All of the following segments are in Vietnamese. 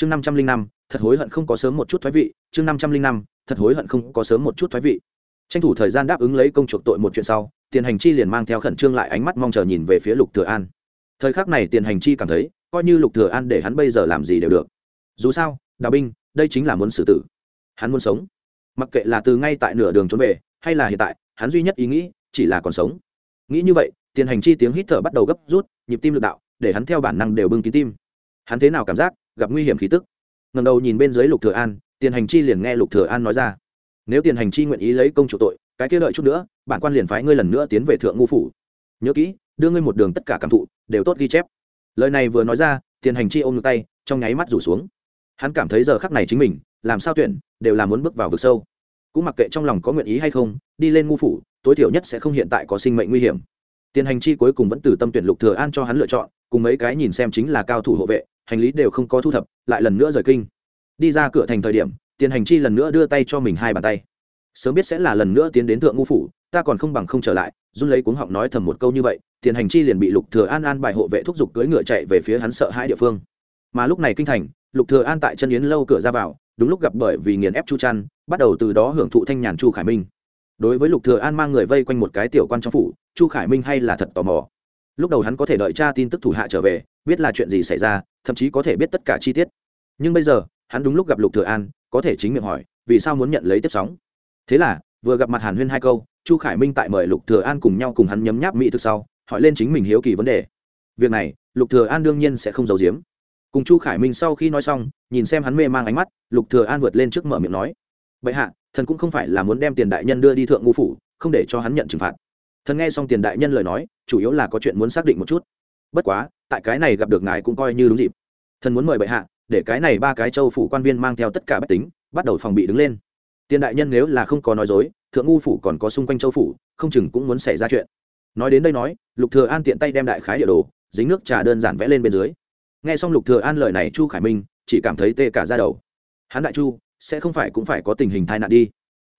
chương năm trăm linh năm, thật hối hận không có sớm một chút thoái vị. Chương năm trăm linh năm, thật hối hận không có sớm một chút thoái vị. Tranh thủ thời gian đáp ứng lấy công chuộc tội một chuyện sau, tiền hành chi liền mang theo khẩn trương lại ánh mắt mong chờ nhìn về phía lục thừa an. Thời khắc này tiền hành chi cảm thấy, coi như lục thừa an để hắn bây giờ làm gì đều được. Dù sao, đào binh, đây chính là muốn xử tử. Hắn muốn sống. Mặc kệ là từ ngay tại nửa đường trốn về, hay là hiện tại, hắn duy nhất ý nghĩ, chỉ là còn sống. Nghĩ như vậy, tiền hành chi tiếng hít thở bắt đầu gấp rút, nhịp tim lực đạo, để hắn theo bản năng đều bưng kín tim. Hắn thế nào cảm giác gặp nguy hiểm khí tức. Ngẩng đầu nhìn bên dưới lục thừa an, tiền hành chi liền nghe lục thừa an nói ra. Nếu tiền hành chi nguyện ý lấy công chủ tội, cái kia đợi chút nữa, bản quan liền phái ngươi lần nữa tiến về thượng ngu phủ. Nhớ kỹ, đưa ngươi một đường tất cả cảm thụ, đều tốt ghi chép. Lời này vừa nói ra, tiền hành chi ôm ngược tay, trong nháy mắt rủ xuống. Hắn cảm thấy giờ khắc này chính mình, làm sao tuyển, đều là muốn bước vào vực sâu. Cũng mặc kệ trong lòng có nguyện ý hay không, đi lên ngu phủ, tối thiểu nhất sẽ không hiện tại có sinh mệnh nguy hiểm. Tiền hành chi cuối cùng vẫn từ tâm tuyển lục thừa an cho hắn lựa chọn, cùng mấy cái nhìn xem chính là cao thủ hộ vệ hành lý đều không có thu thập, lại lần nữa rời kinh. Đi ra cửa thành thời điểm, tiền hành chi lần nữa đưa tay cho mình hai bàn tay. Sớm biết sẽ là lần nữa tiến đến thượng ngu phủ, ta còn không bằng không trở lại, run lấy cuống họng nói thầm một câu như vậy, tiền hành chi liền bị lục thừa an an bài hộ vệ thúc giục cưỡi ngựa chạy về phía hắn sợ hãi địa phương. Mà lúc này kinh thành, lục thừa an tại chân yến lâu cửa ra vào, đúng lúc gặp bởi vì nghiền ép chu trăn, bắt đầu từ đó hưởng thụ thanh nhàn chu khải minh. Đối với lục thừa an mang người vây quanh một cái tiểu quan trong phủ, chu khải minh hay là thật tò mò lúc đầu hắn có thể đợi cha tin tức thủ hạ trở về, biết là chuyện gì xảy ra, thậm chí có thể biết tất cả chi tiết. Nhưng bây giờ, hắn đúng lúc gặp lục thừa an, có thể chính miệng hỏi, vì sao muốn nhận lấy tiếp sóng? Thế là, vừa gặp mặt hàn huyên hai câu, chu khải minh tại mời lục thừa an cùng nhau cùng hắn nhấm nháp mỹ thực sau, hỏi lên chính mình hiếu kỳ vấn đề. Việc này, lục thừa an đương nhiên sẽ không giấu giếm. Cùng chu khải minh sau khi nói xong, nhìn xem hắn mê mang ánh mắt, lục thừa an vượt lên trước mở miệng nói, bệ hạ, thần cũng không phải là muốn đem tiền đại nhân đưa đi thượng ngũ phủ, không để cho hắn nhận trừng phạt. Thần nghe xong tiền đại nhân lời nói chủ yếu là có chuyện muốn xác định một chút. Bất quá, tại cái này gặp được ngài cũng coi như đúng dịp. Thần muốn mời bệ hạ, để cái này ba cái châu phủ quan viên mang theo tất cả bách tính, bắt đầu phòng bị đứng lên. Tiền đại nhân nếu là không có nói dối, thượng ngu phủ còn có xung quanh châu phủ, không chừng cũng muốn xảy ra chuyện. Nói đến đây nói, lục thừa an tiện tay đem đại khái địa đồ, dính nước trà đơn giản vẽ lên bên dưới. Nghe xong lục thừa an lời này chu khải minh, chỉ cảm thấy tê cả da đầu. Hắn đại chu, sẽ không phải cũng phải có tình hình tai nạn đi.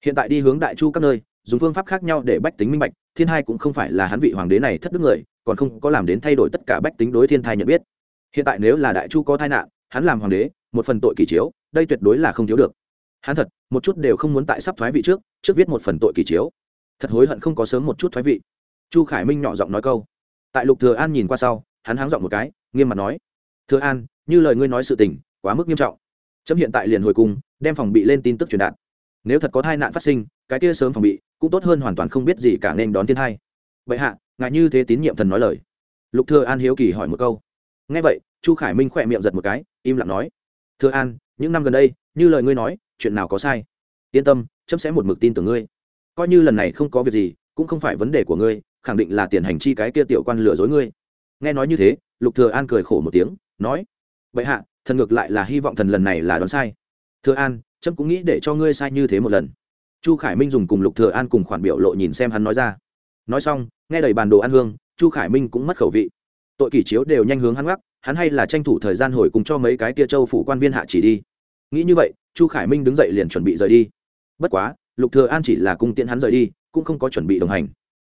Hiện tại đi hướng đại chu các nơi dùng phương pháp khác nhau để bách tính minh bạch, thiên hai cũng không phải là hắn vị hoàng đế này thất đức người, còn không có làm đến thay đổi tất cả bách tính đối thiên thai nhận biết. Hiện tại nếu là đại chu có tai nạn, hắn làm hoàng đế, một phần tội kỳ chiếu, đây tuyệt đối là không thiếu được. Hắn thật, một chút đều không muốn tại sắp thoái vị trước trước viết một phần tội kỳ chiếu. Thật hối hận không có sớm một chút thoái vị. Chu khải minh nhỏ giọng nói câu. Tại lục thừa an nhìn qua sau, hắn háng giọng một cái, nghiêm mặt nói. Thừa an, như lời ngươi nói sự tình, quá mức nghiêm trọng. Chấm hiện tại liền hồi cung đem phòng bị lên tin tức truyền đạt. Nếu thật có tai nạn phát sinh, cái kia sớm phòng bị cũng tốt hơn hoàn toàn không biết gì cả nên đón thiên hai. Vậy hạ, ngài như thế tín nhiệm thần nói lời. Lục thừa an hiếu kỳ hỏi một câu. Nghe vậy, chu khải minh khỏe miệng giật một cái, im lặng nói. Thừa an, những năm gần đây, như lời ngươi nói, chuyện nào có sai? Yên tâm, chấm sẽ một mực tin tưởng ngươi. Coi như lần này không có việc gì, cũng không phải vấn đề của ngươi, khẳng định là tiền hành chi cái kia tiểu quan lừa dối ngươi. Nghe nói như thế, lục thừa an cười khổ một tiếng, nói. Vậy hạ, thần ngược lại là hy vọng thần lần này là đoán sai. Thừa an, chấm cũng nghĩ để cho ngươi sai như thế một lần chu khải minh dùng cùng lục thừa an cùng khoản biểu lộ nhìn xem hắn nói ra. Nói xong, nghe đầy bàn đồ ăn hương, chu khải minh cũng mất khẩu vị. Tội kỷ chiếu đều nhanh hướng hắn gác, hắn hay là tranh thủ thời gian hồi cùng cho mấy cái tia châu phủ quan viên hạ chỉ đi. Nghĩ như vậy, chu khải minh đứng dậy liền chuẩn bị rời đi. Bất quá, lục thừa an chỉ là cung tiễn hắn rời đi, cũng không có chuẩn bị đồng hành.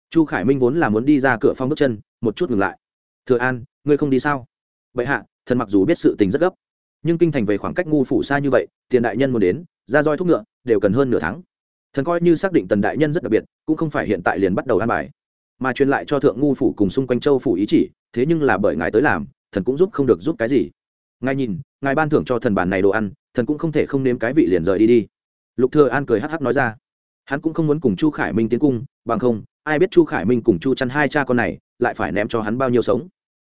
Chu khải minh vốn là muốn đi ra cửa phong bước chân, một chút ngừng lại. Thừa an, ngươi không đi sao? Bệ hạ, thần mặc dù biết sự tình rất gấp, nhưng kinh thành về khoảng cách ngu phủ xa như vậy, tiền đại nhân muốn đến, ra roi thúc ngựa, đều cần hơn nửa tháng thần coi như xác định tần đại nhân rất đặc biệt, cũng không phải hiện tại liền bắt đầu an bài. Mà truyền lại cho thượng ngu phủ cùng xung quanh châu phủ ý chỉ, thế nhưng là bởi ngài tới làm, thần cũng giúp không được giúp cái gì. Ngài nhìn, ngài ban thưởng cho thần bản này đồ ăn, thần cũng không thể không nếm cái vị liền rời đi đi. Lục thừa an cười hắc hắc nói ra. Hắn cũng không muốn cùng chu khải minh tiến cung, bằng không, ai biết chu khải minh cùng chu chăn hai cha con này, lại phải ném cho hắn bao nhiêu sống.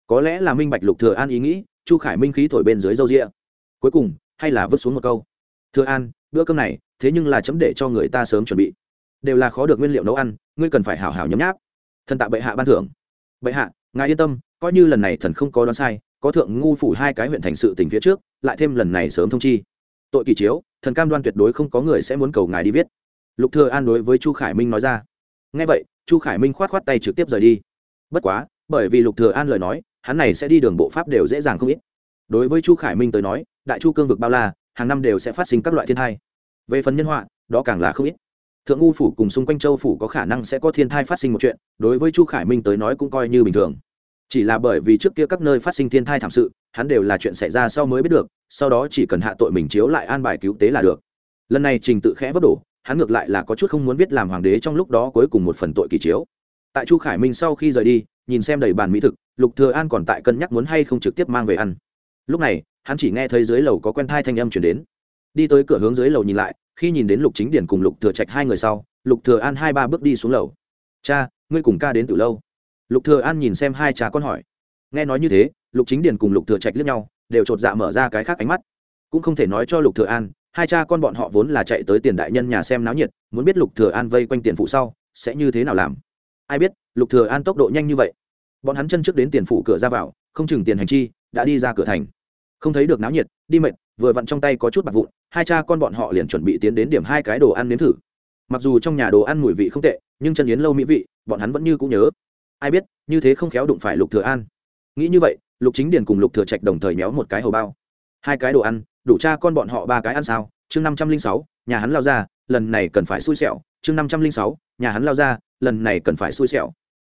Có lẽ là minh bạch lục thừa an ý nghĩ, chu khải minh khí thổi bên dưới râu ria. Cuối cùng, hay là vứt xuống một câu. Thừa an bữa cơm này, thế nhưng là chấm để cho người ta sớm chuẩn bị. Đều là khó được nguyên liệu nấu ăn, ngươi cần phải hảo hảo nhấm nháp. Thần tạ bệ hạ ban thưởng. Bệ hạ, ngài yên tâm, coi như lần này thần không có đoán sai, có thượng ngu phủ hai cái huyện thành sự tình phía trước, lại thêm lần này sớm thông chi. Tội kỳ chiếu, thần cam đoan tuyệt đối không có người sẽ muốn cầu ngài đi viết. Lục thừa an đối với chu khải minh nói ra. Nghe vậy, chu khải minh khoát khoát tay trực tiếp rời đi. Bất quá, bởi vì lục thừa an lời nói, hắn này sẽ đi đường bộ pháp đều dễ dàng không ít. Đối với chu khải minh tới nói, đại chu cương vực bao la hàng năm đều sẽ phát sinh các loại thiên tai về phần nhân họa, đó càng là không ít. Thượng ngu phủ cùng xung quanh châu phủ có khả năng sẽ có thiên tai phát sinh một chuyện, đối với chu khải minh tới nói cũng coi như bình thường. Chỉ là bởi vì trước kia các nơi phát sinh thiên tai thảm sự, hắn đều là chuyện xảy ra sau mới biết được, sau đó chỉ cần hạ tội mình chiếu lại an bài cứu tế là được. Lần này trình tự khẽ vấp đổ, hắn ngược lại là có chút không muốn viết làm hoàng đế trong lúc đó cuối cùng một phần tội kỳ chiếu. Tại chu khải minh sau khi rời đi, nhìn xem đầy bàn mỹ thực, lục thừa an còn tại cân nhắc muốn hay không trực tiếp mang về ăn. Lúc này hắn chỉ nghe thấy dưới lầu có quen thai thanh âm chuyển đến. Đi tới cửa hướng dưới lầu nhìn lại, khi nhìn đến lục chính điển cùng lục thừa trạch hai người sau, lục thừa an hai ba bước đi xuống lầu. Cha, ngươi cùng ca đến từ lâu. Lục thừa an nhìn xem hai cha con hỏi. Nghe nói như thế, lục chính điển cùng lục thừa trạch liếc nhau, đều trột dạ mở ra cái khác ánh mắt. Cũng không thể nói cho lục thừa an, hai cha con bọn họ vốn là chạy tới tiền đại nhân nhà xem náo nhiệt, muốn biết lục thừa an vây quanh tiền phụ sau, sẽ như thế nào làm. Ai biết, lục thừa an tốc độ nhanh như vậy. Bọn hắn chân trước đến tiền phủ cửa ra vào, không chừng tiền hành chi, đã đi ra cửa thành không thấy được náo nhiệt, đi mệt, vừa vặn trong tay có chút bạc vụn, hai cha con bọn họ liền chuẩn bị tiến đến điểm hai cái đồ ăn nếm thử. Mặc dù trong nhà đồ ăn mùi vị không tệ, nhưng chân yến lâu mỹ vị, bọn hắn vẫn như cũng nhớ. Ai biết, như thế không khéo đụng phải lục thừa an. Nghĩ như vậy, lục chính điền cùng lục thừa trạch đồng thời méo một cái hầu bao. Hai cái đồ ăn, đủ cha con bọn họ ba cái ăn sao? Chương năm trăm linh sáu, nhà hắn lao ra, lần này cần phải xui xẻo. Chương năm trăm linh sáu, nhà hắn lao ra, lần này cần phải xui xẻo.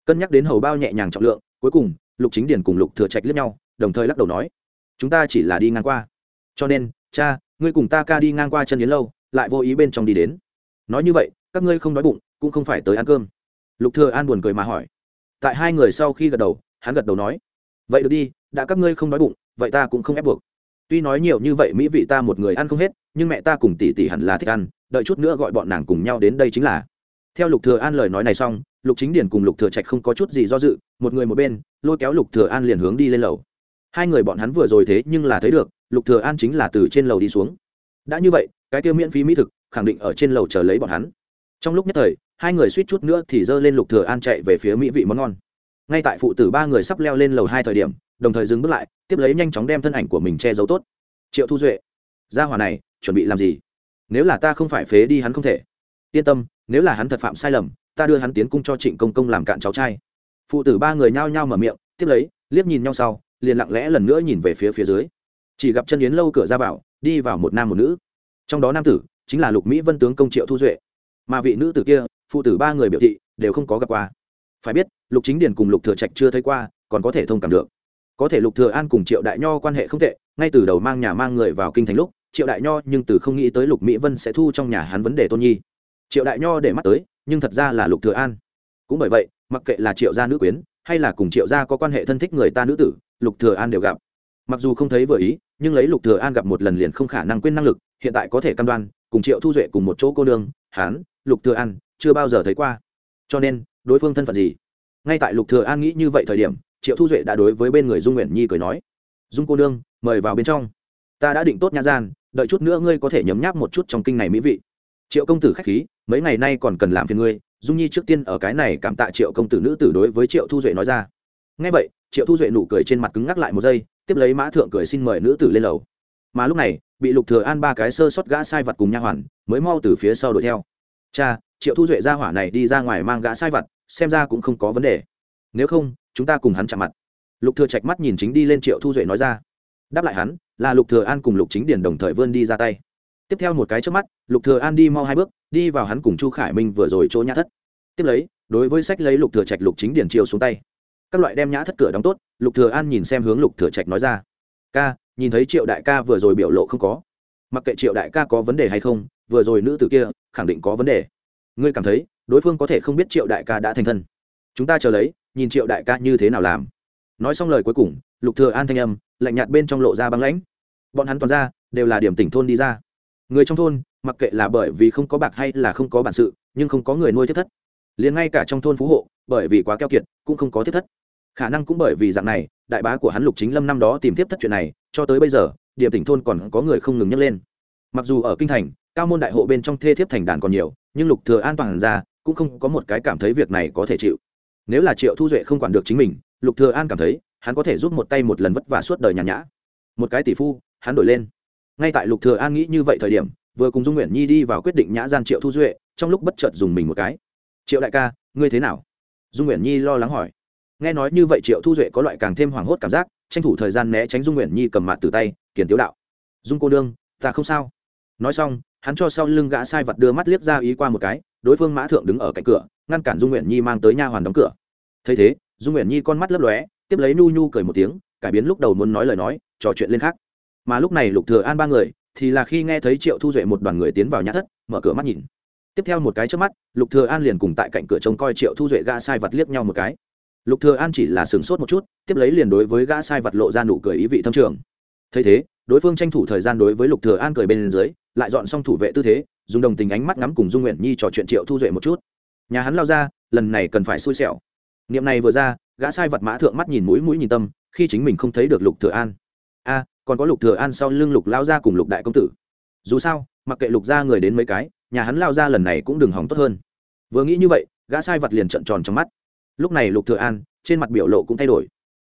Cân nhắc đến hầu bao nhẹ nhàng trọng lượng, cuối cùng, lục chính điền cùng lục thừa trạch liếc nhau, đồng thời lắc đầu nói chúng ta chỉ là đi ngang qua. Cho nên, cha, ngươi cùng ta ca đi ngang qua chân yến lâu, lại vô ý bên trong đi đến. Nói như vậy, các ngươi không đói bụng, cũng không phải tới ăn cơm. Lục thừa an buồn cười mà hỏi. Tại hai người sau khi gật đầu, hắn gật đầu nói. Vậy được đi, đã các ngươi không đói bụng, vậy ta cũng không ép buộc. Tuy nói nhiều như vậy mỹ vị ta một người ăn không hết, nhưng mẹ ta cùng tỷ tỷ hẳn là thích ăn, đợi chút nữa gọi bọn nàng cùng nhau đến đây chính là. Theo lục thừa an lời nói này xong, lục chính điển cùng lục thừa trạch không có chút gì do dự, một người một bên, lôi kéo lục thừa an liền hướng đi lên lầu hai người bọn hắn vừa rồi thế nhưng là thấy được, lục thừa an chính là từ trên lầu đi xuống. Đã như vậy, cái tiêu miễn phí mỹ thực, khẳng định ở trên lầu chờ lấy bọn hắn. Trong lúc nhất thời, hai người suýt chút nữa thì dơ lên lục thừa an chạy về phía mỹ vị món ngon. Ngay tại phụ tử ba người sắp leo lên lầu hai thời điểm, đồng thời dừng bước lại, tiếp lấy nhanh chóng đem thân ảnh của mình che giấu tốt. Triệu thu duệ, gia hỏa này, chuẩn bị làm gì? Nếu là ta không phải phế đi hắn không thể. Yên tâm, nếu là hắn thật phạm sai lầm, ta đưa hắn tiến cung cho trịnh công công làm cạn cháu trai. Phụ tử ba người nhao nhao mở miệng, tiếp lấy, liếc nhìn nhau sau liền lặng lẽ lần nữa nhìn về phía phía dưới. Chỉ gặp chân yến lâu cửa ra vào, đi vào một nam một nữ. Trong đó nam tử chính là lục mỹ vân tướng công triệu thu duệ. Mà vị nữ tử kia, phụ tử ba người biểu thị đều không có gặp qua. Phải biết, lục chính điền cùng lục thừa trạch chưa thấy qua, còn có thể thông cảm được. Có thể lục thừa an cùng triệu đại nho quan hệ không tệ, ngay từ đầu mang nhà mang người vào kinh thành lúc, triệu đại nho nhưng từ không nghĩ tới lục mỹ vân sẽ thu trong nhà hắn vấn đề tôn nhi. Triệu đại nho để mắt tới, nhưng thật ra là lục thừa an. Cũng bởi vậy, mặc kệ là triệu gia nữ quyến, hay là cùng triệu gia có quan hệ thân thích người ta nữ tử lục thừa an đều gặp. Mặc dù không thấy vừa ý, nhưng lấy lục thừa an gặp một lần liền không khả năng quên năng lực, hiện tại có thể cam đoan, cùng triệu thu duệ cùng một chỗ cô nương hán lục thừa an, chưa bao giờ thấy qua. Cho nên, đối phương thân phận gì? Ngay tại lục thừa an nghĩ như vậy thời điểm, triệu thu duệ đã đối với bên người dung nguyện nhi cười nói, dung cô nương, mời vào bên trong. Ta đã định tốt nha gian, đợi chút nữa ngươi có thể nhấm nháp một chút trong kinh này mỹ vị. Triệu công tử khách khí, mấy ngày nay còn cần làm phiền ngươi. Dung nhi trước tiên ở cái này cảm tạ triệu công tử nữ tử đối với triệu thu duệ nói ra. Ngay vậy triệu thu duệ nụ cười trên mặt cứng ngắc lại một giây, tiếp lấy mã thượng cười xin mời nữ tử lên lầu. Mà lúc này, bị lục thừa an ba cái sơ sót gã sai vật cùng nha hoàn, mới mau từ phía sau đuổi theo. Cha, triệu thu duệ ra hỏa này đi ra ngoài mang gã sai vật, xem ra cũng không có vấn đề. Nếu không, chúng ta cùng hắn chạm mặt. Lục thừa trạch mắt nhìn chính đi lên triệu thu duệ nói ra. Đáp lại hắn, là lục thừa an cùng lục chính điền đồng thời vươn đi ra tay. Tiếp theo một cái trước mắt, lục thừa an đi mau hai bước, đi vào hắn cùng chu khải minh vừa rồi chỗ nhã thất. Tiếp lấy, đối với sách lấy lục thừa trạch lục chính điền chiều xuống tay các loại đem nhã thất cửa đóng tốt, lục thừa an nhìn xem hướng lục thừa trạch nói ra. Ca, nhìn thấy triệu đại ca vừa rồi biểu lộ không có? Mặc kệ triệu đại ca có vấn đề hay không, vừa rồi nữ tử kia khẳng định có vấn đề. Ngươi cảm thấy, đối phương có thể không biết triệu đại ca đã thành thân. Chúng ta chờ lấy, nhìn triệu đại ca như thế nào làm. Nói xong lời cuối cùng, lục thừa an thanh âm lạnh nhạt bên trong lộ ra băng lãnh. Bọn hắn toàn ra, đều là điểm tỉnh thôn đi ra. Người trong thôn, mặc kệ là bởi vì không có bạc hay là không có bản sự, nhưng không có người nuôi thiết thất. Liền ngay cả trong thôn phú hộ, bởi vì quá keo kiệt, cũng không có thiết thất khả năng cũng bởi vì dạng này, đại bá của hắn lục chính lâm năm đó tìm tiếp thất chuyện này, cho tới bây giờ, điểm tỉnh thôn còn có người không ngừng nhắc lên. Mặc dù ở kinh thành, cao môn đại hộ bên trong thê thiếp thành đàn còn nhiều, nhưng lục thừa an toàn ra, cũng không có một cái cảm thấy việc này có thể chịu. Nếu là triệu thu duệ không quản được chính mình, lục thừa an cảm thấy, hắn có thể giúp một tay một lần vất vả suốt đời nhàn nhã. Một cái tỷ phu, hắn đổi lên. Ngay tại lục thừa an nghĩ như vậy thời điểm, vừa cùng dung nguyện nhi đi vào quyết định nhã gian triệu thu duệ, trong lúc bất chợt dùng mình một cái. Triệu đại ca, ngươi thế nào? Dung nguyện nhi lo lắng hỏi nghe nói như vậy triệu thu duệ có loại càng thêm hoảng hốt cảm giác, tranh thủ thời gian né tránh dung nguyện nhi cầm mặt từ tay, kiền tiếu đạo, dung cô đương ta không sao. Nói xong, hắn cho sau lưng gã sai vật đưa mắt liếc ra ý qua một cái, đối phương mã thượng đứng ở cạnh cửa, ngăn cản dung nguyện nhi mang tới nha hoàn đóng cửa. Thấy thế, dung nguyện nhi con mắt lấp lóe, tiếp lấy nhu nhu cười một tiếng, cải biến lúc đầu muốn nói lời nói, trò chuyện lên khác. Mà lúc này lục thừa an ba người, thì là khi nghe thấy triệu thu duệ một đoàn người tiến vào nhà thất, mở cửa mắt nhìn. Tiếp theo một cái trước mắt, lục thừa an liền cùng tại cạnh cửa trông coi triệu thu duệ gã sai vật liếc nhau một cái lục thừa an chỉ là sừng sốt một chút, tiếp lấy liền đối với gã sai vật lộ ra nụ cười ý vị thâm trường. Thấy thế, đối phương tranh thủ thời gian đối với lục thừa an cười bên dưới, lại dọn xong thủ vệ tư thế, dùng đồng tình ánh mắt ngắm cùng dung nguyện nhi trò chuyện triệu thu duệ một chút. Nhà hắn lao ra, lần này cần phải xui xẻo. Niệm này vừa ra, gã sai vật mã thượng mắt nhìn mũi mũi nhìn tâm, khi chính mình không thấy được lục thừa an. A, còn có lục thừa an sau lưng lục lao ra cùng lục đại công tử. Dù sao, mặc kệ lục gia người đến mấy cái, nhà hắn lao ra lần này cũng đừng hỏng tốt hơn. Vừa nghĩ như vậy, gã sai vật liền trợn tròn trong mắt lúc này lục thừa an, trên mặt biểu lộ cũng thay đổi.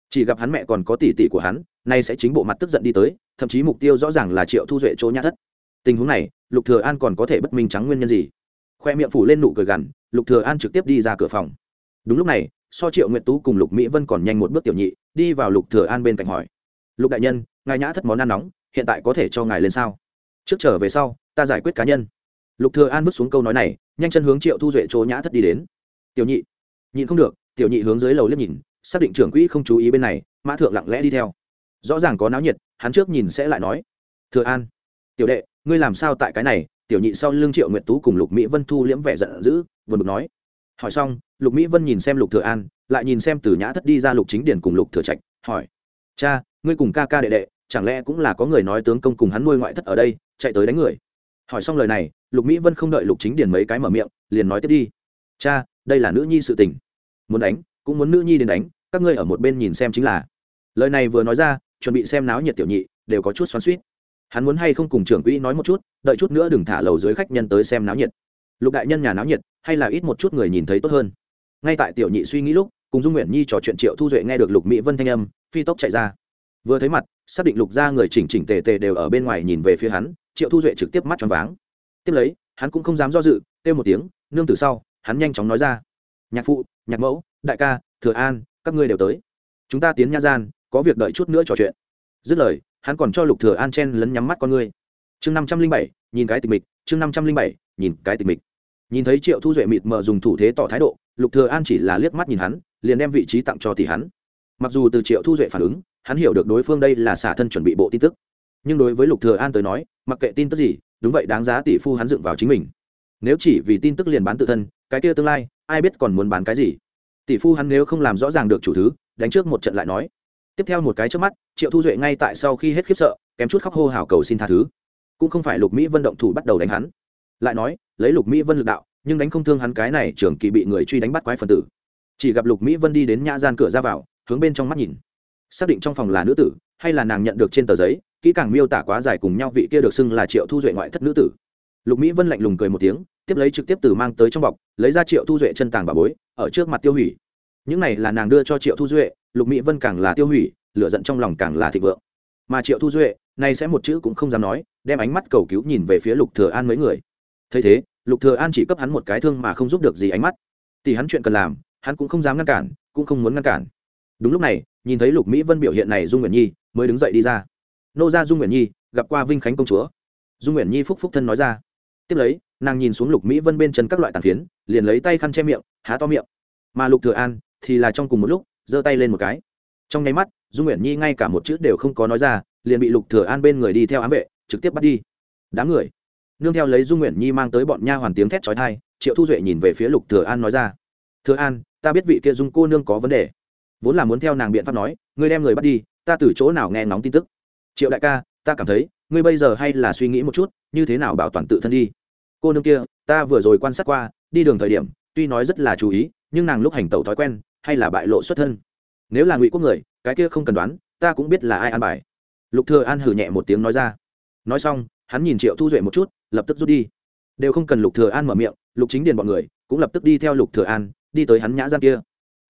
Chỉ gặp hắn mẹ còn có tỷ tỷ của hắn, nay sẽ chính bộ mặt tức giận đi tới, thậm chí mục tiêu rõ ràng là triệu thu duệ chỗ nhã thất. Tình huống này, lục thừa an còn có thể bất minh trắng nguyên nhân gì? Khoe miệng phủ lên nụ cười gằn, lục thừa an trực tiếp đi ra cửa phòng. Đúng lúc này, so triệu nguyệt tú cùng lục mỹ vân còn nhanh một bước tiểu nhị, đi vào lục thừa an bên cạnh hỏi. Lục đại nhân, ngài nhã thất món ăn nóng, hiện tại có thể cho ngài lên sao? Trước trở về sau, ta giải quyết cá nhân. Lục thừa an bước xuống câu nói này, nhanh chân hướng triệu thu duệ chỗ nhã thất đi đến. Tiểu nhị, nhịn không được tiểu nhị hướng dưới lầu liếc nhìn, xác định trưởng quỹ không chú ý bên này, mã thượng lặng lẽ đi theo. Rõ ràng có náo nhiệt, hắn trước nhìn sẽ lại nói, thừa an, tiểu đệ, ngươi làm sao tại cái này? Tiểu nhị sau lưng triệu nguyệt tú cùng lục mỹ vân thu liễm vẻ giận dữ vừa bực nói. Hỏi xong, lục mỹ vân nhìn xem lục thừa an, lại nhìn xem từ nhã thất đi ra lục chính điển cùng lục thừa trạch, hỏi, cha, ngươi cùng ca ca đệ đệ, chẳng lẽ cũng là có người nói tướng công cùng hắn nuôi ngoại thất ở đây, chạy tới đánh người? Hỏi xong lời này, lục mỹ vân không đợi lục chính điển mấy cái mở miệng, liền nói tiếp đi, cha, đây là nữ nhi sự tình muốn đánh, cũng muốn nữ nhi đến đánh, các ngươi ở một bên nhìn xem chính là. Lời này vừa nói ra, chuẩn bị xem náo nhiệt tiểu nhị, đều có chút xoắn suýt hắn muốn hay không cùng trưởng quỹ nói một chút, đợi chút nữa đừng thả lầu dưới khách nhân tới xem náo nhiệt. Lục đại nhân nhà náo nhiệt, hay là ít một chút người nhìn thấy tốt hơn. Ngay tại tiểu nhị suy nghĩ lúc, cùng dung nguyện nhi trò chuyện triệu thu duệ nghe được lục mỹ vân thanh âm, phi tốc chạy ra. Vừa thấy mặt, xác định lục ra người chỉnh chỉnh tề tề đều ở bên ngoài nhìn về phía hắn, triệu thu duệ trực tiếp mắt tròn váng. Tiếp lấy, hắn cũng không dám do dự, kêu một tiếng, nương từ sau, hắn nhanh chóng nói ra nhạc phụ, nhạc mẫu, đại ca, thừa an, các ngươi đều tới. Chúng ta tiến nha gian, có việc đợi chút nữa trò chuyện. Dứt lời, hắn còn cho lục thừa an chen lấn nhắm mắt con ngươi. Chương năm trăm linh bảy, nhìn cái tịch mịch, chương năm trăm linh bảy, nhìn cái tịch mịch. Nhìn thấy triệu thu duệ mịt mờ dùng thủ thế tỏ thái độ, lục thừa an chỉ là liếc mắt nhìn hắn, liền đem vị trí tặng cho tỷ hắn. Mặc dù từ triệu thu duệ phản ứng, hắn hiểu được đối phương đây là xả thân chuẩn bị bộ tin tức. Nhưng đối với lục thừa an tới nói, mặc kệ tin tức gì, đúng vậy, đáng giá tỷ phu hắn dựng vào chính mình. Nếu chỉ vì tin tức liền bán tự thân cái kia tương lai, ai biết còn muốn bán cái gì. Tỷ phu hắn nếu không làm rõ ràng được chủ thứ, đánh trước một trận lại nói. Tiếp theo một cái trước mắt, triệu thu duệ ngay tại sau khi hết khiếp sợ, kém chút khóc hô hào cầu xin tha thứ. Cũng không phải lục mỹ vân động thủ bắt đầu đánh hắn. Lại nói, lấy lục mỹ vân lực đạo, nhưng đánh không thương hắn cái này trường kỳ bị người truy đánh bắt quái phần tử. Chỉ gặp lục mỹ vân đi đến nhã gian cửa ra vào, hướng bên trong mắt nhìn. Xác định trong phòng là nữ tử, hay là nàng nhận được trên tờ giấy, kỹ càng miêu tả quá dài cùng nhau vị kia được xưng là triệu thu duệ ngoại thất nữ tử. Lục mỹ vân lạnh lùng cười một tiếng tiếp lấy trực tiếp từ mang tới trong bọc, lấy ra triệu thu duệ chân tàng bà bối, ở trước mặt tiêu hủy. Những này là nàng đưa cho triệu thu duệ, lục mỹ vân càng là tiêu hủy, lửa giận trong lòng càng là thịnh vượng. Mà triệu thu duệ nay sẽ một chữ cũng không dám nói, đem ánh mắt cầu cứu nhìn về phía lục thừa an mấy người. Thấy thế, lục thừa an chỉ cấp hắn một cái thương mà không giúp được gì ánh mắt. Thì hắn chuyện cần làm, hắn cũng không dám ngăn cản, cũng không muốn ngăn cản. Đúng lúc này, nhìn thấy lục mỹ vân biểu hiện này dung nguyện nhi, mới đứng dậy đi ra. Nô gia dung nguyện nhi, gặp qua vinh khánh công chúa. Dung nguyện nhi phúc phúc thân nói ra tiếp lấy, nàng nhìn xuống lục mỹ vân bên chân các loại tàn phiến, liền lấy tay khăn che miệng, há to miệng. Mà lục thừa an thì là trong cùng một lúc, giơ tay lên một cái. Trong nháy mắt, dung nguyện nhi ngay cả một chữ đều không có nói ra, liền bị lục thừa an bên người đi theo ám vệ, trực tiếp bắt đi. Đám người. Nương theo lấy dung nguyện nhi mang tới bọn nha hoàn tiếng thét chói tai, triệu thu duệ nhìn về phía lục thừa an nói ra. Thừa an, ta biết vị kia dung cô nương có vấn đề. Vốn là muốn theo nàng biện pháp nói, ngươi đem người bắt đi, ta từ chỗ nào nghe ngóng tin tức? Triệu đại ca, ta cảm thấy, ngươi bây giờ hay là suy nghĩ một chút, như thế nào bảo toàn tự thân đi? Cô nương kia, ta vừa rồi quan sát qua, đi đường thời điểm, tuy nói rất là chú ý, nhưng nàng lúc hành tẩu thói quen, hay là bại lộ xuất thân. Nếu là ngụy quốc người, cái kia không cần đoán, ta cũng biết là ai an bài. Lục thừa an hử nhẹ một tiếng nói ra. Nói xong, hắn nhìn triệu thu duệ một chút, lập tức rút đi. Đều không cần lục thừa an mở miệng, lục chính điền bọn người, cũng lập tức đi theo lục thừa an, đi tới hắn nhã gian kia.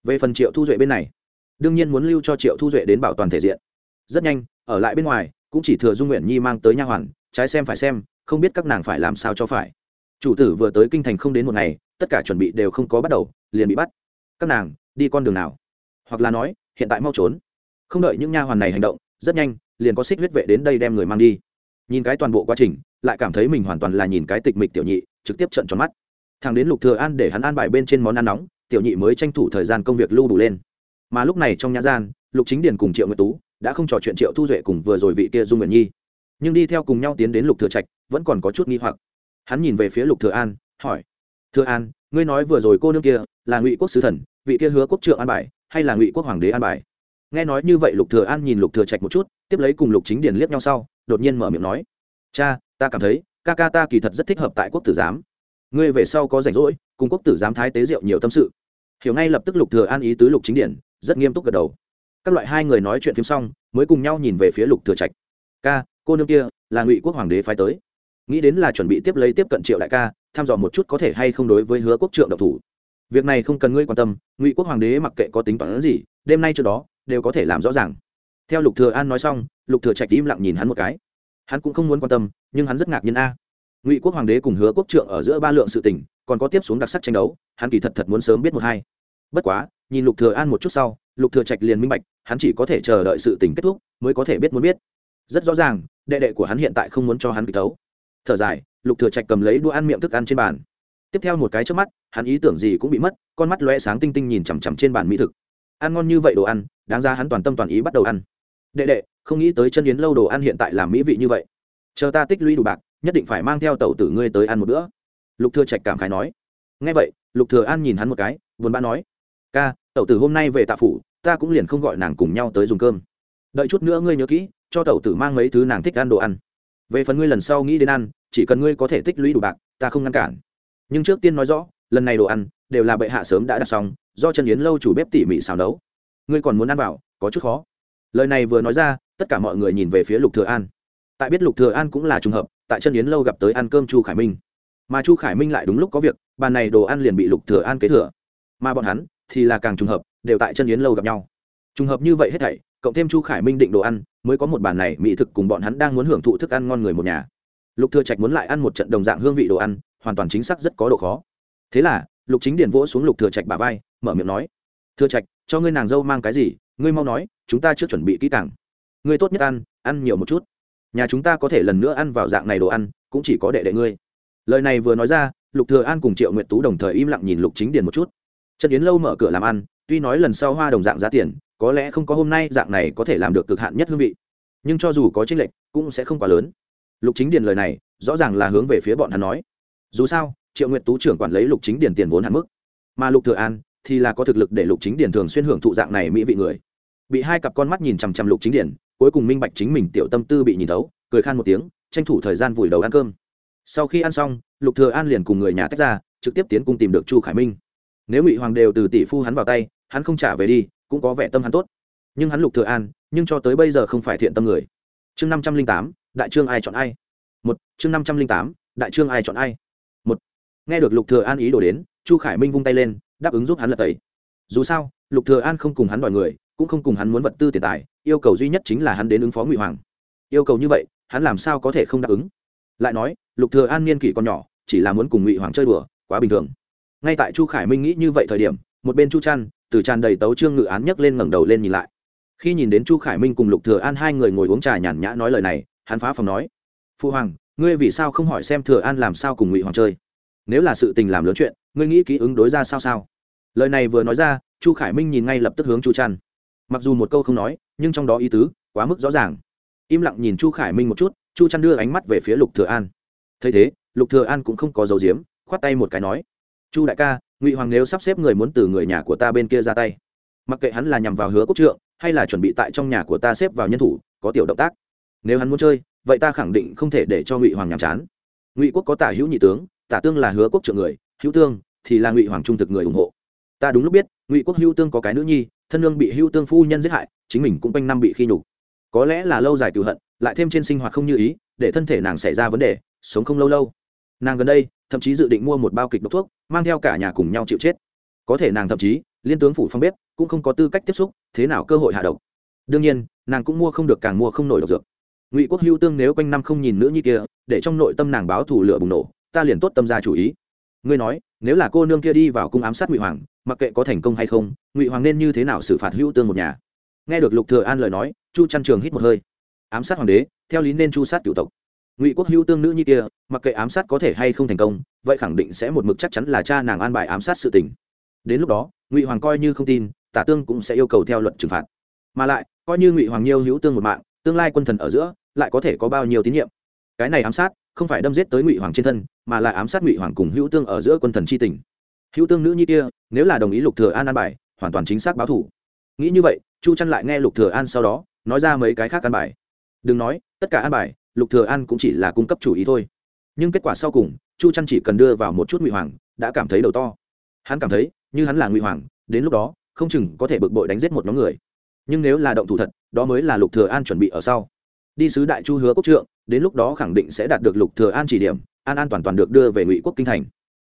Về phần triệu thu duệ bên này, đương nhiên muốn lưu cho triệu thu duệ đến bảo toàn thể diện. Rất nhanh, ở lại bên ngoài, cũng chỉ thừa dung nguyện nhi mang tới nha hoàn, trái xem phải xem, không biết các nàng phải làm sao cho phải chủ tử vừa tới kinh thành không đến một ngày, tất cả chuẩn bị đều không có bắt đầu, liền bị bắt. Các nàng, đi con đường nào? Hoặc là nói, hiện tại mau trốn. Không đợi những nha hoàn này hành động, rất nhanh, liền có xích huyết vệ đến đây đem người mang đi. Nhìn cái toàn bộ quá trình, lại cảm thấy mình hoàn toàn là nhìn cái tịch mịch tiểu nhị, trực tiếp trận tròn mắt. Thằng đến lục thừa an để hắn an bài bên trên món ăn nóng, tiểu nhị mới tranh thủ thời gian công việc lưu đủ lên. Mà lúc này trong nhã gian, lục chính điền cùng triệu nguyệt tú đã không trò chuyện triệu thu duệ cùng vừa rồi vị kia dung nguyện nhi. Nhưng đi theo cùng nhau tiến đến lục thừa trạch, vẫn còn có chút nghi hoặc hắn nhìn về phía lục thừa an, hỏi, thừa an, ngươi nói vừa rồi cô nương kia là ngụy quốc sứ thần, vị kia hứa quốc trượng an bài, hay là ngụy quốc hoàng đế an bài? Nghe nói như vậy, lục thừa an nhìn lục thừa trạch một chút, tiếp lấy cùng lục chính điền liếc nhau sau, đột nhiên mở miệng nói, cha, ta cảm thấy, ca ca ta kỳ thật rất thích hợp tại quốc tử giám. Ngươi về sau có rảnh rỗi, cùng quốc tử giám thái tế rượu nhiều tâm sự. Hiểu ngay lập tức lục thừa an ý tứ lục chính điển rất nghiêm túc gật đầu. Các loại hai người nói chuyện phim xong, mới cùng nhau nhìn về phía lục thừa trạch. Ca, cô nương kia là ngụy quốc hoàng đế phái tới nghĩ đến là chuẩn bị tiếp lấy tiếp cận triệu đại ca tham dò một chút có thể hay không đối với hứa quốc trượng độc thủ. Việc này không cần ngươi quan tâm, ngụy quốc hoàng đế mặc kệ có tính toán gì, đêm nay trước đó, đều có thể làm rõ ràng. Theo lục thừa an nói xong, lục thừa trạch im lặng nhìn hắn một cái. Hắn cũng không muốn quan tâm, nhưng hắn rất ngạc nhiên a. Ngụy quốc hoàng đế cùng hứa quốc trượng ở giữa ba lượng sự tình, còn có tiếp xuống đặc sắc tranh đấu, hắn kỳ thật thật muốn sớm biết một hai. Bất quá, nhìn lục thừa an một chút sau, lục thừa trạch liền minh bạch, hắn chỉ có thể chờ đợi sự tình kết thúc, mới có thể biết muốn biết. Rất rõ ràng, đệ đệ của hắn hiện tại không muốn cho hắn kịch tấu thở dài, lục thừa trạch cầm lấy đũa ăn miệng thức ăn trên bàn. Tiếp theo một cái trước mắt, hắn ý tưởng gì cũng bị mất, con mắt lóe sáng tinh tinh nhìn chằm chằm trên bàn mỹ thực. Ăn ngon như vậy đồ ăn, đáng ra hắn toàn tâm toàn ý bắt đầu ăn. Đệ đệ, không nghĩ tới chân yến lâu đồ ăn hiện tại làm mỹ vị như vậy. Chờ ta tích lũy đủ bạc, nhất định phải mang theo tẩu tử ngươi tới ăn một bữa. Lục thừa trạch cảm khái nói. Nghe vậy, lục thừa an nhìn hắn một cái, buồn bã nói. Ca, tẩu tử hôm nay về tạ phủ, ta cũng liền không gọi nàng cùng nhau tới dùng cơm. Đợi chút nữa ngươi nhớ kỹ, cho tẩu tử mang mấy thứ nàng thích ăn đồ ăn về phần ngươi lần sau nghĩ đến ăn, chỉ cần ngươi có thể tích lũy đủ bạc, ta không ngăn cản. Nhưng trước tiên nói rõ, lần này đồ ăn, đều là bệ hạ sớm đã đặt xong, do chân yến lâu chủ bếp tỉ mỉ xào nấu. Ngươi còn muốn ăn vào, có chút khó. Lời này vừa nói ra, tất cả mọi người nhìn về phía lục thừa an. Tại biết lục thừa an cũng là trùng hợp, tại chân yến lâu gặp tới ăn cơm chu khải minh. Mà chu khải minh lại đúng lúc có việc, bàn này đồ ăn liền bị lục thừa an kế thừa. Mà bọn hắn thì là càng trùng hợp, đều tại chân yến lâu gặp nhau. Trùng hợp như vậy hết thảy cộng thêm chu khải minh định đồ ăn, mới có một bàn này mỹ thực cùng bọn hắn đang muốn hưởng thụ thức ăn ngon người một nhà. Lục thừa trạch muốn lại ăn một trận đồng dạng hương vị đồ ăn, hoàn toàn chính xác rất có độ khó. Thế là, lục chính điền vỗ xuống lục thừa trạch bả vai, mở miệng nói, thừa trạch, cho ngươi nàng dâu mang cái gì, ngươi mau nói, chúng ta chưa chuẩn bị kỹ càng. Ngươi tốt nhất ăn ăn nhiều một chút. Nhà chúng ta có thể lần nữa ăn vào dạng này đồ ăn, cũng chỉ có đệ đệ ngươi. Lời này vừa nói ra, lục thừa an cùng triệu nguyệt tú đồng thời im lặng nhìn lục chính điền một chút. Trần yến lâu mở cửa làm ăn, tuy nói lần sau hoa đồng dạng giá tiền có lẽ không có hôm nay dạng này có thể làm được cực hạn nhất hương vị. Nhưng cho dù có chênh lệch, cũng sẽ không quá lớn. Lục chính điền lời này, rõ ràng là hướng về phía bọn hắn nói. Dù sao, triệu nguyệt tú trưởng quản lấy lục chính điền tiền vốn hạn mức. Mà lục thừa an thì là có thực lực để lục chính điền thường xuyên hưởng thụ dạng này mỹ vị người. Bị hai cặp con mắt nhìn chằm chằm lục chính điền, cuối cùng minh bạch chính mình tiểu tâm tư bị nhìn thấu, cười khan một tiếng, tranh thủ thời gian vùi đầu ăn cơm. Sau khi ăn xong, lục thừa an liền cùng người nhà tách ra, trực tiếp tiến cung tìm được chu khải minh. Nếu ngụy hoàng đều từ tỷ phu hắn vào tay, hắn không trả về đi cũng có vẻ tâm hắn tốt. Nhưng hắn lục thừa an, nhưng cho tới bây giờ không phải thiện tâm người. Chương năm trăm linh tám, đại trương ai chọn ai? Một, chương năm trăm linh tám, đại trương ai chọn ai? Một, nghe được lục thừa an ý đồ đến, chu khải minh vung tay lên, đáp ứng giúp hắn lật tẩy. Dù sao, lục thừa an không cùng hắn đòi người, cũng không cùng hắn muốn vật tư tiền tài, yêu cầu duy nhất chính là hắn đến ứng phó ngụy hoàng. Yêu cầu như vậy, hắn làm sao có thể không đáp ứng? Lại nói, lục thừa an niên kỷ còn nhỏ, chỉ là muốn cùng ngụy hoàng chơi đùa, quá bình thường. Ngay tại chu khải minh nghĩ như vậy thời điểm, một bên chu trăn từ tràn đầy tấu trương ngự án nhấc lên ngẩng đầu lên nhìn lại. Khi nhìn đến chu khải minh cùng lục thừa an hai người ngồi uống trà nhàn nhã nói lời này, hắn phá phòng nói, phu hoàng, ngươi vì sao không hỏi xem thừa an làm sao cùng ngụy hoàng chơi? Nếu là sự tình làm lớn chuyện, ngươi nghĩ kỹ ứng đối ra sao sao? Lời này vừa nói ra, chu khải minh nhìn ngay lập tức hướng chu trăn. Mặc dù một câu không nói, nhưng trong đó ý tứ quá mức rõ ràng. Im lặng nhìn chu khải minh một chút, chu trăn đưa ánh mắt về phía lục thừa an. Thấy thế, lục thừa an cũng không có dấu diếm khoát tay một cái nói, chu đại ca ngụy hoàng nếu sắp xếp người muốn từ người nhà của ta bên kia ra tay, mặc kệ hắn là nhằm vào hứa quốc trượng hay là chuẩn bị tại trong nhà của ta xếp vào nhân thủ, có tiểu động tác. Nếu hắn muốn chơi, vậy ta khẳng định không thể để cho ngụy hoàng nhàm chán. Ngụy quốc có tả hữu nhị tướng, tả tương là hứa quốc trượng người, hữu tương thì là ngụy hoàng trung thực người ủng hộ. Ta đúng lúc biết, ngụy quốc hữu tương có cái nữ nhi, thân lương bị hữu tương phu nhân giết hại, chính mình cũng quanh năm bị khi nhục. Có lẽ là lâu dài cựu hận, lại thêm trên sinh hoạt không như ý, để thân thể nàng xảy ra vấn đề, sống không lâu lâu. Nàng gần đây thậm chí dự định mua một bao kịch độc thuốc, mang theo cả nhà cùng nhau chịu chết. Có thể nàng thậm chí, liên tướng phủ phong bếp, cũng không có tư cách tiếp xúc, thế nào cơ hội hạ độc. Đương nhiên, nàng cũng mua không được càng mua không nổi độc dược. Ngụy quốc hữu tương nếu quanh năm không nhìn nữ như kia, để trong nội tâm nàng báo thủ lửa bùng nổ, ta liền tốt tâm ra chủ ý. Ngươi nói, nếu là cô nương kia đi vào cung ám sát ngụy hoàng, mặc kệ có thành công hay không, ngụy hoàng nên như thế nào xử phạt hữu tương một nhà? Nghe được lục thừa an lời nói, chu trăn trường hít một hơi. Ám sát hoàng đế, theo lý nên chu sát cựu tộc ngụy quốc hữu tương nữ như kia, mặc kệ ám sát có thể hay không thành công, vậy khẳng định sẽ một mực chắc chắn là cha nàng an bài ám sát sự tình. Đến lúc đó, ngụy hoàng coi như không tin, tả tương cũng sẽ yêu cầu theo luật trừng phạt. Mà lại, coi như ngụy hoàng nhiêu hữu tương một mạng, tương lai quân thần ở giữa, lại có thể có bao nhiêu tín nhiệm? Cái này ám sát, không phải đâm giết tới ngụy hoàng trên thân, mà là ám sát ngụy hoàng cùng hữu tương ở giữa quân thần c h i tình. Hữu tương nữ nhi kia, nếu là đồng ý lục thừa an an bài, hoàn toàn chính xác báo thủ. Nghĩ như vậy, chu chăn lại nghe lục thừa an sau đó, nói ra mấy cái khác an bài. Đừng nói, tất cả an bài lục thừa an cũng chỉ là cung cấp chủ ý thôi. Nhưng kết quả sau cùng, chu chăn chỉ cần đưa vào một chút ngụy hoàng, đã cảm thấy đầu to. Hắn cảm thấy, như hắn là ngụy hoàng, đến lúc đó, không chừng có thể bực bội đánh giết một nhóm người. Nhưng nếu là động thủ thật, đó mới là lục thừa an chuẩn bị ở sau. Đi sứ đại chu hứa quốc trượng, đến lúc đó khẳng định sẽ đạt được lục thừa an chỉ điểm, an an toàn toàn được đưa về ngụy quốc kinh thành.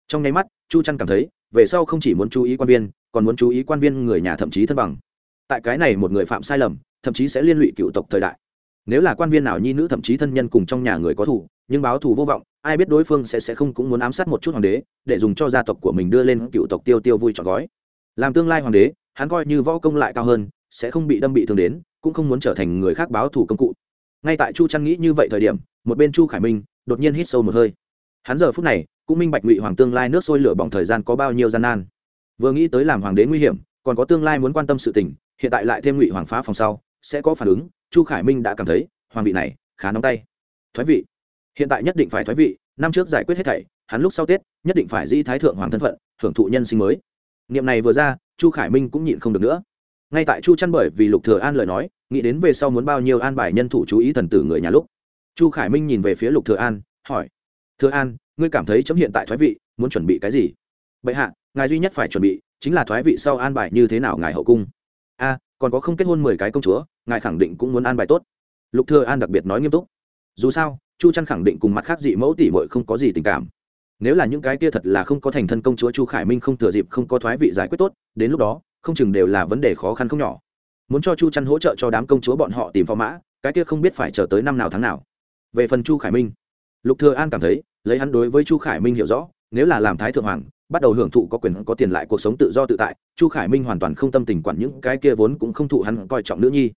Trong nháy mắt, chu trăn cảm thấy, về sau không chỉ muốn chú ý quan viên, còn muốn chú ý quan viên người nhà thậm chí thân bằng. Tại cái này một người phạm sai lầm, thậm chí sẽ liên lụy cựu tộc thời đại nếu là quan viên nào nhi nữ thậm chí thân nhân cùng trong nhà người có thủ nhưng báo thù vô vọng, ai biết đối phương sẽ sẽ không cũng muốn ám sát một chút hoàng đế, để dùng cho gia tộc của mình đưa lên cựu tộc tiêu tiêu vui trọn gói. Làm tương lai hoàng đế, hắn coi như võ công lại cao hơn, sẽ không bị đâm bị thương đến, cũng không muốn trở thành người khác báo thù công cụ. Ngay tại chu trăn nghĩ như vậy thời điểm, một bên chu khải minh đột nhiên hít sâu một hơi. Hắn giờ phút này cũng minh bạch ngụy hoàng tương lai nước sôi lửa bỏng thời gian có bao nhiêu gian nan. Vừa nghĩ tới làm hoàng đế nguy hiểm, còn có tương lai muốn quan tâm sự tình, hiện tại lại thêm ngụy hoàng phá phòng sau, sẽ có phản ứng chu khải minh đã cảm thấy, hoàng vị này khá nóng tay. Thoái vị. Hiện tại nhất định phải thoái vị, năm trước giải quyết hết thảy, hắn lúc sau tết, nhất định phải di thái thượng hoàng thân phận hưởng thụ nhân sinh mới. Niệm này vừa ra, chu khải minh cũng nhịn không được nữa. Ngay tại chu chăn bởi vì lục thừa an lời nói, nghĩ đến về sau muốn bao nhiêu an bài nhân thủ chú ý thần tử người nhà lúc, chu khải minh nhìn về phía lục thừa an, hỏi, thừa an, ngươi cảm thấy chấm hiện tại thoái vị, muốn chuẩn bị cái gì? Bệ hạ, ngài duy nhất phải chuẩn bị chính là thoái vị sau an bài như thế nào ngài hậu cung. A còn có không kết hôn mười cái công chúa, ngài khẳng định cũng muốn an bài tốt. Lục thừa an đặc biệt nói nghiêm túc. Dù sao, chu trăn khẳng định cùng mặt khác dị mẫu tỷ muội không có gì tình cảm. Nếu là những cái kia thật là không có thành thân công chúa chu khải minh không thừa dịp không có thoái vị giải quyết tốt, đến lúc đó, không chừng đều là vấn đề khó khăn không nhỏ. Muốn cho chu trăn hỗ trợ cho đám công chúa bọn họ tìm phò mã, cái kia không biết phải chờ tới năm nào tháng nào. Về phần chu khải minh, lục thừa an cảm thấy, lấy hắn đối với chu khải minh hiểu rõ, nếu là làm thái thượng hoàng bắt đầu hưởng thụ có quyền có tiền lại cuộc sống tự do tự tại, chu khải minh hoàn toàn không tâm tình quản những cái kia vốn cũng không thụ hắn coi trọng nữ nhi.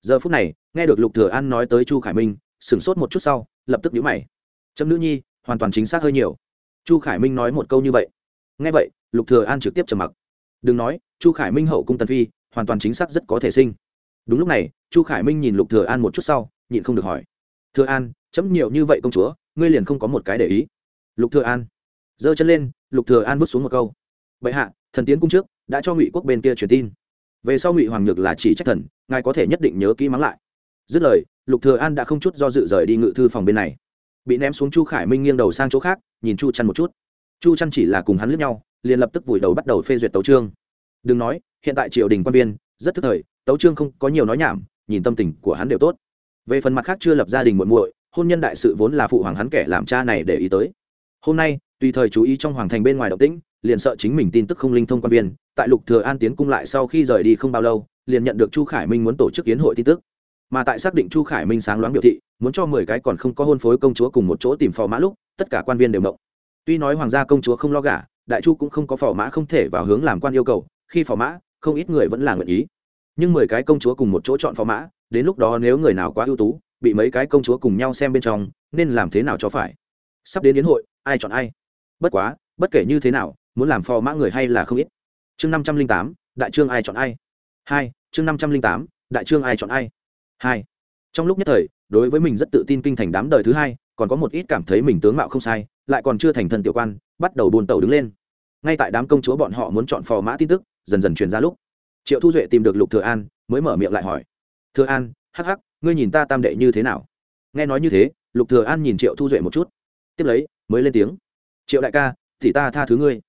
Giờ phút này, nghe được lục thừa an nói tới chu khải minh, sửng sốt một chút sau, lập tức nhíu mày. Chấm nữ nhi, hoàn toàn chính xác hơi nhiều. Chu khải minh nói một câu như vậy. Nghe vậy, lục thừa an trực tiếp trầm mặc. Đừng nói, chu khải minh hậu cung tần phi, hoàn toàn chính xác rất có thể sinh. Đúng lúc này, chu khải minh nhìn lục thừa an một chút sau, nhịn không được hỏi. Thừa an, chấm nhiều như vậy công chúa, ngươi liền không có một cái để ý. Lục thừa an, giơ chân lên lục thừa an vứt xuống một câu. Bệ hạ, thần tiến cung trước, đã cho ngụy quốc bên kia truyền tin. Về sau ngụy hoàng nhược là chỉ trách thần, ngài có thể nhất định nhớ kỹ mắng lại. Dứt lời, lục thừa an đã không chút do dự rời đi ngự thư phòng bên này. Bị ném xuống chu khải minh nghiêng đầu sang chỗ khác, nhìn chu chăn một chút. Chu chăn chỉ là cùng hắn lướt nhau, liền lập tức vùi đầu bắt đầu phê duyệt tấu chương. Đừng nói, hiện tại triều đình quan viên, rất thức thời, tấu chương không có nhiều nói nhảm, nhìn tâm tình của hắn đều tốt. Về phần mặt khác chưa lập gia đình muộn muội, hôn nhân đại sự vốn là phụ hoàng hắn kẻ làm cha này để ý tới. Hôm nay tùy thời chú ý trong hoàng thành bên ngoài động tĩnh, liền sợ chính mình tin tức không linh thông quan viên, tại lục thừa an tiến cung lại sau khi rời đi không bao lâu, liền nhận được chu khải minh muốn tổ chức kiến hội tin tức. Mà tại xác định chu khải minh sáng loáng biểu thị, muốn cho mười cái còn không có hôn phối công chúa cùng một chỗ tìm phò mã lúc, tất cả quan viên đều mộng tuy nói hoàng gia công chúa không lo gả, đại chu cũng không có phò mã không thể vào hướng làm quan yêu cầu, khi phò mã, không ít người vẫn là nguyện ý. Nhưng mười cái công chúa cùng một chỗ chọn phò mã, đến lúc đó nếu người nào quá ưu tú, bị mấy cái công chúa cùng nhau xem bên trong, nên làm thế nào cho phải? Sắp đến đến hội, ai chọn ai? Bất quá, bất kể như thế nào, muốn làm phò mã người hay là không ít. Chương năm trăm linh tám, đại trương ai chọn ai? Hai, chương năm trăm linh tám, đại trương ai chọn ai? Hai. Trong lúc nhất thời, đối với mình rất tự tin kinh thành đám đời thứ hai, còn có một ít cảm thấy mình tướng mạo không sai, lại còn chưa thành thân tiểu quan, bắt đầu buồn tàu đứng lên. Ngay tại đám công chúa bọn họ muốn chọn phò mã tin tức, dần dần truyền ra lúc, triệu thu duệ tìm được lục thừa an, mới mở miệng lại hỏi. Thừa an, hắc hắc, ngươi nhìn ta tam đệ như thế nào? Nghe nói như thế, lục thừa an nhìn triệu thu duệ một chút, tiếp lấy, mới lên tiếng triệu đại ca, thì ta tha thứ ngươi.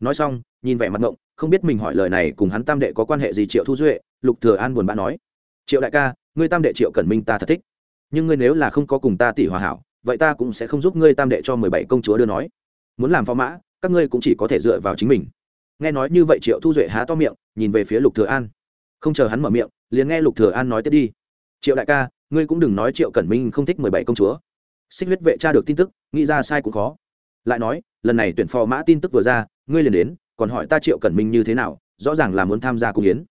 Nói xong, nhìn vẻ mặt ngộng, không biết mình hỏi lời này cùng hắn tam đệ có quan hệ gì triệu thu duệ, lục thừa an buồn bã nói, triệu đại ca, ngươi tam đệ triệu cẩn minh ta thật thích. Nhưng ngươi nếu là không có cùng ta tỷ hòa hảo, vậy ta cũng sẽ không giúp ngươi tam đệ cho mười bảy công chúa đưa nói. Muốn làm phó mã, các ngươi cũng chỉ có thể dựa vào chính mình. Nghe nói như vậy triệu thu duệ há to miệng, nhìn về phía lục thừa an. Không chờ hắn mở miệng, liền nghe lục thừa an nói tiếp đi. Triệu đại ca, ngươi cũng đừng nói triệu cẩn minh không thích mười bảy công chúa. Xích huyết vệ tra được tin tức, nghĩ ra sai cũng khó. Lại nói lần này tuyển phò mã tin tức vừa ra, ngươi liền đến, còn hỏi ta triệu cẩn minh như thế nào, rõ ràng là muốn tham gia cung yến.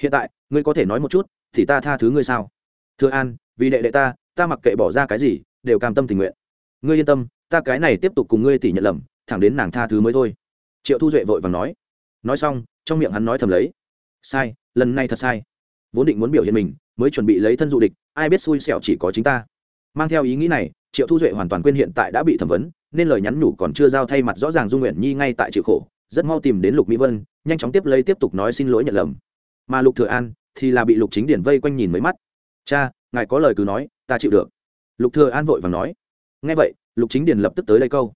Hiện tại, ngươi có thể nói một chút, thì ta tha thứ ngươi sao? Thưa an, vì đệ đệ ta ta mặc kệ bỏ ra cái gì, đều cam tâm tình nguyện. Ngươi yên tâm, ta cái này tiếp tục cùng ngươi tỉ nhận lầm, thẳng đến nàng tha thứ mới thôi. Triệu thu duệ vội vàng nói. Nói xong, trong miệng hắn nói thầm lấy. Sai, lần này thật sai. Vốn định muốn biểu hiện mình, mới chuẩn bị lấy thân dụ địch, ai biết xui xẻo chỉ có chính ta. Mang theo ý nghĩ này, triệu thu duệ hoàn toàn quên hiện tại đã bị thẩm vấn nên lời nhắn nhủ còn chưa giao thay mặt rõ ràng dung nguyện nhi ngay tại chịu khổ, rất mau tìm đến lục mỹ vân, nhanh chóng tiếp lấy tiếp tục nói xin lỗi nhận lầm. Mà lục thừa an thì là bị lục chính điển vây quanh nhìn mấy mắt. Cha, ngài có lời cứ nói, ta chịu được. Lục thừa an vội vàng nói. Nghe vậy, lục chính điển lập tức tới đây câu.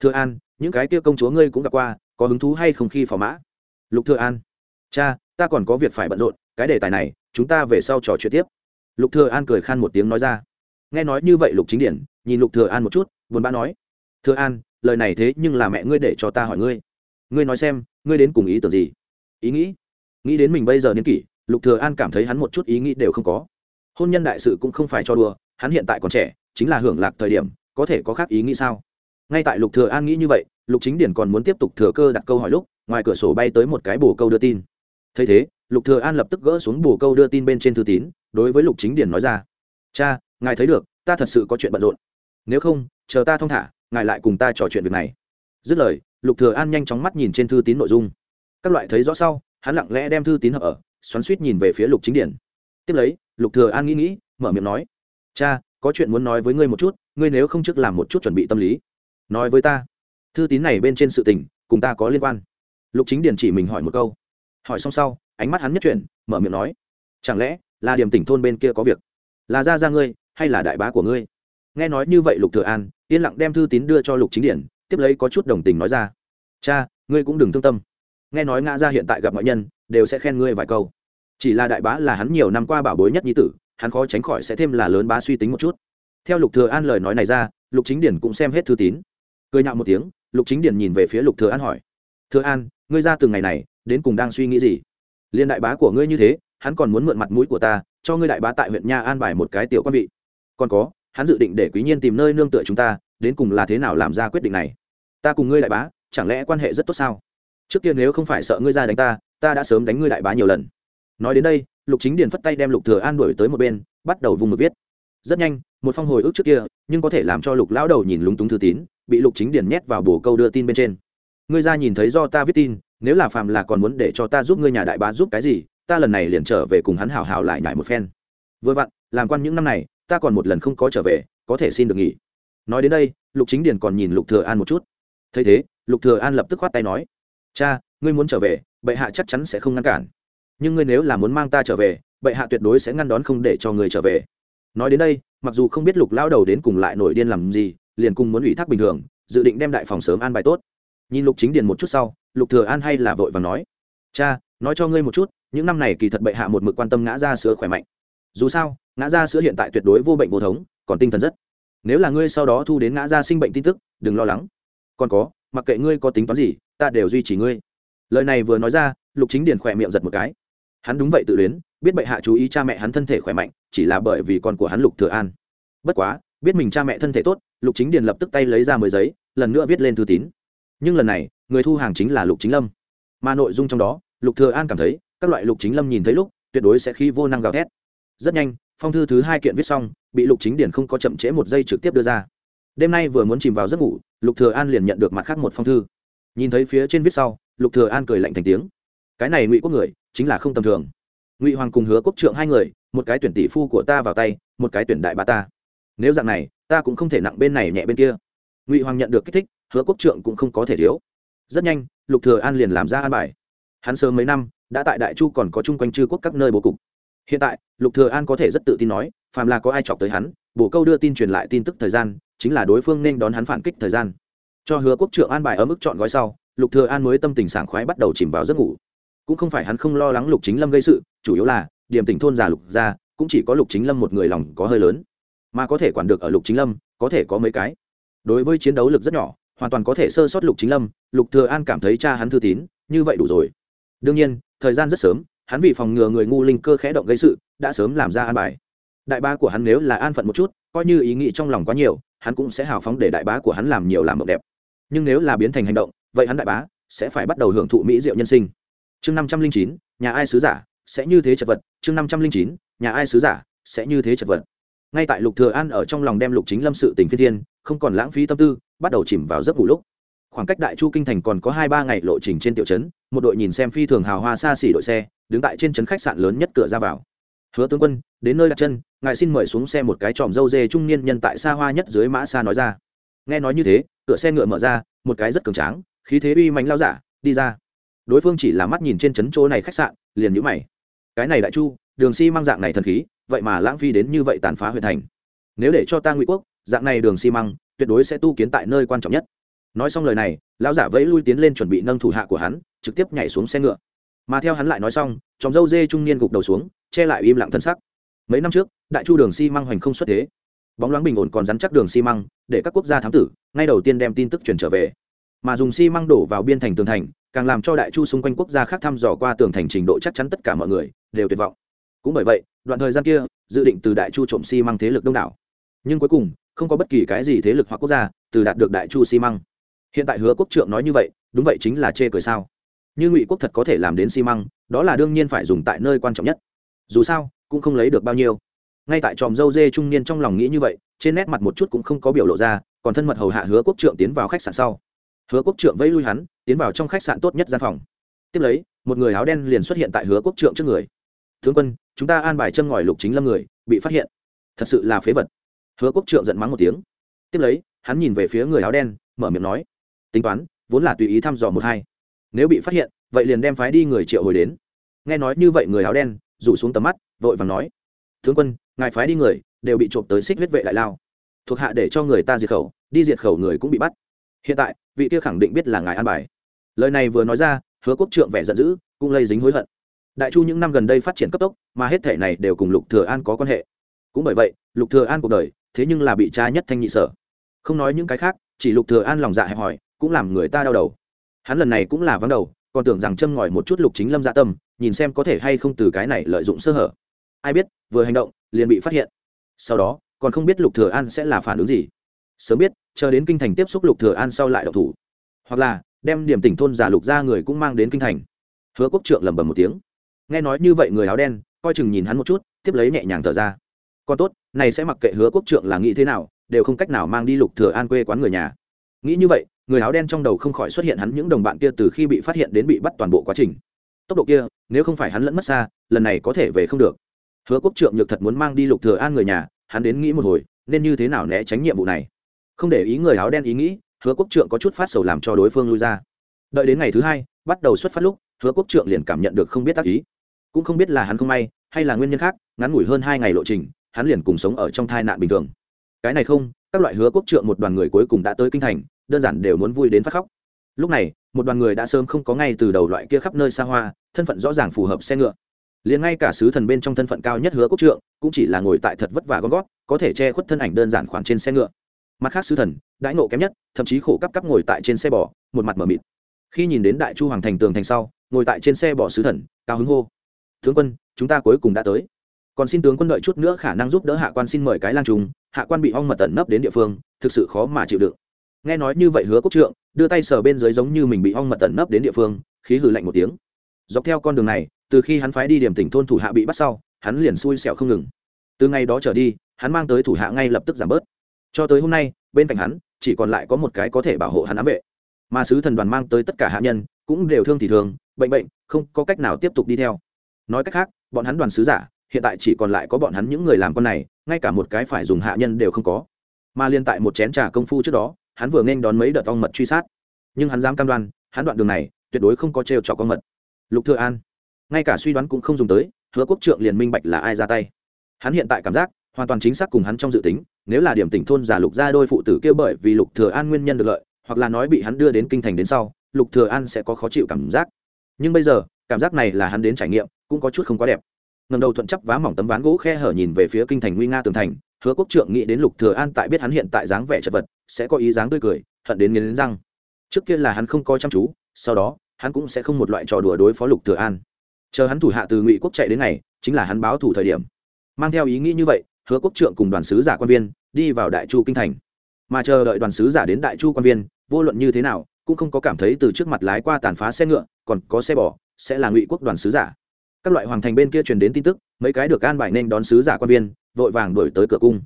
Thừa an, những cái kia công chúa ngươi cũng gặp qua, có hứng thú hay không khi phò mã? Lục thừa an. Cha, ta còn có việc phải bận rộn, cái đề tài này, chúng ta về sau trò chuyện tiếp. Lục thừa an cười khan một tiếng nói ra. Nghe nói như vậy, lục chính điển nhìn lục thừa an một chút, buồn bã nói thừa an, lời này thế nhưng là mẹ ngươi để cho ta hỏi ngươi. Ngươi nói xem, ngươi đến cùng ý tưởng gì? Ý nghĩ? Nghĩ đến mình bây giờ niên kỷ, lục thừa an cảm thấy hắn một chút ý nghĩ đều không có. Hôn nhân đại sự cũng không phải cho đùa, hắn hiện tại còn trẻ, chính là hưởng lạc thời điểm, có thể có khác ý nghĩ sao? Ngay tại lục thừa an nghĩ như vậy, lục chính điển còn muốn tiếp tục thừa cơ đặt câu hỏi lúc, ngoài cửa sổ bay tới một cái bồ câu đưa tin. Thấy thế, lục thừa an lập tức gỡ xuống bồ câu đưa tin bên trên thư tín, đối với lục chính điển nói ra, cha, ngài thấy được, ta thật sự có chuyện bận rộn. Nếu không, chờ ta thông thả ngài lại cùng ta trò chuyện việc này. Dứt lời, lục thừa an nhanh chóng mắt nhìn trên thư tín nội dung. Các loại thấy rõ sau, hắn lặng lẽ đem thư tín hợp ở, xoắn xuýt nhìn về phía lục chính điển. Tiếp lấy, lục thừa an nghĩ nghĩ, mở miệng nói, cha, có chuyện muốn nói với ngươi một chút, ngươi nếu không trước làm một chút chuẩn bị tâm lý. Nói với ta. Thư tín này bên trên sự tình, cùng ta có liên quan. Lục chính điển chỉ mình hỏi một câu. Hỏi xong sau, ánh mắt hắn nhất chuyển, mở miệng nói, chẳng lẽ là điểm tỉnh thôn bên kia có việc? Là ra ra ngươi, hay là đại bá của ngươi? Nghe nói như vậy lục thừa an, yên lặng đem thư tín đưa cho lục chính điển, tiếp lấy có chút đồng tình nói ra. Cha, ngươi cũng đừng thương tâm. Nghe nói ngã gia hiện tại gặp mọi nhân, đều sẽ khen ngươi vài câu. Chỉ là đại bá là hắn nhiều năm qua bảo bối nhất nhi tử, hắn khó tránh khỏi sẽ thêm là lớn bá suy tính một chút. Theo lục thừa an lời nói này ra, lục chính điển cũng xem hết thư tín. Cười nhạo một tiếng, lục chính điển nhìn về phía lục thừa an hỏi, thừa an, ngươi ra từ ngày này, đến cùng đang suy nghĩ gì? Liên đại bá của ngươi như thế, hắn còn muốn mượn mặt mũi của ta, cho ngươi đại bá tại huyện nha an bài một cái tiểu quan vị. Còn có hắn dự định để quý nhiên tìm nơi nương tựa chúng ta, đến cùng là thế nào làm ra quyết định này? Ta cùng ngươi đại bá, chẳng lẽ quan hệ rất tốt sao? Trước kia nếu không phải sợ ngươi ra đánh ta ta đã sớm đánh ngươi đại bá nhiều lần. Nói đến đây, lục chính điền phất tay đem lục thừa an đuổi tới một bên, bắt đầu vùng một viết. Rất nhanh, một phong hồi ức trước kia, nhưng có thể làm cho lục lão đầu nhìn lúng túng thư tín, bị lục chính điền nhét vào bổ câu đưa tin bên trên. Ngươi ra nhìn thấy do ta viết tin, nếu là phàm là còn muốn để cho ta giúp ngươi nhà đại bá giúp cái gì, ta lần này liền trở về cùng hắn hào hào lại nhảy một phen. Vừa vặn, làm quan những năm này ta còn một lần không có trở về, có thể xin được nghỉ. Nói đến đây, lục chính điền còn nhìn lục thừa an một chút. Thấy thế, lục thừa an lập tức khoát tay nói, cha, ngươi muốn trở về, bệ hạ chắc chắn sẽ không ngăn cản. Nhưng ngươi nếu là muốn mang ta trở về, bệ hạ tuyệt đối sẽ ngăn đón không để cho ngươi trở về. Nói đến đây, mặc dù không biết lục lao đầu đến cùng lại nổi điên làm gì, liền cùng muốn ủy thác bình thường, dự định đem đại phòng sớm an bài tốt. Nhìn lục chính điền một chút sau, lục thừa an hay là vội vàng nói, cha, nói cho ngươi một chút, những năm này kỳ thật bệ hạ một mực quan tâm ngã ra sữa khỏe mạnh. Dù sao ngã ra sữa hiện tại tuyệt đối vô bệnh vô thống, còn tinh thần rất. Nếu là ngươi sau đó thu đến ngã ra sinh bệnh tin tức, đừng lo lắng. Còn có, mặc kệ ngươi có tính toán gì, ta đều duy trì ngươi. Lời này vừa nói ra, lục chính điền khỏe miệng giật một cái. Hắn đúng vậy tự luyến, biết bệ hạ chú ý cha mẹ hắn thân thể khỏe mạnh, chỉ là bởi vì con của hắn lục thừa an. Bất quá, biết mình cha mẹ thân thể tốt, lục chính điền lập tức tay lấy ra mười giấy, lần nữa viết lên thư tín. Nhưng lần này, người thu hàng chính là lục chính lâm. Mà nội dung trong đó, lục thừa an cảm thấy, các loại lục chính lâm nhìn thấy lúc, tuyệt đối sẽ khi vô năng gào thét. Rất nhanh phong thư thứ hai kiện viết xong, bị lục chính điển không có chậm trễ một giây trực tiếp đưa ra. Đêm nay vừa muốn chìm vào giấc ngủ, lục thừa an liền nhận được mặt khác một phong thư. Nhìn thấy phía trên viết sau, lục thừa an cười lạnh thành tiếng. Cái này ngụy quốc người, chính là không tầm thường. Ngụy hoàng cùng hứa quốc trượng hai người, một cái tuyển tỷ phu của ta vào tay, một cái tuyển đại bà ta. Nếu dạng này, ta cũng không thể nặng bên này nhẹ bên kia. Ngụy hoàng nhận được kích thích, hứa quốc trượng cũng không có thể thiếu. Rất nhanh, lục thừa an liền làm ra an bài. Hắn sớm mấy năm, đã tại đại chu còn có chung quanh chư quốc các nơi bố cục hiện tại, lục thừa an có thể rất tự tin nói, phàm là có ai chọc tới hắn, bổ câu đưa tin truyền lại tin tức thời gian, chính là đối phương nên đón hắn phản kích thời gian. Cho hứa quốc trưởng an bài ở mức chọn gói sau, lục thừa an mới tâm tình sảng khoái bắt đầu chìm vào giấc ngủ. Cũng không phải hắn không lo lắng lục chính lâm gây sự, chủ yếu là, điểm tỉnh thôn già lục gia, cũng chỉ có lục chính lâm một người lòng có hơi lớn. Mà có thể quản được ở lục chính lâm, có thể có mấy cái. Đối với chiến đấu lực rất nhỏ, hoàn toàn có thể sơ sót lục chính lâm, lục thừa an cảm thấy cha hắn thư tín, như vậy đủ rồi. Đương nhiên, thời gian rất sớm hắn vì phòng ngừa người ngu linh cơ khẽ động gây sự, đã sớm làm ra an bài. Đại bá của hắn nếu là an phận một chút, coi như ý nghĩ trong lòng quá nhiều, hắn cũng sẽ hào phóng để đại bá của hắn làm nhiều làm mộng đẹp. Nhưng nếu là biến thành hành động, vậy hắn đại bá sẽ phải bắt đầu hưởng thụ mỹ diệu nhân sinh. Chương năm trăm linh chín, nhà ai sứ giả sẽ như thế chật vật. Chương năm trăm linh chín, nhà ai sứ giả sẽ như thế chật vật. Ngay tại lục thừa an ở trong lòng đem lục chính lâm sự tình phi thiên, không còn lãng phí tâm tư, bắt đầu chìm vào giấc ngủ lúc khoảng cách đại chu kinh thành còn có hai ba ngày lộ trình trên tiểu trấn, một đội nhìn xem phi thường hào hoa xa xỉ đội xe, đứng tại trên trấn khách sạn lớn nhất cửa ra vào. Hứa tướng quân, đến nơi đặt chân, ngài xin mời xuống xe một cái tròm dâu dê trung niên nhân tại xa hoa nhất dưới mã xa nói ra. Nghe nói như thế, cửa xe ngựa mở ra, một cái rất cường tráng, khí thế uy mánh lao giả, đi ra. Đối phương chỉ là mắt nhìn trên trấn chỗ này khách sạn, liền nhũ mày. Cái này đại chu, đường si mang dạng này thần khí, vậy mà lãng phí đến như vậy tàn phá huyện thành. Nếu để cho ta ngụy quốc, dạng này đường xi măng, tuyệt đối sẽ tu kiến tại nơi quan trọng nhất nói xong lời này, lão giả vẫy lui tiến lên chuẩn bị nâng thủ hạ của hắn, trực tiếp nhảy xuống xe ngựa. Mà theo hắn lại nói xong chóng dâu dê trung niên gục đầu xuống, che lại im lặng thân sắc. Mấy năm trước, đại chu đường xi măng hoành không xuất thế. Bóng loáng bình ổn còn dắn chắc đường xi măng, để các quốc gia thám tử, ngay đầu tiên đem tin tức truyền trở về. Mà dùng xi măng đổ vào biên thành tường thành, càng làm cho đại chu xung quanh quốc gia khác thăm dò qua tường thành trình độ chắc chắn tất cả mọi người, đều tuyệt vọng. Cũng bởi vậy, đoạn thời gian kia, dự định từ đại chu trộm xi măng thế lực đông đảo. Nhưng cuối cùng, không có bất kỳ cái gì thế lực hoặc quốc gia, từ đạt được đại chu xi măng hiện tại hứa quốc trượng nói như vậy, đúng vậy chính là chê cười sao? Như ngụy quốc thật có thể làm đến xi măng, đó là đương nhiên phải dùng tại nơi quan trọng nhất. Dù sao, cũng không lấy được bao nhiêu. Ngay tại tròm dâu dê trung niên trong lòng nghĩ như vậy, trên nét mặt một chút cũng không có biểu lộ ra, còn thân mật hầu hạ hứa quốc trượng tiến vào khách sạn sau. Hứa quốc trượng vẫy lui hắn, tiến vào trong khách sạn tốt nhất gian phòng. Tiếp lấy, một người áo đen liền xuất hiện tại hứa quốc trượng trước người. Tướng quân, chúng ta an bài châm ngòi lục chính lâm người, bị phát hiện. Thật sự là phế vật. Hứa quốc trượng giận mắng một tiếng. Tiếp lấy, hắn nhìn về phía người áo đen, mở miệng nói tính toán, vốn là tùy ý thăm dò một hai. Nếu bị phát hiện, vậy liền đem phái đi người triệu hồi đến. Nghe nói như vậy người áo đen, rủ xuống tầm mắt, vội vàng nói, tướng quân, ngài phái đi người, đều bị trộm tới xích huyết vệ lại lao. Thuộc hạ để cho người ta diệt khẩu, đi diệt khẩu người cũng bị bắt. Hiện tại, vị kia khẳng định biết là ngài an bài. Lời này vừa nói ra, hứa quốc trượng vẻ giận dữ, cũng lây dính hối hận. Đại chu những năm gần đây phát triển cấp tốc, mà hết thể này đều cùng lục thừa an có quan hệ. Cũng bởi vậy, lục thừa an cuộc đời, thế nhưng là bị cha nhất thanh nhị sở. Không nói những cái khác, chỉ lục thừa an lòng dạ hẹp hòi cũng làm người ta đau đầu. Hắn lần này cũng là vắng đầu, còn tưởng rằng châm ngòi một chút lục chính lâm dạ tâm, nhìn xem có thể hay không từ cái này lợi dụng sơ hở. Ai biết, vừa hành động, liền bị phát hiện. Sau đó, còn không biết lục thừa an sẽ là phản ứng gì. Sớm biết, chờ đến kinh thành tiếp xúc lục thừa an sau lại độc thủ. Hoặc là, đem điểm tỉnh thôn giả lục ra người cũng mang đến kinh thành. Hứa quốc trượng lẩm bẩm một tiếng. Nghe nói như vậy người áo đen, coi chừng nhìn hắn một chút, tiếp lấy nhẹ nhàng thở ra. Còn tốt, này sẽ mặc kệ hứa quốc trượng là nghĩ thế nào, đều không cách nào mang đi lục thừa an quê quán người nhà. Nghĩ như vậy người áo đen trong đầu không khỏi xuất hiện hắn những đồng bạn kia từ khi bị phát hiện đến bị bắt toàn bộ quá trình. Tốc độ kia, nếu không phải hắn lẫn mất xa, lần này có thể về không được. Hứa quốc trượng nhược thật muốn mang đi lục thừa an người nhà, hắn đến nghĩ một hồi, nên như thế nào né tránh nhiệm vụ này? Không để ý người áo đen ý nghĩ, hứa quốc trượng có chút phát sầu làm cho đối phương lui ra. Đợi đến ngày thứ hai, bắt đầu xuất phát lúc, hứa quốc trượng liền cảm nhận được không biết tác ý. Cũng không biết là hắn không may, hay là nguyên nhân khác, ngắn ngủi hơn hai ngày lộ trình, hắn liền cùng sống ở trong thai nạn bình thường. Cái này không, các loại hứa quốc trượng một đoàn người cuối cùng đã tới kinh thành đơn giản đều muốn vui đến phát khóc. Lúc này, một đoàn người đã sớm không có ngay từ đầu loại kia khắp nơi xa hoa, thân phận rõ ràng phù hợp xe ngựa. Liền ngay cả sứ thần bên trong thân phận cao nhất hứa quốc trượng, cũng chỉ là ngồi tại thật vất vả gom gót, có thể che khuất thân ảnh đơn giản khoảng trên xe ngựa. Mặt khác sứ thần, đãi nộ kém nhất, thậm chí khổ cấp cấp ngồi tại trên xe bò, một mặt mở mịt. Khi nhìn đến đại chu hoàng thành tường thành sau, ngồi tại trên xe bò sứ thần, cao hứng hô. Tướng quân, chúng ta cuối cùng đã tới. Còn xin tướng quân đợi chút nữa khả năng giúp đỡ hạ quan xin mời cái lang trùng, hạ quan bị hong mật tận nấp đến địa phương, thực sự khó mà chịu đựng nghe nói như vậy hứa quốc trượng, đưa tay sờ bên dưới giống như mình bị ong mật tận nấp đến địa phương, khí hừ lạnh một tiếng. Dọc theo con đường này, từ khi hắn phái đi điểm tỉnh thôn thủ hạ bị bắt sau, hắn liền xui xẻo không ngừng. Từ ngày đó trở đi, hắn mang tới thủ hạ ngay lập tức giảm bớt. Cho tới hôm nay, bên cạnh hắn, chỉ còn lại có một cái có thể bảo hộ hắn ám vệ. Mà sứ thần đoàn mang tới tất cả hạ nhân, cũng đều thương thì thường bệnh bệnh, không có cách nào tiếp tục đi theo. Nói cách khác, bọn hắn đoàn sứ giả, hiện tại chỉ còn lại có bọn hắn những người làm con này, ngay cả một cái phải dùng hạ nhân đều không có. Mà liên tại một chén trà công phu trước đó hắn vừa nên đón mấy đợt ong mật truy sát. Nhưng hắn dám cam đoan, hắn đoạn đường này tuyệt đối không có trêu trò con mật. Lục thừa an, ngay cả suy đoán cũng không dùng tới, hứa quốc trượng liền minh bạch là ai ra tay. Hắn hiện tại cảm giác, hoàn toàn chính xác cùng hắn trong dự tính, nếu là điểm tỉnh thôn giả lục gia đôi phụ tử kia bởi vì lục thừa an nguyên nhân được lợi, hoặc là nói bị hắn đưa đến kinh thành đến sau, lục thừa an sẽ có khó chịu cảm giác. Nhưng bây giờ, cảm giác này là hắn đến trải nghiệm, cũng có chút không quá đẹp. Ngầm đầu thuận chấp vá mỏng tấm ván gỗ khe hở nhìn về phía kinh thành nguy nga tường thành hứa quốc trượng nghĩ đến lục thừa an tại biết hắn hiện tại dáng vẻ chật vật, sẽ có ý dáng tươi cười, hận đến nghiến răng. Trước kia là hắn không coi chăm chú, sau đó, hắn cũng sẽ không một loại trò đùa đối phó lục thừa an. Chờ hắn thủ hạ từ ngụy quốc chạy đến ngày, chính là hắn báo thủ thời điểm. Mang theo ý nghĩ như vậy, hứa quốc trượng cùng đoàn sứ giả quan viên đi vào đại chu kinh thành. Mà chờ đợi đoàn sứ giả đến đại chu quan viên, vô luận như thế nào, cũng không có cảm thấy từ trước mặt lái qua tàn phá xe ngựa, còn có xe bò, sẽ là ngụy quốc đoàn sứ giả các loại hoàng thành bên kia truyền đến tin tức, mấy cái được an bài nên đón sứ giả quan viên, vội vàng đuổi tới cửa cung.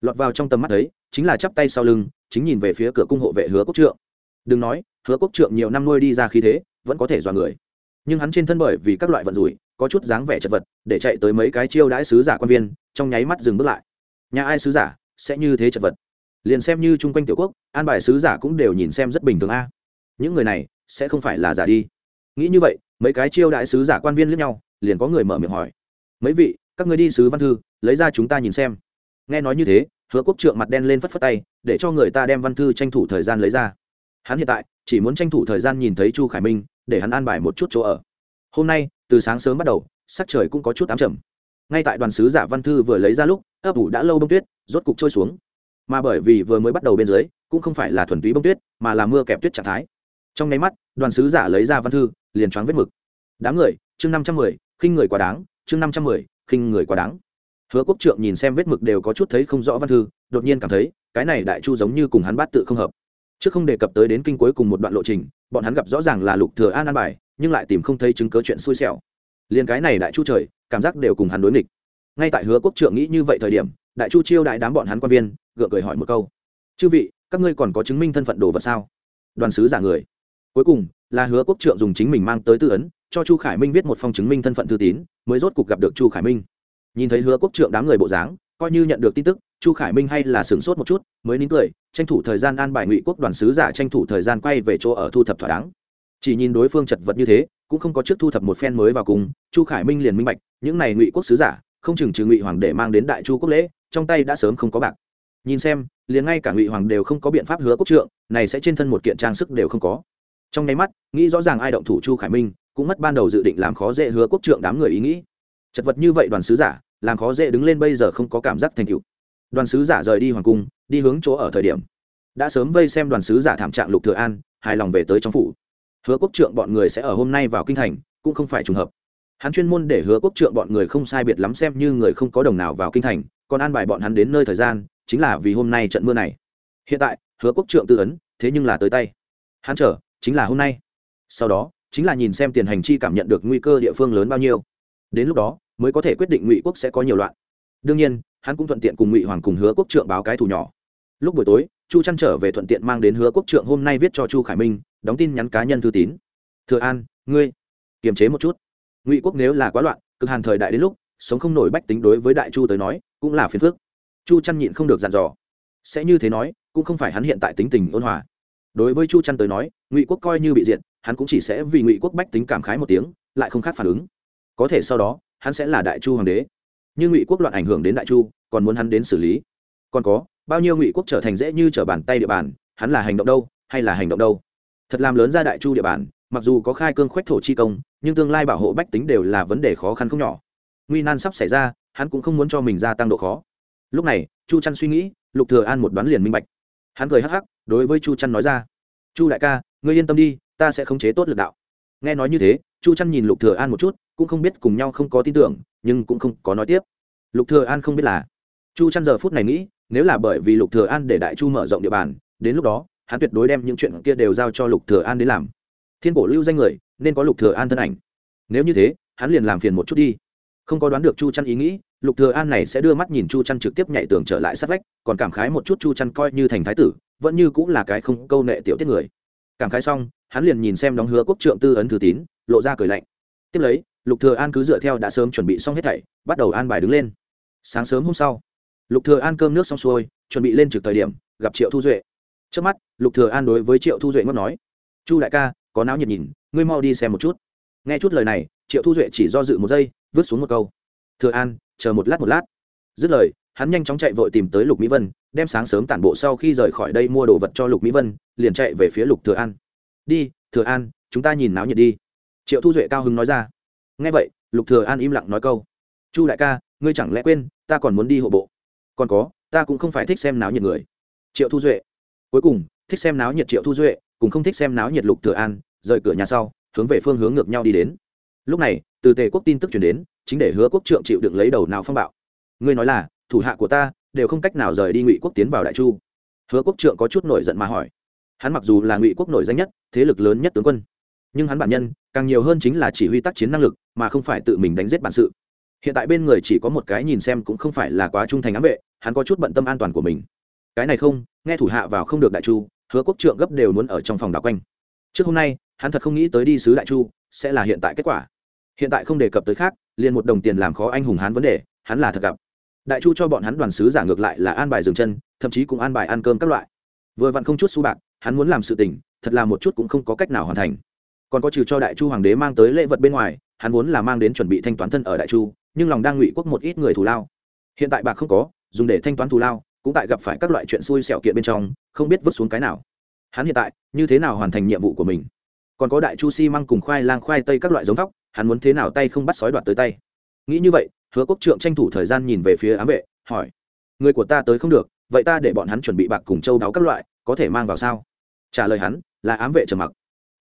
Lọt vào trong tầm mắt ấy chính là chắp tay sau lưng, chính nhìn về phía cửa cung hộ vệ hứa quốc trượng. Đừng nói, hứa quốc trượng nhiều năm nuôi đi ra khí thế, vẫn có thể dọa người. Nhưng hắn trên thân bởi vì các loại vận rủi, có chút dáng vẻ chật vật, để chạy tới mấy cái chiêu đãi sứ giả quan viên, trong nháy mắt dừng bước lại. Nhà ai sứ giả, sẽ như thế chật vật? Liền xem như chung quanh tiểu quốc, an bài sứ giả cũng đều nhìn xem rất bình thường a. Những người này, sẽ không phải là giả đi. Nghĩ như vậy, mấy cái chiêu đại sứ giả quan viên lẫn nhau liền có người mở miệng hỏi. Mấy vị, các người đi sứ văn thư, lấy ra chúng ta nhìn xem. Nghe nói như thế, hứa quốc trượng mặt đen lên phất phất tay, để cho người ta đem văn thư tranh thủ thời gian lấy ra. Hắn hiện tại, chỉ muốn tranh thủ thời gian nhìn thấy chu khải minh, để hắn an bài một chút chỗ ở. Hôm nay, từ sáng sớm bắt đầu, sắc trời cũng có chút ám trầm. Ngay tại đoàn sứ giả văn thư vừa lấy ra lúc, ấp ủ đã lâu bông tuyết, rốt cục trôi xuống. Mà bởi vì vừa mới bắt đầu bên dưới, cũng không phải là thuần túy bông tuyết, mà là mưa kẹp tuyết trạng thái. Trong nháy mắt, đoàn sứ giả lấy ra văn thư, liền choáng vết mực. Đám người, chương năm trăm mười khinh người quá đáng, chương năm trăm mười, khinh người quá đáng. Hứa quốc trượng nhìn xem vết mực đều có chút thấy không rõ văn thư, đột nhiên cảm thấy, cái này đại chu giống như cùng hắn bát tự không hợp. Trước không đề cập tới đến kinh cuối cùng một đoạn lộ trình, bọn hắn gặp rõ ràng là lục thừa an an bài, nhưng lại tìm không thấy chứng cớ chuyện xui xẻo. Liền cái này đại chu trời, cảm giác đều cùng hắn đối nghịch. Ngay tại hứa quốc trượng nghĩ như vậy thời điểm, đại chu chiêu đại đám bọn hắn quan viên, gượng cười hỏi một câu. Chư vị, các ngươi còn có chứng minh thân phận đồ vật sao? Đoàn sứ giả người. Cuối cùng, là hứa quốc trượng dùng chính mình mang tới tư ấn cho chu khải minh viết một phong chứng minh thân phận thư tín, mới rốt cuộc gặp được chu khải minh. Nhìn thấy hứa quốc trượng đám người bộ dáng, coi như nhận được tin tức, chu khải minh hay là sửng sốt một chút, mới nín cười, tranh thủ thời gian an bài ngụy quốc đoàn sứ giả tranh thủ thời gian quay về chỗ ở thu thập thỏa đáng. Chỉ nhìn đối phương chật vật như thế, cũng không có trước thu thập một phen mới vào cùng, chu khải minh liền minh bạch, những này ngụy quốc sứ giả, không chừng trừ ngụy hoàng để mang đến đại chu quốc lễ, trong tay đã sớm không có bạc. Nhìn xem, liền ngay cả ngụy hoàng đều không có biện pháp hứa quốc trượng, này sẽ trên thân một kiện trang sức đều không có. Trong nháy mắt, nghĩ rõ ràng ai động thủ chu khải minh cũng mất ban đầu dự định làm khó dễ hứa quốc trượng đám người ý nghĩ. Chật vật như vậy đoàn sứ giả, làm khó dễ đứng lên bây giờ không có cảm giác thành tựu. Đoàn sứ giả rời đi hoàng cung, đi hướng chỗ ở thời điểm. Đã sớm vây xem đoàn sứ giả thảm trạng lục thừa an, hài lòng về tới trong phủ. Hứa quốc trượng bọn người sẽ ở hôm nay vào kinh thành, cũng không phải trùng hợp. Hắn chuyên môn để hứa quốc trượng bọn người không sai biệt lắm xem như người không có đồng nào vào kinh thành, còn an bài bọn hắn đến nơi thời gian, chính là vì hôm nay trận mưa này. Hiện tại, hứa quốc trượng tư ấn, thế nhưng là tới tay. Hắn chờ, chính là hôm nay. Sau đó chính là nhìn xem tiền hành chi cảm nhận được nguy cơ địa phương lớn bao nhiêu. Đến lúc đó, mới có thể quyết định ngụy quốc sẽ có nhiều loạn. Đương nhiên, hắn cũng thuận tiện cùng ngụy hoàng cùng hứa quốc trượng báo cái thù nhỏ. Lúc buổi tối, chu chăn trở về thuận tiện mang đến hứa quốc trượng hôm nay viết cho chu khải minh, đóng tin nhắn cá nhân thư tín. Thừa an, ngươi, kiềm chế một chút. Ngụy quốc nếu là quá loạn, cực hàn thời đại đến lúc, sống không nổi bách tính đối với đại chu tới nói, cũng là phiền phức. Chu chăn nhịn không được dặn dò. Sẽ như thế nói, cũng không phải hắn hiện tại tính tình ôn hòa đối với chu trăn tới nói, ngụy quốc coi như bị diệt, hắn cũng chỉ sẽ vì ngụy quốc bách tính cảm khái một tiếng, lại không khác phản ứng. Có thể sau đó, hắn sẽ là đại chu hoàng đế. Nhưng ngụy quốc loạn ảnh hưởng đến đại chu, còn muốn hắn đến xử lý. Còn có, bao nhiêu ngụy quốc trở thành dễ như trở bàn tay địa bàn, hắn là hành động đâu, hay là hành động đâu? Thật làm lớn ra đại chu địa bàn, mặc dù có khai cương khoách thổ chi công, nhưng tương lai bảo hộ bách tính đều là vấn đề khó khăn không nhỏ. Nguy nan sắp xảy ra, hắn cũng không muốn cho mình gia tăng độ khó. Lúc này, chu trăn suy nghĩ, lục thừa an một đoán liền minh bạch. Hắn cười hắc hắc đối với chu trăn nói ra. Chu đại ca, ngươi yên tâm đi, ta sẽ khống chế tốt lực đạo. Nghe nói như thế, chu trăn nhìn lục thừa an một chút, cũng không biết cùng nhau không có tin tưởng, nhưng cũng không có nói tiếp. Lục thừa an không biết là, chu trăn giờ phút này nghĩ, nếu là bởi vì lục thừa an để đại chu mở rộng địa bàn, đến lúc đó, hắn tuyệt đối đem những chuyện kia đều giao cho lục thừa an đến làm. Thiên cổ lưu danh người, nên có lục thừa an thân ảnh. Nếu như thế, hắn liền làm phiền một chút đi không có đoán được chu chăn ý nghĩ, lục thừa an này sẽ đưa mắt nhìn chu chăn trực tiếp nhảy tường trở lại sát vách, còn cảm khái một chút chu chăn coi như thành thái tử, vẫn như cũng là cái không câu nệ tiểu tiết người. Cảm khái xong, hắn liền nhìn xem đóng hứa quốc trượng tư ấn thư tín, lộ ra cười lạnh. Tiếp lấy, lục thừa an cứ dựa theo đã sớm chuẩn bị xong hết thảy, bắt đầu an bài đứng lên. Sáng sớm hôm sau, lục thừa an cơm nước xong xuôi, chuẩn bị lên trực thời điểm, gặp triệu thu duệ. Trước mắt, lục thừa an đối với triệu thu duệ ngót nói, chu đại ca, có não nhiệt nhìn, ngươi mau đi xem một chút. Nghe chút lời này, triệu thu duệ chỉ do dự một giây vứt xuống một câu. Thừa an, chờ một lát một lát. Dứt lời, hắn nhanh chóng chạy vội tìm tới lục mỹ vân, đem sáng sớm tản bộ sau khi rời khỏi đây mua đồ vật cho lục mỹ vân, liền chạy về phía lục thừa an. Đi, thừa an, chúng ta nhìn náo nhiệt đi. Triệu thu duệ cao hứng nói ra. Nghe vậy, lục thừa an im lặng nói câu. Chu đại ca, ngươi chẳng lẽ quên, ta còn muốn đi hộ bộ? Còn có, ta cũng không phải thích xem náo nhiệt người. Triệu thu duệ. Cuối cùng, thích xem náo nhiệt triệu thu duệ cũng không thích xem náo nhiệt lục thừa an, rời cửa nhà sau, hướng về phương hướng ngược nhau đi đến. Lúc này từ tề quốc tin tức truyền đến, chính để hứa quốc trượng chịu đựng lấy đầu nào phong bạo. Ngươi nói là, thủ hạ của ta đều không cách nào rời đi ngụy quốc tiến vào đại chu. Hứa quốc trượng có chút nổi giận mà hỏi. Hắn mặc dù là ngụy quốc nổi danh nhất, thế lực lớn nhất tướng quân, nhưng hắn bản nhân, càng nhiều hơn chính là chỉ huy tác chiến năng lực, mà không phải tự mình đánh giết bản sự. Hiện tại bên người chỉ có một cái nhìn xem cũng không phải là quá trung thành ám vệ, hắn có chút bận tâm an toàn của mình. Cái này không, nghe thủ hạ vào không được đại chu, hứa quốc trượng gấp đều muốn ở trong phòng đảo quanh. Trước hôm nay, hắn thật không nghĩ tới đi sứ đại chu sẽ là hiện tại kết quả hiện tại không đề cập tới khác, liền một đồng tiền làm khó anh hùng hán vấn đề, hắn là thật gặp. Đại chu cho bọn hắn đoàn sứ giả ngược lại là an bài dừng chân, thậm chí cũng an bài ăn cơm các loại. Vừa vặn không chút su bạc, hắn muốn làm sự tình, thật là một chút cũng không có cách nào hoàn thành. Còn có trừ cho đại chu hoàng đế mang tới lễ vật bên ngoài, hắn vốn là mang đến chuẩn bị thanh toán thân ở đại chu, nhưng lòng đang ngụy quốc một ít người thù lao. Hiện tại bạc không có, dùng để thanh toán thù lao, cũng tại gặp phải các loại chuyện xui xẻo kiện bên trong, không biết vứt xuống cái nào. Hắn hiện tại, như thế nào hoàn thành nhiệm vụ của mình? Còn có đại chu si măng cùng khoai lang khoai tây các loại giống thóc hắn muốn thế nào tay không bắt sói đoạt tới tay. Nghĩ như vậy, hứa quốc trượng tranh thủ thời gian nhìn về phía ám vệ, hỏi, người của ta tới không được, vậy ta để bọn hắn chuẩn bị bạc cùng châu đáo các loại, có thể mang vào sao? Trả lời hắn, là ám vệ trầm mặc.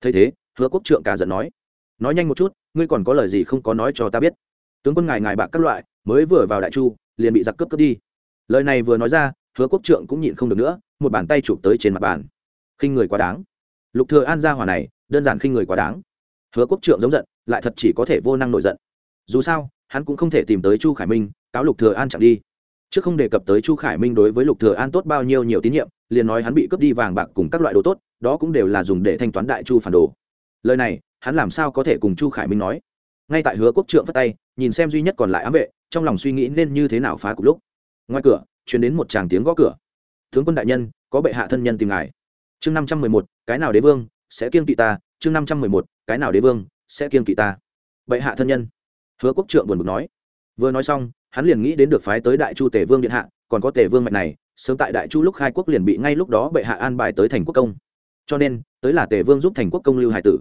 Thấy thế, hứa quốc trượng cả giận nói nói nhanh một chút, ngươi còn có lời gì không có nói cho ta biết. Tướng quân ngài ngài bạc các loại, mới vừa vào đại chu, liền bị giặc cướp cướp đi. Lời này vừa nói ra, hứa quốc trượng cũng nhịn không được nữa, một bàn tay chụp tới trên mặt bàn. Khinh người quá đáng. Lục thừa an gia hỏa này, đơn giản khinh người quá đáng. Hứa quốc trượng giống giận lại thật chỉ có thể vô năng nổi giận. Dù sao, hắn cũng không thể tìm tới chu khải minh, cáo lục thừa an chẳng đi. Trước không đề cập tới chu khải minh đối với lục thừa an tốt bao nhiêu nhiều tín nhiệm, liền nói hắn bị cướp đi vàng bạc cùng các loại đồ tốt, đó cũng đều là dùng để thanh toán đại chu phản đồ. Lời này, hắn làm sao có thể cùng chu khải minh nói? Ngay tại hứa quốc trượng phất tay, nhìn xem duy nhất còn lại ám vệ, trong lòng suy nghĩ nên như thế nào phá cục lúc. Ngoài cửa, truyền đến một tràng tiếng gõ cửa. Tướng quân đại nhân, có bệ hạ thân nhân tìm ngài. Chương năm trăm mười một, cái nào đế vương sẽ kiêng kỵ ta? Chương năm trăm mười một, cái nào đế vương sẽ kiêng kỵ ta. Bệ hạ thân nhân. Hứa quốc trượng buồn bực nói. Vừa nói xong, hắn liền nghĩ đến được phái tới đại chu tề vương điện hạ, còn có tề vương mạch này, sớm tại đại chu lúc khai quốc liền bị ngay lúc đó bệ hạ an bài tới thành quốc công. Cho nên, tới là tề vương giúp thành quốc công lưu hải tử.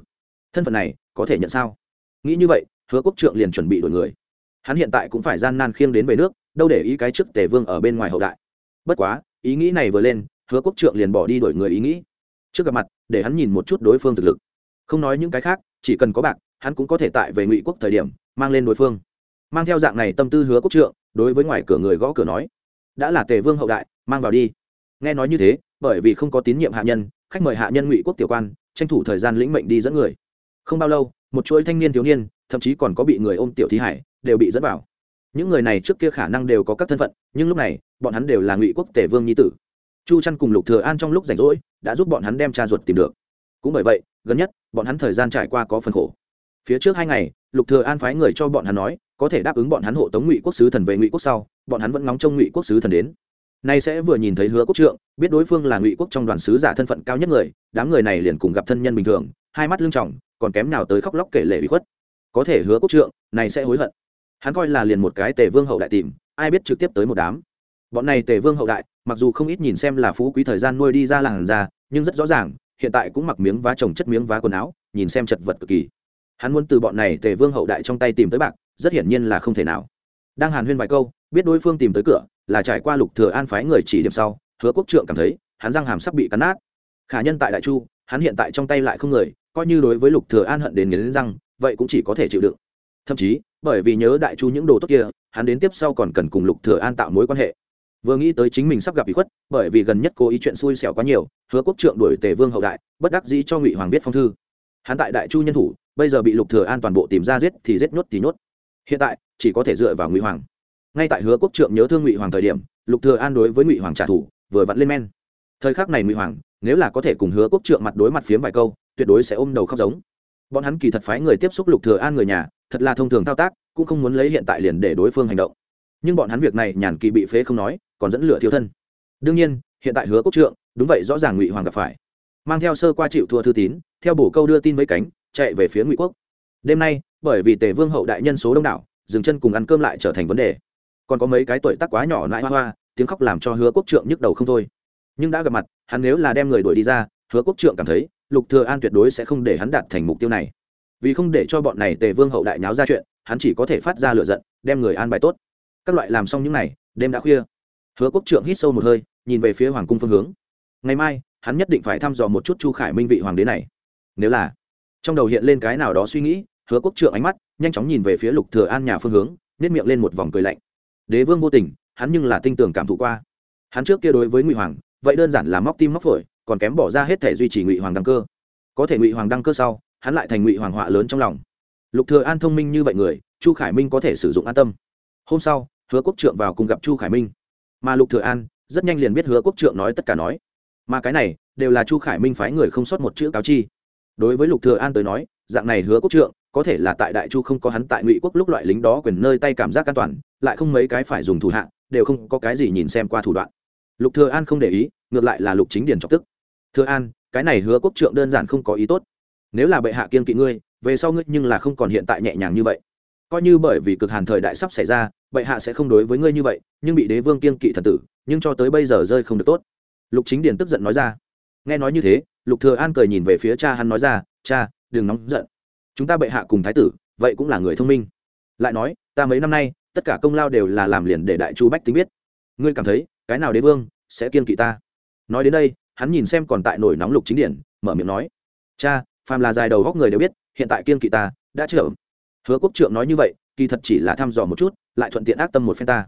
Thân phận này, có thể nhận sao? Nghĩ như vậy, hứa quốc trượng liền chuẩn bị đổi người. Hắn hiện tại cũng phải gian nan khiêng đến về nước, đâu để ý cái trước tề vương ở bên ngoài hậu đại. Bất quá, ý nghĩ này vừa lên, hứa quốc trượng liền bỏ đi đổi người ý nghĩ. Trước gặp mặt, để hắn nhìn một chút đối phương thực lực. Không nói những cái khác chỉ cần có bạc, hắn cũng có thể tại về ngụy quốc thời điểm, mang lên đối phương. Mang theo dạng này tâm tư hứa quốc trượng, đối với ngoài cửa người gõ cửa nói, đã là tề vương hậu đại, mang vào đi. Nghe nói như thế, bởi vì không có tín nhiệm hạ nhân, khách mời hạ nhân ngụy quốc tiểu quan, tranh thủ thời gian lĩnh mệnh đi dẫn người. Không bao lâu, một chuỗi thanh niên thiếu niên, thậm chí còn có bị người ôm tiểu thí hải, đều bị dẫn vào. Những người này trước kia khả năng đều có các thân phận, nhưng lúc này, bọn hắn đều là ngụy quốc tể vương nhi tử. Chu trăn cùng lục thừa an trong lúc rảnh rỗi, đã giúp bọn hắn đem cha ruột tìm được cũng bởi vậy, gần nhất, bọn hắn thời gian trải qua có phần khổ. Phía trước hai ngày, lục thừa an phái người cho bọn hắn nói, có thể đáp ứng bọn hắn hộ tống ngụy quốc sứ thần về ngụy quốc sau, bọn hắn vẫn ngóng trông ngụy quốc sứ thần đến. Nay sẽ vừa nhìn thấy hứa quốc trượng, biết đối phương là ngụy quốc trong đoàn sứ giả thân phận cao nhất người, đám người này liền cùng gặp thân nhân bình thường, hai mắt lưng tròng, còn kém nào tới khóc lóc kể lệ bị khuất. Có thể hứa quốc trượng, này sẽ hối hận. Hắn coi là liền một cái tề vương hậu đại tìm, ai biết trực tiếp tới một đám. Bọn này tề vương hậu đại, mặc dù không ít nhìn xem là phú quý thời gian nuôi đi ra làng ra nhưng rất rõ ràng hiện tại cũng mặc miếng vá trồng chất miếng vá quần áo, nhìn xem chật vật cực kỳ. Hắn muốn từ bọn này tề vương hậu đại trong tay tìm tới bạc, rất hiển nhiên là không thể nào. Đang hàn huyên vài câu, biết đối phương tìm tới cửa, là trải qua lục thừa an phái người chỉ điểm sau, hứa quốc trượng cảm thấy, hắn răng hàm sắp bị cắn nát. Khả nhân tại đại chu, hắn hiện tại trong tay lại không người, coi như đối với lục thừa an hận đến nghiến răng, vậy cũng chỉ có thể chịu đựng. Thậm chí, bởi vì nhớ đại chu những đồ tốt kia, hắn đến tiếp sau còn cần cùng lục thừa an tạo mối quan hệ vừa nghĩ tới chính mình sắp gặp bị khuất, bởi vì gần nhất cố ý chuyện xui xẻo quá nhiều, hứa quốc trượng đuổi tề vương hậu đại, bất đắc dĩ cho ngụy hoàng viết phong thư. Hắn tại đại chu nhân thủ, bây giờ bị lục thừa an toàn bộ tìm ra giết thì giết nhốt thì nhốt. Hiện tại, chỉ có thể dựa vào ngụy hoàng. Ngay tại hứa quốc trượng nhớ thương ngụy hoàng thời điểm, lục thừa an đối với ngụy hoàng trả thù, vừa vặn lên men. Thời khắc này ngụy hoàng, nếu là có thể cùng hứa quốc trượng mặt đối mặt phiếm vài câu, tuyệt đối sẽ ôm đầu khóc giống. Bọn hắn kỳ thật phái người tiếp xúc lục thừa an người nhà, thật là thông thường thao tác, cũng không muốn lấy hiện tại liền để đối phương hành động. Nhưng bọn hắn việc này nhàn kỳ bị phế không nói còn dẫn lửa thiếu thân. Đương nhiên, hiện tại hứa quốc trượng, đúng vậy, rõ ràng ngụy hoàng gặp phải. Mang theo sơ qua chịu thua thư tín, theo bổ câu đưa tin với cánh, chạy về phía ngụy quốc. Đêm nay, bởi vì tề vương hậu đại nhân số đông đảo, dừng chân cùng ăn cơm lại trở thành vấn đề. Còn có mấy cái tuổi tác quá nhỏ lại hoa hoa, tiếng khóc làm cho hứa quốc trượng nhức đầu không thôi. Nhưng đã gặp mặt, hắn nếu là đem người đuổi đi ra, hứa quốc trượng cảm thấy, lục thừa an tuyệt đối sẽ không để hắn đạt thành mục tiêu này. Vì không để cho bọn này tề vương hậu đại nháo ra chuyện, hắn chỉ có thể phát ra lửa giận, đem người an bài tốt. Các loại làm xong những này đêm đã khuya hứa quốc trượng hít sâu một hơi, nhìn về phía hoàng cung phương hướng. Ngày mai, hắn nhất định phải thăm dò một chút chu khải minh vị hoàng đế này. Nếu là, trong đầu hiện lên cái nào đó suy nghĩ, hứa quốc trượng ánh mắt nhanh chóng nhìn về phía lục thừa an nhà phương hướng nét miệng lên một vòng cười lạnh. Đế vương vô tình, hắn nhưng là tinh tường cảm thụ qua. Hắn trước kia đối với ngụy hoàng, vậy đơn giản là móc tim móc phổi, còn kém bỏ ra hết thể duy trì ngụy hoàng đăng cơ. Có thể ngụy hoàng đăng cơ sau, hắn lại thành ngụy hoàng họa lớn trong lòng. Lục thừa an thông minh như vậy người, chu khải minh có thể sử dụng an tâm. Hôm sau, hứa quốc trượng vào cùng gặp chu khải minh mà lục thừa an rất nhanh liền biết hứa quốc trượng nói tất cả nói. mà cái này đều là chu khải minh phái người không sót một chữ cáo chi. đối với lục thừa an tới nói, dạng này hứa quốc trượng có thể là tại đại chu không có hắn tại ngụy quốc lúc loại lính đó quyền nơi tay cảm giác an toàn, lại không mấy cái phải dùng thủ hạ, đều không có cái gì nhìn xem qua thủ đoạn. lục thừa an không để ý, ngược lại là lục chính điền chọc tức. thừa an, cái này hứa quốc trượng đơn giản không có ý tốt. nếu là bệ hạ kiên kỵ ngươi, về sau ngươi nhưng là không còn hiện tại nhẹ nhàng như vậy coi như bởi vì cực hàn thời đại sắp xảy ra, bệ hạ sẽ không đối với ngươi như vậy, nhưng bị đế vương kiên kỵ thần tử, nhưng cho tới bây giờ rơi không được tốt. Lục chính điền tức giận nói ra. Nghe nói như thế, lục thừa an cười nhìn về phía cha hắn nói ra, cha, đừng nóng giận. Chúng ta bệ hạ cùng thái tử, vậy cũng là người thông minh. Lại nói, ta mấy năm nay, tất cả công lao đều là làm liền để đại chu bách tính biết. Ngươi cảm thấy, cái nào đế vương sẽ kiên kỵ ta? Nói đến đây, hắn nhìn xem còn tại nổi nóng lục chính điển mở miệng nói, cha, phàm là dài đầu góc người đều biết, hiện tại kiên kỵ ta đã chở hứa quốc trượng nói như vậy, kỳ thật chỉ là thăm dò một chút, lại thuận tiện ác tâm một phen ta.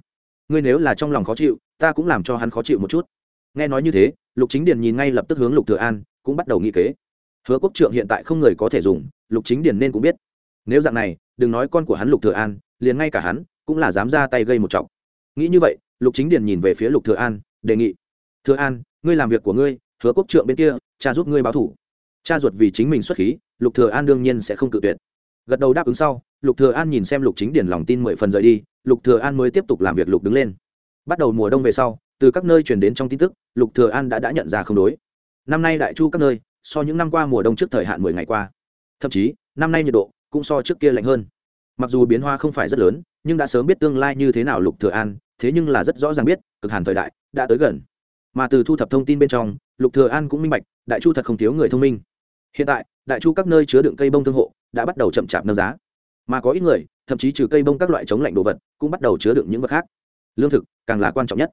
Ngươi nếu là trong lòng khó chịu, ta cũng làm cho hắn khó chịu một chút. Nghe nói như thế, lục chính điền nhìn ngay lập tức hướng lục thừa an, cũng bắt đầu nghĩ kế. Hứa quốc trượng hiện tại không người có thể dùng, lục chính điền nên cũng biết. Nếu dạng này, đừng nói con của hắn lục thừa an, liền ngay cả hắn, cũng là dám ra tay gây một trọng. Nghĩ như vậy, lục chính điền nhìn về phía lục thừa an, đề nghị. Thừa an, ngươi làm việc của ngươi, hứa quốc trượng bên kia, cha giúp ngươi báo thủ. Cha ruột vì chính mình xuất khí, lục thừa an đương nhiên sẽ không cự tuyệt gật đầu đáp ứng sau, lục thừa an nhìn xem lục chính điền lòng tin mười phần rời đi, lục thừa an mới tiếp tục làm việc lục đứng lên. Bắt đầu mùa đông về sau, từ các nơi truyền đến trong tin tức, lục thừa an đã đã nhận ra không đối. Năm nay đại chu các nơi, so những năm qua mùa đông trước thời hạn mười ngày qua. Thậm chí, năm nay nhiệt độ cũng so trước kia lạnh hơn. Mặc dù biến hóa không phải rất lớn, nhưng đã sớm biết tương lai như thế nào lục thừa an, thế nhưng là rất rõ ràng biết, cực hàn thời đại đã tới gần. Mà từ thu thập thông tin bên trong, lục thừa an cũng minh bạch, đại chu thật không thiếu người thông minh. Hiện tại, đại chu các nơi chứa đựng cây bông thương hộ đã bắt đầu chậm chạp nâng giá. Mà có ít người, thậm chí trừ cây bông các loại chống lạnh đồ vật, cũng bắt đầu chứa đựng những vật khác. Lương thực, càng là quan trọng nhất.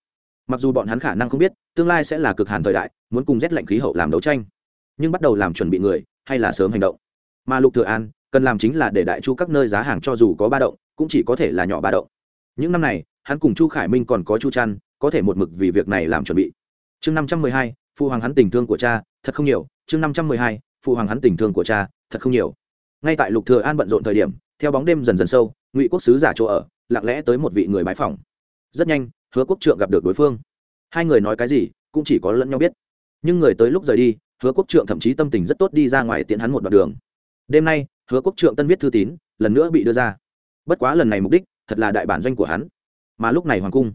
Mặc dù bọn hắn khả năng không biết, tương lai sẽ là cực hàn thời đại, muốn cùng rét lạnh khí hậu làm đấu tranh. Nhưng bắt đầu làm chuẩn bị người, hay là sớm hành động. Mà lục thừa an, cần làm chính là để đại chu các nơi giá hàng cho dù có ba động, cũng chỉ có thể là nhỏ ba động. Những năm này, hắn cùng chu khải minh còn có chu trăn, có thể một mực vì việc này làm chuẩn bị. Chương năm trăm mười hai phụ hoàng hắn tình thương của cha, thật không nhiều. Chương năm trăm mười hai phụ hoàng hắn tình thương của cha, thật không nhiều ngay tại lục thừa an bận rộn thời điểm, theo bóng đêm dần dần sâu, ngụy quốc sứ giả chỗ ở, lặng lẽ tới một vị người bái phỏng. Rất nhanh, hứa quốc trượng gặp được đối phương. Hai người nói cái gì, cũng chỉ có lẫn nhau biết. Nhưng người tới lúc rời đi, hứa quốc trượng thậm chí tâm tình rất tốt đi ra ngoài tiện hắn một đoạn đường. Đêm nay, hứa quốc trượng tân viết thư tín, lần nữa bị đưa ra. Bất quá lần này mục đích, thật là đại bản doanh của hắn. Mà lúc này hoàng cung,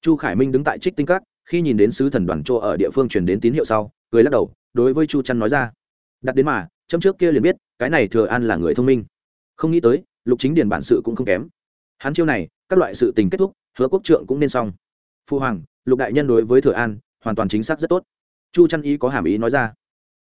chu khải minh đứng tại trích tinh các, khi nhìn đến sứ thần đoàn chỗ ở địa phương truyền đến tín hiệu sau, cười lắc đầu, đối với chu trăn nói ra. Đặt đến mà chấm trước kia liền biết, cái này thừa an là người thông minh. Không nghĩ tới, lục chính điền bản sự cũng không kém. Hắn chiêu này, các loại sự tình kết thúc, hứa quốc trượng cũng nên xong. Phu hoàng, lục đại nhân đối với thừa an, hoàn toàn chính xác rất tốt. Chu trăn ý có hàm ý nói ra.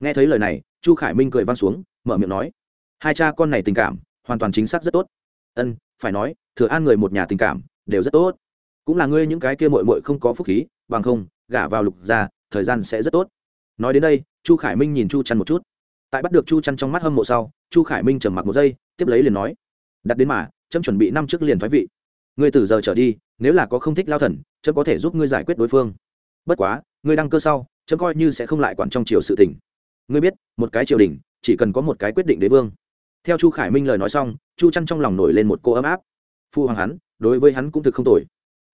Nghe thấy lời này, chu khải minh cười vang xuống, mở miệng nói. Hai cha con này tình cảm, hoàn toàn chính xác rất tốt. Ân, phải nói, thừa an người một nhà tình cảm, đều rất tốt. Cũng là ngươi những cái kia mội mội không có phúc khí, bằng không, gả vào lục ra thời gian sẽ rất tốt. Nói đến đây, chu khải minh nhìn chu chăn một chút tại bắt được chu chăn trong mắt hâm mộ sau, chu khải minh trầm mặc một giây, tiếp lấy liền nói, đặt đến mà trâm chuẩn bị năm trước liền thoái vị. Ngươi từ giờ trở đi, nếu là có không thích lao thần trâm có thể giúp ngươi giải quyết đối phương. Bất quá, ngươi đăng cơ sau trâm coi như sẽ không lại quản trong triều sự tình. Ngươi biết, một cái triều đình, chỉ cần có một cái quyết định đế vương. Theo chu khải minh lời nói xong, chu chăn trong lòng nổi lên một cô ấm áp. Phu hoàng hắn, đối với hắn cũng thực không tồi.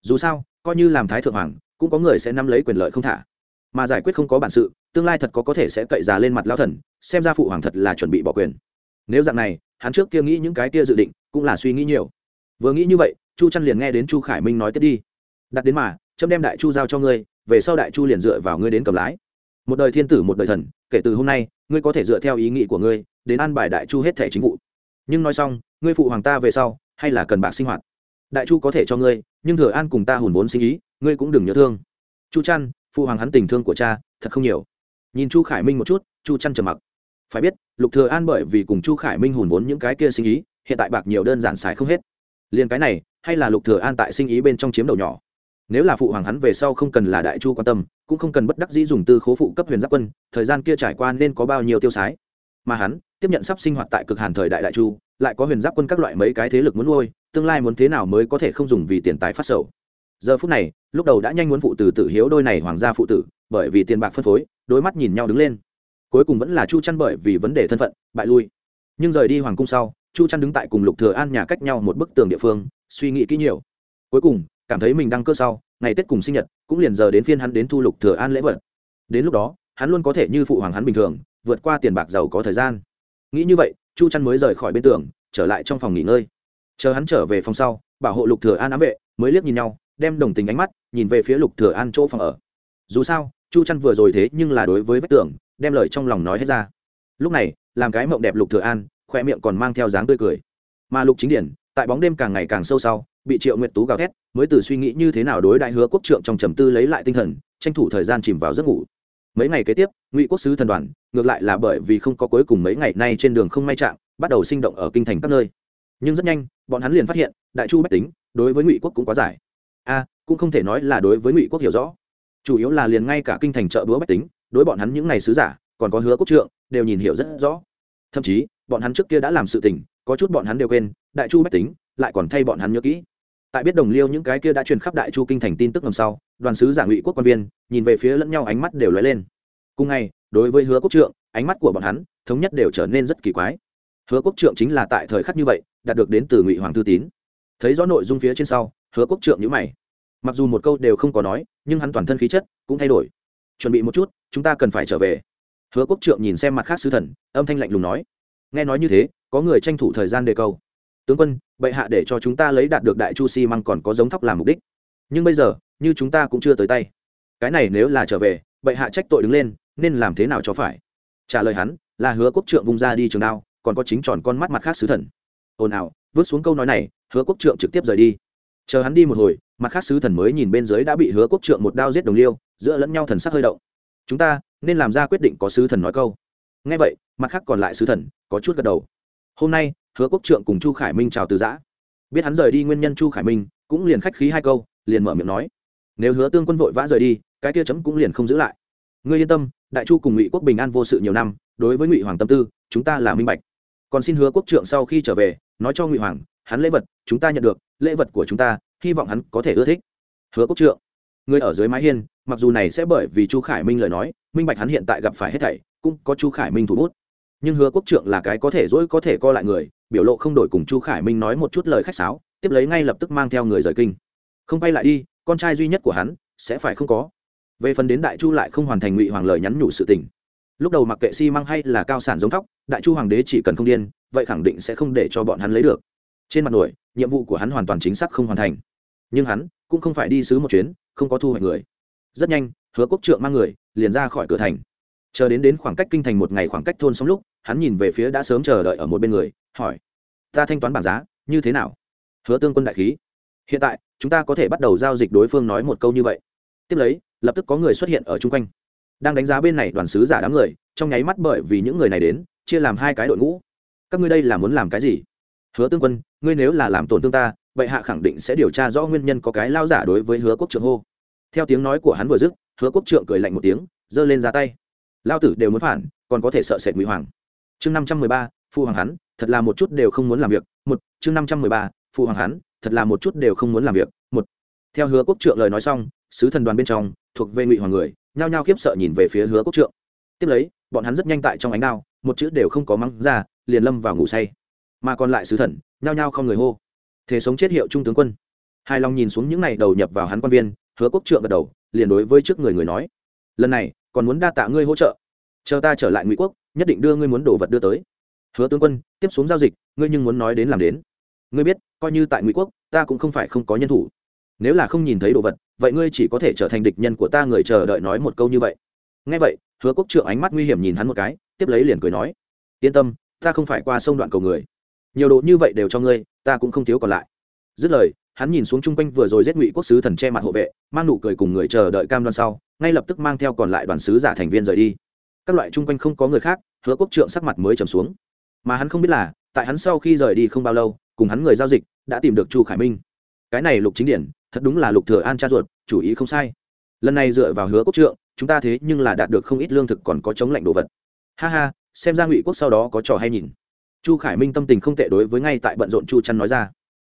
Dù sao, coi như làm thái thượng hoàng, cũng có người sẽ nắm lấy quyền lợi không thả. Mà giải quyết không có bản sự tương lai thật có có thể sẽ cậy già lên mặt lao thần, xem ra phụ hoàng thật là chuẩn bị bỏ quyền. Nếu dạng này, hắn trước kia nghĩ những cái kia dự định, cũng là suy nghĩ nhiều. Vừa nghĩ như vậy, chu chăn liền nghe đến chu khải minh nói tiếp đi. Đặt đến mà trâm đem đại chu giao cho ngươi, về sau đại chu liền dựa vào ngươi đến cầm lái. Một đời thiên tử, một đời thần, kể từ hôm nay, ngươi có thể dựa theo ý nghĩ của ngươi, đến an bài đại chu hết thẻ chính vụ. Nhưng nói xong, ngươi phụ hoàng ta về sau, hay là cần bạc sinh hoạt? Đại chu có thể cho ngươi, nhưng thừa an cùng ta hùn vốn sinh ý, ngươi cũng đừng nhớ thương. Chu trăn phụ hoàng hắn tình thương của cha, thật không nhiều nhìn chu khải minh một chút, chu chăn trầm mặc. Phải biết, lục thừa an bởi vì cùng chu khải minh hùn vốn những cái kia sinh ý, hiện tại bạc nhiều đơn giản xài không hết. Liền cái này, hay là lục thừa an tại sinh ý bên trong chiếm đầu nhỏ. Nếu là phụ hoàng hắn về sau không cần là đại chu quan tâm, cũng không cần bất đắc dĩ dùng tư khố phụ cấp huyền giáp quân, thời gian kia trải qua nên có bao nhiêu tiêu sái. Mà hắn, tiếp nhận sắp sinh hoạt tại cực hàn thời đại đại chu, lại có huyền giáp quân các loại mấy cái thế lực muốn nuôi, tương lai muốn thế nào mới có thể không dùng vì tiền tài phát sầu. Giờ phút này, lúc đầu đã nhanh muốn phụ tử tử hiếu đôi này hoàng gia phụ tử, bởi vì tiền bạc phân phối đôi mắt nhìn nhau đứng lên. Cuối cùng vẫn là chu chăn bởi vì vấn đề thân phận, bại lui. Nhưng rời đi hoàng cung sau, chu chăn đứng tại cùng lục thừa an nhà cách nhau một bức tường địa phương, suy nghĩ kỹ nhiều. Cuối cùng, cảm thấy mình đăng cơ sau, ngày tết cùng sinh nhật, cũng liền giờ đến phiên hắn đến thu lục thừa an lễ vật. Đến lúc đó, hắn luôn có thể như phụ hoàng hắn bình thường, vượt qua tiền bạc giàu có thời gian. Nghĩ như vậy, chu chăn mới rời khỏi bên tường, trở lại trong phòng nghỉ ngơi. Chờ hắn trở về phòng sau, bảo hộ lục thừa an ám vệ, mới liếc nhìn nhau, đem đồng tình ánh mắt nhìn về phía lục thừa an chỗ phòng ở. Dù sao chu chăn vừa rồi thế nhưng là đối với vách tường, đem lời trong lòng nói hết ra. Lúc này, làm cái mộng đẹp lục thừa an khoe miệng còn mang theo dáng tươi cười. Mà lục chính điển, tại bóng đêm càng ngày càng sâu sau, bị triệu nguyệt tú gào thét, mới từ suy nghĩ như thế nào đối đại hứa quốc trượng trong trầm tư lấy lại tinh thần, tranh thủ thời gian chìm vào giấc ngủ. Mấy ngày kế tiếp, ngụy quốc sứ thần đoàn, ngược lại là bởi vì không có cuối cùng mấy ngày nay trên đường không may trạng, bắt đầu sinh động ở kinh thành các nơi. Nhưng rất nhanh, bọn hắn liền phát hiện, đại chu bách tính, đối với ngụy quốc cũng quá giải. A cũng không thể nói là đối với ngụy quốc hiểu rõ chủ yếu là liền ngay cả kinh thành chợ búa bách tính, đối bọn hắn những ngày sứ giả, còn có hứa quốc trượng, đều nhìn hiểu rất rõ. Thậm chí, bọn hắn trước kia đã làm sự tình, có chút bọn hắn đều quên, đại chu bách tính, lại còn thay bọn hắn nhớ kỹ. Tại biết đồng liêu những cái kia đã truyền khắp đại chu kinh thành tin tức ngầm sau, đoàn sứ giả ngụy quốc quan viên, nhìn về phía lẫn nhau ánh mắt đều lóe lên. Cùng ngày, đối với hứa quốc trượng, ánh mắt của bọn hắn, thống nhất đều trở nên rất kỳ quái. Hứa quốc trượng chính là tại thời khắc như vậy, đạt được đến từ ngụy hoàng thư tín. Thấy rõ nội dung phía trên sau, hứa quốc trượng nhữ mày mặc dù một câu đều không có nói, nhưng hắn toàn thân khí chất cũng thay đổi. Chuẩn bị một chút, chúng ta cần phải trở về. Hứa quốc trượng nhìn xem mặt khác sứ thần, âm thanh lạnh lùng nói. Nghe nói như thế, có người tranh thủ thời gian đề câu. Tướng quân, bệ hạ để cho chúng ta lấy đạt được đại chu si măng còn có giống thóc làm mục đích. Nhưng bây giờ, như chúng ta cũng chưa tới tay. Cái này nếu là trở về, bệ hạ trách tội đứng lên, nên làm thế nào cho phải? Trả lời hắn, là hứa quốc trượng vung ra đi trường đao, còn có chính tròn con mắt mặt khác sứ thần. Ồn ào, vứt xuống câu nói này, hứa quốc trượng trực tiếp rời đi. Chờ hắn đi một hồi mặt khác sứ thần mới nhìn bên dưới đã bị hứa quốc trượng một đao giết đồng liêu, giữa lẫn nhau thần sắc hơi động. Chúng ta nên làm ra quyết định có sứ thần nói câu. Ngay vậy, mặt khác còn lại sứ thần có chút gật đầu. Hôm nay, hứa quốc trượng cùng chu khải minh chào từ giã. Biết hắn rời đi nguyên nhân chu khải minh, cũng liền khách khí hai câu, liền mở miệng nói. Nếu hứa tương quân vội vã rời đi, cái kia chấm cũng liền không giữ lại. Ngươi yên tâm, đại chu cùng ngụy quốc bình an vô sự nhiều năm, đối với ngụy hoàng tâm tư, chúng ta là minh bạch. Còn xin hứa quốc trượng sau khi trở về, nói cho ngụy hoàng, hắn lễ vật, chúng ta nhận được, lễ vật của chúng ta hy vọng hắn có thể ưa thích. Hứa quốc trượng, người ở dưới mái hiên, mặc dù này sẽ bởi vì chu khải minh lời nói, minh bạch hắn hiện tại gặp phải hết thảy, cũng có chu khải minh thủ bút. Nhưng hứa quốc trượng là cái có thể dỗi có thể co lại người, biểu lộ không đổi cùng chu khải minh nói một chút lời khách sáo, tiếp lấy ngay lập tức mang theo người rời kinh. Không bay lại đi, con trai duy nhất của hắn, sẽ phải không có. Về phần đến đại chu lại không hoàn thành ngụy hoàng lời nhắn nhủ sự tình. Lúc đầu mặc kệ xi、si、măng hay là cao sản giống thóc, đại chu hoàng đế chỉ cần không điên, vậy khẳng định sẽ không để cho bọn hắn lấy được. Trên mặt nổi nhiệm vụ của hắn hoàn toàn chính xác không hoàn thành. Nhưng hắn cũng không phải đi sứ một chuyến, không có thu hoạch người. Rất nhanh, hứa quốc trượng mang người liền ra khỏi cửa thành. Chờ đến đến khoảng cách kinh thành một ngày khoảng cách thôn xong lúc, hắn nhìn về phía đã sớm chờ đợi ở một bên người, hỏi, ta thanh toán bảng giá, như thế nào? Hứa tương quân đại khí, hiện tại, chúng ta có thể bắt đầu giao dịch đối phương nói một câu như vậy. Tiếp lấy, lập tức có người xuất hiện ở chung quanh. Đang đánh giá bên này đoàn sứ giả đám người, trong nháy mắt bởi vì những người này đến, chia làm hai cái đội ngũ. Các ngươi đây là muốn làm cái gì? Hứa tương quân, ngươi nếu là làm tổn thương ta vậy hạ khẳng định sẽ điều tra rõ nguyên nhân có cái lao giả đối với hứa quốc trượng hô. Theo tiếng nói của hắn vừa dứt, hứa quốc trượng cười lạnh một tiếng, giơ lên ra tay. Lao tử đều muốn phản, còn có thể sợ sệt ngụy hoàng. Chương năm trăm mười ba, phu hoàng hắn, thật là một chút đều không muốn làm việc. Một, chương năm trăm mười ba, phu hoàng hắn, thật là một chút đều không muốn làm việc. Một, theo hứa quốc trượng lời nói xong, sứ thần đoàn bên trong, thuộc về ngụy hoàng người, nhao nhao khiếp sợ nhìn về phía hứa quốc trượng tiếp lấy, bọn hắn rất nhanh tại trong ánh đao, một chữ đều không có mắng ra, liền lâm vào ngủ say mà còn lại sứ thần, nhao nhao không người hô. Thế sống chết hiệu trung tướng quân. Hài lòng nhìn xuống những này đầu nhập vào hắn quan viên, hứa quốc trượng gật đầu, liền đối với trước người người nói, lần này, còn muốn đa tạ ngươi hỗ trợ. Chờ ta trở lại ngụy quốc, nhất định đưa ngươi muốn đồ vật đưa tới. Hứa tướng quân, tiếp xuống giao dịch, ngươi nhưng muốn nói đến làm đến. Ngươi biết, coi như tại ngụy quốc, ta cũng không phải không có nhân thủ. Nếu là không nhìn thấy đồ vật, vậy ngươi chỉ có thể trở thành địch nhân của ta người chờ đợi nói một câu như vậy. Ngay vậy, hứa quốc trượng ánh mắt nguy hiểm nhìn hắn một cái, tiếp lấy liền cười nói, yên tâm, ta không phải qua sông đoạn cầu người nhiều đồ như vậy đều cho ngươi, ta cũng không thiếu còn lại. Dứt lời, hắn nhìn xuống chung quanh vừa rồi giết ngụy quốc sứ thần che mặt hộ vệ, mang nụ cười cùng người chờ đợi cam đoan sau, ngay lập tức mang theo còn lại đoàn sứ giả thành viên rời đi. Các loại chung quanh không có người khác, hứa quốc trượng sắc mặt mới trầm xuống. Mà hắn không biết là, tại hắn sau khi rời đi không bao lâu, cùng hắn người giao dịch, đã tìm được chu khải minh. Cái này lục chính điển, thật đúng là lục thừa an cha ruột, chủ ý không sai. Lần này dựa vào hứa quốc trượng, chúng ta thế nhưng là đạt được không ít lương thực còn có chống lạnh đồ vật. Ha ha, xem ra ngụy quốc sau đó có trò hay nhìn chu khải minh tâm tình không tệ đối với ngay tại bận rộn chu chăn nói ra.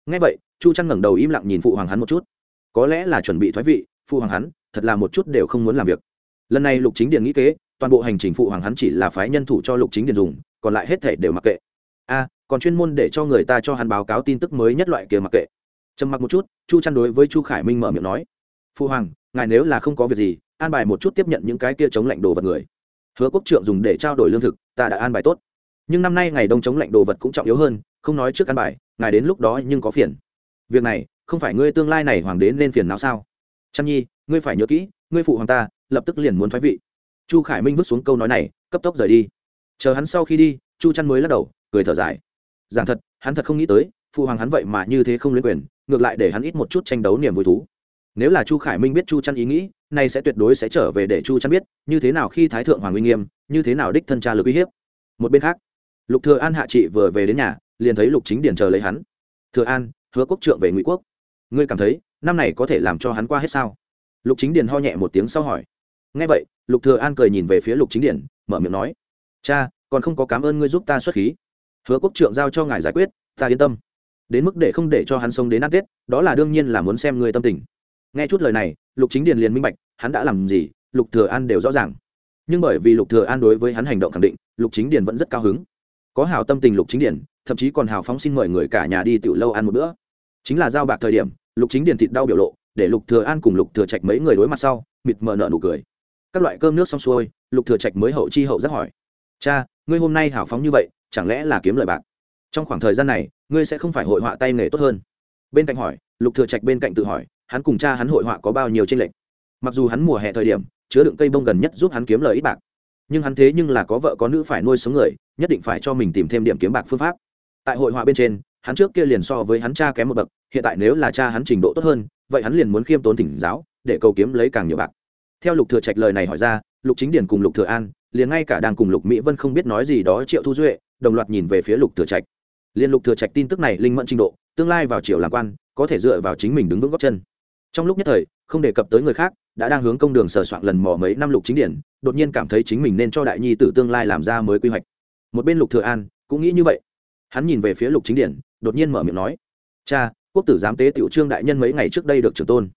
Ngay vậy, chu chăn ngẩng đầu im lặng nhìn phụ hoàng hắn một chút. Có lẽ là chuẩn bị thoái vị, phụ hoàng hắn, thật là một chút đều không muốn làm việc. Lần này lục chính điền nghĩ kế, toàn bộ hành trình phụ hoàng hắn chỉ là phái nhân thủ cho lục chính điền dùng, còn lại hết thể đều mặc kệ. A còn chuyên môn để cho người ta cho hắn báo cáo tin tức mới nhất loại kia mặc kệ. Trầm mặc một chút, chu chăn đối với chu khải minh mở miệng nói. Phụ hoàng, ngài nếu là không có việc gì, an bài một chút tiếp nhận những cái kia chống lạnh đồ vật người. Hứa quốc trượng dùng để trao đổi lương thực, ta đã an bài tốt nhưng năm nay ngày đông chống lạnh đồ vật cũng trọng yếu hơn, không nói trước căn bài, ngài đến lúc đó nhưng có phiền. Việc này, không phải ngươi tương lai này hoàng đế nên phiền não sao? Trăn nhi, ngươi phải nhớ kỹ, ngươi phụ hoàng ta, lập tức liền muốn thoái vị. Chu khải minh vứt xuống câu nói này, cấp tốc rời đi. Chờ hắn sau khi đi, chu chăn mới lắc đầu, cười thở dài. Giảng thật, hắn thật không nghĩ tới, phụ hoàng hắn vậy mà như thế không liên quyền, ngược lại để hắn ít một chút tranh đấu niềm vui thú. Nếu là chu khải minh biết chu chăn ý nghĩ, nay sẽ tuyệt đối sẽ trở về để chu chăn biết, như thế nào khi thái thượng hoàng uy nghiêm, như thế nào đích thân cha lực uy hiếp. Một bên khác lục thừa an hạ trị vừa về đến nhà, liền thấy lục chính điền chờ lấy hắn. Thừa an, hứa quốc trượng về ngụy quốc. Ngươi cảm thấy, năm này có thể làm cho hắn qua hết sao? Lục chính điền ho nhẹ một tiếng sau hỏi. Nghe vậy, lục thừa an cười nhìn về phía lục chính điền, mở miệng nói. Cha, còn không có cảm ơn ngươi giúp ta xuất khí. Hứa quốc trượng giao cho ngài giải quyết, ta yên tâm. Đến mức để không để cho hắn sống đến ăn tết, đó là đương nhiên là muốn xem ngươi tâm tình. Nghe chút lời này, lục chính điền liền minh bạch, hắn đã làm gì, lục thừa an đều rõ ràng. Nhưng bởi vì lục thừa an đối với hắn hành động khẳng định, lục chính điền vẫn rất cao hứng có hảo tâm tình lục chính điển, thậm chí còn hào phóng xin mời người cả nhà đi tiểu lâu ăn một bữa. Chính là giao bạc thời điểm lục chính điển thịt đau biểu lộ để lục thừa an cùng lục thừa trạch mấy người đối mặt sau mịt mờ nở nụ cười. Các loại cơm nước xong xuôi lục thừa trạch mới hậu chi hậu giác hỏi cha ngươi hôm nay hào phóng như vậy chẳng lẽ là kiếm lời bạc? Trong khoảng thời gian này ngươi sẽ không phải hội họa tay nghề tốt hơn. Bên cạnh hỏi lục thừa trạch bên cạnh tự hỏi hắn cùng cha hắn hội họa có bao nhiêu tranh lệch? Mặc dù hắn mùa hè thời điểm chứa đựng cây bông gần nhất giúp hắn kiếm lời ít bạc nhưng hắn thế nhưng là có vợ có nữ phải nuôi sống người, nhất định phải cho mình tìm thêm điểm kiếm bạc phương pháp. Tại hội họa bên trên, hắn trước kia liền so với hắn cha kém một bậc, hiện tại nếu là cha hắn trình độ tốt hơn, vậy hắn liền muốn khiêm tốn thỉnh giáo, để cầu kiếm lấy càng nhiều bạc. Theo lục thừa trạch lời này hỏi ra, lục chính điển cùng lục thừa an, liền ngay cả đang cùng lục mỹ vân không biết nói gì đó triệu thu duệ, đồng loạt nhìn về phía lục thừa trạch. Liên lục thừa trạch tin tức này linh mẫn trình độ, tương lai vào triều làm quan, có thể dựa vào chính mình đứng vững góc chân. Trong lúc nhất thời, không đề cập tới người khác đã đang hướng công đường sờ soạn lần mò mấy năm lục chính điển, đột nhiên cảm thấy chính mình nên cho đại nhi tử tương lai làm ra mới quy hoạch. Một bên lục thừa an cũng nghĩ như vậy. Hắn nhìn về phía lục chính điển, đột nhiên mở miệng nói, cha, quốc tử giám tế tiểu trương đại nhân mấy ngày trước đây được trưởng tôn.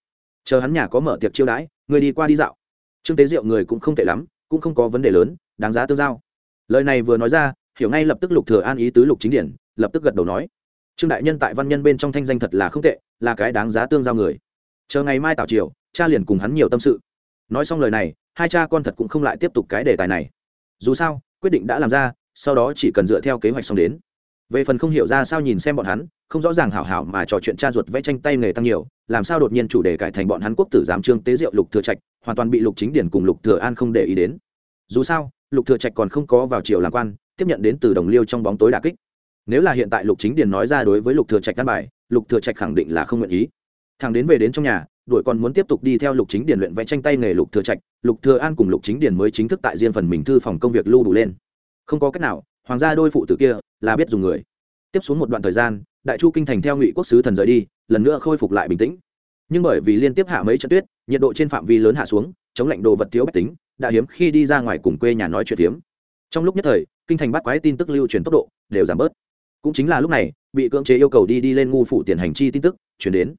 Chờ hắn nhà có mở tiệc chiêu đãi, người đi qua đi dạo. Trương tế diệu người cũng không tệ lắm, cũng không có vấn đề lớn, đáng giá tương giao. Lời này vừa nói ra, hiểu ngay lập tức lục thừa an ý tứ lục chính điển, lập tức gật đầu nói, trương đại nhân tại văn nhân bên trong thanh danh thật là không tệ, là cái đáng giá tương giao người. Chờ ngày mai tảo triều cha liền cùng hắn nhiều tâm sự. Nói xong lời này, hai cha con thật cũng không lại tiếp tục cái đề tài này. Dù sao, quyết định đã làm ra, sau đó chỉ cần dựa theo kế hoạch xong đến. Về phần không hiểu ra sao nhìn xem bọn hắn, không rõ ràng hảo hảo mà trò chuyện cha ruột vẽ tranh tay nghề tăng nhiều, làm sao đột nhiên chủ đề cải thành bọn hắn quốc tử giám trương tế diệu lục thừa trạch, hoàn toàn bị lục chính điển cùng lục thừa an không để ý đến. Dù sao, lục thừa trạch còn không có vào triều làm quan, tiếp nhận đến từ đồng liêu trong bóng tối đả kích. Nếu là hiện tại lục chính điển nói ra đối với lục thừa trạch căn bài, lục thừa trạch khẳng định là không nguyện ý thằng đến về đến trong nhà đội còn muốn tiếp tục đi theo lục chính Điền luyện vẽ tranh tay nghề lục thừa trạch, lục thừa an cùng lục chính Điền mới chính thức tại riêng phần mình thư phòng công việc lưu đủ lên. Không có cách nào, hoàng gia đôi phụ tử kia là biết dùng người. Tiếp xuống một đoạn thời gian, đại chu kinh thành theo ngụy quốc sứ thần rời đi, lần nữa khôi phục lại bình tĩnh. Nhưng bởi vì liên tiếp hạ mấy trận tuyết, nhiệt độ trên phạm vi lớn hạ xuống, chống lạnh đồ vật thiếu bách tính, đã hiếm khi đi ra ngoài cùng quê nhà nói chuyện hiếm. trong lúc nhất thời, kinh thành bắt quái tin tức lưu truyền tốc độ đều giảm bớt. Cũng chính là lúc này, bị cưỡng chế yêu cầu đi đi lên ngu Phụ tiền hành chi tin tức chuyển đến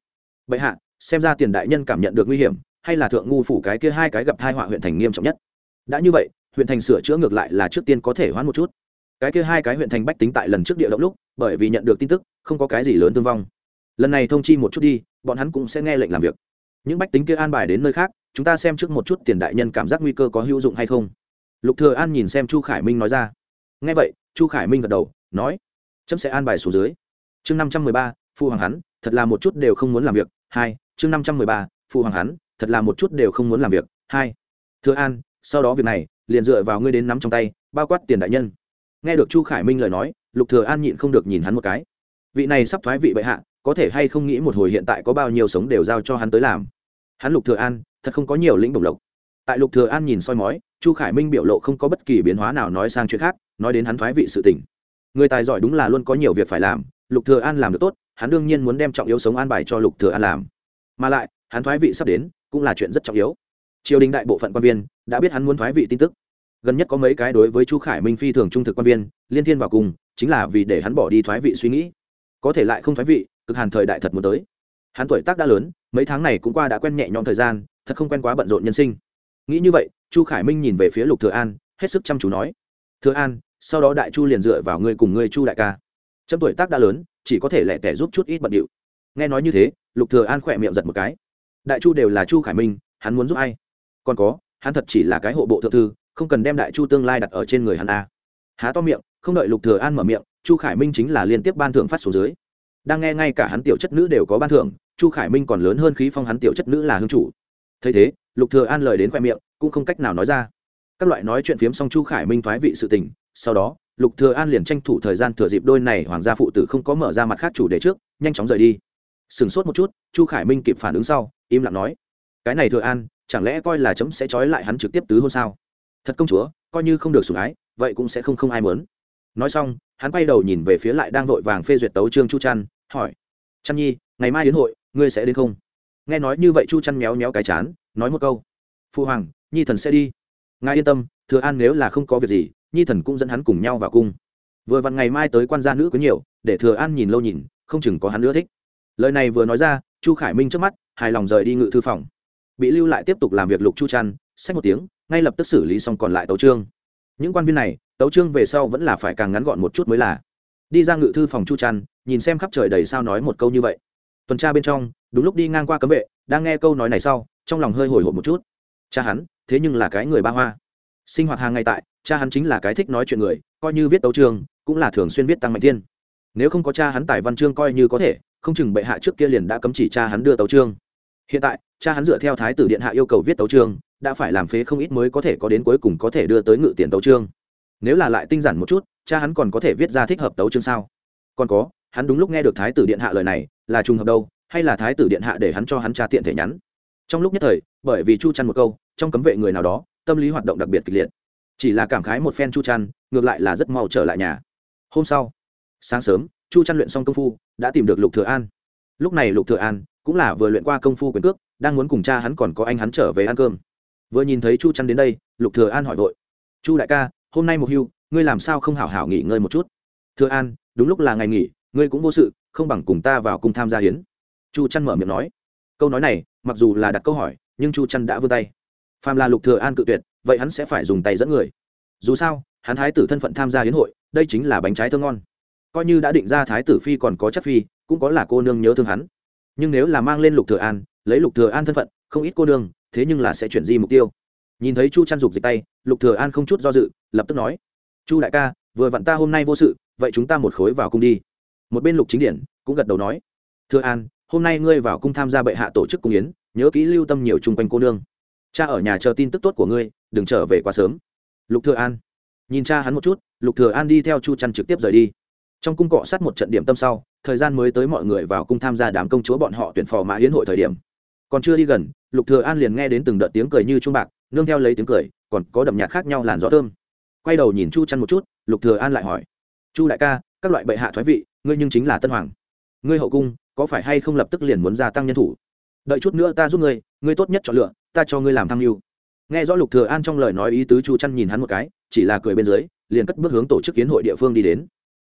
bệ hạ, xem ra tiền đại nhân cảm nhận được nguy hiểm, hay là thượng ngu phủ cái kia hai cái gặp thai họa huyện thành nghiêm trọng nhất. Đã như vậy, huyện thành sửa chữa ngược lại là trước tiên có thể hoãn một chút. Cái kia hai cái huyện thành bách tính tại lần trước địa động lúc, bởi vì nhận được tin tức, không có cái gì lớn thương vong. Lần này thông chi một chút đi, bọn hắn cũng sẽ nghe lệnh làm việc. Những bách tính kia an bài đến nơi khác, chúng ta xem trước một chút tiền đại nhân cảm giác nguy cơ có hữu dụng hay không. Lục thừa an nhìn xem chu khải minh nói ra. Nghe vậy, chu khải minh gật đầu, nói, chấm sẽ an bài xuống dưới. Chương năm trăm mười ba, phu hoàng hắn, thật là một chút đều không muốn làm việc hai, chương năm trăm mười ba, phụ hoàng hắn, thật là một chút đều không muốn làm việc. Hai, thưa an, sau đó việc này, liền dựa vào ngươi đến nắm trong tay, bao quát tiền đại nhân. Nghe được chu khải minh lời nói, lục thừa an nhịn không được nhìn hắn một cái. Vị này sắp thoái vị bệ hạ, có thể hay không nghĩ một hồi hiện tại có bao nhiêu sống đều giao cho hắn tới làm? Hắn lục thừa an, thật không có nhiều lĩnh bổng lộc. Tại lục thừa an nhìn soi mói, chu khải minh biểu lộ không có bất kỳ biến hóa nào nói sang chuyện khác, nói đến hắn thoái vị sự tình. Người tài giỏi đúng là luôn có nhiều việc phải làm, lục thừa an làm được tốt hắn đương nhiên muốn đem trọng yếu sống an bài cho lục thừa an làm. Mà lại, hắn thoái vị sắp đến, cũng là chuyện rất trọng yếu. Triều đình đại bộ phận quan viên đã biết hắn muốn thoái vị tin tức. Gần nhất có mấy cái đối với chu khải minh phi thường trung thực quan viên, liên thiên vào cùng, chính là vì để hắn bỏ đi thoái vị suy nghĩ. Có thể lại không thoái vị, cực hàn thời đại thật muốn tới. Hắn tuổi tác đã lớn, mấy tháng này cũng qua đã quen nhẹ nhõm thời gian, thật không quen quá bận rộn nhân sinh. Nghĩ như vậy, chu khải minh nhìn về phía lục thừa an, hết sức chăm chú nói, thừa an, sau đó đại chu liền dựa vào ngươi cùng ngươi chu đại ca. Trong tuổi tác đã lớn chỉ có thể lẻ tẻ giúp chút ít bận điệu. Nghe nói như thế, lục thừa an khỏe miệng giật một cái. Đại chu đều là chu khải minh, hắn muốn giúp ai? Còn có, hắn thật chỉ là cái hộ bộ thượng thư, không cần đem đại chu tương lai đặt ở trên người hắn a. Há to miệng, không đợi lục thừa an mở miệng, chu khải minh chính là liên tiếp ban thưởng phát xuống dưới. Đang nghe ngay cả hắn tiểu chất nữ đều có ban thưởng, chu khải minh còn lớn hơn khí phong hắn tiểu chất nữ là hương chủ. Thấy thế, lục thừa an lời đến khoe miệng, cũng không cách nào nói ra. Các loại nói chuyện phiếm xong chu khải minh thoái vị sự tình, sau đó lục thừa an liền tranh thủ thời gian thừa dịp đôi này hoàng gia phụ tử không có mở ra mặt khác chủ đề trước, nhanh chóng rời đi. Sừng sốt một chút, chu khải minh kịp phản ứng sau, im lặng nói, cái này thừa an, chẳng lẽ coi là chấm sẽ trói lại hắn trực tiếp tứ hôn sao? Thật công chúa, coi như không được sủng ái, vậy cũng sẽ không không ai muốn. Nói xong, hắn quay đầu nhìn về phía lại đang vội vàng phê duyệt tấu trương chu trăn, hỏi, trăn nhi, ngày mai đến hội, ngươi sẽ đến không? Nghe nói như vậy chu trăn méo méo cái chán, nói một câu, phu hoàng, nhi thần sẽ đi. Ngài yên tâm, thừa an nếu là không có việc gì nhi thần cũng dẫn hắn cùng nhau vào cung. Vừa vặn ngày mai tới quan gia nữ có nhiều, để thừa an nhìn lâu nhìn, không chừng có hắn nữa thích. Lời này vừa nói ra, chu khải minh trước mắt, hài lòng rời đi ngự thư phòng. Bị lưu lại tiếp tục làm việc lục chu trăn, xách một tiếng, ngay lập tức xử lý xong còn lại tấu trương những quan viên này, tấu trương về sau vẫn là phải càng ngắn gọn một chút mới là. Đi ra ngự thư phòng chu trăn, nhìn xem khắp trời đầy sao nói một câu như vậy. Tuần tra bên trong, đúng lúc đi ngang qua cấm vệ, đang nghe câu nói này sau, trong lòng hơi hồi hộp một chút. Cha hắn, thế nhưng là cái người ba hoa sinh hoạt hàng ngày tại, cha hắn chính là cái thích nói chuyện người, coi như viết tấu trường cũng là thường xuyên viết tăng mạnh thiên. Nếu không có cha hắn tài văn chương coi như có thể, không chừng bệ hạ trước kia liền đã cấm chỉ cha hắn đưa tấu trương hiện tại, cha hắn dựa theo thái tử điện hạ yêu cầu viết tấu trương đã phải làm phế không ít mới có thể có đến cuối cùng có thể đưa tới ngự tiền tấu trương nếu là lại tinh giản một chút, cha hắn còn có thể viết ra thích hợp tấu trương sao? Còn có, hắn đúng lúc nghe được thái tử điện hạ lời này, là trùng hợp đâu, hay là thái tử điện hạ để hắn cho hắn tra tiện thể nhắn? Trong lúc nhất thời, bởi vì chu chăn một câu, trong cấm vệ người nào đó tâm lý hoạt động đặc biệt kịch liệt. Chỉ là cảm khái một phen chu chăn ngược lại là rất mau trở lại nhà. Hôm sau, sáng sớm, chu chăn luyện xong công phu, đã tìm được lục thừa an. Lúc này lục thừa an cũng là vừa luyện qua công phu quyền cước, đang muốn cùng cha hắn còn có anh hắn trở về ăn cơm. Vừa nhìn thấy chu chăn đến đây, lục thừa an hỏi vội, chu đại ca, hôm nay một hưu, ngươi làm sao không hảo hảo nghỉ ngơi một chút? Thừa an, đúng lúc là ngày nghỉ, ngươi cũng vô sự, không bằng cùng ta vào cùng tham gia hiến chu chăn mở miệng nói. Câu nói này, mặc dù là đặt câu hỏi, nhưng chu chăn đã vươn tay phàm là lục thừa an cự tuyệt, vậy hắn sẽ phải dùng tay dẫn người. Dù sao, hắn thái tử thân phận tham gia hiến hội, đây chính là bánh trái thơm ngon. Coi như đã định ra thái tử phi còn có chất phi, cũng có là cô nương nhớ thương hắn. Nhưng nếu là mang lên lục thừa an, lấy lục thừa an thân phận, không ít cô nương, thế nhưng là sẽ chuyển di mục tiêu. Nhìn thấy chu chăn dục dịch tay, lục thừa an không chút do dự, lập tức nói, chu đại ca, vừa vặn ta hôm nay vô sự, vậy chúng ta một khối vào cung đi. Một bên lục chính điển cũng gật đầu nói, thừa an, hôm nay ngươi vào cung tham gia bệ hạ tổ chức cung yến, nhớ kỹ lưu tâm nhiều chung quanh cô nương cha ở nhà chờ tin tức tốt của ngươi, đừng trở về quá sớm. Lục thừa an nhìn cha hắn một chút, lục thừa an đi theo chu Trăn trực tiếp rời đi. Trong cung cọ sát một trận điểm tâm sau, thời gian mới tới mọi người vào cung tham gia đám công chúa bọn họ tuyển phò mã hiến hội thời điểm. Còn chưa đi gần, lục thừa an liền nghe đến từng đợt tiếng cười như trung bạc, nương theo lấy tiếng cười, còn có đậm nhạt khác nhau làn gió thơm. Quay đầu nhìn chu chăn một chút, lục thừa an lại hỏi, chu đại ca, các loại bệ hạ thoái vị, ngươi nhưng chính là tân hoàng. Ngươi hậu cung, có phải hay không lập tức liền muốn gia tăng nhân thủ? Đợi chút nữa ta giúp ngươi ngươi tốt nhất chọn lựa, ta cho ngươi làm tham mưu. Nghe rõ lục thừa an trong lời nói ý tứ chu chăn nhìn hắn một cái, chỉ là cười bên dưới, liền cất bước hướng tổ chức hiến hội địa phương đi đến.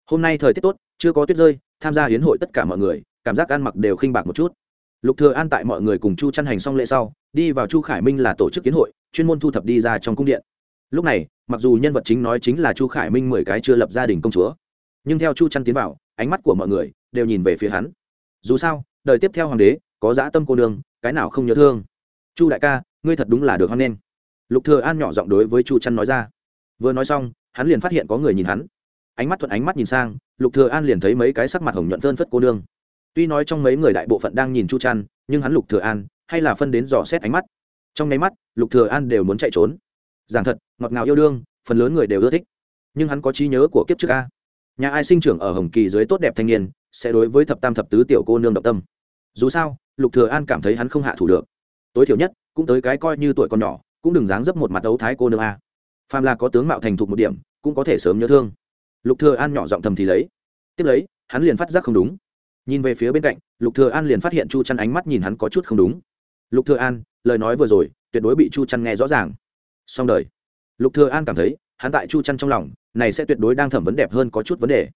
Hôm nay thời tiết tốt, chưa có tuyết rơi, tham gia hiến hội tất cả mọi người, cảm giác ăn mặc đều khinh bạc một chút. Lục thừa an tại mọi người cùng chu chăn hành xong lễ sau, đi vào chu khải minh là tổ chức hiến hội, chuyên môn thu thập đi ra trong cung điện. Lúc này, mặc dù nhân vật chính nói chính là chu khải minh mười cái chưa lập gia đình công chúa, nhưng theo chu chăn tiến vào, ánh mắt của mọi người đều nhìn về phía hắn. Dù sao, đời tiếp theo hoàng đế có dã tâm cô nương, cái nào không nhớ thương. Chu đại ca, ngươi thật đúng là được hoan nghênh. Lục thừa an nhỏ giọng đối với chu chăn nói ra. Vừa nói xong, hắn liền phát hiện có người nhìn hắn. Ánh mắt thuận ánh mắt nhìn sang, lục thừa an liền thấy mấy cái sắc mặt hồng nhuận phơn phất cô nương. Tuy nói trong mấy người đại bộ phận đang nhìn chu chăn nhưng hắn lục thừa an hay là phân đến dò xét ánh mắt. Trong nháy mắt, lục thừa an đều muốn chạy trốn. Giảng thật, ngọt ngào yêu đương, phần lớn người đều ưa thích. Nhưng hắn có trí nhớ của kiếp trước a. Nhà ai sinh trưởng ở hồng kỳ dưới tốt đẹp thanh niên, sẽ đối với thập tam thập tứ tiểu cô nương động tâm dù sao, lục thừa an cảm thấy hắn không hạ thủ được. Tối thiểu nhất, cũng tới cái coi như tuổi còn nhỏ, cũng đừng dáng dấp một mặt đấu thái cô nương a. Phàm là có tướng mạo thành thục một điểm, cũng có thể sớm nhớ thương. Lục thừa an nhỏ giọng thầm thì lấy. Tiếp lấy, hắn liền phát giác không đúng. Nhìn về phía bên cạnh, lục thừa an liền phát hiện chu chăn ánh mắt nhìn hắn có chút không đúng. Lục thừa an, lời nói vừa rồi, tuyệt đối bị chu chăn nghe rõ ràng. Xong đời. Lục thừa an cảm thấy, hắn tại chu chăn trong lòng, này sẽ tuyệt đối đang thẩm vấn đẹp hơn có chút vấn đề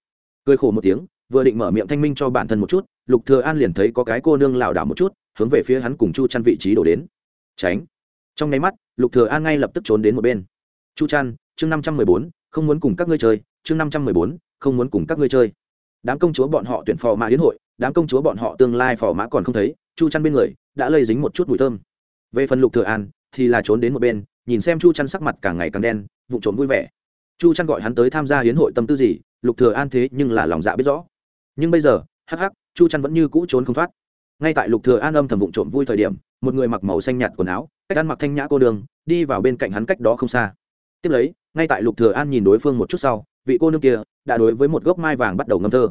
cười khổ một tiếng, vừa định mở miệng thanh minh cho bản thân một chút, lục thừa an liền thấy có cái cô nương lảo đảo một chút, hướng về phía hắn cùng chu chăn vị trí đổ đến. Tránh. Trong nháy mắt, lục thừa an ngay lập tức trốn đến một bên. Chu chăn chương năm trăm mười bốn, không muốn cùng các ngươi chơi, chương năm trăm mười bốn, không muốn cùng các ngươi chơi. Đám công chúa bọn họ tuyển phò mã hiến hội, đám công chúa bọn họ tương lai phò mã còn không thấy, chu chăn bên người, đã lây dính một chút mùi thơm. Về phần lục thừa an, thì là trốn đến một bên, nhìn xem chu chăn sắc mặt càng ngày càng đen, vụ trộm vui vẻ chu trăn gọi hắn tới tham gia hiến hội tâm tư gì, lục thừa an thế nhưng là lòng dạ biết rõ. Nhưng bây giờ, hắc hắc, chu trăn vẫn như cũ trốn không thoát. Ngay tại lục thừa an âm thầm vụng trộm vui thời điểm, một người mặc màu xanh nhạt quần áo, cách ăn mặc thanh nhã cô đường đi vào bên cạnh hắn cách đó không xa. Tiếp lấy, ngay tại lục thừa an nhìn đối phương một chút sau, vị cô nương kia đã đối với một gốc mai vàng bắt đầu ngâm thơ.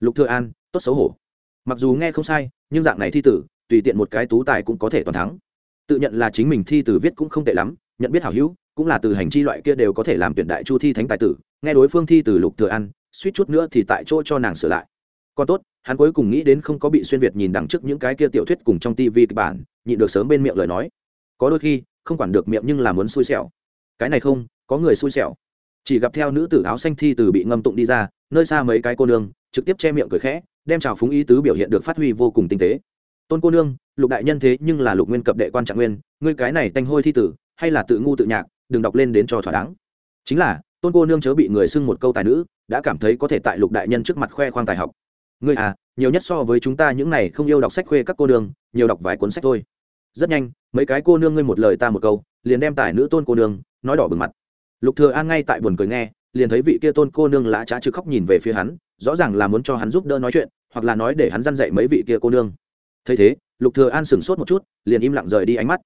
Lục thừa an, tốt xấu hổ. Mặc dù nghe không sai, nhưng dạng này thi tử, tùy tiện một cái tú tài cũng có thể toàn thắng. Tự nhận là chính mình thi tử viết cũng không tệ lắm, nhận biết hảo hữu cũng là từ hành chi loại kia đều có thể làm tuyển đại chu thi thánh tài tử, nghe đối phương thi từ lục thừa ăn, suýt chút nữa thì tại chỗ cho nàng sửa lại. Còn tốt, hắn cuối cùng nghĩ đến không có bị xuyên việt nhìn đằng trước những cái kia tiểu thuyết cùng trong tivi kịch bản, nhịn được sớm bên miệng lời nói. Có đôi khi, không quản được miệng nhưng là muốn xui xẻo. Cái này không, có người xui xẻo. Chỉ gặp theo nữ tử áo xanh thi từ bị ngâm tụng đi ra, nơi xa mấy cái cô nương, trực tiếp che miệng cười khẽ, đem trào phúng ý tứ biểu hiện được phát huy vô cùng tinh tế. Tôn cô nương, lục đại nhân thế nhưng là lục nguyên cập đệ quan trạng nguyên, ngươi cái này tanh hôi thi tử, hay là tự ngu tự nhạc đừng đọc lên đến cho thỏa đáng. Chính là, tôn cô nương chớ bị người xưng một câu tài nữ, đã cảm thấy có thể tại lục đại nhân trước mặt khoe khoang tài học. Ngươi à nhiều nhất so với chúng ta những này không yêu đọc sách khuê các cô nương, nhiều đọc vài cuốn sách thôi. Rất nhanh, mấy cái cô nương ngươi một lời ta một câu, liền đem tài nữ tôn cô nương, nói đỏ bừng mặt. Lục thừa an ngay tại buồn cười nghe, liền thấy vị kia tôn cô nương lã trá chứ khóc nhìn về phía hắn, rõ ràng là muốn cho hắn giúp đỡ nói chuyện, hoặc là nói để hắn dăn dạy mấy vị kia cô nương. Thấy thế, lục thừa an sững sốt một chút, liền im lặng rời đi ánh mắt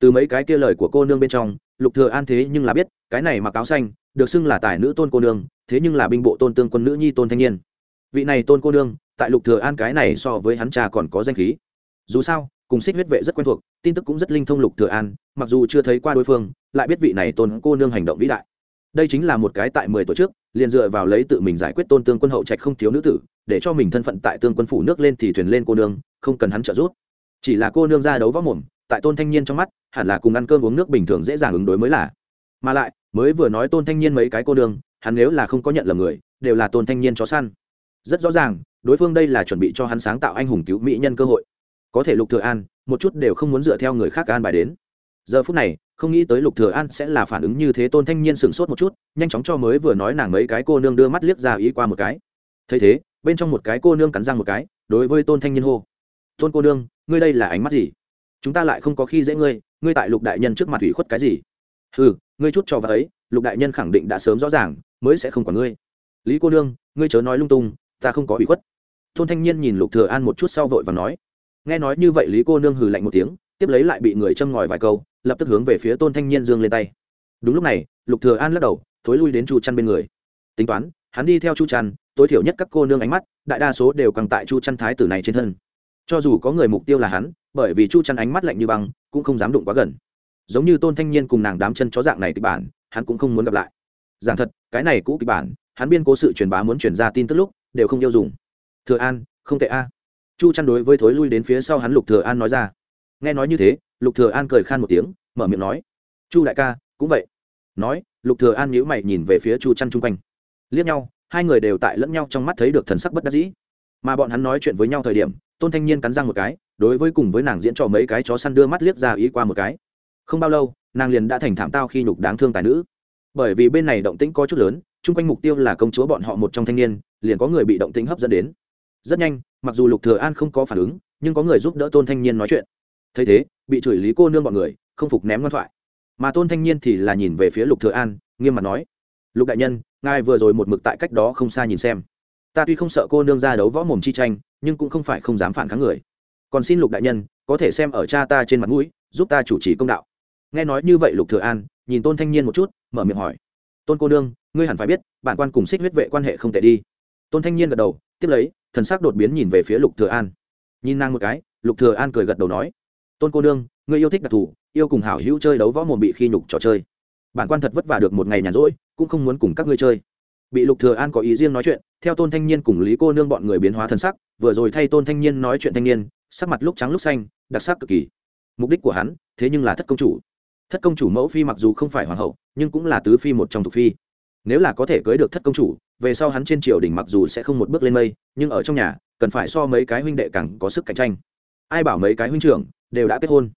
từ mấy cái kia lời của cô nương bên trong, lục thừa an thế nhưng là biết, cái này mặc áo xanh, được xưng là tài nữ tôn cô nương, thế nhưng là binh bộ tôn tương quân nữ nhi tôn thanh niên. Vị này tôn cô nương, tại lục thừa an cái này so với hắn cha còn có danh khí. Dù sao, cùng xích huyết vệ rất quen thuộc, tin tức cũng rất linh thông lục thừa an, mặc dù chưa thấy qua đối phương, lại biết vị này tôn cô nương hành động vĩ đại. Đây chính là một cái tại mười tuổi trước, liền dựa vào lấy tự mình giải quyết tôn tương quân hậu trạch không thiếu nữ tử, để cho mình thân phận tại tương quân phủ nước lên thì thuyền lên cô nương, không cần hắn trợ giúp. Chỉ là cô nương ra đấu võ mồm, tại tôn thanh niên trong mắt hẳn là cùng ăn cơm uống nước bình thường dễ dàng ứng đối mới là. Mà lại, mới vừa nói tôn thanh niên mấy cái cô đường hắn nếu là không có nhận là người, đều là tôn thanh niên chó săn. Rất rõ ràng, đối phương đây là chuẩn bị cho hắn sáng tạo anh hùng cứu mỹ nhân cơ hội. Có thể lục thừa an, một chút đều không muốn dựa theo người khác an bài đến. Giờ phút này, không nghĩ tới lục thừa an sẽ là phản ứng như thế tôn thanh niên sừng sốt một chút, nhanh chóng cho mới vừa nói nàng mấy cái cô nương đưa mắt liếc ra ý qua một cái. Thấy thế, bên trong một cái cô nương cắn răng một cái, đối với tôn thanh niên hô. Tôn cô nương, ngươi đây là ánh mắt gì? Chúng ta lại không có khi dễ ngươi ngươi tại lục đại nhân trước mặt ủy khuất cái gì? Ừ ngươi chút cho vào ấy, lục đại nhân khẳng định đã sớm rõ ràng, mới sẽ không quản ngươi. Lý cô nương, ngươi chớ nói lung tung, ta không có ủy khuất. Tôn thanh niên nhìn lục thừa an một chút sau vội và nói. Nghe nói như vậy lý cô nương hừ lạnh một tiếng, tiếp lấy lại bị người châm ngòi vài câu, lập tức hướng về phía tôn thanh niên dương lên tay. Đúng lúc này, lục thừa an lắc đầu, thối lui đến chu chăn bên người. Tính toán, hắn đi theo chu chăn, tối thiểu nhất các cô nương ánh mắt, đại đa số đều càng tại chu chăn thái tử này trên thân. Cho dù có người mục tiêu là hắn, bởi vì chu chăn ánh mắt lạnh như băng cũng không dám đụng quá gần. Giống như tôn thanh niên cùng nàng đám chân chó dạng này kịch bản, hắn cũng không muốn gặp lại. Giảng thật, cái này cũ kịch bản, hắn biên cố sự truyền bá muốn truyền ra tin tức lúc, đều không yêu dùng. Thừa an, không tệ a. Chu chăn đối với thối lui đến phía sau hắn lục thừa an nói ra. Nghe nói như thế, lục thừa an cười khan một tiếng, mở miệng nói. Chu đại ca, cũng vậy. Nói, lục thừa an nhíu mày nhìn về phía chu chăn chung quanh. Liếc nhau, hai người đều tại lẫn nhau trong mắt thấy được thần sắc bất đắc dĩ. Mà bọn hắn nói chuyện với nhau thời điểm, tôn thanh niên cắn răng một cái đối với cùng với nàng diễn trò mấy cái chó săn đưa mắt liếc ra ý qua một cái. Không bao lâu, nàng liền đã thành thảm tao khi nhục đáng thương tài nữ. Bởi vì bên này động tĩnh có chút lớn, chung quanh mục tiêu là công chúa bọn họ một trong thanh niên, liền có người bị động tĩnh hấp dẫn đến. Rất nhanh, mặc dù lục thừa an không có phản ứng, nhưng có người giúp đỡ tôn thanh niên nói chuyện. Thấy thế, bị chửi lý cô nương bọn người, không phục ném ngoan thoại. Mà tôn thanh niên thì là nhìn về phía lục thừa an, nghiêm mặt nói, lục đại nhân, ngài vừa rồi một mực tại cách đó không xa nhìn xem. Ta tuy không sợ cô nương ra đấu võ mồm chi tranh, nhưng cũng không phải không dám phản kháng người còn xin lục đại nhân, có thể xem ở cha ta trên mặt mũi, giúp ta chủ trì công đạo. Nghe nói như vậy lục thừa an, nhìn tôn thanh niên một chút, mở miệng hỏi. Tôn cô nương, ngươi hẳn phải biết, bản quan cùng xích huyết vệ quan hệ không tệ đi. Tôn thanh niên gật đầu, tiếp lấy, thần sắc đột biến nhìn về phía lục thừa an. Nhìn nàng một cái, lục thừa an cười gật đầu nói. Tôn cô nương, ngươi yêu thích đặc thù, yêu cùng hảo hữu chơi đấu võ mồm bị khi nhục trò chơi. Bản quan thật vất vả được một ngày nhàn rỗi, cũng không muốn cùng các ngươi chơi. Bị lục thừa an có ý riêng nói chuyện, theo tôn thanh niên cùng lý cô nương bọn người biến hóa thần sắc, vừa rồi thay tôn thanh niên nói chuyện thanh niên sắc mặt lúc trắng lúc xanh, đặc sắc cực kỳ. Mục đích của hắn, thế nhưng là thất công chủ. Thất công chủ mẫu phi mặc dù không phải hoàng hậu, nhưng cũng là tứ phi một trong thục phi. Nếu là có thể cưới được thất công chủ, về sau hắn trên triều đình mặc dù sẽ không một bước lên mây, nhưng ở trong nhà, cần phải so mấy cái huynh đệ càng có sức cạnh tranh. Ai bảo mấy cái huynh trưởng đều đã kết hôn,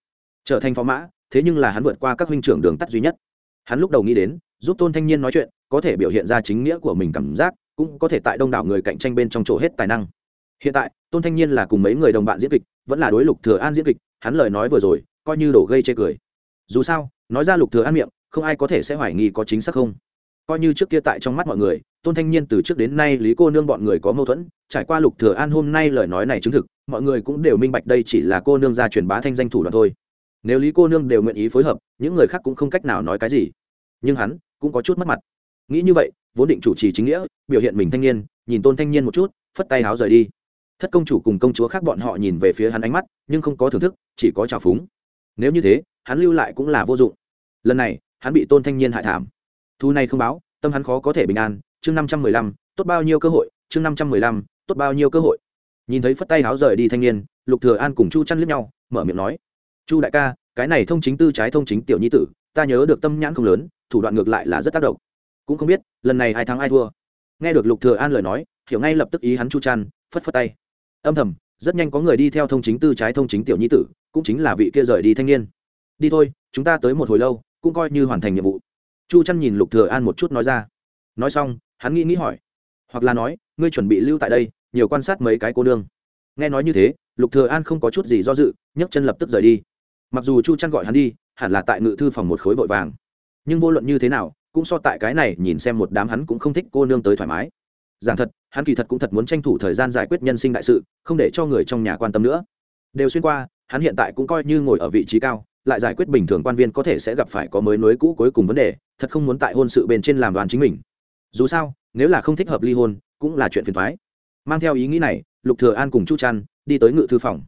trở thành phó mã, thế nhưng là hắn vượt qua các huynh trưởng đường tắt duy nhất. Hắn lúc đầu nghĩ đến, giúp tôn thanh niên nói chuyện, có thể biểu hiện ra chính nghĩa của mình cảm giác, cũng có thể tại đông đảo người cạnh tranh bên trong chỗ hết tài năng hiện tại, tôn thanh niên là cùng mấy người đồng bạn diễn kịch, vẫn là đối lục thừa an diễn kịch, hắn lời nói vừa rồi, coi như đổ gây chê cười. Dù sao, nói ra lục thừa an miệng, không ai có thể sẽ hoài nghi có chính xác không. Coi như trước kia tại trong mắt mọi người, tôn thanh niên từ trước đến nay lý cô nương bọn người có mâu thuẫn, trải qua lục thừa an hôm nay lời nói này chứng thực, mọi người cũng đều minh bạch đây chỉ là cô nương gia truyền bá thanh danh thủ đoạn thôi. Nếu lý cô nương đều nguyện ý phối hợp, những người khác cũng không cách nào nói cái gì. Nhưng hắn cũng có chút mất mặt. Nghĩ như vậy, vốn định chủ trì chính nghĩa, biểu hiện mình thanh niên, nhìn tôn thanh niên một chút, phất tay háo rời đi thất công chủ cùng công chúa khác bọn họ nhìn về phía hắn ánh mắt, nhưng không có thưởng thức, chỉ có trào phúng. Nếu như thế, hắn lưu lại cũng là vô dụng. Lần này, hắn bị tôn thanh niên hại thảm. Thu này không báo, tâm hắn khó có thể bình an. Chương năm trăm mười lăm, tốt bao nhiêu cơ hội? Chương năm trăm mười lăm, tốt bao nhiêu cơ hội? Nhìn thấy phất tay háo rời đi thanh niên, lục thừa an cùng chu chăn liếc nhau, mở miệng nói, chu đại ca, cái này thông chính tư trái thông chính tiểu nhi tử, ta nhớ được tâm nhãn không lớn, thủ đoạn ngược lại là rất tác động. Cũng không biết, lần này ai thắng ai thua. Nghe được lục thừa an lời nói, hiểu ngay lập tức ý hắn chu chăn, phất phất tay âm thầm, rất nhanh có người đi theo thông chính tư trái thông chính tiểu nhi tử, cũng chính là vị kia rời đi thanh niên. Đi thôi, chúng ta tới một hồi lâu, cũng coi như hoàn thành nhiệm vụ. Chu chăn nhìn lục thừa an một chút nói ra. Nói xong, hắn nghĩ nghĩ hỏi. Hoặc là nói, ngươi chuẩn bị lưu tại đây, nhiều quan sát mấy cái cô nương. Nghe nói như thế, lục thừa an không có chút gì do dự, nhấc chân lập tức rời đi. Mặc dù chu chăn gọi hắn đi, hẳn là tại ngự thư phòng một khối vội vàng. Nhưng vô luận như thế nào, cũng so tại cái này nhìn xem một đám hắn cũng không thích cô nương tới thoải mái giảng thật, hắn kỳ thật cũng thật muốn tranh thủ thời gian giải quyết nhân sinh đại sự, không để cho người trong nhà quan tâm nữa. Đều xuyên qua, hắn hiện tại cũng coi như ngồi ở vị trí cao, lại giải quyết bình thường quan viên có thể sẽ gặp phải có mới nối cũ cuối cùng vấn đề, thật không muốn tại hôn sự bên trên làm đoàn chính mình. Dù sao, nếu là không thích hợp ly hôn, cũng là chuyện phiền thoái mang theo ý nghĩ này, lục thừa an cùng chu trăn đi tới ngự thư phòng.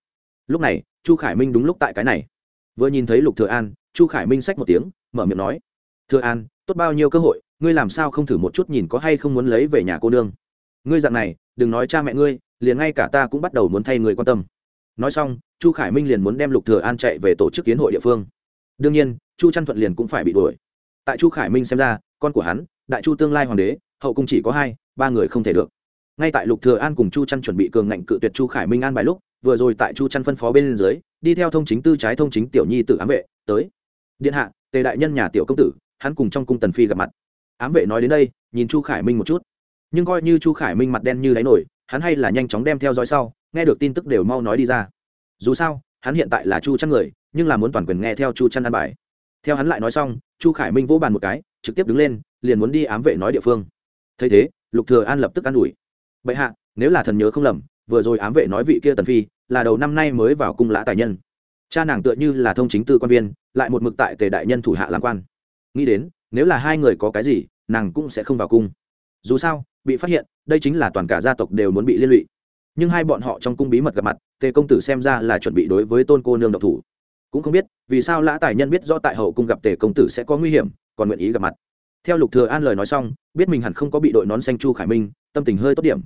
Lúc này, chu khải minh đúng lúc tại cái này. Vừa nhìn thấy lục thừa an, chu khải minh xách một tiếng, mở miệng nói, thừa an, tốt bao nhiêu cơ hội ngươi làm sao không thử một chút nhìn có hay không muốn lấy về nhà cô nương? Ngươi dạng này, đừng nói cha mẹ ngươi, liền ngay cả ta cũng bắt đầu muốn thay người quan tâm. Nói xong, chu khải minh liền muốn đem lục thừa an chạy về tổ chức kiến hội địa phương. Đương nhiên, chu trăn thuận liền cũng phải bị đuổi. Tại chu khải minh xem ra, con của hắn, đại chu tương lai hoàng đế, hậu cung chỉ có hai, ba người không thể được. Ngay tại lục thừa an cùng chu trăn chuẩn bị cường ngạnh cự tuyệt chu khải minh an bài lúc, vừa rồi tại chu trăn phân phó bên dưới, đi theo thông chính tư trái thông chính tiểu nhi tử ám vệ, tới. Điện hạ, tề đại nhân nhà tiểu công tử, hắn cùng trong cung tần phi gặp mặt ám vệ nói đến đây, nhìn chu khải minh một chút. Nhưng coi như chu khải minh mặt đen như đáy nổi, hắn hay là nhanh chóng đem theo dõi sau, nghe được tin tức đều mau nói đi ra. Dù sao, hắn hiện tại là chu chăn người, nhưng là muốn toàn quyền nghe theo chu chăn ăn bài. Theo hắn lại nói xong, chu khải minh vỗ bàn một cái, trực tiếp đứng lên, liền muốn đi ám vệ nói địa phương. Thấy thế, lục thừa an lập tức an ủi. Bệ hạ, nếu là thần nhớ không lầm, vừa rồi ám vệ nói vị kia tần phi, là đầu năm nay mới vào cung lã tài nhân. Cha nàng tựa như là thông chính tư quan viên, lại một mực tại tề đại nhân thủ hạ làm quan. Nghĩ đến nếu là hai người có cái gì, nàng cũng sẽ không vào cung. Dù sao, bị phát hiện, đây chính là toàn cả gia tộc đều muốn bị liên lụy. Nhưng hai bọn họ trong cung bí mật gặp mặt, tề công tử xem ra là chuẩn bị đối với tôn cô nương độc thủ. Cũng không biết, vì sao lã tài nhân biết do tại hậu cung gặp tề công tử sẽ có nguy hiểm, còn nguyện ý gặp mặt. Theo lục thừa an lời nói xong, biết mình hẳn không có bị đội nón xanh chu khải minh, tâm tình hơi tốt điểm.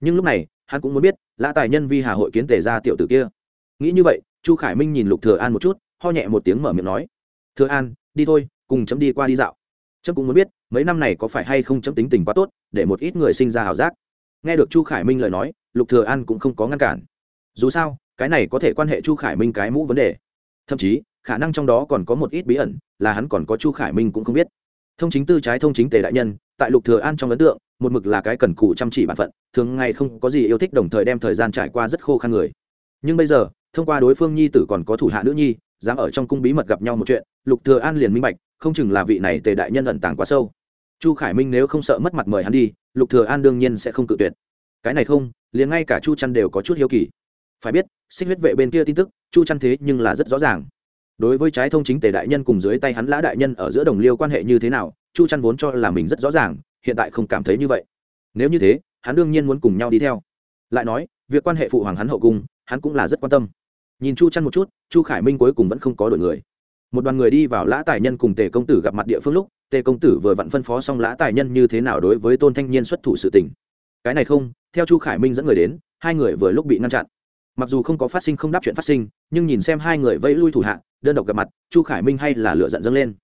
Nhưng lúc này, hắn cũng muốn biết, lã tài nhân vi hà hội kiến tề ra tiểu tử kia. Nghĩ như vậy, chu khải minh nhìn lục thừa an một chút, ho nhẹ một tiếng mở miệng nói, thừa an, đi thôi, cùng chấm đi qua đi dạo chấm cũng muốn biết, mấy năm này có phải hay không chấm tính tình quá tốt, để một ít người sinh ra hào giác. Nghe được chu khải minh lời nói, lục thừa an cũng không có ngăn cản. Dù sao, cái này có thể quan hệ chu khải minh cái mũ vấn đề. Thậm chí, khả năng trong đó còn có một ít bí ẩn, là hắn còn có chu khải minh cũng không biết. Thông chính tư trái thông chính tề đại nhân, tại lục thừa an trong ấn tượng, một mực là cái cần cù chăm chỉ bản phận, thường ngày không có gì yêu thích đồng thời đem thời gian trải qua rất khô khan người. Nhưng bây giờ, thông qua đối phương nhi tử còn có thủ hạ nữ nhi, dám ở trong cung bí mật gặp nhau một chuyện, lục thừa an liền minh bạch không chừng là vị này tề đại nhân ẩn tàng quá sâu. Chu khải minh nếu không sợ mất mặt mời hắn đi, lục thừa an đương nhiên sẽ không cự tuyệt. Cái này không, liền ngay cả chu chăn đều có chút hiếu kỳ. Phải biết sinh huyết vệ bên kia tin tức, chu chăn thế nhưng là rất rõ ràng. Đối với trái thông chính tề đại nhân cùng dưới tay hắn lã đại nhân ở giữa đồng liêu quan hệ như thế nào, chu chăn vốn cho là mình rất rõ ràng, hiện tại không cảm thấy như vậy. Nếu như thế, hắn đương nhiên muốn cùng nhau đi theo. Lại nói, việc quan hệ phụ hoàng hắn hậu cung, hắn cũng là rất quan tâm. Nhìn chu chăn một chút, chu khải minh cuối cùng vẫn không có đổi người một đoàn người đi vào lã tài nhân cùng tề công tử gặp mặt địa phương lúc, tề công tử vừa vặn phân phó xong lã tài nhân như thế nào đối với tôn thanh niên xuất thủ sự tình. Cái này không, theo chu khải minh dẫn người đến, hai người vừa lúc bị ngăn chặn. Mặc dù không có phát sinh không đáp chuyện phát sinh, nhưng nhìn xem hai người vẫy lui thủ hạ, đơn độc gặp mặt, chu khải minh hay là lựa giận dâng lên.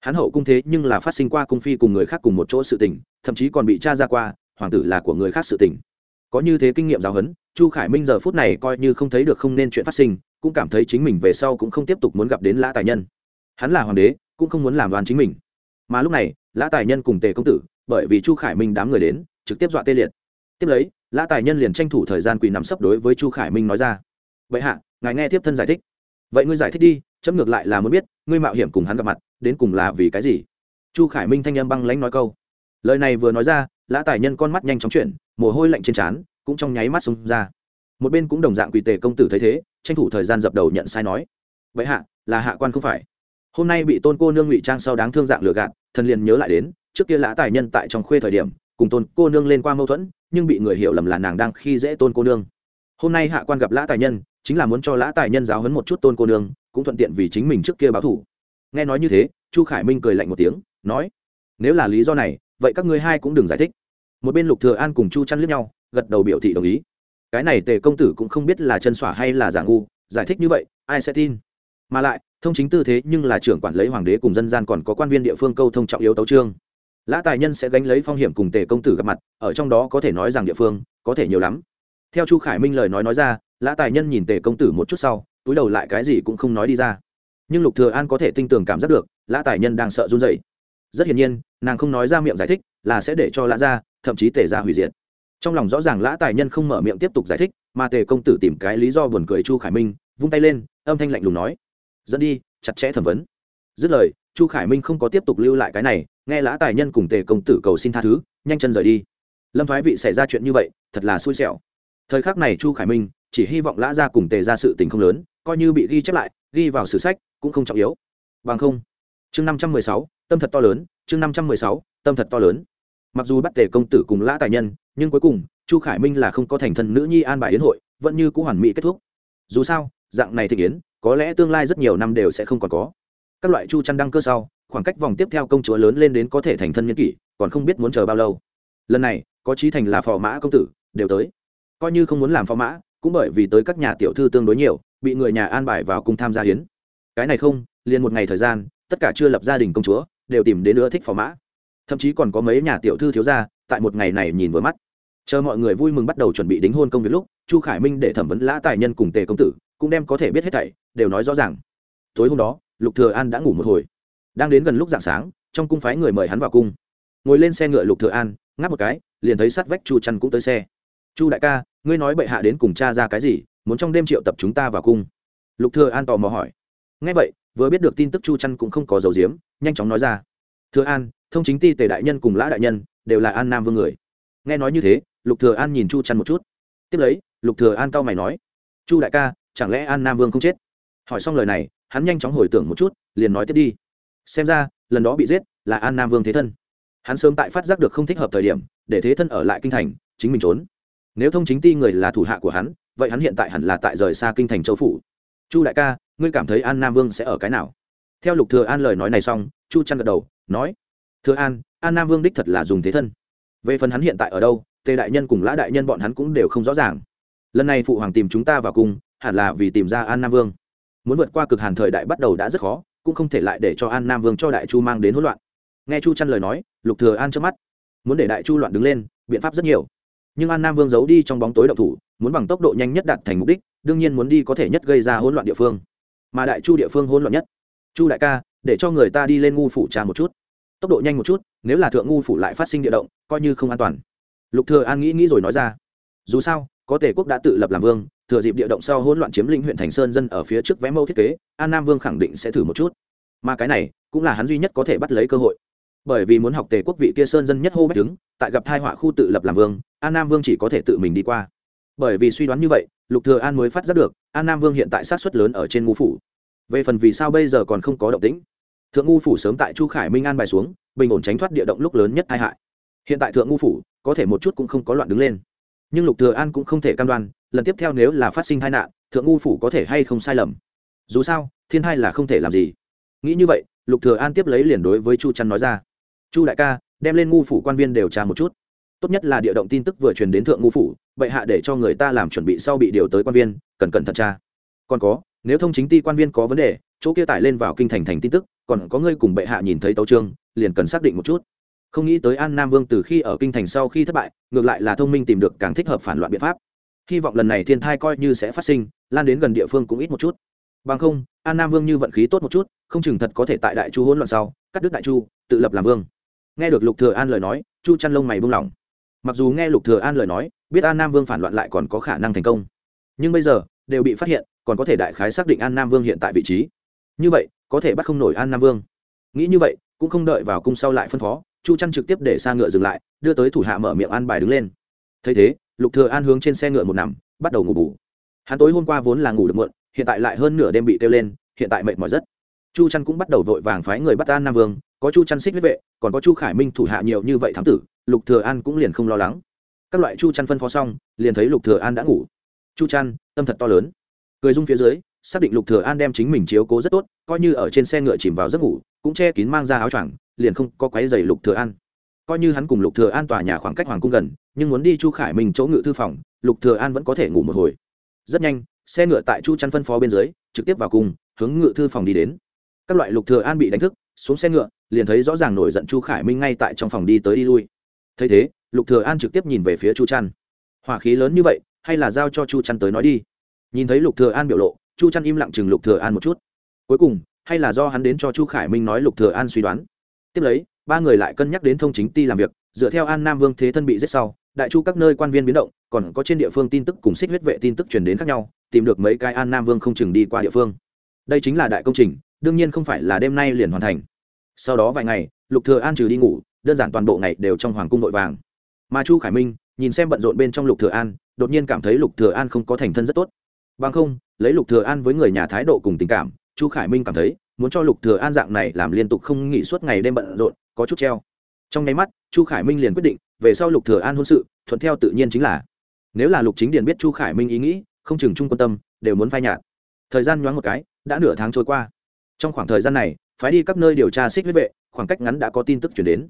Hắn hậu cung thế nhưng là phát sinh qua cung phi cùng người khác cùng một chỗ sự tình, thậm chí còn bị cha ra qua, hoàng tử là của người khác sự tình. Có như thế kinh nghiệm giáo huấn, chu khải minh giờ phút này coi như không thấy được không nên chuyện phát sinh cũng cảm thấy chính mình về sau cũng không tiếp tục muốn gặp đến lã tài nhân. Hắn là hoàng đế, cũng không muốn làm đoàn chính mình. Mà lúc này, lã tài nhân cùng tề công tử, bởi vì chu khải minh đám người đến, trực tiếp dọa tê liệt. Tiếp lấy, lã tài nhân liền tranh thủ thời gian quỳ nằm sấp đối với chu khải minh nói ra. Vậy hạ, ngài nghe tiếp thân giải thích. Vậy ngươi giải thích đi, chấm ngược lại là muốn biết, ngươi mạo hiểm cùng hắn gặp mặt, đến cùng là vì cái gì? Chu khải minh thanh âm băng lãnh nói câu. Lời này vừa nói ra, lã tài nhân con mắt nhanh chóng chuyển, mồ hôi lạnh trên trán, cũng trong nháy mắt xông ra. Một bên cũng đồng dạng quỳ tề công tử thấy thế tranh thủ thời gian dập đầu nhận sai nói. Vậy hạ, là hạ quan không phải. Hôm nay bị tôn cô nương ngụy trang sau đáng thương dạng lừa gạt, thần liền nhớ lại đến, trước kia lã tài nhân tại trong khuê thời điểm, cùng tôn cô nương lên qua mâu thuẫn, nhưng bị người hiểu lầm là nàng đang khi dễ tôn cô nương. Hôm nay hạ quan gặp lã tài nhân, chính là muốn cho lã tài nhân giáo hấn một chút tôn cô nương, cũng thuận tiện vì chính mình trước kia báo thủ. Nghe nói như thế, chu khải minh cười lạnh một tiếng, nói, nếu là lý do này, vậy các ngươi hai cũng đừng giải thích. Một bên lục thừa an cùng chu chăn liếc nhau, gật đầu biểu thị đồng ý cái này tề công tử cũng không biết là chân xỏa hay là giả ngu giải thích như vậy ai sẽ tin? Mà lại thông chính tư thế nhưng là trưởng quản lấy hoàng đế cùng dân gian còn có quan viên địa phương câu thông trọng yếu tấu trương. Lã tài nhân sẽ gánh lấy phong hiểm cùng tề công tử gặp mặt ở trong đó có thể nói rằng địa phương có thể nhiều lắm. Theo chu khải minh lời nói nói ra lã tài nhân nhìn tề công tử một chút sau túi đầu lại cái gì cũng không nói đi ra. Nhưng lục thừa an có thể tinh tường cảm giác được lã tài nhân đang sợ run rẩy. Rất hiển nhiên nàng không nói ra miệng giải thích là sẽ để cho lã gia, thậm chí tề gia hủy diệt trong lòng rõ ràng lã tài nhân không mở miệng tiếp tục giải thích, mà tề công tử tìm cái lý do buồn cười chu khải minh, vung tay lên, âm thanh lạnh lùng nói. Dẫn đi, chặt chẽ thẩm vấn. Dứt lời, chu khải minh không có tiếp tục lưu lại cái này, nghe lã tài nhân cùng tề công tử cầu xin tha thứ, nhanh chân rời đi. Lâm thoái vị xảy ra chuyện như vậy, thật là xui xẻo. Thời khắc này chu khải minh chỉ hy vọng lã ra cùng tề ra sự tình không lớn, coi như bị ghi chép lại, ghi vào sử sách, cũng không trọng yếu. Bằng không, chương năm trăm mười sáu, tâm thật to lớn, chương năm trăm mười sáu, tâm thật to lớn mặc dù bắt tề công tử cùng lã tài nhân, nhưng cuối cùng, chu khải minh là không có thành thân nữ nhi an bài yến hội, vẫn như c ũ hoàn mỹ kết thúc. Dù sao, dạng này thị yến, có lẽ tương lai rất nhiều năm đều sẽ không còn có. Các loại chu chăn đăng cơ sau, khoảng cách vòng tiếp theo công chúa lớn lên đến có thể thành thân nhân kỷ, còn không biết muốn chờ bao lâu. Lần này, có trí thành là phò mã công tử, đều tới. Coi như không muốn làm phò mã, cũng bởi vì tới các nhà tiểu thư tương đối nhiều, bị người nhà an bài vào cùng tham gia hiến cái này không, liền một ngày thời gian, tất cả chưa lập gia đình công chúa, đều tìm đến nữa thích phò mã thậm chí còn có mấy nhà tiểu thư thiếu gia tại một ngày này nhìn vừa mắt. Chờ mọi người vui mừng bắt đầu chuẩn bị đính hôn công việc lúc, chu khải minh để thẩm vấn lã tài nhân cùng tề công tử, cũng đem có thể biết hết thảy, đều nói rõ ràng. Tối hôm đó, lục thừa an đã ngủ một hồi. Đang đến gần lúc dạng sáng, trong cung phái người mời hắn vào cung. Ngồi lên xe ngựa lục thừa an, ngáp một cái, liền thấy sát vách chu chăn cũng tới xe. Chu đại ca, ngươi nói bệ hạ đến cùng cha ra cái gì, muốn trong đêm triệu tập chúng ta vào cung? Lục thừa an tò mò hỏi. Nghe vậy, vừa biết được tin tức chu chăn cũng không có dầu diếm, nhanh chóng nói ra. Thừa an thông chính ti tề đại nhân cùng lã đại nhân, đều là an nam vương người. Nghe nói như thế, lục thừa an nhìn chu chăn một chút. Tiếp lấy, lục thừa an cao mày nói, chu đại ca, chẳng lẽ an nam vương không chết? Hỏi xong lời này, hắn nhanh chóng hồi tưởng một chút, liền nói tiếp đi. Xem ra, lần đó bị giết là an nam vương thế thân. Hắn sớm tại phát giác được không thích hợp thời điểm, để thế thân ở lại kinh thành, chính mình trốn. Nếu thông chính ti người là thủ hạ của hắn, vậy hắn hiện tại hẳn là tại rời xa kinh thành châu phủ. Chu đại ca, ngươi cảm thấy an nam vương sẽ ở cái nào? Theo lục thừa an lời nói này xong, chu trăn gật đầu, nói thừa an an nam vương đích thật là dùng thế thân. Về phần hắn hiện tại ở đâu, tề đại nhân cùng lã đại nhân bọn hắn cũng đều không rõ ràng. Lần này phụ hoàng tìm chúng ta vào cung, hẳn là vì tìm ra an nam vương. Muốn vượt qua cực hàn thời đại bắt đầu đã rất khó, cũng không thể lại để cho an nam vương cho đại chu mang đến hỗn loạn. Nghe chu chăn lời nói, lục thừa an trước mắt. Muốn để đại chu loạn đứng lên, biện pháp rất nhiều. Nhưng an nam vương giấu đi trong bóng tối động thủ, muốn bằng tốc độ nhanh nhất đạt thành mục đích, đương nhiên muốn đi có thể nhất gây ra hỗn loạn địa phương. Mà đại chu địa phương hỗn loạn nhất. Chu đại ca, để cho người ta đi lên ngu phủ trà một chút tốc độ nhanh một chút, nếu là thượng ngu phủ lại phát sinh địa động, coi như không an toàn. Lục thừa an nghĩ nghĩ rồi nói ra. Dù sao, có tề quốc đã tự lập làm vương, thừa dịp địa động sau hỗn loạn chiếm lĩnh huyện thành sơn dân ở phía trước vẽ mẫu thiết kế, an nam vương khẳng định sẽ thử một chút. Mà cái này, cũng là hắn duy nhất có thể bắt lấy cơ hội. Bởi vì muốn học tề quốc vị kia sơn dân nhất hô bách đứng, tại gặp thai họa khu tự lập làm vương, an nam vương chỉ có thể tự mình đi qua. Bởi vì suy đoán như vậy, lục thừa an mới phát giác được, an nam vương hiện tại sát suất lớn ở trên ngu phủ. Về phần vì sao bây giờ còn không có động tĩnh thượng ngu phủ sớm tại chu khải minh an bài xuống, bình ổn tránh thoát địa động lúc lớn nhất tai hại. Hiện tại thượng ngu phủ, có thể một chút cũng không có loạn đứng lên. Nhưng lục thừa an cũng không thể cam đoan, lần tiếp theo nếu là phát sinh tai nạn, thượng ngu phủ có thể hay không sai lầm. Dù sao, thiên hai là không thể làm gì. Nghĩ như vậy, lục thừa an tiếp lấy liền đối với chu trăn nói ra. Chu đại ca, đem lên ngu phủ quan viên điều tra một chút. Tốt nhất là địa động tin tức vừa truyền đến thượng ngu phủ, bệ hạ để cho người ta làm chuẩn bị sau bị điều tới quan viên, cần cẩn thận tra. Còn có, nếu thông chính ti quan viên có vấn đề chỗ kia tải lên vào kinh thành thành tin tức, còn có ngươi cùng bệ hạ nhìn thấy tấu trương liền cần xác định một chút. Không nghĩ tới an nam vương từ khi ở kinh thành sau khi thất bại, ngược lại là thông minh tìm được càng thích hợp phản loạn biện pháp. Hy vọng lần này thiên thai coi như sẽ phát sinh, lan đến gần địa phương cũng ít một chút. Bằng không, an nam vương như vận khí tốt một chút, không chừng thật có thể tại đại chu hỗn loạn sau, cắt đứt đại chu, tự lập làm vương. Nghe được lục thừa an lời nói, chu chăn lông mày buông lỏng. Mặc dù nghe lục thừa an lời nói, biết an nam vương phản loạn lại còn có khả năng thành công. Nhưng bây giờ, đều bị phát hiện, còn có thể đại khái xác định an nam vương hiện tại vị trí như vậy, có thể bắt không nổi an nam vương. Nghĩ như vậy, cũng không đợi vào cung sau lại phân phó, chu chăn trực tiếp để xa ngựa dừng lại, đưa tới thủ hạ mở miệng an bài đứng lên. Thấy thế, lục thừa an hướng trên xe ngựa một nằm, bắt đầu ngủ bù. Hắn tối hôm qua vốn là ngủ được muộn, hiện tại lại hơn nửa đêm bị tiêu lên, hiện tại mệt mỏi rất. Chu chăn cũng bắt đầu vội vàng phái người bắt an nam vương, có chu chăn xích huyết vệ, còn có chu khải minh thủ hạ nhiều như vậy thám tử, lục thừa an cũng liền không lo lắng. Các loại chu chăn phân phó xong, liền thấy lục thừa an đã ngủ. Chu chăn tâm thật to lớn. Cười dung phía dưới xác định lục thừa an đem chính mình chiếu cố rất tốt, coi như ở trên xe ngựa chìm vào giấc ngủ, cũng che kín mang ra áo choàng, liền không có quấy giày lục thừa an. Coi như hắn cùng lục thừa an tòa nhà khoảng cách hoàng cung gần, nhưng muốn đi chu khải minh chỗ ngự thư phòng, lục thừa an vẫn có thể ngủ một hồi. Rất nhanh, xe ngựa tại chu chăn phân phó bên dưới, trực tiếp vào cung, hướng ngự thư phòng đi đến. Các loại lục thừa an bị đánh thức, xuống xe ngựa, liền thấy rõ ràng nổi giận chu khải minh ngay tại trong phòng đi tới đi lui. Thấy thế, lục thừa an trực tiếp nhìn về phía chu chăn. Hỏa khí lớn như vậy, hay là giao cho chu chăn tới nói đi. Nhìn thấy lục thừa an biểu lộ chu trăn im lặng chừng lục thừa an một chút. Cuối cùng, hay là do hắn đến cho chu khải minh nói lục thừa an suy đoán. Tiếp lấy, ba người lại cân nhắc đến thông chính ti làm việc, dựa theo an nam vương thế thân bị giết sau, đại chu các nơi quan viên biến động, còn có trên địa phương tin tức cùng xích huyết vệ tin tức truyền đến khác nhau, tìm được mấy cái an nam vương không chừng đi qua địa phương. Đây chính là đại công trình, đương nhiên không phải là đêm nay liền hoàn thành. Sau đó vài ngày, lục thừa an trừ đi ngủ, đơn giản toàn bộ ngày đều trong hoàng cung vội vàng. Mà chu khải minh, nhìn xem bận rộn bên trong lục thừa an, đột nhiên cảm thấy lục thừa an không có thành thân rất tốt bằng không, lấy lục thừa an với người nhà thái độ cùng tình cảm, chu khải minh cảm thấy, muốn cho lục thừa an dạng này làm liên tục không nghỉ suốt ngày đêm bận rộn, có chút treo. Trong nháy mắt, chu khải minh liền quyết định, về sau lục thừa an hôn sự, thuận theo tự nhiên chính là. Nếu là lục chính điền biết chu khải minh ý nghĩ, không chừng trung quan tâm đều muốn phai nhạt. Thời gian nhoáng một cái, đã nửa tháng trôi qua. Trong khoảng thời gian này, phái đi các nơi điều tra xích huyết vệ, khoảng cách ngắn đã có tin tức chuyển đến.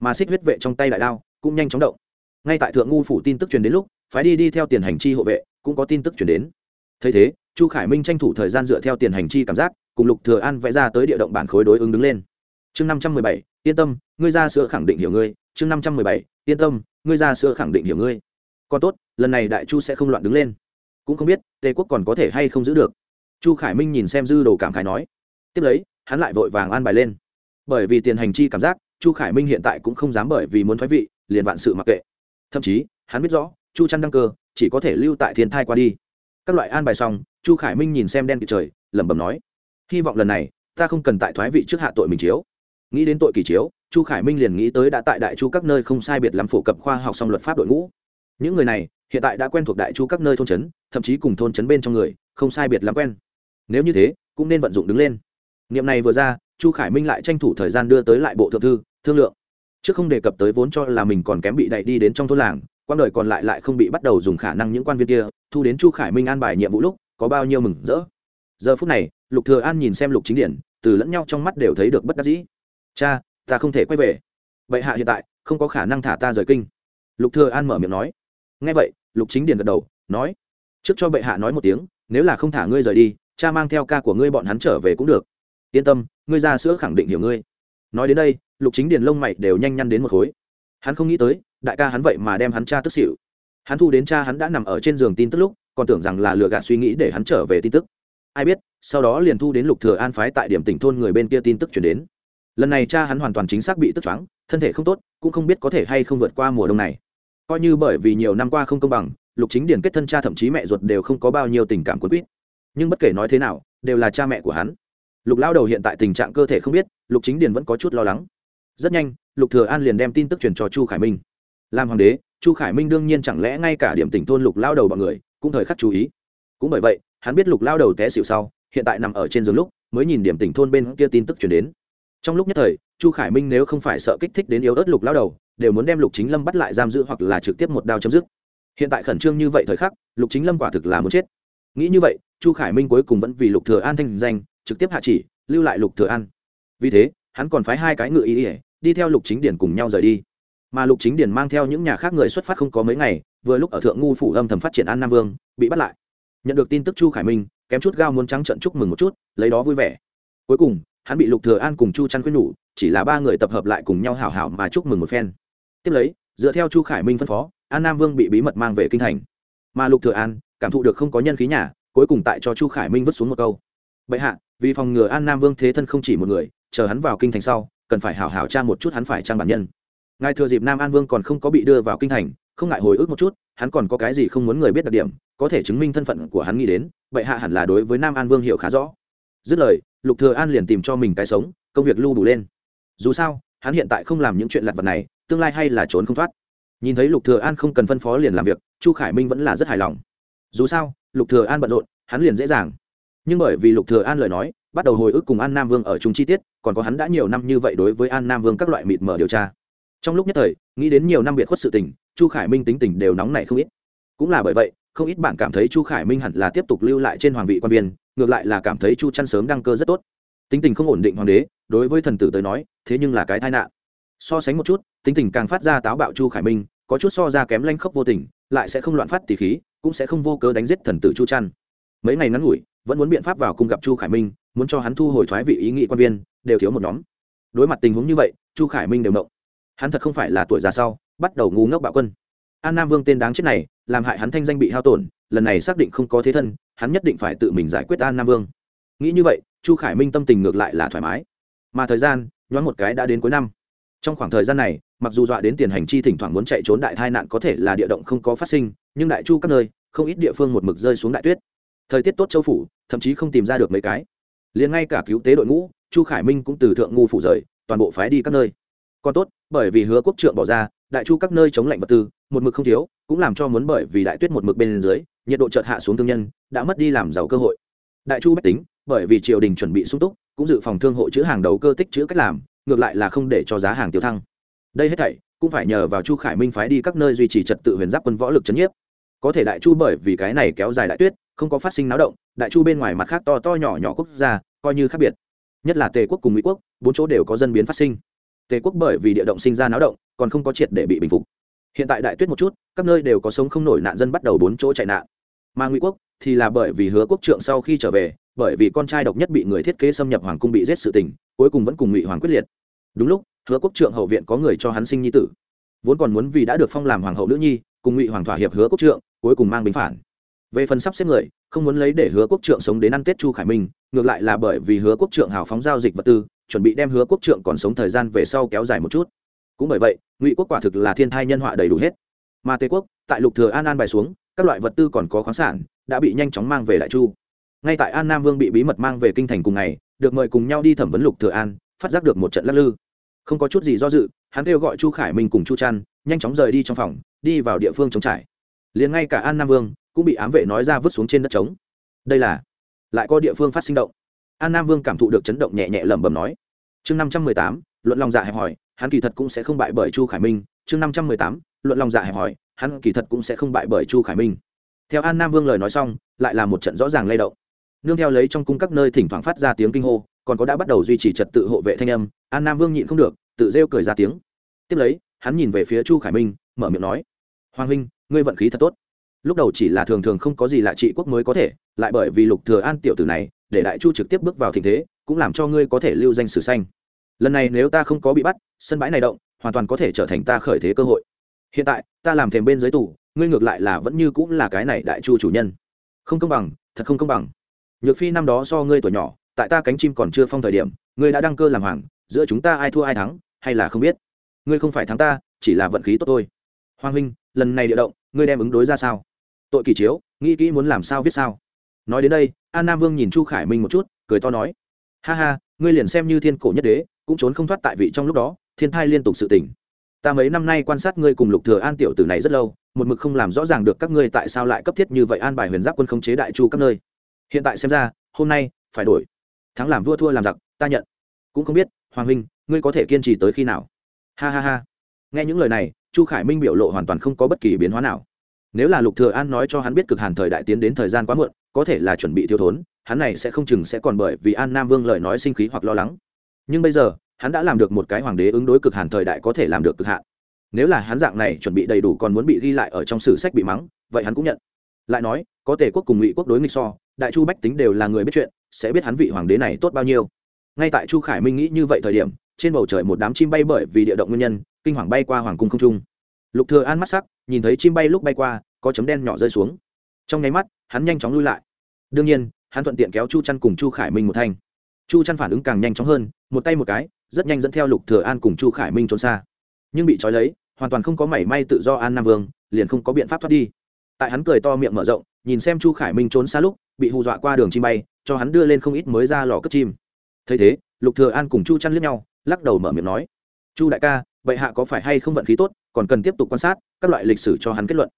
Mà xích huyết vệ trong tay đại đao cũng nhanh chóng động. Ngay tại thượng ngu phủ tin tức truyền đến lúc, phái đi đi theo tiền hành chi hộ vệ, cũng có tin tức chuyển đến thấy thế, chu khải minh tranh thủ thời gian dựa theo tiền hành chi cảm giác, cùng lục thừa an vẽ ra tới địa động bản khối đối ứng đứng lên. Chương năm trăm mười bảy, yên tâm, ngươi ra sữa khẳng định hiểu ngươi. Chương năm trăm mười bảy, yên tâm, ngươi ra sữa khẳng định hiểu ngươi. Còn tốt, lần này đại chu sẽ không loạn đứng lên. Cũng không biết, tề quốc còn có thể hay không giữ được. Chu khải minh nhìn xem dư đồ cảm khái nói. Tiếp lấy, hắn lại vội vàng an bài lên. Bởi vì tiền hành chi cảm giác, chu khải minh hiện tại cũng không dám bởi vì muốn thoái vị, liền vạn sự mặc kệ. Thậm chí, hắn biết rõ, chu trăn đăng cơ chỉ có thể lưu tại thiên thai qua đi các loại an bài xong, chu khải minh nhìn xem đen kịt trời, lẩm bẩm nói, hy vọng lần này, ta không cần tại thoái vị trước hạ tội mình chiếu. Nghĩ đến tội kỳ chiếu, chu khải minh liền nghĩ tới đã tại đại chu các nơi không sai biệt lắm phổ cập khoa học song luật pháp đội ngũ. Những người này, hiện tại đã quen thuộc đại chu các nơi thôn trấn, thậm chí cùng thôn trấn bên trong người, không sai biệt lắm quen. Nếu như thế, cũng nên vận dụng đứng lên. Niệm này vừa ra, chu khải minh lại tranh thủ thời gian đưa tới lại bộ thượng thư, thương lượng. Chứ không đề cập tới vốn cho là mình còn kém bị đẩy đi đến trong thôn làng quan đời còn lại lại không bị bắt đầu dùng khả năng những quan viên kia, thu đến chu khải minh an bài nhiệm vụ lúc, có bao nhiêu mừng rỡ. Giờ phút này, lục thừa an nhìn xem lục chính điển, từ lẫn nhau trong mắt đều thấy được bất đắc dĩ. Cha, ta không thể quay về. Vậy hạ hiện tại không có khả năng thả ta rời kinh. Lục thừa an mở miệng nói. Nghe vậy, lục chính điển gật đầu, nói, trước cho bệ hạ nói một tiếng, nếu là không thả ngươi rời đi, cha mang theo ca của ngươi bọn hắn trở về cũng được. Yên tâm, ngươi ra sữa khẳng định hiểu ngươi. Nói đến đây, lục chính điền lông mày đều nhanh nhăn đến một khối hắn không nghĩ tới, đại ca hắn vậy mà đem hắn cha tức xỉu. Hắn thu đến cha hắn đã nằm ở trên giường tin tức lúc, còn tưởng rằng là lừa gạt suy nghĩ để hắn trở về tin tức. Ai biết, sau đó liền thu đến lục thừa an phái tại điểm tỉnh thôn người bên kia tin tức chuyển đến. Lần này cha hắn hoàn toàn chính xác bị tức choáng, thân thể không tốt, cũng không biết có thể hay không vượt qua mùa đông này. Coi như bởi vì nhiều năm qua không công bằng, lục chính điển kết thân cha thậm chí mẹ ruột đều không có bao nhiêu tình cảm cuốn quýt. Nhưng bất kể nói thế nào, đều là cha mẹ của hắn. Lục lao đầu hiện tại tình trạng cơ thể không biết, lục chính điền vẫn có chút lo lắng rất nhanh, lục thừa an liền đem tin tức truyền cho chu khải minh. Làm hoàng đế, chu khải minh đương nhiên chẳng lẽ ngay cả điểm tỉnh thôn lục lao đầu bọn người cũng thời khắc chú ý. Cũng bởi vậy, hắn biết lục lao đầu té xịu sau, hiện tại nằm ở trên giường lúc, mới nhìn điểm tỉnh thôn bên kia tin tức truyền đến. Trong lúc nhất thời, chu khải minh nếu không phải sợ kích thích đến yếu ớt lục lao đầu, đều muốn đem lục chính lâm bắt lại giam giữ hoặc là trực tiếp một đao chấm dứt. Hiện tại khẩn trương như vậy thời khắc, lục chính lâm quả thực là muốn chết. Nghĩ như vậy, chu khải minh cuối cùng vẫn vì lục thừa an thanh danh, trực tiếp hạ chỉ, lưu lại lục thừa an. Vì thế, hắn còn phái hai cái ngựa y ỉa đi theo lục chính điển cùng nhau rời đi. Mà lục chính điển mang theo những nhà khác người xuất phát không có mấy ngày, vừa lúc ở thượng ngu phủ âm thầm phát triển an nam vương, bị bắt lại. Nhận được tin tức chu khải minh, kém chút gao muốn trắng trận chúc mừng một chút, lấy đó vui vẻ. Cuối cùng, hắn bị lục thừa an cùng chu chăn khuyên nhủ, chỉ là ba người tập hợp lại cùng nhau hảo hảo mà chúc mừng một phen. Tiếp lấy, dựa theo chu khải minh phân phó, an nam vương bị bí mật mang về kinh thành. Mà lục thừa an, cảm thụ được không có nhân khí nhà, cuối cùng tại cho chu khải minh vứt xuống một câu. Bệ hạ, vì phòng ngừa an nam vương thế thân không chỉ một người, chờ hắn vào kinh thành sau cần phải hảo hảo tra một chút hắn phải trang bản nhân. Ngài thừa dịp nam an vương còn không có bị đưa vào kinh thành, không ngại hồi ức một chút, hắn còn có cái gì không muốn người biết đặc điểm, có thể chứng minh thân phận của hắn nghĩ đến bệ hạ hẳn là đối với nam an vương hiểu khá rõ. Dứt lời, lục thừa an liền tìm cho mình cái sống, công việc lưu đủ lên. Dù sao, hắn hiện tại không làm những chuyện lặt vặt này, tương lai hay là trốn không thoát. Nhìn thấy lục thừa an không cần phân phó liền làm việc, chu khải minh vẫn là rất hài lòng. Dù sao, lục thừa an bận rộn, hắn liền dễ dàng. Nhưng bởi vì lục thừa an lời nói bắt đầu hồi ức cùng an nam vương ở chung chi tiết, còn có hắn đã nhiều năm như vậy đối với an nam vương các loại mịt mở điều tra. Trong lúc nhất thời, nghĩ đến nhiều năm biệt khuất sự tình, chu khải minh tính tình đều nóng nảy không ít. Cũng là bởi vậy, không ít bạn cảm thấy chu khải minh hẳn là tiếp tục lưu lại trên hoàng vị quan viên, ngược lại là cảm thấy chu chăn sớm đăng cơ rất tốt. Tính tình không ổn định hoàng đế, đối với thần tử tới nói, thế nhưng là cái tai nạn. So sánh một chút, tính tình càng phát ra táo bạo chu khải minh, có chút so ra kém lanh khốc vô tình, lại sẽ không loạn phát tỉ khí, cũng sẽ không vô cớ đánh giết thần tử chu chăn. Mấy ngày ngắn ngủi, vẫn muốn biện pháp vào cung gặp chu khải minh muốn cho hắn thu hồi thoái vị ý nghị quan viên, đều thiếu một nhóm. Đối mặt tình huống như vậy, chu khải minh đều động. Hắn thật không phải là tuổi già sau, bắt đầu ngu ngốc bạo quân. An nam vương tên đáng chết này, làm hại hắn thanh danh bị hao tổn, lần này xác định không có thế thân, hắn nhất định phải tự mình giải quyết an nam vương. Nghĩ như vậy, chu khải minh tâm tình ngược lại là thoải mái. Mà thời gian, nhoáng một cái đã đến cuối năm. Trong khoảng thời gian này, mặc dù dọa đến tiền hành chi thỉnh thoảng muốn chạy trốn đại tai nạn có thể là địa động không có phát sinh, nhưng đại chu các nơi, không ít địa phương một mực rơi xuống đại tuyết. Thời tiết tốt châu phủ, thậm chí không tìm ra được mấy cái liền ngay cả cứu tế đội ngũ, chu khải minh cũng từ thượng ngu phủ rời, toàn bộ phái đi các nơi. Còn tốt, bởi vì hứa quốc trượng bỏ ra, đại chu các nơi chống lạnh vật tư, một mực không thiếu, cũng làm cho muốn bởi vì đại tuyết một mực bên dưới, nhiệt độ chợt hạ xuống thương nhân, đã mất đi làm giàu cơ hội. Đại chu bách tính, bởi vì triều đình chuẩn bị sung túc, cũng dự phòng thương hộ chữ hàng đầu cơ tích chữ cách làm, ngược lại là không để cho giá hàng tiêu thăng. Đây hết thảy, cũng phải nhờ vào chu khải minh phái đi các nơi duy trì trật tự huyền giáp quân võ lực trấn nhiếp. Có thể đại chu bởi vì cái này kéo dài đại tuyết không có phát sinh náo động, đại chu bên ngoài mặt khác to to nhỏ nhỏ quốc gia, coi như khác biệt. Nhất là tề quốc cùng mỹ quốc, bốn chỗ đều có dân biến phát sinh. Tề quốc bởi vì địa động sinh ra náo động, còn không có triệt để bị bình phục. Hiện tại đại tuyết một chút, các nơi đều có sống không nổi nạn dân bắt đầu bốn chỗ chạy nạn. Mà ngụy quốc thì là bởi vì hứa quốc trượng sau khi trở về, bởi vì con trai độc nhất bị người thiết kế xâm nhập hoàng cung bị giết sự tình, cuối cùng vẫn cùng ngụy hoàng quyết liệt. Đúng lúc, hứa quốc trượng hậu viện có người cho hắn sinh nhi tử. Vốn còn muốn vì đã được phong làm hoàng hậu nữ nhi, cùng ngụy hoàng thỏa hiệp hứa quốc trượng, cuối cùng mang binh phản về phần sắp xếp người, không muốn lấy để hứa quốc trượng sống đến ăn tết chu khải minh, ngược lại là bởi vì hứa quốc trượng hào phóng giao dịch vật tư, chuẩn bị đem hứa quốc trượng còn sống thời gian về sau kéo dài một chút. Cũng bởi vậy, ngụy quốc quả thực là thiên thai nhân họa đầy đủ hết. Mà tề quốc, tại lục thừa an an bài xuống, các loại vật tư còn có khoáng sản, đã bị nhanh chóng mang về đại chu. Ngay tại an nam vương bị bí mật mang về kinh thành cùng ngày, được mời cùng nhau đi thẩm vấn lục thừa an, phát giác được một trận lắc lư. Không có chút gì do dự, hắn kêu gọi chu khải minh cùng chu trăn, nhanh chóng rời đi trong phòng, đi vào địa phương chống trải. Liền ngay cả an nam vương cũng bị ám vệ nói ra vứt xuống trên đất trống. Đây là, lại có địa phương phát sinh động. An nam vương cảm thụ được chấn động nhẹ nhẹ lẩm bẩm nói. Chương năm trăm mười tám, luận lòng dạ hẹp hòi, hắn kỳ thật cũng sẽ không bại bởi chu khải minh. Chương năm trăm mười tám, luận lòng dạ hẹp hòi, hắn kỳ thật cũng sẽ không bại bởi chu khải minh. Theo an nam vương lời nói xong, lại là một trận rõ ràng lay động. Nương theo lấy trong cung các nơi thỉnh thoảng phát ra tiếng kinh hô, còn có đã bắt đầu duy trì trật tự hộ vệ thanh âm, an nam vương nhịn không được, tự rêu cười ra tiếng. Tiếp lấy, hắn nhìn về phía chu khải minh, mở miệng nói. Hoàng huynh, ngươi vận khí thật tốt lúc đầu chỉ là thường thường không có gì lạ trị quốc mới có thể, lại bởi vì lục thừa an tiểu tử này, để đại chu trực tiếp bước vào thịnh thế, cũng làm cho ngươi có thể lưu danh sử xanh lần này nếu ta không có bị bắt, sân bãi này động, hoàn toàn có thể trở thành ta khởi thế cơ hội. Hiện tại, ta làm thềm bên dưới tủ ngươi ngược lại là vẫn như cũng là cái này đại chu chủ nhân. Không công bằng, thật không công bằng. Nhược phi năm đó so ngươi tuổi nhỏ, tại ta cánh chim còn chưa phong thời điểm, ngươi đã đăng cơ làm hoàng, giữa chúng ta ai thua ai thắng, hay là không biết. Ngươi không phải thắng ta, chỉ là vận khí tốt thôi. Hoàng huynh, lần này địa động, ngươi đem ứng đối ra sao? Tội kỳ chiếu, nghĩ kỹ muốn làm sao viết sao. Nói đến đây, an nam vương nhìn chu khải minh một chút, cười to nói, ha ha, ngươi liền xem như thiên cổ nhất đế, cũng trốn không thoát tại vị trong lúc đó, thiên thai liên tục sự tỉnh ta mấy năm nay quan sát ngươi cùng lục thừa an tiểu tử này rất lâu, một mực không làm rõ ràng được các ngươi tại sao lại cấp thiết như vậy an bài huyền giáp quân không chế đại chu các nơi. Hiện tại xem ra, hôm nay, phải đổi. Thắng làm vua thua làm giặc, ta nhận. Cũng không biết, hoàng huynh, ngươi có thể kiên trì tới khi nào? Ha ha ha. Nghe những lời này, chu khải minh biểu lộ hoàn toàn không có bất kỳ biến hóa nào nếu là lục thừa an nói cho hắn biết cực hàn thời đại tiến đến thời gian quá muộn, có thể là chuẩn bị thiếu thốn, hắn này sẽ không chừng sẽ còn bởi vì an nam vương lời nói sinh khí hoặc lo lắng. Nhưng bây giờ, hắn đã làm được một cái hoàng đế ứng đối cực hàn thời đại có thể làm được cực hạn. Nếu là hắn dạng này chuẩn bị đầy đủ còn muốn bị ghi lại ở trong sử sách bị mắng, vậy hắn cũng nhận. Lại nói, có tề quốc cùng ngụy quốc đối nghịch so, đại chu bách tính đều là người biết chuyện, sẽ biết hắn vị hoàng đế này tốt bao nhiêu. Ngay tại chu khải minh nghĩ như vậy thời điểm, trên bầu trời một đám chim bay bởi vì địa động nguyên nhân, kinh hoàng bay qua hoàng cung không trung lục thừa an mắt sắc, nhìn thấy chim bay lúc bay qua, có chấm đen nhỏ rơi xuống. Trong nháy mắt, hắn nhanh chóng lui lại. Đương nhiên, hắn thuận tiện kéo chu chăn cùng chu khải minh một thanh. Chu chăn phản ứng càng nhanh chóng hơn, một tay một cái, rất nhanh dẫn theo lục thừa an cùng chu khải minh trốn xa. Nhưng bị trói lấy, hoàn toàn không có mảy may tự do an nam vương, liền không có biện pháp thoát đi. Tại hắn cười to miệng mở rộng, nhìn xem chu khải minh trốn xa lúc, bị hù dọa qua đường chim bay, cho hắn đưa lên không ít mới ra lò cất chim. Thấy thế, lục thừa an cùng chu chăn liếc nhau, lắc đầu mở miệng nói, chu đại ca, bệ hạ có phải hay không vận khí tốt còn cần tiếp tục quan sát các loại lịch sử cho hắn kết luận.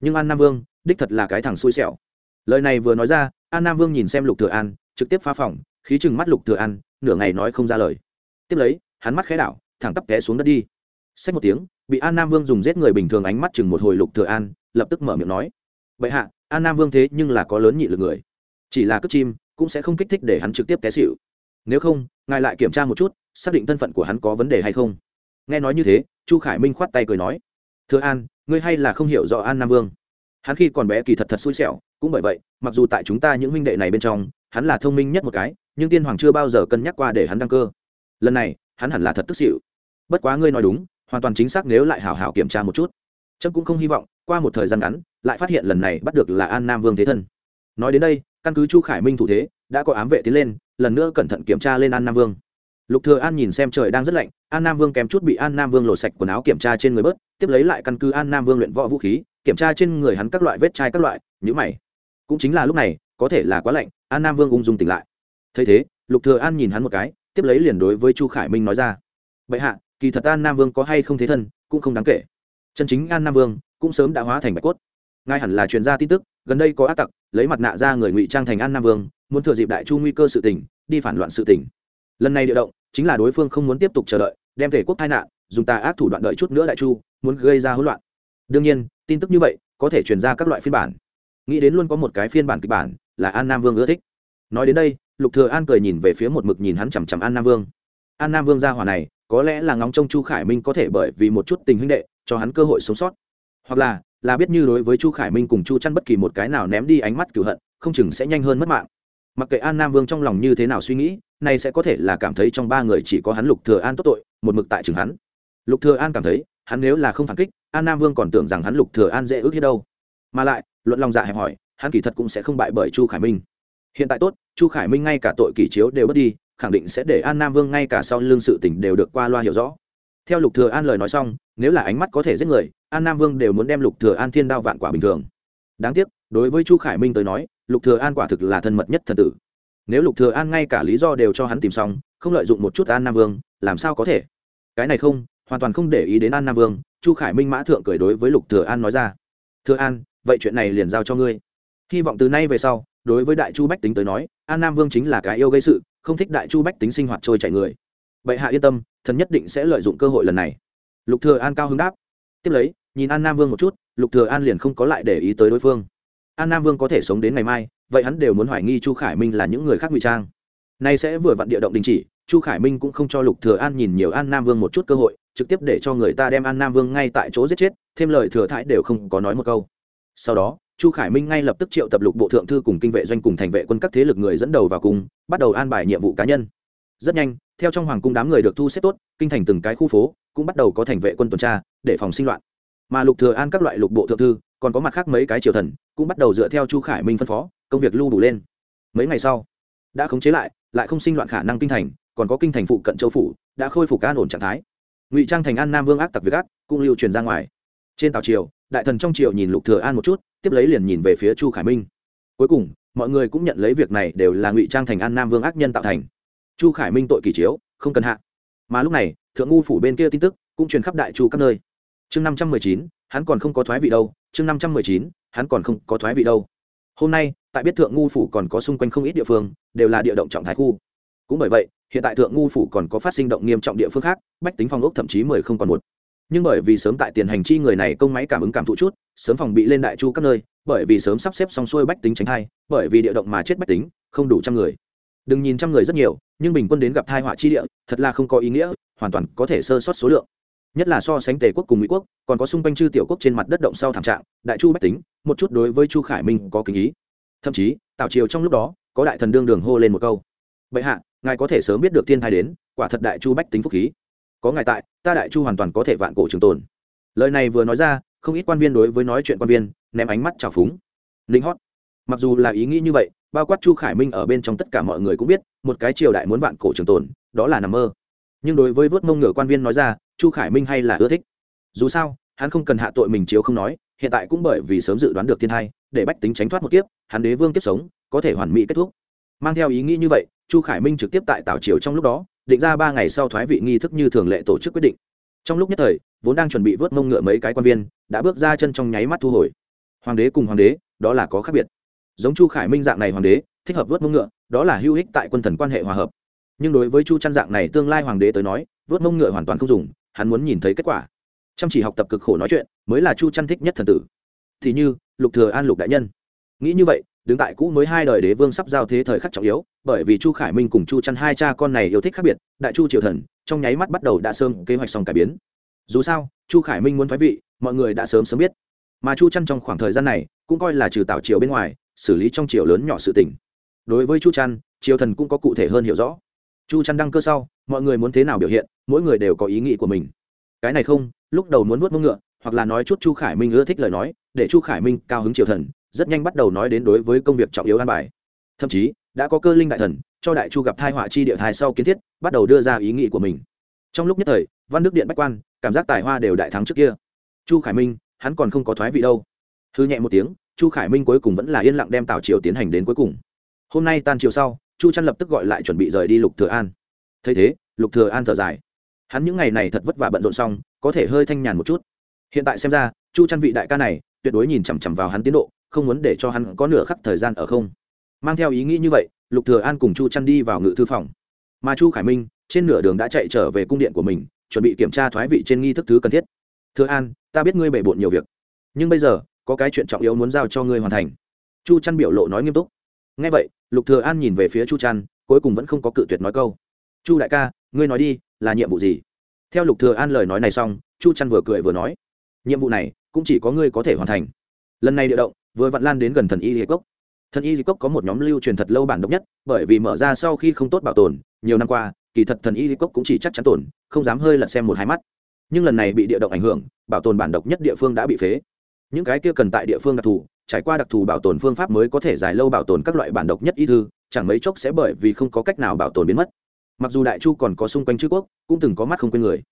Nhưng an nam vương, đích thật là cái thằng xui xẻo. Lời này vừa nói ra, an nam vương nhìn xem lục thừa an, trực tiếp phá phòng, khí chừng mắt lục thừa an, nửa ngày nói không ra lời. Tiếp lấy, hắn mắt khẽ đảo, thẳng tắp té xuống đất đi. Xách một tiếng, bị an nam vương dùng giết người bình thường ánh mắt chừng một hồi lục thừa an, lập tức mở miệng nói. Bệ hạ, an nam vương thế nhưng là có lớn nhị lực người. Chỉ là cướp chim, cũng sẽ không kích thích để hắn trực tiếp té xỉu. Nếu không, ngài lại kiểm tra một chút, xác định thân phận của hắn có vấn đề hay không nghe nói như thế, chu khải minh khoát tay cười nói, thưa an, ngươi hay là không hiểu rõ an nam vương. Hắn khi còn bé kỳ thật thật xui xẻo, cũng bởi vậy, mặc dù tại chúng ta những huynh đệ này bên trong, hắn là thông minh nhất một cái, nhưng tiên hoàng chưa bao giờ cân nhắc qua để hắn đăng cơ. Lần này, hắn hẳn là thật tức xịu bất quá ngươi nói đúng, hoàn toàn chính xác nếu lại hảo hảo kiểm tra một chút. Trâm cũng không hy vọng, qua một thời gian ngắn, lại phát hiện lần này bắt được là an nam vương thế thân. Nói đến đây, căn cứ chu khải minh thủ thế, đã có ám vệ tiến lên, lần nữa cẩn thận kiểm tra lên an nam vương lục thừa an nhìn xem trời đang rất lạnh, an nam vương kém chút bị an nam vương lột sạch quần áo kiểm tra trên người bớt, tiếp lấy lại căn cứ an nam vương luyện võ vũ khí, kiểm tra trên người hắn các loại vết chai các loại nhũ mày. Cũng chính là lúc này, có thể là quá lạnh, an nam vương ung dung tỉnh lại. Thấy thế, lục thừa an nhìn hắn một cái, tiếp lấy liền đối với chu khải minh nói ra. Bệ hạ, kỳ thật an nam vương có hay không thế thân, cũng không đáng kể. Chân chính an nam vương, cũng sớm đã hóa thành bạch cốt. Ngay hẳn là truyền ra tin tức, gần đây có ác tặc, lấy mặt nạ ra người ngụy trang thành an nam vương, muốn thừa dịp đại chu nguy cơ sự tình, đi phản loạn sự tình. Lần này địa động chính là đối phương không muốn tiếp tục chờ đợi, đem thể quốc tai nạn, dùng tà ác thủ đoạn đợi chút nữa đại chu, muốn gây ra hỗn loạn. Đương nhiên, tin tức như vậy, có thể truyền ra các loại phiên bản. Nghĩ đến luôn có một cái phiên bản kịch bản, là an nam vương ưa thích. Nói đến đây, lục thừa an cười nhìn về phía một mực nhìn hắn chằm chằm an nam vương. An nam vương gia hỏa này, có lẽ là ngóng trông chu khải minh có thể bởi vì một chút tình huynh đệ, cho hắn cơ hội sống sót. Hoặc là là biết như đối với chu khải minh cùng chu chăn bất kỳ một cái nào ném đi ánh mắt cửu hận, không chừng sẽ nhanh hơn mất mạng. Mặc kệ an nam vương trong lòng như thế nào suy nghĩ này sẽ có thể là cảm thấy trong ba người chỉ có hắn lục thừa an tốt tội, một mực tại trường hắn. Lục thừa an cảm thấy, hắn nếu là không phản kích, an nam vương còn tưởng rằng hắn lục thừa an dễ ước hết đâu. Mà lại, luận lòng dạ hẹp hỏi hắn kỳ thật cũng sẽ không bại bởi chu khải minh. Hiện tại tốt, chu khải minh ngay cả tội kỷ chiếu đều bất đi, khẳng định sẽ để an nam vương ngay cả sau lương sự tình đều được qua loa hiểu rõ. Theo lục thừa an lời nói xong, nếu là ánh mắt có thể giết người, an nam vương đều muốn đem lục thừa an thiên đao vạn quả bình thường. Đáng tiếc, đối với chu khải minh tới nói, lục thừa an quả thực là thân mật nhất thần tử nếu lục thừa an ngay cả lý do đều cho hắn tìm xong, không lợi dụng một chút an nam vương, làm sao có thể? Cái này không, hoàn toàn không để ý đến an nam vương, chu khải minh mã thượng cười đối với lục thừa an nói ra. Thừa an, vậy chuyện này liền giao cho ngươi. Hy vọng từ nay về sau, đối với đại chu bách tính tới nói, an nam vương chính là cái yêu gây sự, không thích đại chu bách tính sinh hoạt trôi chảy người. Vậy hạ yên tâm, thần nhất định sẽ lợi dụng cơ hội lần này. Lục thừa an cao hứng đáp. Tiếp lấy, nhìn an nam vương một chút, lục thừa an liền không có lại để ý tới đối phương an nam vương có thể sống đến ngày mai vậy hắn đều muốn hoài nghi chu khải minh là những người khác ngụy trang. Nay sẽ vừa vặn địa động đình chỉ chu khải minh cũng không cho lục thừa an nhìn nhiều an nam vương một chút cơ hội trực tiếp để cho người ta đem an nam vương ngay tại chỗ giết chết thêm lời thừa thãi đều không có nói một câu. Sau đó chu khải minh ngay lập tức triệu tập lục bộ thượng thư cùng kinh vệ doanh cùng thành vệ quân các thế lực người dẫn đầu vào cùng, bắt đầu an bài nhiệm vụ cá nhân. Rất nhanh theo trong hoàng cung đám người được thu xếp tốt kinh thành từng cái khu phố cũng bắt đầu có thành vệ quân tuần tra để phòng sinh loạn. Mà lục thừa an các loại lục bộ thượng thư còn có mặt khác mấy cái triều thần cũng bắt đầu dựa theo chu khải minh phân phó, công việc lưu đủ lên. Mấy ngày sau, đã khống chế lại lại không sinh loạn khả năng kinh thành, còn có kinh thành phụ cận châu phủ, đã khôi phục an ổn trạng thái. Ngụy trang thành an nam vương ác tặc việt ác cũng lưu truyền ra ngoài. Trên tàu triều, đại thần trong triều nhìn lục thừa an một chút, tiếp lấy liền nhìn về phía chu khải minh. Cuối cùng, mọi người cũng nhận lấy việc này đều là ngụy trang thành an nam vương ác nhân tạo thành. Chu khải minh tội kỳ chiếu, không cần hạ. Mà lúc này, thượng ngu phủ bên kia tin tức cũng truyền khắp đại chu các nơi. Chương năm trăm mười chín, hắn còn không có thoái vị đâu. Chương năm trăm mười chín hắn còn không có thoái vị đâu. Hôm nay, tại biết thượng ngu phủ còn có xung quanh không ít địa phương, đều là địa động trọng thái khu. Cũng bởi vậy, hiện tại thượng ngu phủ còn có phát sinh động nghiêm trọng địa phương khác, bách tính phòng ốc thậm chí mười không còn một. Nhưng bởi vì sớm tại tiền hành chi người này công máy cảm ứng cảm thụ chút, sớm phòng bị lên đại chu các nơi, bởi vì sớm sắp xếp xong xuôi bách tính tránh thai, bởi vì địa động mà chết bách tính, không đủ trăm người. Đừng nhìn trăm người rất nhiều, nhưng bình quân đến gặp thai họa chi địa, thật là không có ý nghĩa, hoàn toàn có thể sơ sót số lượng nhất là so sánh tề quốc cùng mỹ quốc, còn có xung quanh chư tiểu quốc trên mặt đất động sau thảm trạng, đại chu bách tính, một chút đối với chu khải minh có kính ý. Thậm chí, tào triều trong lúc đó, có đại thần đương đường hô lên một câu. Bệ hạ, ngài có thể sớm biết được thiên thai đến, quả thật đại chu bách tính phúc khí. Có ngài tại, ta đại chu hoàn toàn có thể vạn cổ trường tồn. Lời này vừa nói ra, không ít quan viên đối với nói chuyện quan viên, ném ánh mắt trào phúng. Linh hót, mặc dù là ý nghĩ như vậy, bao quát chu khải minh ở bên trong tất cả mọi người cũng biết, một cái triều đại muốn vạn cổ trường tồn, đó là nằm mơ nhưng đối với vớt mông ngựa quan viên nói ra, chu khải minh hay là ưa thích. Dù sao, hắn không cần hạ tội mình chiếu không nói, hiện tại cũng bởi vì sớm dự đoán được thiên hai để bách tính tránh thoát một kiếp, hắn đế vương kiếp sống, có thể hoàn mỹ kết thúc. Mang theo ý nghĩ như vậy, chu khải minh trực tiếp tại tảo triều trong lúc đó, định ra ba ngày sau thoái vị nghi thức như thường lệ tổ chức quyết định. Trong lúc nhất thời, vốn đang chuẩn bị vớt mông ngựa mấy cái quan viên, đã bước ra chân trong nháy mắt thu hồi. Hoàng đế cùng hoàng đế, đó là có khác biệt. Giống chu khải minh dạng này hoàng đế, thích hợp vớt mông ngựa, đó là hữu ích tại quân thần quan hệ hòa hợp nhưng đối với chu Trăn dạng này tương lai hoàng đế tới nói, vớt mông ngựa hoàn toàn không dùng, hắn muốn nhìn thấy kết quả. Chăm chỉ học tập cực khổ nói chuyện, mới là chu Trăn thích nhất thần tử. Thì như, lục thừa an lục đại nhân. Nghĩ như vậy, đứng tại cũ mới hai đời đế vương sắp giao thế thời khắc trọng yếu, bởi vì chu khải minh cùng chu chăn hai cha con này yêu thích khác biệt, đại chu triều thần, trong nháy mắt bắt đầu đã sớm kế hoạch xong cải biến. Dù sao, chu khải minh muốn thoái vị, mọi người đã sớm sớm biết. Mà chu chăn trong khoảng thời gian này, cũng coi là trừ tạo triều bên ngoài, xử lý trong triều lớn nhỏ sự tình. Đối với chu chăn, triều thần cũng có cụ thể hơn hiểu rõ chu chăn đăng cơ sau, mọi người muốn thế nào biểu hiện, mỗi người đều có ý nghĩ của mình. Cái này không, lúc đầu muốn vuốt mông ngựa, hoặc là nói chút chu khải minh ưa thích lời nói, để chu khải minh cao hứng triều thần, rất nhanh bắt đầu nói đến đối với công việc trọng yếu an bài. Thậm chí, đã có cơ linh đại thần, cho đại chu gặp thai họa chi địa thai sau kiến thiết, bắt đầu đưa ra ý nghĩ của mình. Trong lúc nhất thời, văn đức điện bách quan, cảm giác tài hoa đều đại thắng trước kia. Chu khải minh, hắn còn không có thoái vị đâu. Hư nhẹ một tiếng, chu khải minh cuối cùng vẫn là yên lặng đem tào triều tiến hành đến cuối cùng. Hôm nay tan chiều sau chu trăn lập tức gọi lại chuẩn bị rời đi lục thừa an. Thấy thế, lục thừa an thở dài. Hắn những ngày này thật vất vả bận rộn xong, có thể hơi thanh nhàn một chút. Hiện tại xem ra, chu trăn vị đại ca này, tuyệt đối nhìn chằm chằm vào hắn tiến độ, không muốn để cho hắn có nửa khắc thời gian ở không. Mang theo ý nghĩ như vậy, lục thừa an cùng chu trăn đi vào ngự thư phòng. Mà chu khải minh, trên nửa đường đã chạy trở về cung điện của mình, chuẩn bị kiểm tra thoái vị trên nghi thức thứ cần thiết. Thừa an, ta biết ngươi bể bộn nhiều việc, nhưng bây giờ, có cái chuyện trọng yếu muốn giao cho ngươi hoàn thành. Chu trăn biểu lộ nói nghiêm túc ngay vậy, lục thừa an nhìn về phía chu trăn cuối cùng vẫn không có cự tuyệt nói câu. Chu đại ca, ngươi nói đi, là nhiệm vụ gì? Theo lục thừa an lời nói này xong, chu trăn vừa cười vừa nói, nhiệm vụ này cũng chỉ có ngươi có thể hoàn thành. Lần này địa động, vừa vặn lan đến gần thần y di cốc. Thần y di cốc có một nhóm lưu truyền thật lâu bản độc nhất, bởi vì mở ra sau khi không tốt bảo tồn, nhiều năm qua, kỳ thật thần y di cốc cũng chỉ chắc chắn tồn, không dám hơi lật xem một hai mắt. Nhưng lần này bị địa động ảnh hưởng, bảo tồn bản độc nhất địa phương đã bị phế. Những cái kia cần tại địa phương đặc thù trải qua đặc thù bảo tồn phương pháp mới có thể dài lâu bảo tồn các loại bản độc nhất y thư, chẳng mấy chốc sẽ bởi vì không có cách nào bảo tồn biến mất. Mặc dù đại chu còn có xung quanh chữ quốc, cũng từng có mắt không quên người.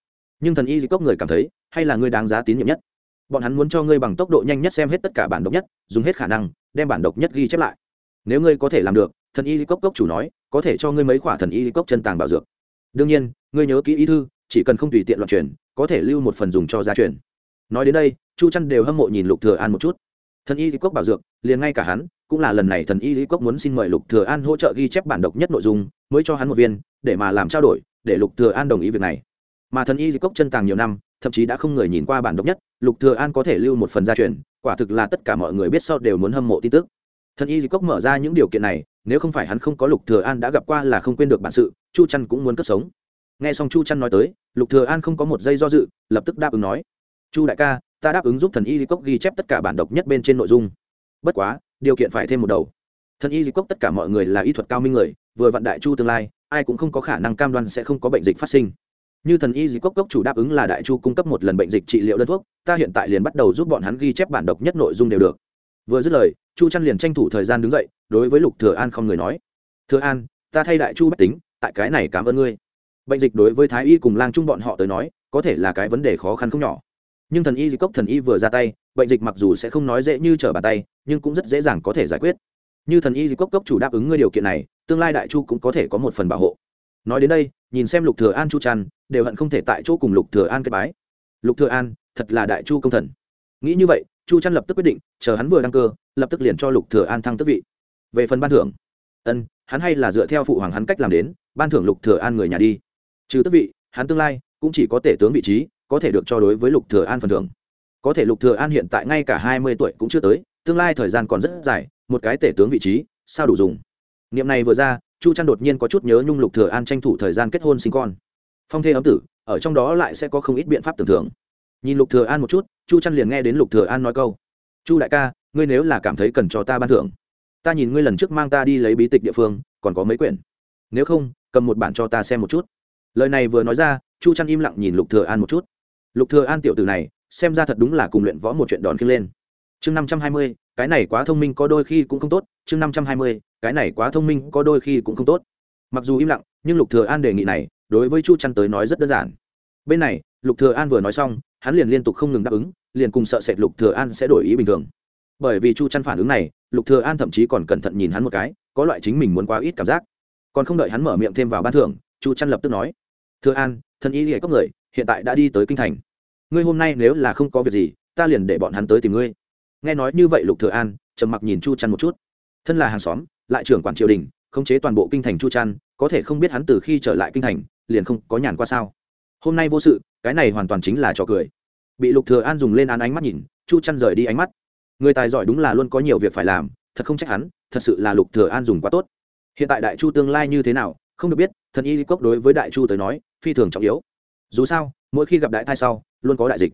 Nhưng thần y di cốc người cảm thấy, hay là người đáng giá tín nhiệm nhất. Bọn hắn muốn cho ngươi bằng tốc độ nhanh nhất xem hết tất cả bản độc nhất, dùng hết khả năng, đem bản độc nhất ghi chép lại. Nếu ngươi có thể làm được, thần y cốc cốc chủ nói, có thể cho ngươi mấy khoả thần y cốc chân tàng bảo dược. Đương nhiên, ngươi nhớ kỹ ý thư, chỉ cần không tùy tiện loạn truyền, có thể lưu một phần dùng cho gia truyền. Nói đến đây, chu chăn đều hâm mộ nhìn lục thừa an một chút thần y cốc bảo dược, liền ngay cả hắn, cũng là lần này thần y cốc muốn xin mời lục thừa an hỗ trợ ghi chép bản độc nhất nội dung, mới cho hắn một viên, để mà làm trao đổi, để lục thừa an đồng ý việc này. Mà thần y cốc chân tàng nhiều năm, thậm chí đã không người nhìn qua bản độc nhất, lục thừa an có thể lưu một phần gia truyền, quả thực là tất cả mọi người biết sau đều muốn hâm mộ tin tức. Thần y di cốc mở ra những điều kiện này, nếu không phải hắn không có lục thừa an đã gặp qua là không quên được bản sự, chu trăn cũng muốn cất sống. Nghe xong chu trăn nói tới, lục thừa an không có một giây do dự, lập tức đáp ứng nói, chu đại ca ta đáp ứng giúp thần y di cốc ghi chép tất cả bản độc nhất bên trên nội dung. Bất quá, điều kiện phải thêm một đầu. Thần y di cốc tất cả mọi người là y thuật cao minh người, vừa vận đại chu tương lai, ai cũng không có khả năng cam đoan sẽ không có bệnh dịch phát sinh. Như thần y di cốc cốc chủ đáp ứng là đại chu cung cấp một lần bệnh dịch trị liệu đơn thuốc, ta hiện tại liền bắt đầu giúp bọn hắn ghi chép bản độc nhất nội dung đều được. Vừa dứt lời, chu trăn liền tranh thủ thời gian đứng dậy, đối với lục thừa an không người nói. Thừa an, ta thay đại chu bách tính, tại cái này cảm ơn ngươi. Bệnh dịch đối với thái y cùng lang trung bọn họ tới nói, có thể là cái vấn đề khó khăn không nhỏ nhưng thần y di cốc thần y vừa ra tay, bệnh dịch mặc dù sẽ không nói dễ như trở bàn tay, nhưng cũng rất dễ dàng có thể giải quyết. Như thần y di cốc cốc chủ đáp ứng ngươi điều kiện này, tương lai đại chu cũng có thể có một phần bảo hộ. Nói đến đây, nhìn xem lục thừa an chu trăn, đều hận không thể tại chỗ cùng lục thừa an kết bái. Lục thừa an, thật là đại chu công thần. Nghĩ như vậy, chu trăn lập tức quyết định, chờ hắn vừa đăng cơ, lập tức liền cho lục thừa an thăng tước vị. Về phần ban thưởng, ân, hắn hay là dựa theo phụ hoàng hắn cách làm đến, ban thưởng lục thừa an người nhà đi. Trừ tước vị, hắn tương lai cũng chỉ có tể tướng vị trí có thể được cho đối với lục thừa an phần thưởng. Có thể lục thừa an hiện tại ngay cả hai mươi tuổi cũng chưa tới, tương lai thời gian còn rất dài, một cái tể tướng vị trí, sao đủ dùng? Niệm này vừa ra, chu trăn đột nhiên có chút nhớ nhung lục thừa an tranh thủ thời gian kết hôn sinh con. Phong thê ấm tử, ở trong đó lại sẽ có không ít biện pháp tưởng thưởng nhìn lục thừa an một chút, chu trăn liền nghe đến lục thừa an nói câu. Chu đại ca, ngươi nếu là cảm thấy cần cho ta ban thưởng, ta nhìn ngươi lần trước mang ta đi lấy bí tịch địa phương, còn có mấy quyển. Nếu không, cầm một bản cho ta xem một chút. Lời này vừa nói ra, chu trăn im lặng nhìn lục thừa an một chút lục thừa an tiểu tử này, xem ra thật đúng là cùng luyện võ một chuyện đòn khiêng lên. Chương năm trăm hai mươi, cái này quá thông minh có đôi khi cũng không tốt. Chương năm trăm hai mươi, cái này quá thông minh có đôi khi cũng không tốt. Mặc dù im lặng, nhưng lục thừa an đề nghị này, đối với chu trăn tới nói rất đơn giản. Bên này, lục thừa an vừa nói xong, hắn liền liên tục không ngừng đáp ứng, liền cùng sợ sệt lục thừa an sẽ đổi ý bình thường. Bởi vì chu chăn phản ứng này, lục thừa an thậm chí còn cẩn thận nhìn hắn một cái, có loại chính mình muốn quá ít cảm giác. Còn không đợi hắn mở miệng thêm vào ban thưởng, chu chăn lập tức nói, thừa an, thân y lìa cốc người, hiện tại đã đi tới kinh thành ngươi hôm nay nếu là không có việc gì, ta liền để bọn hắn tới tìm ngươi. Nghe nói như vậy lục thừa an, trầm mặc nhìn chu trăn một chút. Thân là hàng xóm, lại trưởng quản triều đình, khống chế toàn bộ kinh thành chu trăn, có thể không biết hắn từ khi trở lại kinh thành, liền không có nhàn qua sao. Hôm nay vô sự, cái này hoàn toàn chính là trò cười. Bị lục thừa an dùng lên án ánh mắt nhìn, chu trăn rời đi ánh mắt. Người tài giỏi đúng là luôn có nhiều việc phải làm, thật không trách hắn, thật sự là lục thừa an dùng quá tốt. Hiện tại đại chu tương lai như thế nào, không được biết, thần y cốc đối với đại chu tới nói, phi thường trọng yếu. Dù sao, mỗi khi gặp đại thai sau luôn có đại dịch.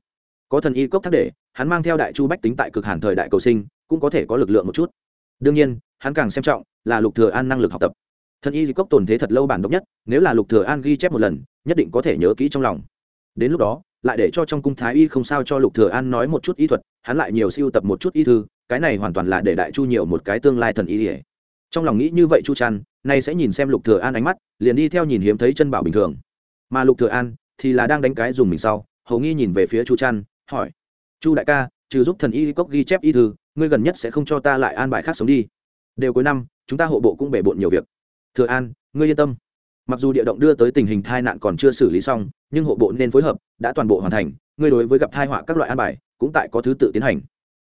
Có thần y cốc thác để, hắn mang theo đại chu bách tính tại cực hàn thời đại cầu sinh, cũng có thể có lực lượng một chút. Đương nhiên, hắn càng xem trọng là lục thừa an năng lực học tập. Thần y cốc tồn thế thật lâu bản độc nhất, nếu là lục thừa an ghi chép một lần, nhất định có thể nhớ kỹ trong lòng. Đến lúc đó, lại để cho trong cung thái y không sao cho lục thừa an nói một chút y thuật, hắn lại nhiều siêu tập một chút y thư, cái này hoàn toàn là để đại chu nhiều một cái tương lai thần y trong lòng nghĩ như vậy chu trăn nay sẽ nhìn xem lục thừa an ánh mắt, liền đi theo nhìn hiếm thấy chân bảo bình thường. Mà lục thừa an thì là đang đánh cái dùng mình sau hầu nghi nhìn về phía chu trăn hỏi, chu đại ca, trừ giúp thần y cốc ghi chép y thư, ngươi gần nhất sẽ không cho ta lại an bài khác sống đi? Đều cuối năm, chúng ta hộ bộ cũng bể bộn nhiều việc. Thừa an, ngươi yên tâm. Mặc dù địa động đưa tới tình hình tai nạn còn chưa xử lý xong, nhưng hộ bộ nên phối hợp, đã toàn bộ hoàn thành, ngươi đối với gặp tai họa các loại an bài, cũng tại có thứ tự tiến hành.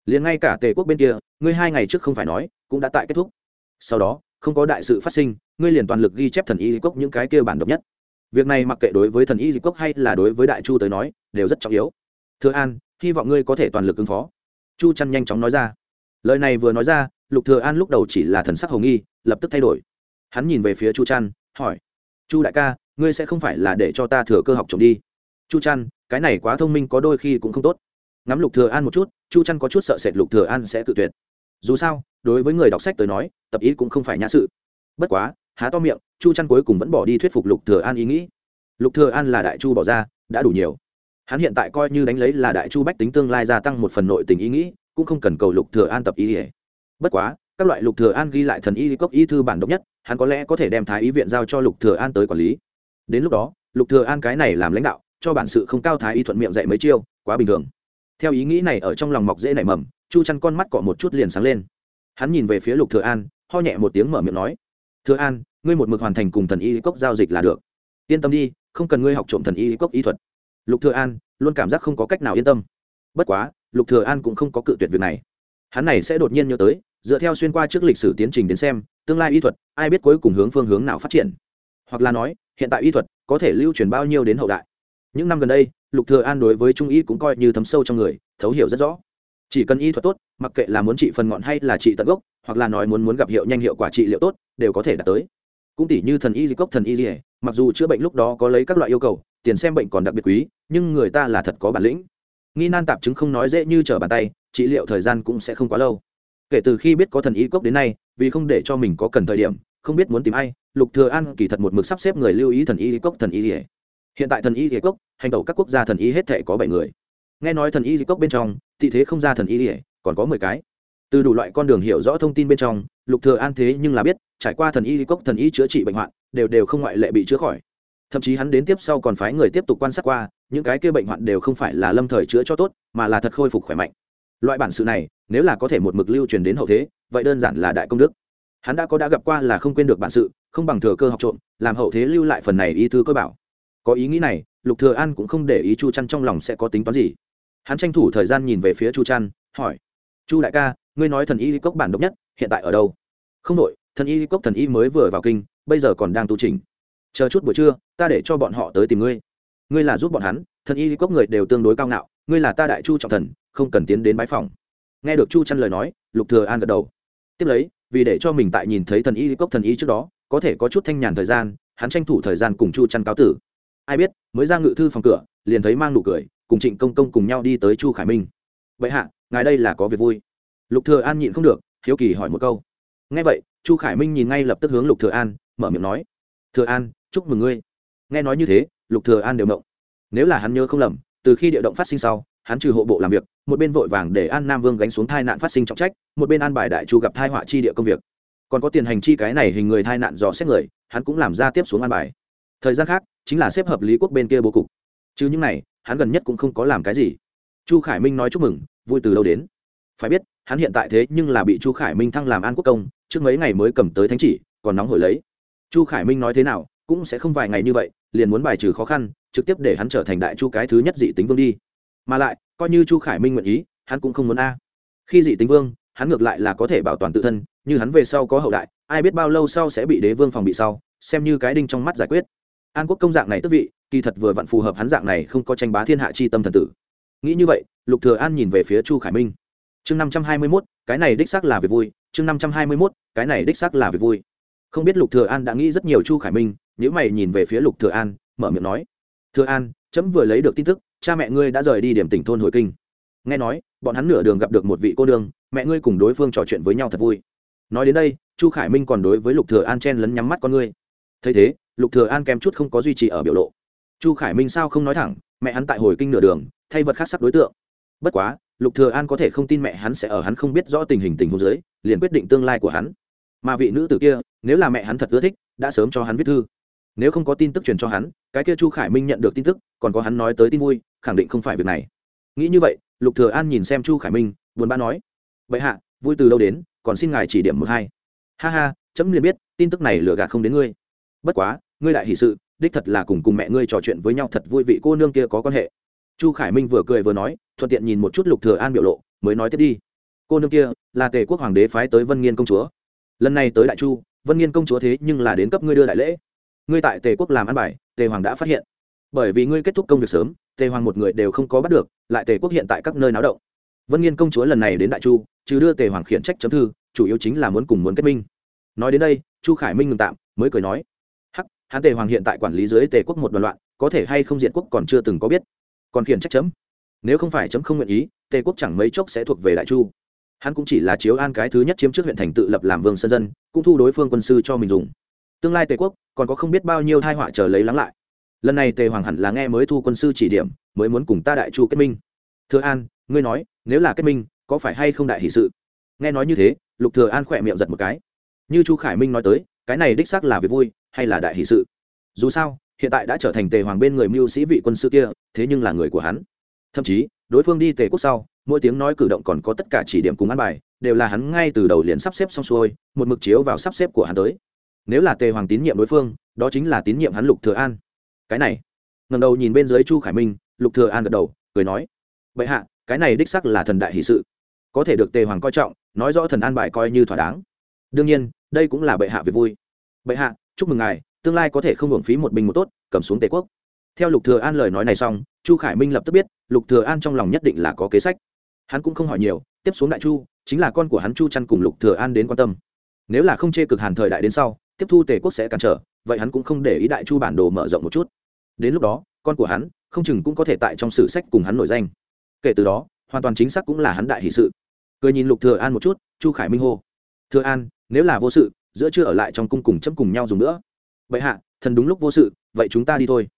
Liền ngay cả tề quốc bên kia, ngươi hai ngày trước không phải nói, cũng đã tại kết thúc. Sau đó, không có đại sự phát sinh, ngươi liền toàn lực ghi chép thần y cốc những cái kia bản độc nhất việc này mặc kệ đối với thần y cốc hay là đối với đại chu tới nói, đều rất trọng yếu. Thưa an, hy vọng ngươi có thể toàn lực ứng phó. Chu chăn nhanh chóng nói ra. Lời này vừa nói ra, lục thừa an lúc đầu chỉ là thần sắc hồng nghi, lập tức thay đổi. Hắn nhìn về phía chu chăn hỏi, chu đại ca, ngươi sẽ không phải là để cho ta thừa cơ học trộm đi? Chu chăn cái này quá thông minh, có đôi khi cũng không tốt. Ngắm lục thừa an một chút, chu chăn có chút sợ sệt lục thừa an sẽ tự tuyệt. Dù sao, đối với người đọc sách tới nói, tập ý cũng không phải nhã sự. Bất quá há to miệng, chu trăn cuối cùng vẫn bỏ đi thuyết phục lục thừa an ý nghĩ. Lục thừa an là đại chu bỏ ra, đã đủ nhiều. Hắn hiện tại coi như đánh lấy là đại chu bách tính tương lai gia tăng một phần nội tình ý nghĩ, cũng không cần cầu lục thừa an tập ý ỉa bất quá, các loại lục thừa an ghi lại thần y cốc y thư bản độc nhất, hắn có lẽ có thể đem thái y viện giao cho lục thừa an tới quản lý. Đến lúc đó, lục thừa an cái này làm lãnh đạo, cho bản sự không cao thái y thuận miệng dạy mấy chiêu, quá bình thường. Theo ý nghĩ này ở trong lòng mọc dễ nảy mầm, chu chăn con mắt cọ một chút liền sáng lên. Hắn nhìn về phía lục thừa an, ho nhẹ một tiếng mở miệng nói thừa an, ngươi một mực hoàn thành cùng thần y cốc giao dịch là được. Yên tâm đi, không cần ngươi học trộm thần y cốc y thuật. Lục thừa an, luôn cảm giác không có cách nào yên tâm. Bất quá, lục thừa an cũng không có cự tuyệt việc này. Hắn này sẽ đột nhiên nhớ tới, dựa theo xuyên qua trước lịch sử tiến trình đến xem, tương lai y thuật, ai biết cuối cùng hướng phương hướng nào phát triển. Hoặc là nói, hiện tại y thuật có thể lưu truyền bao nhiêu đến hậu đại. Những năm gần đây, lục thừa an đối với trung y cũng coi như thấm sâu trong người, thấu hiểu rất rõ chỉ cần y thuật tốt, mặc kệ là muốn trị phần ngọn hay là trị tận gốc, hoặc là nói muốn muốn gặp hiệu nhanh hiệu quả trị liệu tốt, đều có thể đạt tới. Cũng tỷ như thần y di cốc thần y di mặc dù chữa bệnh lúc đó có lấy các loại yêu cầu, tiền xem bệnh còn đặc biệt quý, nhưng người ta là thật có bản lĩnh. Nghi nan tạp chứng không nói dễ như trở bàn tay, trị liệu thời gian cũng sẽ không quá lâu. Kể từ khi biết có thần y cốc đến nay, vì không để cho mình có cần thời điểm, không biết muốn tìm ai, lục thừa an kỳ thật một mực sắp xếp người lưu ý thần y cốc thần y hiện tại thần y cốc hành tẩu các quốc gia thần y hết thể có bảy người nghe nói thần y cốc bên trong, thị thế không ra thần y còn có mười cái. Từ đủ loại con đường hiểu rõ thông tin bên trong, lục thừa an thế nhưng là biết, trải qua thần y cốc thần y chữa trị bệnh hoạn, đều đều không ngoại lệ bị chữa khỏi. Thậm chí hắn đến tiếp sau còn phái người tiếp tục quan sát qua, những cái kia bệnh hoạn đều không phải là lâm thời chữa cho tốt, mà là thật khôi phục khỏe mạnh. Loại bản sự này, nếu là có thể một mực lưu truyền đến hậu thế, vậy đơn giản là đại công đức. Hắn đã có đã gặp qua là không quên được bản sự, không bằng thừa cơ học trộm, làm hậu thế lưu lại phần này y thư cơ bảo. Có ý nghĩ này, lục thừa an cũng không để ý chu chăn trong lòng sẽ có tính toán gì hắn tranh thủ thời gian nhìn về phía chu trăn hỏi, chu đại ca, ngươi nói thần y cốc bản độc nhất, hiện tại ở đâu? Không đội thần y cốc thần y mới vừa vào kinh, bây giờ còn đang tu trình chờ chút buổi trưa, ta để cho bọn họ tới tìm ngươi. Ngươi là giúp bọn hắn, thần y cốc người đều tương đối cao ngạo, ngươi là ta đại chu trọng thần, không cần tiến đến bái phòng nghe được chu chăn lời nói, lục thừa an gật đầu. Tiếp lấy, vì để cho mình tại nhìn thấy thần y cốc thần y trước đó, có thể có chút thanh nhàn thời gian, hắn tranh thủ thời gian cùng chu chăn cáo tử. Ai biết, mới ra ngự thư phòng cửa, liền thấy mang nụ cười cùng trịnh công công cùng nhau đi tới chu khải minh. Vậy hạ, ngài đây là có việc vui. Lục thừa an nhịn không được, hiếu kỳ hỏi một câu. Nghe vậy, chu khải minh nhìn ngay lập tức hướng lục thừa an, mở miệng nói, thừa an, chúc mừng ngươi. Nghe nói như thế, lục thừa an đều động nếu là hắn nhớ không lầm, từ khi địa động phát sinh sau, hắn trừ hộ bộ làm việc, một bên vội vàng để an nam vương gánh xuống tai nạn phát sinh trọng trách, một bên an bài đại chu gặp tai họa chi địa công việc. Còn có tiền hành chi cái này hình người tai nạn dò xét người, hắn cũng làm ra tiếp xuống an bài. Thời gian khác, chính là xếp hợp lý quốc bên kia bố cục. Chứ những này hắn gần nhất cũng không có làm cái gì. Chu khải minh nói chúc mừng, vui từ đâu đến. Phải biết, hắn hiện tại thế nhưng là bị chu khải minh thăng làm an quốc công, trước mấy ngày mới cầm tới thánh chỉ, còn nóng hổi lấy. Chu khải minh nói thế nào, cũng sẽ không vài ngày như vậy, liền muốn bài trừ khó khăn, trực tiếp để hắn trở thành đại chu cái thứ nhất dị tính vương đi. Mà lại, coi như chu khải minh nguyện ý, hắn cũng không muốn a. Khi dị tính vương, hắn ngược lại là có thể bảo toàn tự thân, như hắn về sau có hậu đại, ai biết bao lâu sau sẽ bị đế vương phòng bị sau, xem như cái đinh trong mắt giải quyết. An quốc công dạng này tức vị kỳ thật vừa vặn phù hợp hắn dạng này không có tranh bá thiên hạ chi tâm thần tử. Nghĩ như vậy lục thừa an nhìn về phía chu khải minh. Chương năm trăm hai mươi 521, cái này đích xác là việc vui. Chương năm trăm hai mươi 521, cái này đích xác là việc vui. Không biết lục thừa an đã nghĩ rất nhiều chu khải minh nếu mày nhìn về phía lục thừa an mở miệng nói. Thừa an chấm vừa lấy được tin tức cha mẹ ngươi đã rời đi điểm tỉnh thôn hồi kinh. Nghe nói bọn hắn nửa đường gặp được một vị cô đường, mẹ ngươi cùng đối phương trò chuyện với nhau thật vui. Nói đến đây chu khải minh còn đối với lục thừa an chen lấn nhắm mắt con ngươi. Thấy thế lục thừa an kém chút không có duy trì ở biểu lộ chu khải minh sao không nói thẳng, mẹ hắn tại hồi kinh nửa đường, thay vật khác sắc đối tượng. Bất quá, lục thừa an có thể không tin mẹ hắn sẽ ở hắn không biết rõ tình hình tình huống dưới, liền quyết định tương lai của hắn. Mà vị nữ tử kia, nếu là mẹ hắn thật ưa thích, đã sớm cho hắn viết thư. Nếu không có tin tức truyền cho hắn, cái kia chu khải minh nhận được tin tức, còn có hắn nói tới tin vui, khẳng định không phải việc này. Nghĩ như vậy, lục thừa an nhìn xem chu khải minh, buồn bã nói vậy hạ, vui từ đâu đến, còn xin ngài chỉ điểm một hai. Ha ha, chấm liền biết, tin tức này lừa gạt không đến ngươi. Bất quá ngươi đại hỷ sự, đích thật là cùng cùng mẹ ngươi trò chuyện với nhau thật vui vị cô nương kia có quan hệ. Chu khải minh vừa cười vừa nói, thuận tiện nhìn một chút lục thừa an biểu lộ, mới nói tiếp đi. Cô nương kia là tề quốc hoàng đế phái tới vân nghiên công chúa. Lần này tới đại chu, vân nghiên công chúa thế nhưng là đến cấp ngươi đưa đại lễ. Ngươi tại tề quốc làm ăn bài, tề hoàng đã phát hiện. Bởi vì ngươi kết thúc công việc sớm, tề hoàng một người đều không có bắt được, lại tề quốc hiện tại các nơi náo động. Vân nghiên công chúa lần này đến đại chu chứ đưa tề hoàng khiển trách chấm thư, chủ yếu chính là muốn cùng muốn kết minh. Nói đến đây, chu khải minh ngừng tạm, mới cười nói Hán hắn tề hoàng hiện tại quản lý dưới tề quốc một đoàn loạn, có thể hay không diện quốc còn chưa từng có biết. Còn khiển trách chấm. Nếu không phải chấm không nguyện ý, tề quốc chẳng mấy chốc sẽ thuộc về đại chu. Hắn cũng chỉ là chiếu an cái thứ nhất chiếm trước huyện thành tự lập làm vương sân dân, cũng thu đối phương quân sư cho mình dùng. Tương lai tề quốc còn có không biết bao nhiêu thai họa chờ lấy lắng lại. Lần này tề hoàng hẳn là nghe mới thu quân sư chỉ điểm, mới muốn cùng ta đại chu kết minh. Thừa an, ngươi nói, nếu là kết minh, có phải hay không đại hỷ sự? Nghe nói như thế, lục thừa an khỏe miệng giật một cái. Như chu khải minh nói tới, cái này đích xác là việc vui hay là đại hỷ sự? Dù sao, hiện tại đã trở thành tề hoàng bên người mưu sĩ vị quân sư kia, thế nhưng là người của hắn. Thậm chí, đối phương đi tề quốc sau, mỗi tiếng nói cử động còn có tất cả chỉ điểm cùng ăn bài, đều là hắn ngay từ đầu liền sắp xếp xong xuôi, một mực chiếu vào sắp xếp của hắn tới. Nếu là tề hoàng tín nhiệm đối phương, đó chính là tín nhiệm hắn lục thừa an. Cái này, ngẩng đầu nhìn bên dưới chu khải minh, lục thừa an gật đầu, cười nói vậy hạ, cái này đích xác là thần đại hỷ sự. Có thể được tề hoàng coi trọng, nói rõ thần an bài coi như thỏa đáng. Đương nhiên, đây cũng là bệ hạ việc vui. Bệ hạ chúc mừng ngài, tương lai có thể không hưởng phí một binh một tốt, cầm xuống tề quốc. Theo lục thừa an lời nói này xong, chu khải minh lập tức biết, lục thừa an trong lòng nhất định là có kế sách. Hắn cũng không hỏi nhiều, tiếp xuống đại chu, chính là con của hắn chu chăn cùng lục thừa an đến quan tâm. Nếu là không chê cực hàn thời đại đến sau, tiếp thu tề quốc sẽ cản trở, vậy hắn cũng không để ý đại chu bản đồ mở rộng một chút. Đến lúc đó, con của hắn, không chừng cũng có thể tại trong sử sách cùng hắn nổi danh. Kể từ đó, hoàn toàn chính xác cũng là hắn đại hỷ sự. Cười nhìn lục thừa an một chút, chu khải minh hô, thừa an, nếu là vô sự giữa chưa ở lại trong cung cùng chấm cùng nhau dùng nữa. Vậy hạ, thần đúng lúc vô sự, vậy chúng ta đi thôi.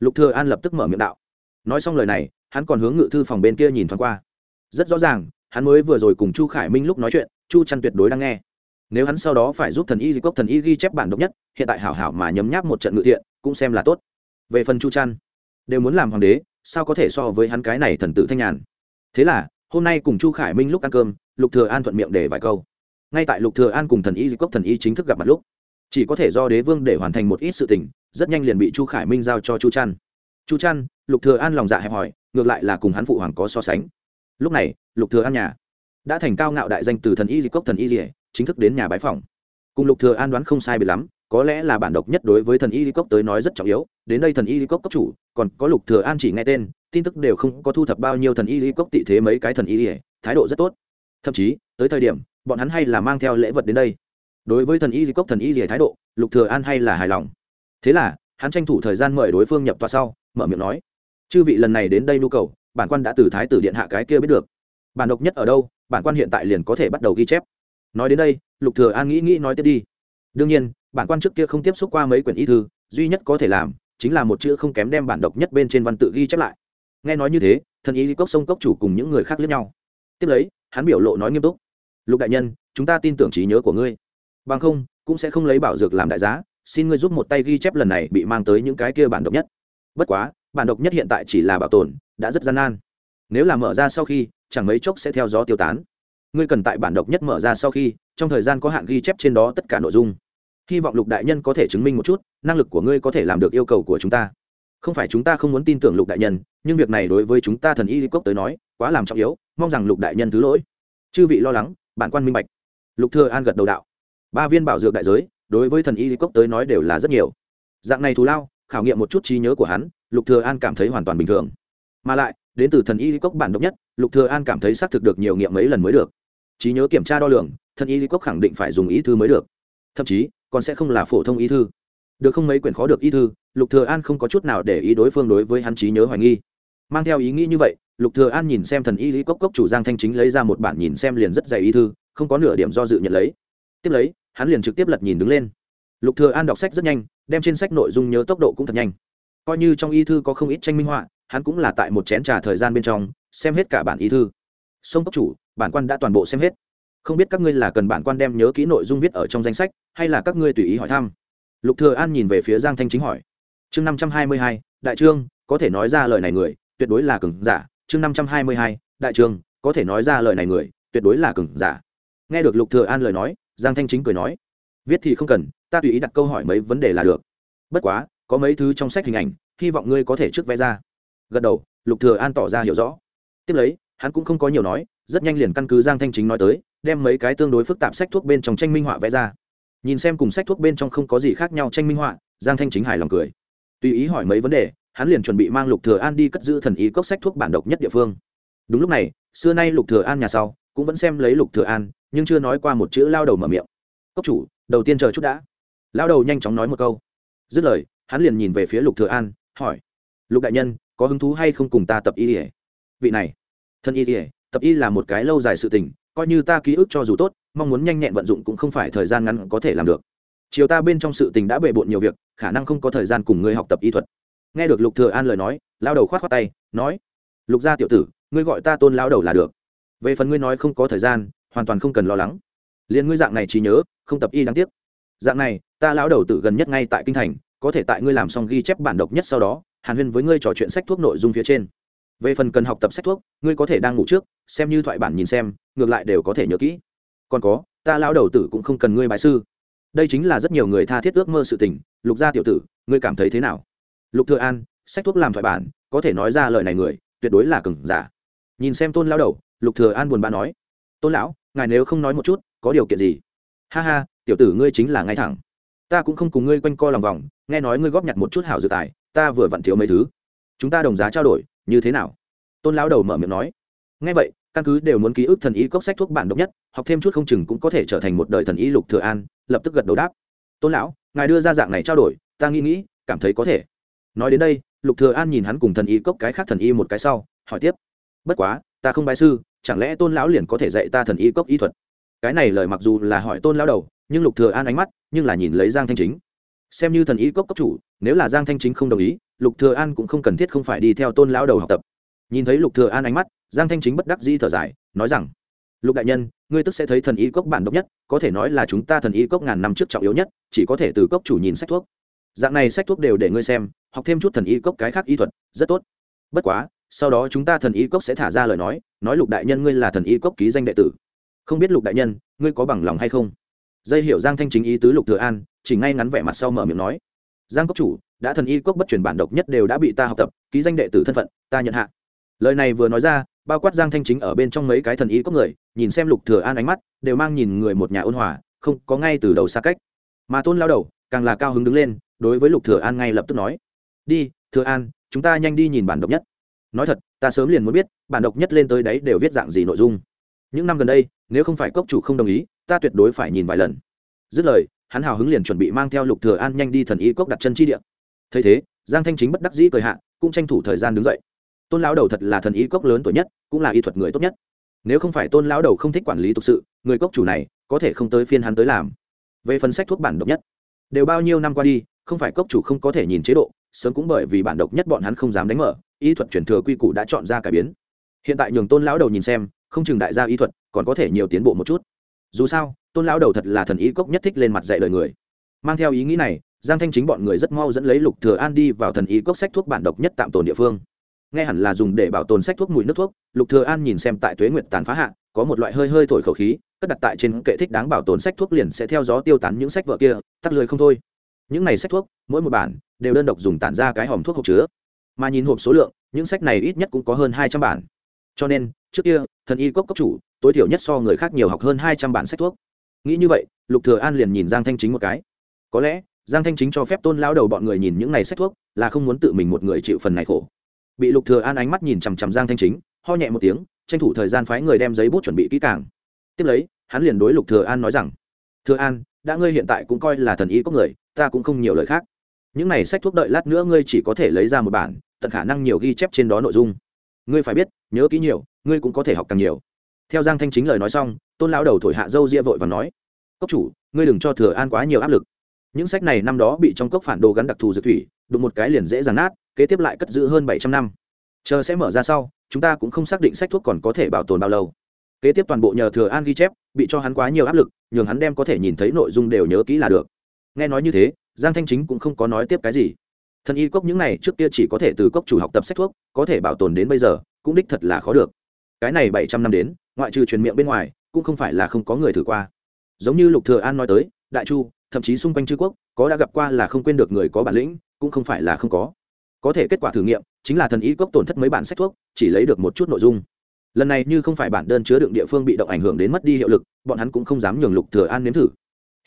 Lục thừa an lập tức mở miệng đạo. Nói xong lời này, hắn còn hướng ngự thư phòng bên kia nhìn thoáng qua. Rất rõ ràng, hắn mới vừa rồi cùng chu khải minh lúc nói chuyện, chu chăn tuyệt đối đang nghe. Nếu hắn sau đó phải giúp thần y di cốc thần y ghi chép bản độc nhất, hiện tại hảo hảo mà nhấm nháp một trận ngự thiện, cũng xem là tốt. Về phần chu chăn đều muốn làm hoàng đế, sao có thể so với hắn cái này thần tử thanh nhàn? Thế là, hôm nay cùng chu khải minh lúc ăn cơm, lục thừa an thuận miệng để vài câu ngay tại lục thừa an cùng thần y di cốc thần y chính thức gặp mặt lúc, chỉ có thể do đế vương để hoàn thành một ít sự tình, rất nhanh liền bị chu khải minh giao cho chu trăn chu trăn lục thừa an lòng dạ hẹp hòi, ngược lại là cùng hắn phụ hoàng có so sánh. Lúc này, lục thừa an nhà đã thành cao ngạo đại danh từ thần y di cốc thần y di chính thức đến nhà bái phòng cùng lục thừa an đoán không sai biệt lắm, có lẽ là bản độc nhất đối với thần y di cốc tới nói rất trọng yếu, đến đây thần y di cốc cấp chủ, còn có lục thừa an chỉ nghe tên, tin tức đều không có thu thập bao nhiêu thần y di cốc tị thế mấy cái thần y di thái độ rất tốt. Thậm chí, tới thời điểm bọn hắn hay là mang theo lễ vật đến đây. Đối với thần y di cốc thần y di thái độ, lục thừa an hay là hài lòng. Thế là, hắn tranh thủ thời gian mời đối phương nhập tòa sau, mở miệng nói, chư vị lần này đến đây nhu cầu, bản quan đã từ thái tử điện hạ cái kia biết được. Bản độc nhất ở đâu, bản quan hiện tại liền có thể bắt đầu ghi chép. Nói đến đây, lục thừa an nghĩ nghĩ nói tiếp đi. Đương nhiên, bản quan trước kia không tiếp xúc qua mấy quyển y thư, duy nhất có thể làm chính là một chữ không kém đem bản độc nhất bên trên văn tự ghi chép lại. Nghe nói như thế, thần y cốc sông cốc chủ cùng những người khác lẫn nhau. Tiếp lấy, hắn biểu lộ nói nghiêm túc lục đại nhân, chúng ta tin tưởng trí nhớ của ngươi. Bằng không, cũng sẽ không lấy bảo dược làm đại giá, xin ngươi giúp một tay ghi chép lần này bị mang tới những cái kia bản độc nhất. Bất quá, bản độc nhất hiện tại chỉ là bảo tồn, đã rất gian nan. Nếu là mở ra sau khi, chẳng mấy chốc sẽ theo gió tiêu tán. Ngươi cần tại bản độc nhất mở ra sau khi, trong thời gian có hạn ghi chép trên đó tất cả nội dung. Hy vọng lục đại nhân có thể chứng minh một chút, năng lực của ngươi có thể làm được yêu cầu của chúng ta. Không phải chúng ta không muốn tin tưởng lục đại nhân, nhưng việc này đối với chúng ta thần y cốc tới nói, quá làm trọng yếu, mong rằng lục đại nhân thứ lỗi. Chư vị lo lắng bản quan minh bạch. Lục thừa an gật đầu đạo. Ba viên bảo dược đại giới, đối với thần y cốc tới nói đều là rất nhiều. Dạng này thù lao, khảo nghiệm một chút trí nhớ của hắn, lục thừa an cảm thấy hoàn toàn bình thường. Mà lại, đến từ thần y cốc bản độc nhất, lục thừa an cảm thấy xác thực được nhiều nghiệm mấy lần mới được. Trí nhớ kiểm tra đo lường, thần y cốc khẳng định phải dùng ý thư mới được. Thậm chí, còn sẽ không là phổ thông ý thư. Được không mấy quyển khó được ý thư, lục thừa an không có chút nào để ý đối phương đối với hắn trí nhớ hoài nghi mang theo ý nghĩ như vậy, lục thừa an nhìn xem thần y lý cốc cốc chủ giang thanh chính lấy ra một bản nhìn xem liền rất dày y thư, không có nửa điểm do dự nhận lấy. Tiếp lấy, hắn liền trực tiếp lật nhìn đứng lên. Lục thừa an đọc sách rất nhanh, đem trên sách nội dung nhớ tốc độ cũng thật nhanh. Coi như trong y thư có không ít tranh minh họa, hắn cũng là tại một chén trà thời gian bên trong, xem hết cả bản y thư. Sông cốc chủ, bản quan đã toàn bộ xem hết. Không biết các ngươi là cần bản quan đem nhớ kỹ nội dung viết ở trong danh sách, hay là các ngươi tùy ý hỏi thăm? Lục thừa an nhìn về phía giang thanh chính hỏi. Chương năm trăm hai mươi hai, đại trương, có thể nói ra lời này người tuyệt đối là cường giả. Chương năm trăm hai mươi hai, đại trường, có thể nói ra lời này người, tuyệt đối là cường giả. Nghe được lục thừa an lời nói, giang thanh chính cười nói, viết thì không cần, ta tùy ý đặt câu hỏi mấy vấn đề là được. Bất quá, có mấy thứ trong sách hình ảnh, hy vọng ngươi có thể trước vẽ ra. Gật đầu, lục thừa an tỏ ra hiểu rõ. Tiếp lấy, hắn cũng không có nhiều nói, rất nhanh liền căn cứ giang thanh chính nói tới, đem mấy cái tương đối phức tạp sách thuốc bên trong tranh minh họa vẽ ra. Nhìn xem cùng sách thuốc bên trong không có gì khác nhau tranh minh họa, giang thanh chính hài lòng cười. Tùy ý hỏi mấy vấn đề hắn liền chuẩn bị mang lục thừa an đi cất giữ thần ý cốc sách thuốc bản độc nhất địa phương. Đúng lúc này, xưa nay lục thừa an nhà sau, cũng vẫn xem lấy lục thừa an, nhưng chưa nói qua một chữ lao đầu mở miệng. Cốc chủ, đầu tiên chờ chút đã. Lao đầu nhanh chóng nói một câu. Dứt lời, hắn liền nhìn về phía lục thừa an, hỏi, lục đại nhân, có hứng thú hay không cùng ta tập y ỉa vị này thân y ỉa tập y là một cái lâu dài sự tình, coi như ta ký ức cho dù tốt, mong muốn nhanh nhẹn vận dụng cũng không phải thời gian ngắn có thể làm được. Chiều ta bên trong sự tình đã bề bộn nhiều việc, khả năng không có thời gian cùng ngươi học tập y thuật nghe được lục thừa an lời nói lao đầu khoát khoát tay, nói, lục gia tiểu tử, ngươi gọi ta tôn lao đầu là được. Về phần ngươi nói không có thời gian, hoàn toàn không cần lo lắng. Liền ngươi dạng này chỉ nhớ, không tập y đáng tiếc. Dạng này, ta lão đầu tử gần nhất ngay tại kinh thành, có thể tại ngươi làm xong ghi chép bản độc nhất sau đó, hàn huyên với ngươi trò chuyện sách thuốc nội dung phía trên. Về phần cần học tập sách thuốc, ngươi có thể đang ngủ trước, xem như thoại bản nhìn xem, ngược lại đều có thể nhớ kỹ. Còn có, ta lão đầu tử cũng không cần ngươi bài sư. Đây chính là rất nhiều người tha thiết ước mơ sự tình. Lục gia tiểu tử, ngươi cảm thấy thế nào? Lục thừa an, sách thuốc làm thoại bản, có thể nói ra lời này người, tuyệt đối là cường giả. Nhìn xem tôn lão đầu, lục thừa an buồn bã nói, tôn lão, ngài nếu không nói một chút, có điều kiện gì? Ha ha, tiểu tử ngươi chính là ngay thẳng. Ta cũng không cùng ngươi quanh co lòng vòng, nghe nói ngươi góp nhặt một chút hảo dự tài, ta vừa vặn thiếu mấy thứ. Chúng ta đồng giá trao đổi, như thế nào? Tôn lão đầu mở miệng nói, nghe vậy, căn cứ đều muốn ký ức thần y cốc sách thuốc bản độc nhất, học thêm chút không chừng cũng có thể trở thành một đời thần y lục thừa an. Lập tức gật đầu đáp, tôn lão, ngài đưa ra dạng này trao đổi, ta nghĩ nghĩ, cảm thấy có thể nói đến đây, lục thừa an nhìn hắn cùng thần y cốc cái khác thần y một cái sau, hỏi tiếp. Bất quá, ta không bái sư, chẳng lẽ tôn lão liền có thể dạy ta thần y cốc y thuật? Cái này lời mặc dù là hỏi tôn lão đầu, nhưng lục thừa an ánh mắt, nhưng là nhìn lấy giang thanh chính. Xem như thần y cốc cấp chủ, nếu là giang thanh chính không đồng ý, lục thừa an cũng không cần thiết không phải đi theo tôn lão đầu học tập. Nhìn thấy lục thừa an ánh mắt, giang thanh chính bất đắc dĩ thở dài, nói rằng, lục đại nhân, ngươi tức sẽ thấy thần y cốc bản độc nhất, có thể nói là chúng ta thần y cốc ngàn năm trước trọng yếu nhất, chỉ có thể từ cốc chủ nhìn sách thuốc. Dạng này sách thuốc đều để ngươi xem học thêm chút thần y cốc cái khác y thuật, rất tốt. Bất quá, sau đó chúng ta thần y cốc sẽ thả ra lời nói nói lục đại nhân ngươi là thần y cốc ký danh đệ tử. Không biết lục đại nhân, ngươi có bằng lòng hay không? Dây hiểu giang thanh chính ý tứ lục thừa an, chỉ ngay ngắn vẻ mặt sau mở miệng nói. Giang cốc chủ, đã thần y cốc bất truyền bản độc nhất đều đã bị ta học tập, ký danh đệ tử thân phận, ta nhận hạ. Lời này vừa nói ra, bao quát giang thanh chính ở bên trong mấy cái thần y cốc người, nhìn xem lục thừa an ánh mắt, đều mang nhìn người một nhà ôn hòa, không có ngay từ đầu xa cách. Mà tôn lao đầu, càng là cao hứng đứng lên, đối với lục thừa an ngay lập tức nói đi, thừa an, chúng ta nhanh đi nhìn bản độc nhất. Nói thật, ta sớm liền muốn biết, bản độc nhất lên tới đấy đều viết dạng gì nội dung. Những năm gần đây, nếu không phải cốc chủ không đồng ý, ta tuyệt đối phải nhìn vài lần. Dứt lời, hắn hào hứng liền chuẩn bị mang theo lục thừa an nhanh đi thần y cốc đặt chân chi địa. Thấy thế, giang thanh chính bất đắc dĩ cười hạ, cũng tranh thủ thời gian đứng dậy. Tôn lão đầu thật là thần y cốc lớn tuổi nhất, cũng là y thuật người tốt nhất. Nếu không phải tôn lão đầu không thích quản lý thực sự, người cốc chủ này, có thể không tới phiên hắn tới làm. Về phần sách thuốc bản độc nhất, đều bao nhiêu năm qua đi, không phải cốc chủ không có thể nhìn chế độ sớm cũng bởi vì bản độc nhất bọn hắn không dám đánh mở, y thuật truyền thừa quy củ đã chọn ra cải biến. Hiện tại nhường tôn lão đầu nhìn xem, không chừng đại gia y thuật còn có thể nhiều tiến bộ một chút. Dù sao, tôn lão đầu thật là thần y cốc nhất thích lên mặt dạy đời người. Mang theo ý nghĩ này, giang thanh chính bọn người rất mau dẫn lấy lục thừa an đi vào thần y cốc sách thuốc bản độc nhất tạm tồn địa phương. Nghe hẳn là dùng để bảo tồn sách thuốc mùi nước thuốc, lục thừa an nhìn xem tại tuế nguyệt tàn phá hạ, có một loại hơi hơi thổi khẩu khí, cất đặt tại trên kệ thích đáng bảo tồn sách thuốc liền sẽ theo gió tiêu tán những sách vở kia, tắt lười không thôi những này sách thuốc, mỗi một bản, đều đơn độc dùng tản ra cái hòm thuốc hộp chứa. Mà nhìn hộp số lượng, những sách này ít nhất cũng có hơn hai trăm bản. Cho nên, trước kia, thần y cốc cấp chủ, tối thiểu nhất so người khác nhiều học hơn hai trăm bản sách thuốc. Nghĩ như vậy, lục thừa an liền nhìn giang thanh chính một cái. Có lẽ, giang thanh chính cho phép tôn lao đầu bọn người nhìn những này sách thuốc, là không muốn tự mình một người chịu phần này khổ. Bị lục thừa an ánh mắt nhìn chằm chằm giang thanh chính, ho nhẹ một tiếng, tranh thủ thời gian phái người đem giấy bút chuẩn bị kỹ càng. Tiếp lấy, hắn liền đối lục thừa an nói rằng thừa an, đã ngươi hiện tại cũng coi là thần y có người, ta cũng không nhiều lời khác. Những này sách thuốc đợi lát nữa ngươi chỉ có thể lấy ra một bản, tận khả năng nhiều ghi chép trên đó nội dung. Ngươi phải biết, nhớ kỹ nhiều, ngươi cũng có thể học càng nhiều. Theo giang thanh chính lời nói xong, tôn lão đầu thổi hạ dâu ria vội và nói, cốc chủ, ngươi đừng cho thừa an quá nhiều áp lực. Những sách này năm đó bị trong cốc phản đồ gắn đặc thù dược thủy, đụng một cái liền dễ dàng nát, kế tiếp lại cất giữ hơn bảy trăm năm. Chờ sẽ mở ra sau, chúng ta cũng không xác định sách thuốc còn có thể bảo tồn bao lâu. Kế tiếp toàn bộ nhờ thừa an ghi chép bị cho hắn quá nhiều áp lực, nhường hắn đem có thể nhìn thấy nội dung đều nhớ kỹ là được. Nghe nói như thế, giang thanh chính cũng không có nói tiếp cái gì. Thần y cốc những này trước kia chỉ có thể từ cốc chủ học tập sách thuốc, có thể bảo tồn đến bây giờ, cũng đích thật là khó được. Cái này bảy trăm năm đến, ngoại trừ truyền miệng bên ngoài, cũng không phải là không có người thử qua. Giống như lục thừa an nói tới, đại chu, thậm chí xung quanh chư quốc, có đã gặp qua là không quên được người có bản lĩnh, cũng không phải là không có. Có thể kết quả thử nghiệm, chính là thần y cốc tổn thất mấy bản sách thuốc, chỉ lấy được một chút nội dung lần này như không phải bản đơn chứa đựng địa phương bị động ảnh hưởng đến mất đi hiệu lực, bọn hắn cũng không dám nhường lục thừa an nếm thử.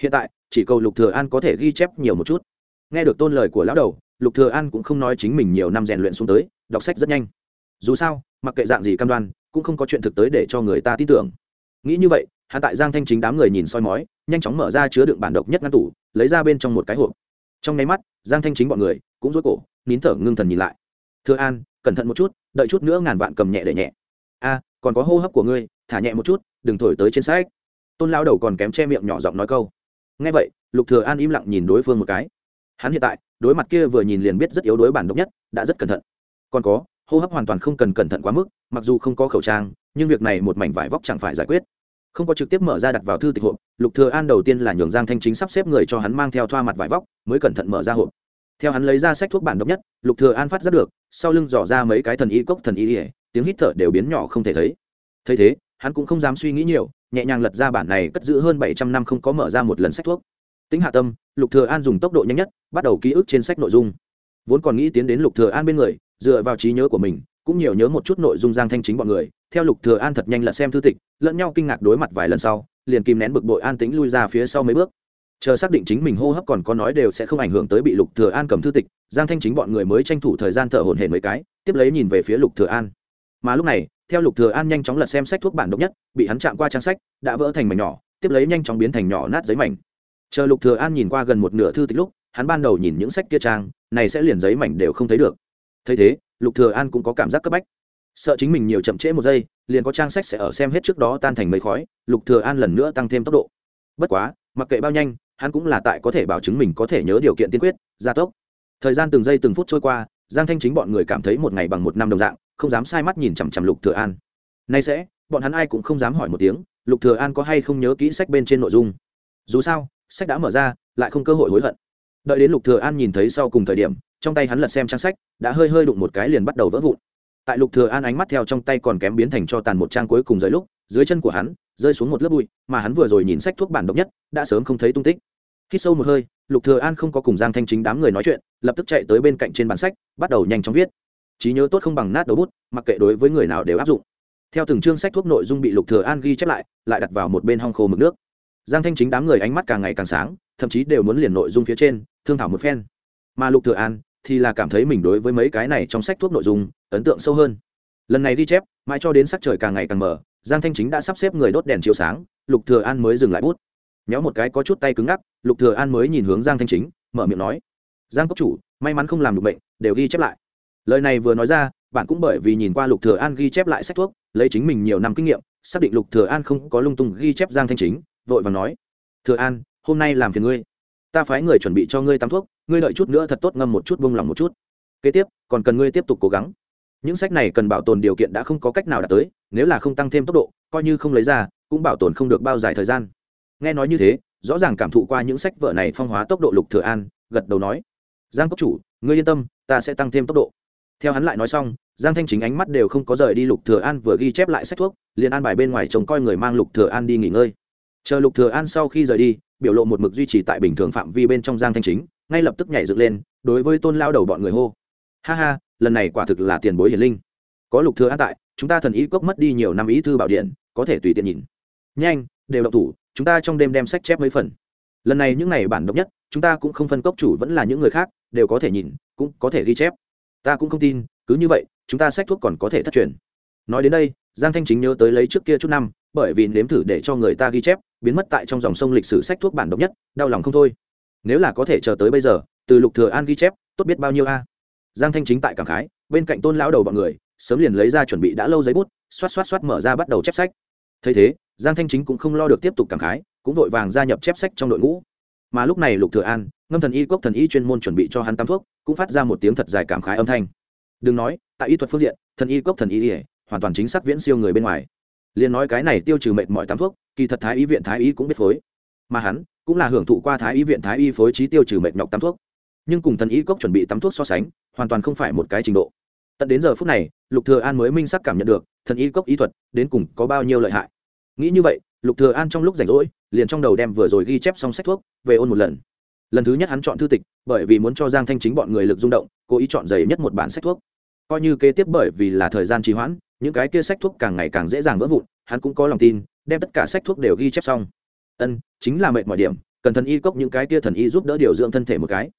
Hiện tại, chỉ cầu lục thừa an có thể ghi chép nhiều một chút. Nghe được tôn lời của lão đầu, lục thừa an cũng không nói chính mình nhiều năm rèn luyện xuống tới, đọc sách rất nhanh. Dù sao, mặc kệ dạng gì cam đoan, cũng không có chuyện thực tới để cho người ta tin tưởng. Nghĩ như vậy, hắn tại giang thanh chính đám người nhìn soi mói, nhanh chóng mở ra chứa đựng bản độc nhất ngăn tủ, lấy ra bên trong một cái hộp. Trong nháy mắt, giang thanh chính bọn người cũng rối cổ, nín thở ngưng thần nhìn lại. Thừa an, cẩn thận một chút, đợi chút nữa ngàn vạn cầm nhẹ để nhẹ a, còn có hô hấp của ngươi, thả nhẹ một chút, đừng thổi tới trên sách. Tôn lao đầu còn kém che miệng nhỏ giọng nói câu. Nghe vậy, lục thừa an im lặng nhìn đối phương một cái. Hắn hiện tại, đối mặt kia vừa nhìn liền biết rất yếu đối bản độc nhất, đã rất cẩn thận. Còn có, hô hấp hoàn toàn không cần cẩn thận quá mức, mặc dù không có khẩu trang, nhưng việc này một mảnh vải vóc chẳng phải giải quyết. Không có trực tiếp mở ra đặt vào thư tịch hộp, lục thừa an đầu tiên là nhường giang thanh chính sắp xếp người cho hắn mang theo thoa mặt vải vóc, mới cẩn thận mở ra hộp. Theo hắn lấy ra sách thuốc bản độc nhất, lục thừa an phát ra được, sau lưng dò ra mấy cái thần y cốc thần y ỉa tiếng hít thở đều biến nhỏ không thể thấy. Thấy thế, hắn cũng không dám suy nghĩ nhiều, nhẹ nhàng lật ra bản này cất giữ hơn bảy trăm năm không có mở ra một lần sách thuốc. Tính hạ tâm, lục thừa an dùng tốc độ nhanh nhất, bắt đầu ký ức trên sách nội dung. Vốn còn nghĩ tiến đến lục thừa an bên người, dựa vào trí nhớ của mình, cũng nhiều nhớ một chút nội dung giang thanh chính bọn người. Theo lục thừa an thật nhanh lật xem thư tịch, lẫn nhau kinh ngạc đối mặt vài lần sau, liền kìm nén bực bội an tĩnh lui ra phía sau mấy bước. Chờ xác định chính mình hô hấp còn có nói đều sẽ không ảnh hưởng tới bị lục thừa an cầm thư tịch, giang thanh chính bọn người mới tranh thủ thời gian thở hổn hển mấy cái, tiếp lấy nhìn về phía lục thừa an mà lúc này, theo lục thừa an nhanh chóng lật xem sách thuốc bản độc nhất, bị hắn chạm qua trang sách, đã vỡ thành mảnh nhỏ, tiếp lấy nhanh chóng biến thành nhỏ nát giấy mảnh. Chờ lục thừa an nhìn qua gần một nửa thư tịch lúc, hắn ban đầu nhìn những sách kia trang, này sẽ liền giấy mảnh đều không thấy được. Thấy thế, lục thừa an cũng có cảm giác cấp bách. Sợ chính mình nhiều chậm trễ một giây, liền có trang sách sẽ ở xem hết trước đó tan thành mây khói, lục thừa an lần nữa tăng thêm tốc độ. Bất quá, mặc kệ bao nhanh, hắn cũng là tại có thể bảo chứng mình có thể nhớ điều kiện tiên quyết, gia tốc. Thời gian từng giây từng phút trôi qua, giang thanh chính bọn người cảm thấy một ngày bằng một năm đồng dạng không dám sai mắt nhìn chằm chằm lục thừa an. Nay sẽ, bọn hắn ai cũng không dám hỏi một tiếng, lục thừa an có hay không nhớ kỹ sách bên trên nội dung. Dù sao, sách đã mở ra, lại không cơ hội hối hận. Đợi đến lục thừa an nhìn thấy sau cùng thời điểm, trong tay hắn lật xem trang sách, đã hơi hơi đụng một cái liền bắt đầu vỡ vụn. Tại lục thừa an ánh mắt theo trong tay còn kém biến thành cho tàn một trang cuối cùng dưới lúc, dưới chân của hắn, rơi xuống một lớp bụi, mà hắn vừa rồi nhìn sách thuốc bản độc nhất, đã sớm không thấy tung tích. Khi sâu một hơi, lục thừa an không có cùng giang thanh chính đám người nói chuyện, lập tức chạy tới bên cạnh trên bản sách, bắt đầu nhanh chóng viết trí nhớ tốt không bằng nát đầu bút, mặc kệ đối với người nào đều áp dụng. Theo từng chương sách thuốc nội dung bị lục thừa an ghi chép lại lại đặt vào một bên hong khô mực nước. Giang thanh chính đám người ánh mắt càng ngày càng sáng, thậm chí đều muốn liền nội dung phía trên, thương thảo một phen. Mà lục thừa an thì là cảm thấy mình đối với mấy cái này trong sách thuốc nội dung, ấn tượng sâu hơn. Lần này ghi chép, mãi cho đến sắc trời càng ngày càng mở giang thanh chính đã sắp xếp người đốt đèn chiếu sáng, lục thừa an mới dừng lại bút. Méo một cái có chút tay cứng ngắc, lục thừa an mới nhìn hướng giang thanh chính, mở miệng nói, giang cốc chủ, may mắn không làm được bệnh, đều ghi chép lại lời này vừa nói ra, bạn cũng bởi vì nhìn qua lục thừa an ghi chép lại sách thuốc, lấy chính mình nhiều năm kinh nghiệm, xác định lục thừa an không có lung tung ghi chép giang thanh chính, vội vàng nói, thừa an, hôm nay làm phiền ngươi. Ta phái người chuẩn bị cho ngươi tắm thuốc, ngươi đợi chút nữa thật tốt ngâm một chút, buông lòng một chút. Kế tiếp, còn cần ngươi tiếp tục cố gắng. Những sách này cần bảo tồn điều kiện đã không có cách nào đạt tới, nếu là không tăng thêm tốc độ, coi như không lấy ra, cũng bảo tồn không được bao dài thời gian. Nghe nói như thế, rõ ràng cảm thụ qua những sách vở này phong hóa tốc độ lục thừa an, gật đầu nói, giang cốc chủ, ngươi yên tâm, ta sẽ tăng thêm tốc độ theo hắn lại nói xong, giang thanh chính ánh mắt đều không có rời đi lục thừa an vừa ghi chép lại sách thuốc, liền an bài bên ngoài chồng coi người mang lục thừa an đi nghỉ ngơi. Chờ lục thừa an sau khi rời đi, biểu lộ một mực duy trì tại bình thường phạm vi bên trong giang thanh chính, ngay lập tức nhảy dựng lên, đối với tôn lao đầu bọn người hô. Ha ha, lần này quả thực là tiền bối hiển linh. Có lục thừa an tại, chúng ta thần ý cốc mất đi nhiều năm ý thư bảo điện, có thể tùy tiện nhìn. Nhanh, đều động thủ, chúng ta trong đêm đem sách chép mấy phần. Lần này những này bản độc nhất, chúng ta cũng không phân cốc chủ vẫn là những người khác, đều có thể nhìn, cũng có thể ghi chép ta cũng không tin, cứ như vậy, chúng ta sách thuốc còn có thể thất truyền. Nói đến đây, giang thanh chính nhớ tới lấy trước kia chút năm, bởi vì nếm thử để cho người ta ghi chép, biến mất tại trong dòng sông lịch sử sách thuốc bản độc nhất, đau lòng không thôi. Nếu là có thể chờ tới bây giờ, từ lục thừa an ghi chép, tốt biết bao nhiêu a. Giang thanh chính tại cảm khái, bên cạnh tôn lão đầu bọn người, sớm liền lấy ra chuẩn bị đã lâu giấy bút, xoát xoát xoát mở ra bắt đầu chép sách. Thấy thế, giang thanh chính cũng không lo được tiếp tục cảm khái, cũng vội vàng gia nhập chép sách trong đội ngũ. Mà lúc này lục thừa an ngâm thần y cốc thần y chuyên môn chuẩn bị cho hắn tam thuốc, cũng phát ra một tiếng thật dài cảm khái âm thanh. Đừng nói, tại y thuật phương diện, thần y cốc thần y ỉa hoàn toàn chính xác viễn siêu người bên ngoài. Liền nói cái này tiêu trừ mệt mọi tam thuốc, kỳ thật thái y viện thái y cũng biết phối. Mà hắn, cũng là hưởng thụ qua thái y viện thái y phối trí tiêu trừ mệt nhọc tam thuốc. Nhưng cùng thần y cốc chuẩn bị tắm thuốc so sánh, hoàn toàn không phải một cái trình độ. Tận đến giờ phút này, lục thừa an mới minh sắc cảm nhận được, thần y cốc y thuật đến cùng có bao nhiêu lợi hại. Nghĩ như vậy, lục thừa an trong lúc rảnh rỗi, liền trong đầu đem vừa rồi ghi chép xong sách thuốc về ôn một lần lần thứ nhất hắn chọn thư tịch, bởi vì muốn cho giang thanh chính bọn người lực rung động, cố ý chọn dày nhất một bản sách thuốc. Coi như kế tiếp bởi vì là thời gian trì hoãn, những cái kia sách thuốc càng ngày càng dễ dàng vỡ vụn, hắn cũng có lòng tin, đem tất cả sách thuốc đều ghi chép xong. Ân, chính là mệt mọi điểm, cần thần y cốc những cái kia thần y giúp đỡ điều dưỡng thân thể một cái.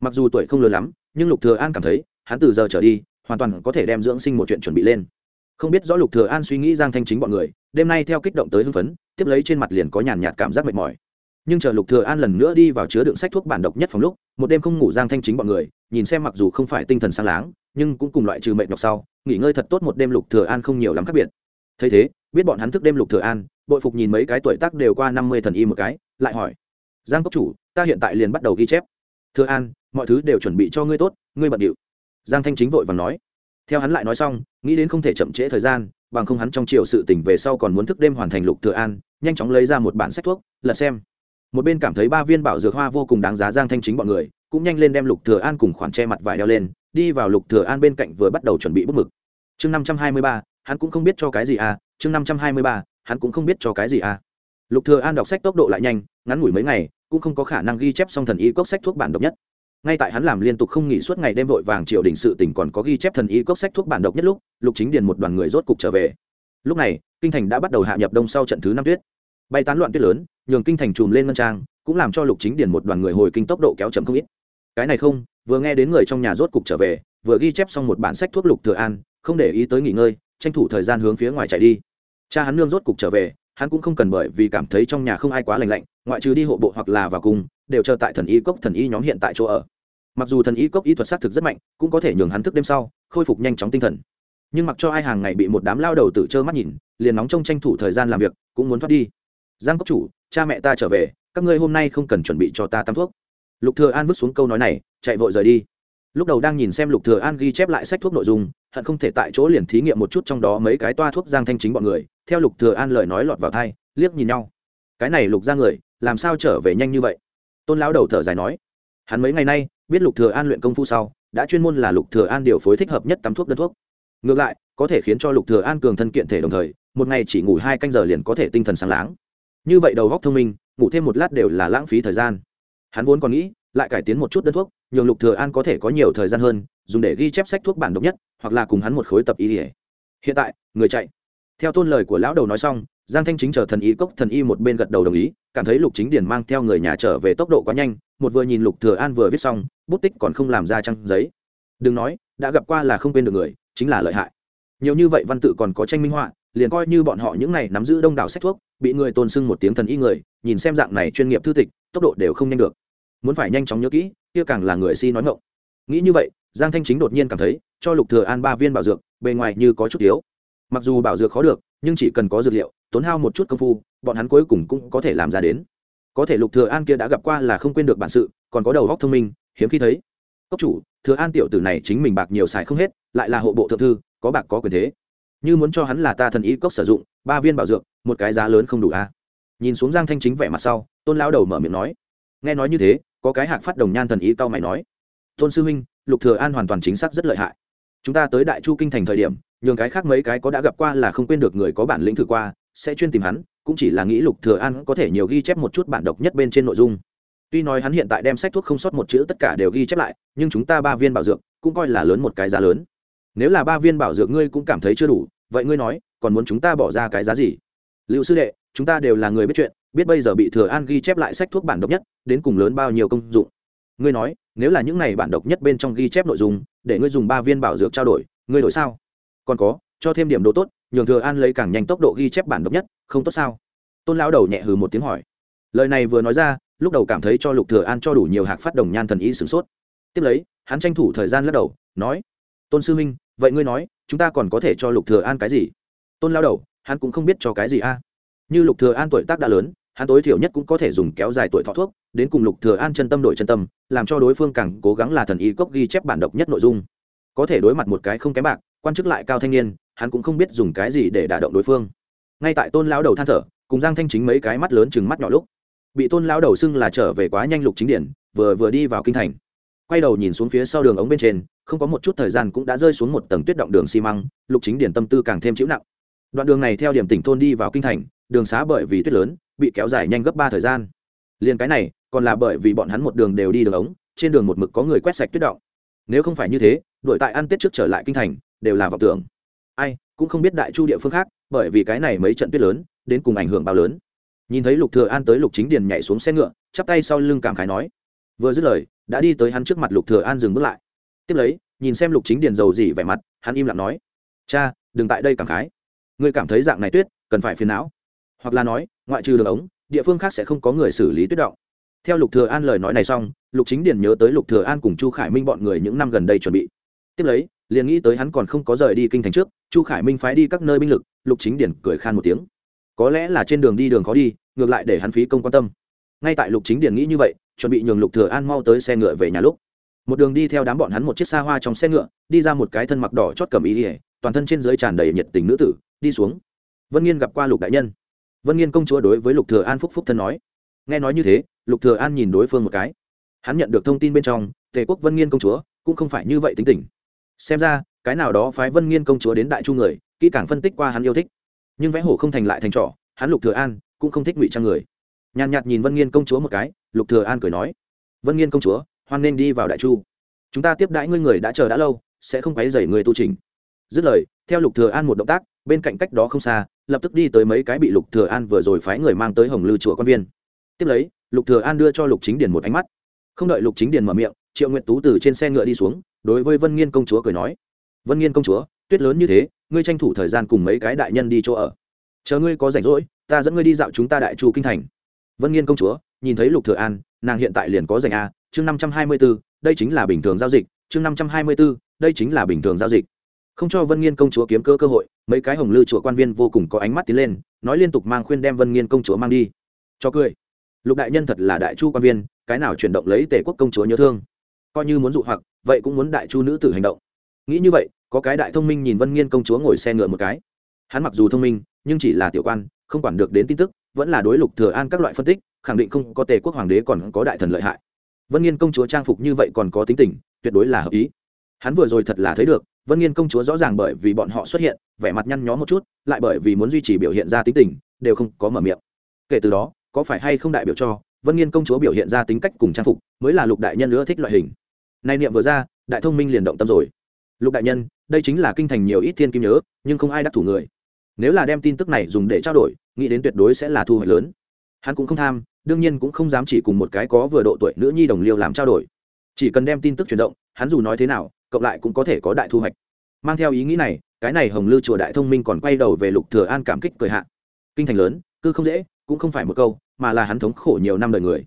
Mặc dù tuổi không lớn lắm, nhưng lục thừa an cảm thấy, hắn từ giờ trở đi, hoàn toàn có thể đem dưỡng sinh một chuyện chuẩn bị lên. Không biết rõ lục thừa an suy nghĩ giang thanh chính bọn người, đêm nay theo kích động tới hưng phấn, tiếp lấy trên mặt liền có nhàn nhạt cảm giác mệt mỏi nhưng chờ lục thừa an lần nữa đi vào chứa đựng sách thuốc bản độc nhất phòng lúc, một đêm không ngủ giang thanh chính bọn người, nhìn xem mặc dù không phải tinh thần sáng láng, nhưng cũng cùng loại trừ mệt nhọc sau, nghỉ ngơi thật tốt một đêm lục thừa an không nhiều lắm khác biệt. Thấy thế, biết bọn hắn thức đêm lục thừa an, bội phục nhìn mấy cái tuổi tác đều qua năm mươi thần y một cái, lại hỏi, giang cốc chủ, ta hiện tại liền bắt đầu ghi chép. Thừa an, mọi thứ đều chuẩn bị cho ngươi tốt, ngươi bận điệu. Giang thanh chính vội vàng nói. Theo hắn lại nói xong, nghĩ đến không thể chậm trễ thời gian, bằng không hắn trong chiều sự tỉnh về sau còn muốn thức đêm hoàn thành lục thừa an, nhanh chóng lấy ra một bản sách thuốc, lật xem một bên cảm thấy ba viên bảo dược hoa vô cùng đáng giá giang thanh chính bọn người, cũng nhanh lên đem lục thừa an cùng khoản che mặt vải đeo lên, đi vào lục thừa an bên cạnh vừa bắt đầu chuẩn bị bút mực. Chương năm trăm hai mươi ba, hắn cũng không biết cho cái gì à chương năm trăm hai mươi ba, hắn cũng không biết cho cái gì à. Lục thừa an đọc sách tốc độ lại nhanh, ngắn ngủi mấy ngày, cũng không có khả năng ghi chép xong thần y cốc sách thuốc bản độc nhất. Ngay tại hắn làm liên tục không nghỉ suốt ngày đêm vội vàng triều đình sự tỉnh còn có ghi chép thần y cốc sách thuốc bản độc nhất lúc, lục chính điền một đoàn người rốt cục trở về. Lúc này, kinh thành đã bắt đầu hạ nhập đông sau trận thứ năm tuyết bay tán loạn tuyết lớn, nhường kinh thành trùm lên ngân trang, cũng làm cho lục chính điền một đoàn người hồi kinh tốc độ kéo chậm không ít. Cái này không, vừa nghe đến người trong nhà rốt cục trở về, vừa ghi chép xong một bản sách thuốc lục thừa an, không để ý tới nghỉ ngơi, tranh thủ thời gian hướng phía ngoài chạy đi. Cha hắn nương rốt cục trở về, hắn cũng không cần bởi vì cảm thấy trong nhà không ai quá lành lạnh, ngoại trừ đi hộ bộ hoặc là vào cùng, đều chờ tại thần y cốc thần y nhóm hiện tại chỗ ở. Mặc dù thần y cốc y thuật xác thực rất mạnh, cũng có thể nhường hắn thức đêm sau, khôi phục nhanh chóng tinh thần. Nhưng mặc cho ai hàng ngày bị một đám lao đầu tự trơ mắt nhìn, liền nóng trong tranh thủ thời gian làm việc, cũng muốn thoát đi giang cốc chủ, cha mẹ ta trở về, các ngươi hôm nay không cần chuẩn bị cho ta tắm thuốc. Lục thừa an vứt xuống câu nói này, chạy vội rời đi. Lúc đầu đang nhìn xem lục thừa an ghi chép lại sách thuốc nội dung, hận không thể tại chỗ liền thí nghiệm một chút trong đó mấy cái toa thuốc giang thanh chính bọn người, theo lục thừa an lời nói lọt vào tai, liếc nhìn nhau. Cái này lục ra người, làm sao trở về nhanh như vậy? Tôn lão đầu thở dài nói. Hắn mấy ngày nay, biết lục thừa an luyện công phu sau, đã chuyên môn là lục thừa an điều phối thích hợp nhất tắm thuốc đơn thuốc. Ngược lại, có thể khiến cho lục thừa an cường thân kiện thể đồng thời, một ngày chỉ ngủ hai canh giờ liền có thể tinh thần sáng láng như vậy đầu góc thông minh, ngủ thêm một lát đều là lãng phí thời gian. Hắn vốn còn nghĩ, lại cải tiến một chút đơn thuốc, nhường lục thừa an có thể có nhiều thời gian hơn, dùng để ghi chép sách thuốc bản độc nhất, hoặc là cùng hắn một khối tập y hiện tại, người chạy. Theo tôn lời của lão đầu nói xong, giang thanh chính chờ thần y cốc thần y một bên gật đầu đồng ý, cảm thấy lục chính điển mang theo người nhà trở về tốc độ quá nhanh, một vừa nhìn lục thừa an vừa viết xong, bút tích còn không làm ra trang giấy. Đừng nói, đã gặp qua là không quên được người, chính là lợi hại. Nhiều như vậy văn tự còn có tranh minh họa, liền coi như bọn họ những này nắm giữ đông đảo sách thuốc bị người tôn sưng một tiếng thần y người, nhìn xem dạng này chuyên nghiệp thư tịch, tốc độ đều không nhanh được. Muốn phải nhanh chóng nhớ kỹ, kia càng là người si nói ngộng nghĩ như vậy, giang thanh chính đột nhiên cảm thấy, cho lục thừa an ba viên bảo dược, bề ngoài như có chút yếu. Mặc dù bảo dược khó được, nhưng chỉ cần có dược liệu, tốn hao một chút công phu, bọn hắn cuối cùng cũng có thể làm ra đến. Có thể lục thừa an kia đã gặp qua là không quên được bản sự, còn có đầu óc thông minh, hiếm khi thấy. Cốc chủ, thừa an tiểu tử này chính mình bạc nhiều xài không hết, lại là hộ bộ thượng thư, có bạc có quyền thế như muốn cho hắn là ta thần ý cốc sử dụng, ba viên bảo dược, một cái giá lớn không đủ a à? nhìn xuống giang thanh chính vẻ mặt sau, tôn lão đầu mở miệng nói. Nghe nói như thế, có cái hạc phát đồng nhan thần ý cao mày nói. Tôn sư huynh, lục thừa an hoàn toàn chính xác rất lợi hại. Chúng ta tới đại chu kinh thành thời điểm, nhường cái khác mấy cái có đã gặp qua là không quên được người có bản lĩnh thử qua, sẽ chuyên tìm hắn, cũng chỉ là nghĩ lục thừa an có thể nhiều ghi chép một chút bản độc nhất bên trên nội dung. Tuy nói hắn hiện tại đem sách thuốc không sót một chữ tất cả đều ghi chép lại, nhưng chúng ta ba viên bảo dược, cũng coi là lớn một cái giá lớn nếu là ba viên bảo dược ngươi cũng cảm thấy chưa đủ, vậy ngươi nói, còn muốn chúng ta bỏ ra cái giá gì? Liệu sư đệ, chúng ta đều là người biết chuyện, biết bây giờ bị thừa an ghi chép lại sách thuốc bản độc nhất, đến cùng lớn bao nhiêu công dụng. Ngươi nói, nếu là những này bản độc nhất bên trong ghi chép nội dung, để ngươi dùng ba viên bảo dược trao đổi, ngươi đổi sao? Còn có, cho thêm điểm đồ tốt, nhường thừa an lấy càng nhanh tốc độ ghi chép bản độc nhất, không tốt sao? Tôn lão đầu nhẹ hừ một tiếng hỏi. Lời này vừa nói ra, lúc đầu cảm thấy cho lục thừa an cho đủ nhiều hạc phát đồng nhan thần ý sửng sốt. Tiếp lấy, hắn tranh thủ thời gian lắc đầu, nói, tôn sư minh vậy ngươi nói, chúng ta còn có thể cho lục thừa an cái gì? Tôn lão đầu, hắn cũng không biết cho cái gì a. Như lục thừa an tuổi tác đã lớn, hắn tối thiểu nhất cũng có thể dùng kéo dài tuổi thọ thuốc, đến cùng lục thừa an chân tâm đổi chân tâm, làm cho đối phương càng cố gắng là thần y cốc ghi chép bản độc nhất nội dung. Có thể đối mặt một cái không kém bạc, quan chức lại cao thanh niên, hắn cũng không biết dùng cái gì để đả động đối phương. Ngay tại tôn lão đầu than thở, cùng giang thanh chính mấy cái mắt lớn chừng mắt nhỏ lúc, bị tôn lão đầu xưng là trở về quá nhanh lục chính điển, vừa vừa đi vào kinh thành. Quay đầu nhìn xuống phía sau đường ống bên trên không có một chút thời gian cũng đã rơi xuống một tầng tuyết động đường xi măng, lục chính điển tâm tư càng thêm chịu nặng. Đoạn đường này theo điểm tỉnh thôn đi vào kinh thành, đường xá bởi vì tuyết lớn, bị kéo dài nhanh gấp ba thời gian. Liền cái này, còn là bởi vì bọn hắn một đường đều đi đường ống, trên đường một mực có người quét sạch tuyết động. Nếu không phải như thế đội tại ăn tết trước trở lại kinh thành, đều là vọng tưởng. Ai, cũng không biết đại chu địa phương khác, bởi vì cái này mấy trận tuyết lớn, đến cùng ảnh hưởng bao lớn. Nhìn thấy lục thừa an tới lục chính điền nhảy xuống xe ngựa, chắp tay sau lưng cảm khái nói, vừa dứt lời, đã đi tới hắn trước mặt lục thừa an dừng bước lại tiếp lấy, nhìn xem lục chính điền giàu gì vẻ mặt, hắn im lặng nói, cha, đừng tại đây cảm khái. Ngươi cảm thấy dạng này tuyết, cần phải phiền não. Hoặc là nói, ngoại trừ đường ống, địa phương khác sẽ không có người xử lý tuyết động. Theo lục thừa an lời nói này xong, lục chính điền nhớ tới lục thừa an cùng chu khải minh bọn người những năm gần đây chuẩn bị. Tiếp lấy, liền nghĩ tới hắn còn không có rời đi kinh thành trước, chu khải minh phái đi các nơi binh lực, lục chính điền cười khan một tiếng. Có lẽ là trên đường đi đường khó đi, ngược lại để hắn phí công quan tâm. Ngay tại lục chính điền nghĩ như vậy, chuẩn bị nhường lục thừa an mau tới xe ngựa về nhà lúc một đường đi theo đám bọn hắn một chiếc xa hoa trong xe ngựa, đi ra một cái thân mặc đỏ chót cầm ý ỉa toàn thân trên dưới tràn đầy nhiệt tình nữ tử, đi xuống. Vân nghiên gặp qua lục đại nhân. Vân nghiên công chúa đối với lục thừa an phúc phúc thân nói. Nghe nói như thế, lục thừa an nhìn đối phương một cái. Hắn nhận được thông tin bên trong, tề quốc vân nghiên công chúa cũng không phải như vậy tính tình. Xem ra, cái nào đó phái vân nghiên công chúa đến đại chu người, kỹ càng phân tích qua hắn yêu thích. Nhưng vẽ hổ không thành lại thành trò, hắn lục thừa an cũng không thích ngụy trang người. Nhàn nhạt nhìn vân nghiên công chúa một cái, lục thừa an cười nói. Vân nghiên công chúa hoan nên đi vào đại chu. Chúng ta tiếp đãi ngươi người đã chờ đã lâu, sẽ không quấy dày người tu trình dứt lời, theo lục thừa an một động tác, bên cạnh cách đó không xa, lập tức đi tới mấy cái bị lục thừa an vừa rồi phái người mang tới hồng lư chùa quan viên. Tiếp lấy, lục thừa an đưa cho lục chính điền một ánh mắt. Không đợi lục chính điền mở miệng, triệu nguyệt tú từ trên xe ngựa đi xuống, đối với vân nghiên công chúa cười nói, vân nghiên công chúa, tuyết lớn như thế, ngươi tranh thủ thời gian cùng mấy cái đại nhân đi chỗ ở. Chờ ngươi có rảnh rỗi, ta dẫn ngươi đi dạo chúng ta đại chu kinh thành. Vân nghiên công chúa nhìn thấy lục thừa an nàng hiện tại liền có dành a à, chương năm trăm hai mươi 524, đây chính là bình thường giao dịch chương năm trăm hai mươi 524, đây chính là bình thường giao dịch. Không cho vân nghiên công chúa kiếm cơ cơ hội mấy cái hồng lư chùa quan viên vô cùng có ánh mắt tiến lên nói liên tục mang khuyên đem vân nghiên công chúa mang đi. Cho cười. Lục đại nhân thật là đại chu quan viên cái nào chuyển động lấy tể quốc công chúa nhớ thương. Coi như muốn dụ hoặc vậy cũng muốn đại chu nữ tử hành động. Nghĩ như vậy có cái đại thông minh nhìn vân nghiên công chúa ngồi xe ngựa một cái. Hắn mặc dù thông minh nhưng chỉ là tiểu quan không quản được đến tin tức vẫn là đối lục thừa an các loại phân tích khẳng định không có tề quốc hoàng đế còn có đại thần lợi hại. Vân nghiên công chúa trang phục như vậy còn có tính tình, tuyệt đối là hợp ý. Hắn vừa rồi thật là thấy được, vân nghiên công chúa rõ ràng bởi vì bọn họ xuất hiện, vẻ mặt nhăn nhó một chút, lại bởi vì muốn duy trì biểu hiện ra tính tình, đều không có mở miệng. Kể từ đó, có phải hay không đại biểu cho, vân nghiên công chúa biểu hiện ra tính cách cùng trang phục, mới là lục đại nhân nữa thích loại hình. Nay niệm vừa ra, đại thông minh liền động tâm rồi. Lục đại nhân, đây chính là kinh thành nhiều ít thiên kim nhớ, nhưng không ai đắc thủ người. Nếu là đem tin tức này dùng để trao đổi, nghĩ đến tuyệt đối sẽ là thu hoạch lớn hắn cũng không tham, đương nhiên cũng không dám chỉ cùng một cái có vừa độ tuổi nữ nhi đồng liêu làm trao đổi. Chỉ cần đem tin tức truyền rộng, hắn dù nói thế nào, cộng lại cũng có thể có đại thu hoạch. Mang theo ý nghĩ này, cái này hồng lư chùa đại thông minh còn quay đầu về lục thừa an cảm kích cười hạ. Kinh thành lớn cứ không dễ, cũng không phải một câu, mà là hắn thống khổ nhiều năm đời người.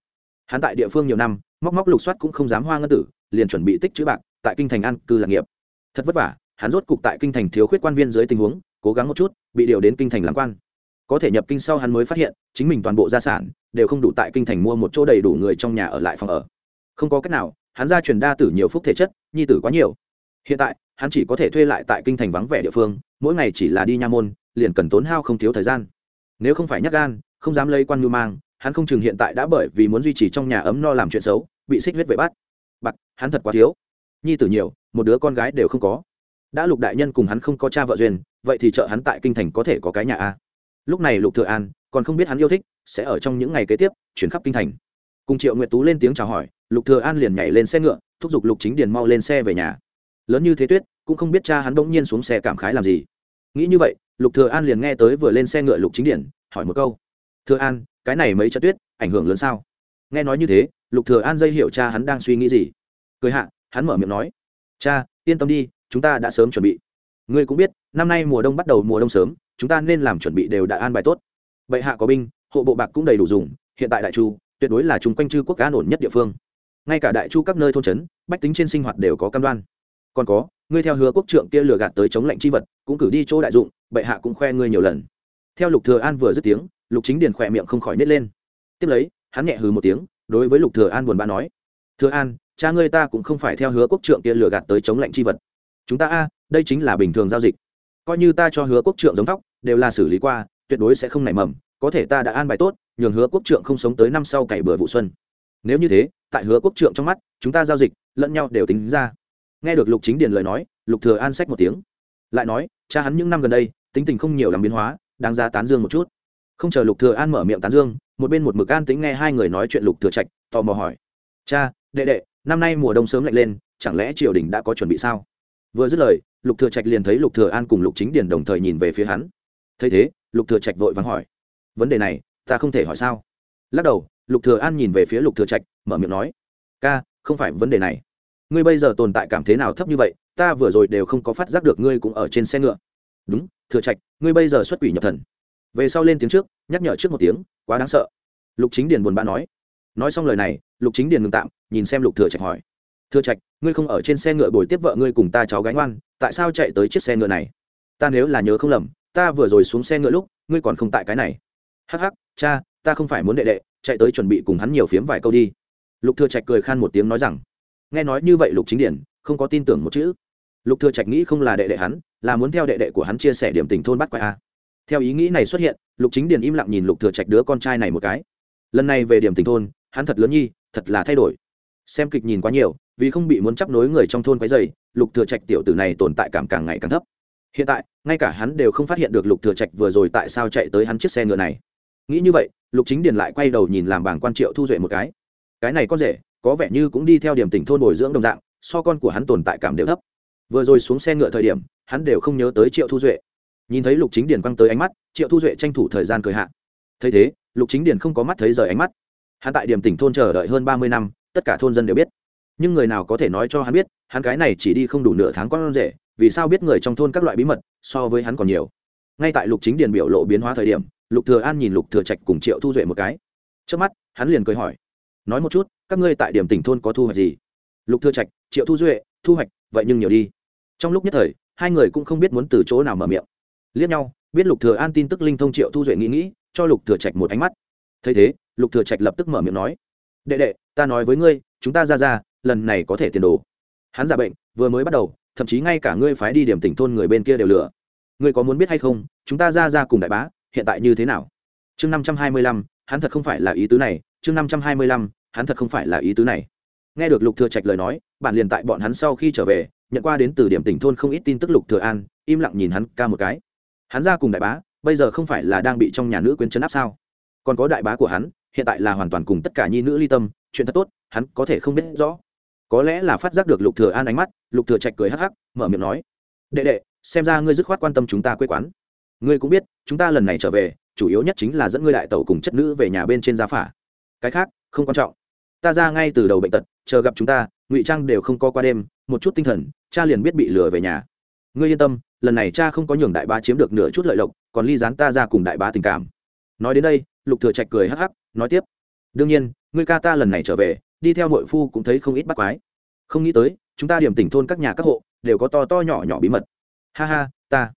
Hắn tại địa phương nhiều năm, móc móc lục soát cũng không dám hoa ngân tử, liền chuẩn bị tích chữ bạc, tại kinh thành an cư lạc nghiệp. Thật vất vả, hắn rốt cục tại kinh thành thiếu khuyết quan viên dưới tình huống, cố gắng một chút, bị điều đến kinh thành làm quan có thể nhập kinh sau hắn mới phát hiện, chính mình toàn bộ gia sản đều không đủ tại kinh thành mua một chỗ đầy đủ người trong nhà ở lại phòng ở. Không có cách nào, hắn ra truyền đa tử nhiều phúc thể chất, nhi tử quá nhiều. Hiện tại, hắn chỉ có thể thuê lại tại kinh thành vắng vẻ địa phương, mỗi ngày chỉ là đi nha môn, liền cần tốn hao không thiếu thời gian. Nếu không phải nhắc gan, không dám lấy quan nhu mang, hắn không chừng hiện tại đã bởi vì muốn duy trì trong nhà ấm no làm chuyện xấu, bị xích huyết vệ bắt. Bặt hắn thật quá thiếu. Nhi tử nhiều, một đứa con gái đều không có. Đã lục đại nhân cùng hắn không có cha vợ duyên, vậy thì trợ hắn tại kinh thành có thể có cái nhà a? Lúc này lục thừa an còn không biết hắn yêu thích sẽ ở trong những ngày kế tiếp chuyển khắp kinh thành. Cùng triệu nguyệt tú lên tiếng chào hỏi, lục thừa an liền nhảy lên xe ngựa, thúc giục lục chính điền mau lên xe về nhà. Lớn như thế tuyết, cũng không biết cha hắn bỗng nhiên xuống xe cảm khái làm gì. Nghĩ như vậy, lục thừa an liền nghe tới vừa lên xe ngựa lục chính điển hỏi một câu. Thừa an, cái này mấy trận tuyết, ảnh hưởng lớn sao? Nghe nói như thế, lục thừa an dây hiểu cha hắn đang suy nghĩ gì. Cười hạ, hắn mở miệng nói. Cha, yên tâm đi, chúng ta đã sớm chuẩn bị. Ngươi cũng biết, năm nay mùa đông bắt đầu mùa đông sớm chúng ta nên làm chuẩn bị đều đã an bài tốt. Bệ hạ có binh, hộ bộ bạc cũng đầy đủ dùng, hiện tại đại chu, tuyệt đối là chung quanh chư quốc cá ổn nhất địa phương. Ngay cả đại chu các nơi thôn trấn, bách tính trên sinh hoạt đều có cam đoan. Còn có, ngươi theo hứa quốc trượng kia lừa gạt tới chống lệnh chi vật, cũng cử đi chỗ đại dụng, bệ hạ cũng khoe ngươi nhiều lần. Theo lục thừa an vừa dứt tiếng, lục chính điền khỏe miệng không khỏi nết lên. Tiếp lấy, hắn nhẹ hừ một tiếng, đối với lục thừa an buồn bã nói, thừa an, cha ngươi ta cũng không phải theo hứa quốc trượng kia lừa gạt tới chống lệnh chi vật. Chúng ta a, đây chính là bình thường giao dịch. Coi như ta cho hứa quốc trượng giống thóc đều là xử lý qua, tuyệt đối sẽ không nảy mầm, có thể ta đã an bài tốt, nhường hứa quốc trượng không sống tới năm sau cày bừa vụ xuân. Nếu như thế, tại hứa quốc trượng trong mắt, chúng ta giao dịch, lẫn nhau đều tính ra. Nghe được lục chính điền lời nói, lục thừa an sách một tiếng. Lại nói, cha hắn những năm gần đây, tính tình không nhiều làm biến hóa, đáng ra tán dương một chút. Không chờ lục thừa an mở miệng tán dương, một bên một mực an tính nghe hai người nói chuyện lục thừa trạch, tò mò hỏi. Cha, đệ đệ, năm nay mùa đông sớm lạnh lên, chẳng lẽ triều đình đã có chuẩn bị sao? Vừa dứt lời, lục thừa trạch liền thấy lục thừa an cùng lục chính điền đồng thời nhìn về phía hắn thấy thế, lục thừa trạch vội vàng hỏi, vấn đề này, ta không thể hỏi sao? Lắc đầu, lục thừa an nhìn về phía lục thừa trạch, mở miệng nói, ca, không phải vấn đề này. Ngươi bây giờ tồn tại cảm thế nào thấp như vậy, ta vừa rồi đều không có phát giác được ngươi cũng ở trên xe ngựa. Đúng, thừa trạch, ngươi bây giờ xuất quỷ nhập thần. Về sau lên tiếng trước, nhắc nhở trước một tiếng, quá đáng sợ. Lục chính điền buồn bã nói. Nói xong lời này, lục chính điền ngừng tạm, nhìn xem lục thừa trạch hỏi, thừa trạch, ngươi không ở trên xe ngựa bồi tiếp vợ ngươi cùng ta cháu gánh oan tại sao chạy tới chiếc xe ngựa này? Ta nếu là nhớ không lầm ta vừa rồi xuống xe ngựa lúc, ngươi còn không tại cái này. Hắc hắc, cha, ta không phải muốn đệ đệ, chạy tới chuẩn bị cùng hắn nhiều phiếm vài câu đi. Lục thừa trạch cười khan một tiếng nói rằng, nghe nói như vậy lục chính điển, không có tin tưởng một chữ. Lục thừa trạch nghĩ không là đệ đệ hắn, là muốn theo đệ đệ của hắn chia sẻ điểm tình thôn bắt quay a. Theo ý nghĩ này xuất hiện, lục chính điển im lặng nhìn lục thừa trạch đứa con trai này một cái. Lần này về điểm tình thôn, hắn thật lớn nhi, thật là thay đổi. Xem kịch nhìn quá nhiều, vì không bị muốn chấp nối người trong thôn quấy rầy, lục thừa trạch tiểu tử này tồn tại cảm càng ngày càng thấp hiện tại, ngay cả hắn đều không phát hiện được lục thừa trạch vừa rồi tại sao chạy tới hắn chiếc xe ngựa này. Nghĩ như vậy, lục chính điền lại quay đầu nhìn làm bảng quan triệu thu duệ một cái. Cái này con rể, có vẻ như cũng đi theo điểm tỉnh thôn bồi dưỡng đồng dạng, so con của hắn tồn tại cảm đều thấp. Vừa rồi xuống xe ngựa thời điểm, hắn đều không nhớ tới triệu thu duệ. Nhìn thấy lục chính điền quăng tới ánh mắt, triệu thu duệ tranh thủ thời gian cười hạ. Thấy thế, lục chính điền không có mắt thấy rời ánh mắt. Hắn tại điểm tỉnh thôn chờ đợi hơn ba mươi năm, tất cả thôn dân đều biết. Nhưng người nào có thể nói cho hắn biết, hắn cái này chỉ đi không đủ nửa tháng con rể vì sao biết người trong thôn các loại bí mật so với hắn còn nhiều? Ngay tại lục chính điền biểu lộ biến hóa thời điểm, lục thừa an nhìn lục thừa trạch cùng triệu thu duệ một cái. Trước mắt, hắn liền cười hỏi, nói một chút, các ngươi tại điểm tỉnh thôn có thu hoạch gì? Lục thừa trạch, triệu thu duệ, thu hoạch, vậy nhưng nhiều đi. Trong lúc nhất thời, hai người cũng không biết muốn từ chỗ nào mở miệng. Liếc nhau, biết lục thừa an tin tức linh thông triệu thu duệ nghĩ nghĩ, cho lục thừa trạch một ánh mắt. Thấy thế, lục thừa trạch lập tức mở miệng nói, đệ đệ, ta nói với ngươi, chúng ta ra ra, lần này có thể tiền đồ. Hắn giả bệnh, vừa mới bắt đầu thậm chí ngay cả ngươi phái đi điểm tỉnh thôn người bên kia đều lừa. Ngươi có muốn biết hay không? Chúng ta ra ra cùng đại bá, hiện tại như thế nào? Chương năm trăm hai mươi lăm, hắn thật không phải là ý tứ này. Chương năm trăm hai mươi lăm, hắn thật không phải là ý tứ này. Nghe được lục thừa trạch lời nói bản liền tại bọn hắn sau khi trở về, nhận qua đến từ điểm tỉnh thôn không ít tin tức lục thừa an, im lặng nhìn hắn ca một cái. Hắn ra cùng đại bá, bây giờ không phải là đang bị trong nhà nữ quyến chấn áp sao? Còn có đại bá của hắn, hiện tại là hoàn toàn cùng tất cả nhi nữ ly tâm, chuyện thật tốt, hắn có thể không biết rõ. Có lẽ là phát giác được lục thừa an ánh mắt lục thừa trạch cười hắc hắc, mở miệng nói, đệ đệ, xem ra ngươi dứt khoát quan tâm chúng ta quê quán. Ngươi cũng biết, chúng ta lần này trở về, chủ yếu nhất chính là dẫn ngươi đại tẩu cùng chất nữ về nhà bên trên gia phả. Cái khác, không quan trọng. Ta ra ngay từ đầu bệnh tật, chờ gặp chúng ta, ngụy trang đều không có qua đêm, một chút tinh thần, cha liền biết bị lừa về nhà. Ngươi yên tâm, lần này cha không có nhường đại bá chiếm được nửa chút lợi lộc, còn ly dán ta ra cùng đại bá tình cảm. Nói đến đây, lục thừa trạch cười hắc hắc, nói tiếp, đương nhiên, ngươi ca ta lần này trở về, đi theo nội phu cũng thấy không ít bắt quái. Không nghĩ tới chúng ta điểm tỉnh thôn các nhà các hộ đều có to to nhỏ nhỏ bí mật. Ha ha, ta.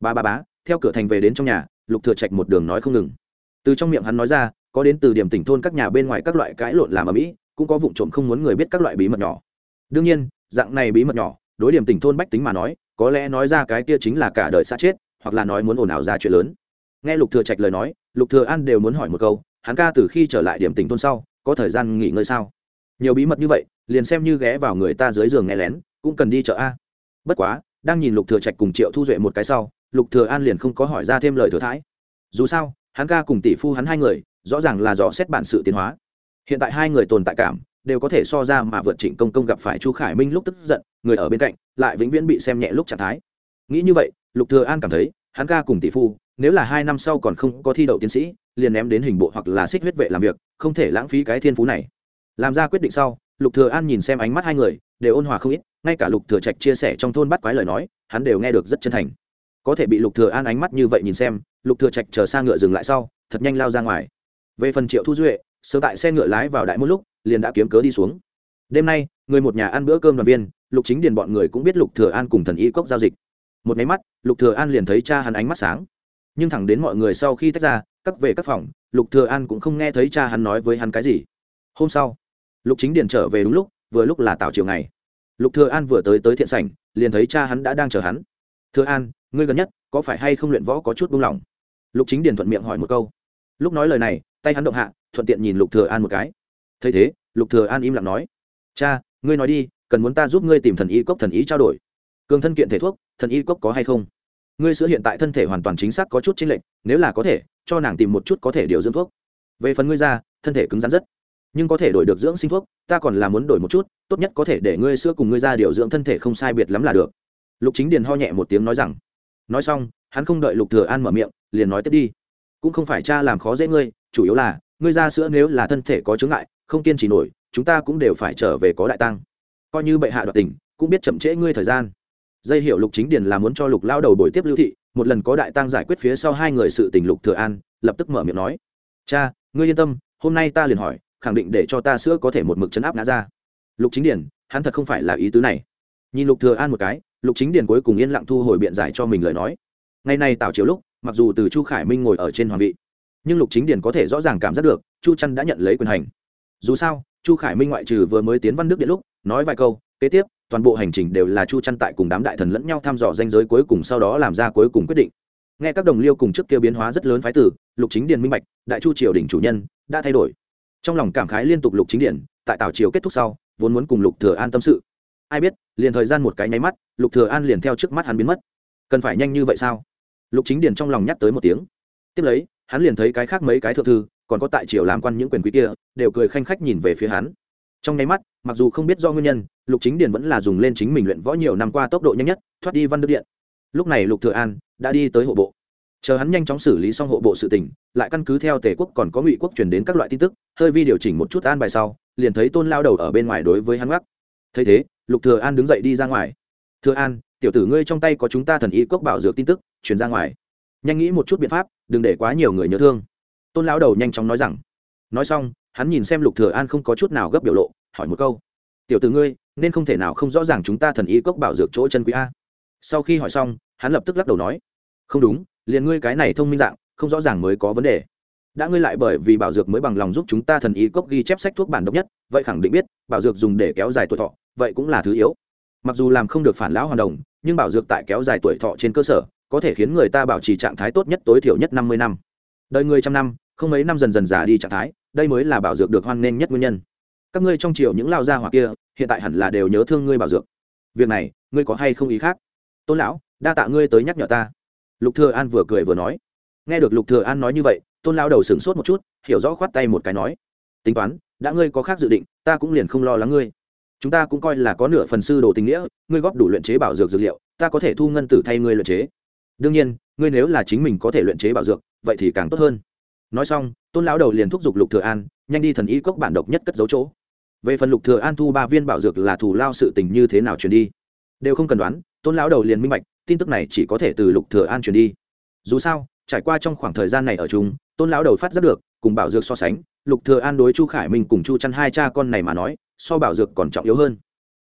Ba ba bá, theo cửa thành về đến trong nhà, lục thừa trạch một đường nói không ngừng. Từ trong miệng hắn nói ra, có đến từ điểm tỉnh thôn các nhà bên ngoài các loại cãi lộn làm ở mỹ cũng có vụng trộm không muốn người biết các loại bí mật nhỏ. Đương nhiên, dạng này bí mật nhỏ, đối điểm tỉnh thôn bách tính mà nói, có lẽ nói ra cái kia chính là cả đời xa chết, hoặc là nói muốn ồn ào ra chuyện lớn. Nghe lục thừa trạch lời nói, lục thừa an đều muốn hỏi một câu, hắn ca từ khi trở lại điểm tỉnh thôn sau, có thời gian nghỉ ngơi sao? Nhiều bí mật như vậy liền xem như ghé vào người ta dưới giường nghe lén, cũng cần đi chợ a. Bất quá, đang nhìn lục thừa trạch cùng triệu thu duệ một cái sau, lục thừa an liền không có hỏi ra thêm lời thừa thãi. Dù sao, hắn ca cùng tỷ phu hắn hai người, rõ ràng là dò xét bản sự tiến hóa. Hiện tại hai người tồn tại cảm, đều có thể so ra mà vượt trịnh công công gặp phải chu khải minh lúc tức giận, người ở bên cạnh, lại vĩnh viễn bị xem nhẹ lúc trạng thái. Nghĩ như vậy, lục thừa an cảm thấy, hắn ca cùng tỷ phu, nếu là hai năm sau còn không có thi đậu tiến sĩ, liền ném đến hình bộ hoặc là xích huyết vệ làm việc, không thể lãng phí cái thiên phú này. Làm ra quyết định sau lục thừa an nhìn xem ánh mắt hai người, đều ôn hòa không ít, ngay cả lục thừa trạch chia sẻ trong thôn bắt quái lời nói, hắn đều nghe được rất chân thành. Có thể bị lục thừa an ánh mắt như vậy nhìn xem, lục thừa trạch chờ xa ngựa dừng lại sau, thật nhanh lao ra ngoài. Về phần triệu thu duệ sơ tại xe ngựa lái vào đại một lúc, liền đã kiếm cớ đi xuống. Đêm nay, người một nhà ăn bữa cơm đoàn viên, lục chính điền bọn người cũng biết lục thừa an cùng thần y cốc giao dịch. Một máy mắt, lục thừa an liền thấy cha hắn ánh mắt sáng. Nhưng thẳng đến mọi người sau khi tách ra cắt về các phòng, lục thừa an cũng không nghe thấy cha hắn nói với hắn cái gì. Hôm sau lục chính điền trở về đúng lúc, vừa lúc là tạo chiều ngày. Lục thừa an vừa tới tới thiện sảnh, liền thấy cha hắn đã đang chờ hắn. Thừa an, ngươi gần nhất có phải hay không luyện võ có chút buông lỏng? Lục chính điền thuận miệng hỏi một câu. Lúc nói lời này, tay hắn động hạ, thuận tiện nhìn lục thừa an một cái. Thấy thế, lục thừa an im lặng nói, cha, ngươi nói đi, cần muốn ta giúp ngươi tìm thần y cốc thần y trao đổi? Cường thân kiện thể thuốc, thần y cốc có hay không? Ngươi sữa hiện tại thân thể hoàn toàn chính xác có chút chính lệnh nếu là có thể, cho nàng tìm một chút có thể điều dưỡng thuốc. Về phần ngươi ra, thân thể cứng rắn rất nhưng có thể đổi được dưỡng sinh thuốc, ta còn là muốn đổi một chút, tốt nhất có thể để ngươi sữa cùng ngươi ra điều dưỡng thân thể không sai biệt lắm là được. Lục chính điền ho nhẹ một tiếng nói rằng, nói xong, hắn không đợi lục thừa an mở miệng, liền nói tiếp đi. Cũng không phải cha làm khó dễ ngươi, chủ yếu là, ngươi ra sữa nếu là thân thể có chứng ngại, không kiên trì nổi, chúng ta cũng đều phải trở về có đại tăng. Coi như bệ hạ đoạt tình, cũng biết chậm trễ ngươi thời gian. Dây hiệu lục chính điền là muốn cho lục lao đầu đổi tiếp lưu thị, một lần có đại tăng giải quyết phía sau hai người sự tình lục thừa an, lập tức mở miệng nói, cha, ngươi yên tâm, hôm nay ta liền hỏi khẳng định để cho ta sữa có thể một mực chấn áp ngã ra. Lục chính điền, hắn thật không phải là ý tứ này. Nhìn lục thừa an một cái, lục chính điền cuối cùng yên lặng thu hồi biện giải cho mình lời nói. Ngày nay tào chiều lúc, mặc dù từ chu khải minh ngồi ở trên hoàng vị, nhưng lục chính điền có thể rõ ràng cảm giác được, chu trăn đã nhận lấy quyền hành. Dù sao, chu khải minh ngoại trừ vừa mới tiến văn đức điện lúc, nói vài câu, kế tiếp, toàn bộ hành trình đều là chu trăn tại cùng đám đại thần lẫn nhau thăm dò danh giới cuối cùng sau đó làm ra cuối cùng quyết định. Nghe các đồng liêu cùng trước kia biến hóa rất lớn phái tử, lục chính điền minh bạch, đại chu triều đình chủ nhân, đã thay đổi trong lòng cảm khái liên tục lục chính điển tại tào triều kết thúc sau, vốn muốn cùng lục thừa an tâm sự. Ai biết, liền thời gian một cái nháy mắt, lục thừa an liền theo trước mắt hắn biến mất. Cần phải nhanh như vậy sao? Lục chính điển trong lòng nhắc tới một tiếng. Tiếp lấy, hắn liền thấy cái khác mấy cái thượng thư, còn có tại triều làm quan những quyền quý kia, đều cười khanh khách nhìn về phía hắn. Trong nháy mắt, mặc dù không biết do nguyên nhân, lục chính điển vẫn là dùng lên chính mình luyện võ nhiều năm qua tốc độ nhanh nhất, thoát đi văn đức điện. Lúc này lục thừa an đã đi tới hộ bộ chờ hắn nhanh chóng xử lý xong hộ bộ sự tình, lại căn cứ theo tề quốc còn có ngụy quốc truyền đến các loại tin tức, hơi vi điều chỉnh một chút an bài sau, liền thấy tôn lao đầu ở bên ngoài đối với hắn gác. Thấy thế, lục thừa an đứng dậy đi ra ngoài. Thừa an, tiểu tử ngươi trong tay có chúng ta thần y cốc bảo dược tin tức, truyền ra ngoài. Nhanh nghĩ một chút biện pháp, đừng để quá nhiều người nhớ thương. Tôn lão đầu nhanh chóng nói rằng. Nói xong, hắn nhìn xem lục thừa an không có chút nào gấp biểu lộ, hỏi một câu. Tiểu tử ngươi, nên không thể nào không rõ ràng chúng ta thần y cốc bảo dược chỗ chân quý a? Sau khi hỏi xong, hắn lập tức lắc đầu nói. Không đúng liền ngươi cái này thông minh dạng, không rõ ràng mới có vấn đề. Đã ngươi lại bởi vì bảo dược mới bằng lòng giúp chúng ta thần y cốc ghi chép sách thuốc bản độc nhất, vậy khẳng định biết, bảo dược dùng để kéo dài tuổi thọ, vậy cũng là thứ yếu. Mặc dù làm không được phản lão hoàn đồng, nhưng bảo dược tại kéo dài tuổi thọ trên cơ sở, có thể khiến người ta bảo trì trạng thái tốt nhất tối thiểu nhất năm mươi năm. Đời người trăm năm, không mấy năm dần dần già đi trạng thái, đây mới là bảo dược được hoan nghênh nhất nguyên nhân. Các ngươi trong triều những lao gia hoặc kia, hiện tại hẳn là đều nhớ thương ngươi bảo dược. Việc này, ngươi có hay không ý khác? Tôn lão, đa tạ ngươi tới nhắc nhở ta lục thừa an vừa cười vừa nói. Nghe được lục thừa an nói như vậy, tôn lao đầu sững sốt một chút, hiểu rõ khoát tay một cái nói. Tính toán, đã ngươi có khác dự định, ta cũng liền không lo lắng ngươi. Chúng ta cũng coi là có nửa phần sư đồ tình nghĩa, ngươi góp đủ luyện chế bảo dược dược liệu, ta có thể thu ngân tử thay ngươi luyện chế. Đương nhiên, ngươi nếu là chính mình có thể luyện chế bảo dược, vậy thì càng tốt hơn. Nói xong, tôn lão đầu liền thúc giục lục thừa an, nhanh đi thần y cốc bản độc nhất cất giấu chỗ. Về phần lục thừa an thu ba viên bảo dược là thủ lao sự tình như thế nào truyền đi, đều không cần đoán, tôn lão đầu liền minh bạch tin tức này chỉ có thể từ lục thừa an truyền đi. Dù sao, trải qua trong khoảng thời gian này ở chung, tôn lão đầu phát rất được, cùng bảo dược so sánh, lục thừa an đối chu khải minh cùng chu chăn hai cha con này mà nói, so bảo dược còn trọng yếu hơn.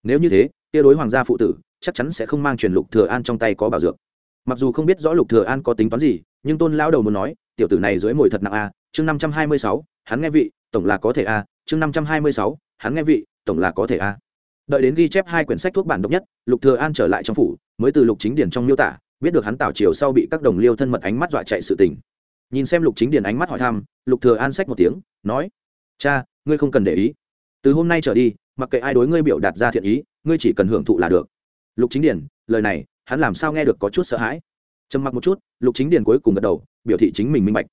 Nếu như thế, kia đối hoàng gia phụ tử, chắc chắn sẽ không mang truyền lục thừa an trong tay có bảo dược. Mặc dù không biết rõ lục thừa an có tính toán gì, nhưng tôn lão đầu muốn nói, tiểu tử này dưới mồi thật nặng a, chương năm trăm hai mươi sáu, hắn nghe vị, tổng là có thể a, chương năm trăm hai mươi sáu, hắn nghe vị, tổng là có thể a. Đợi đến ghi chép hai quyển sách thuốc bản độc nhất, lục thừa an trở lại trong phủ mới từ lục chính điển trong miêu tả, biết được hắn tảo chiều sau bị các đồng liêu thân mật ánh mắt dọa chạy sự tình. Nhìn xem lục chính điển ánh mắt hỏi thăm, lục thừa an sách một tiếng, nói, cha, ngươi không cần để ý. Từ hôm nay trở đi, mặc kệ ai đối ngươi biểu đạt ra thiện ý, ngươi chỉ cần hưởng thụ là được. Lục chính điển lời này, hắn làm sao nghe được có chút sợ hãi. Trầm mặc một chút, lục chính điển cuối cùng gật đầu, biểu thị chính mình minh bạch.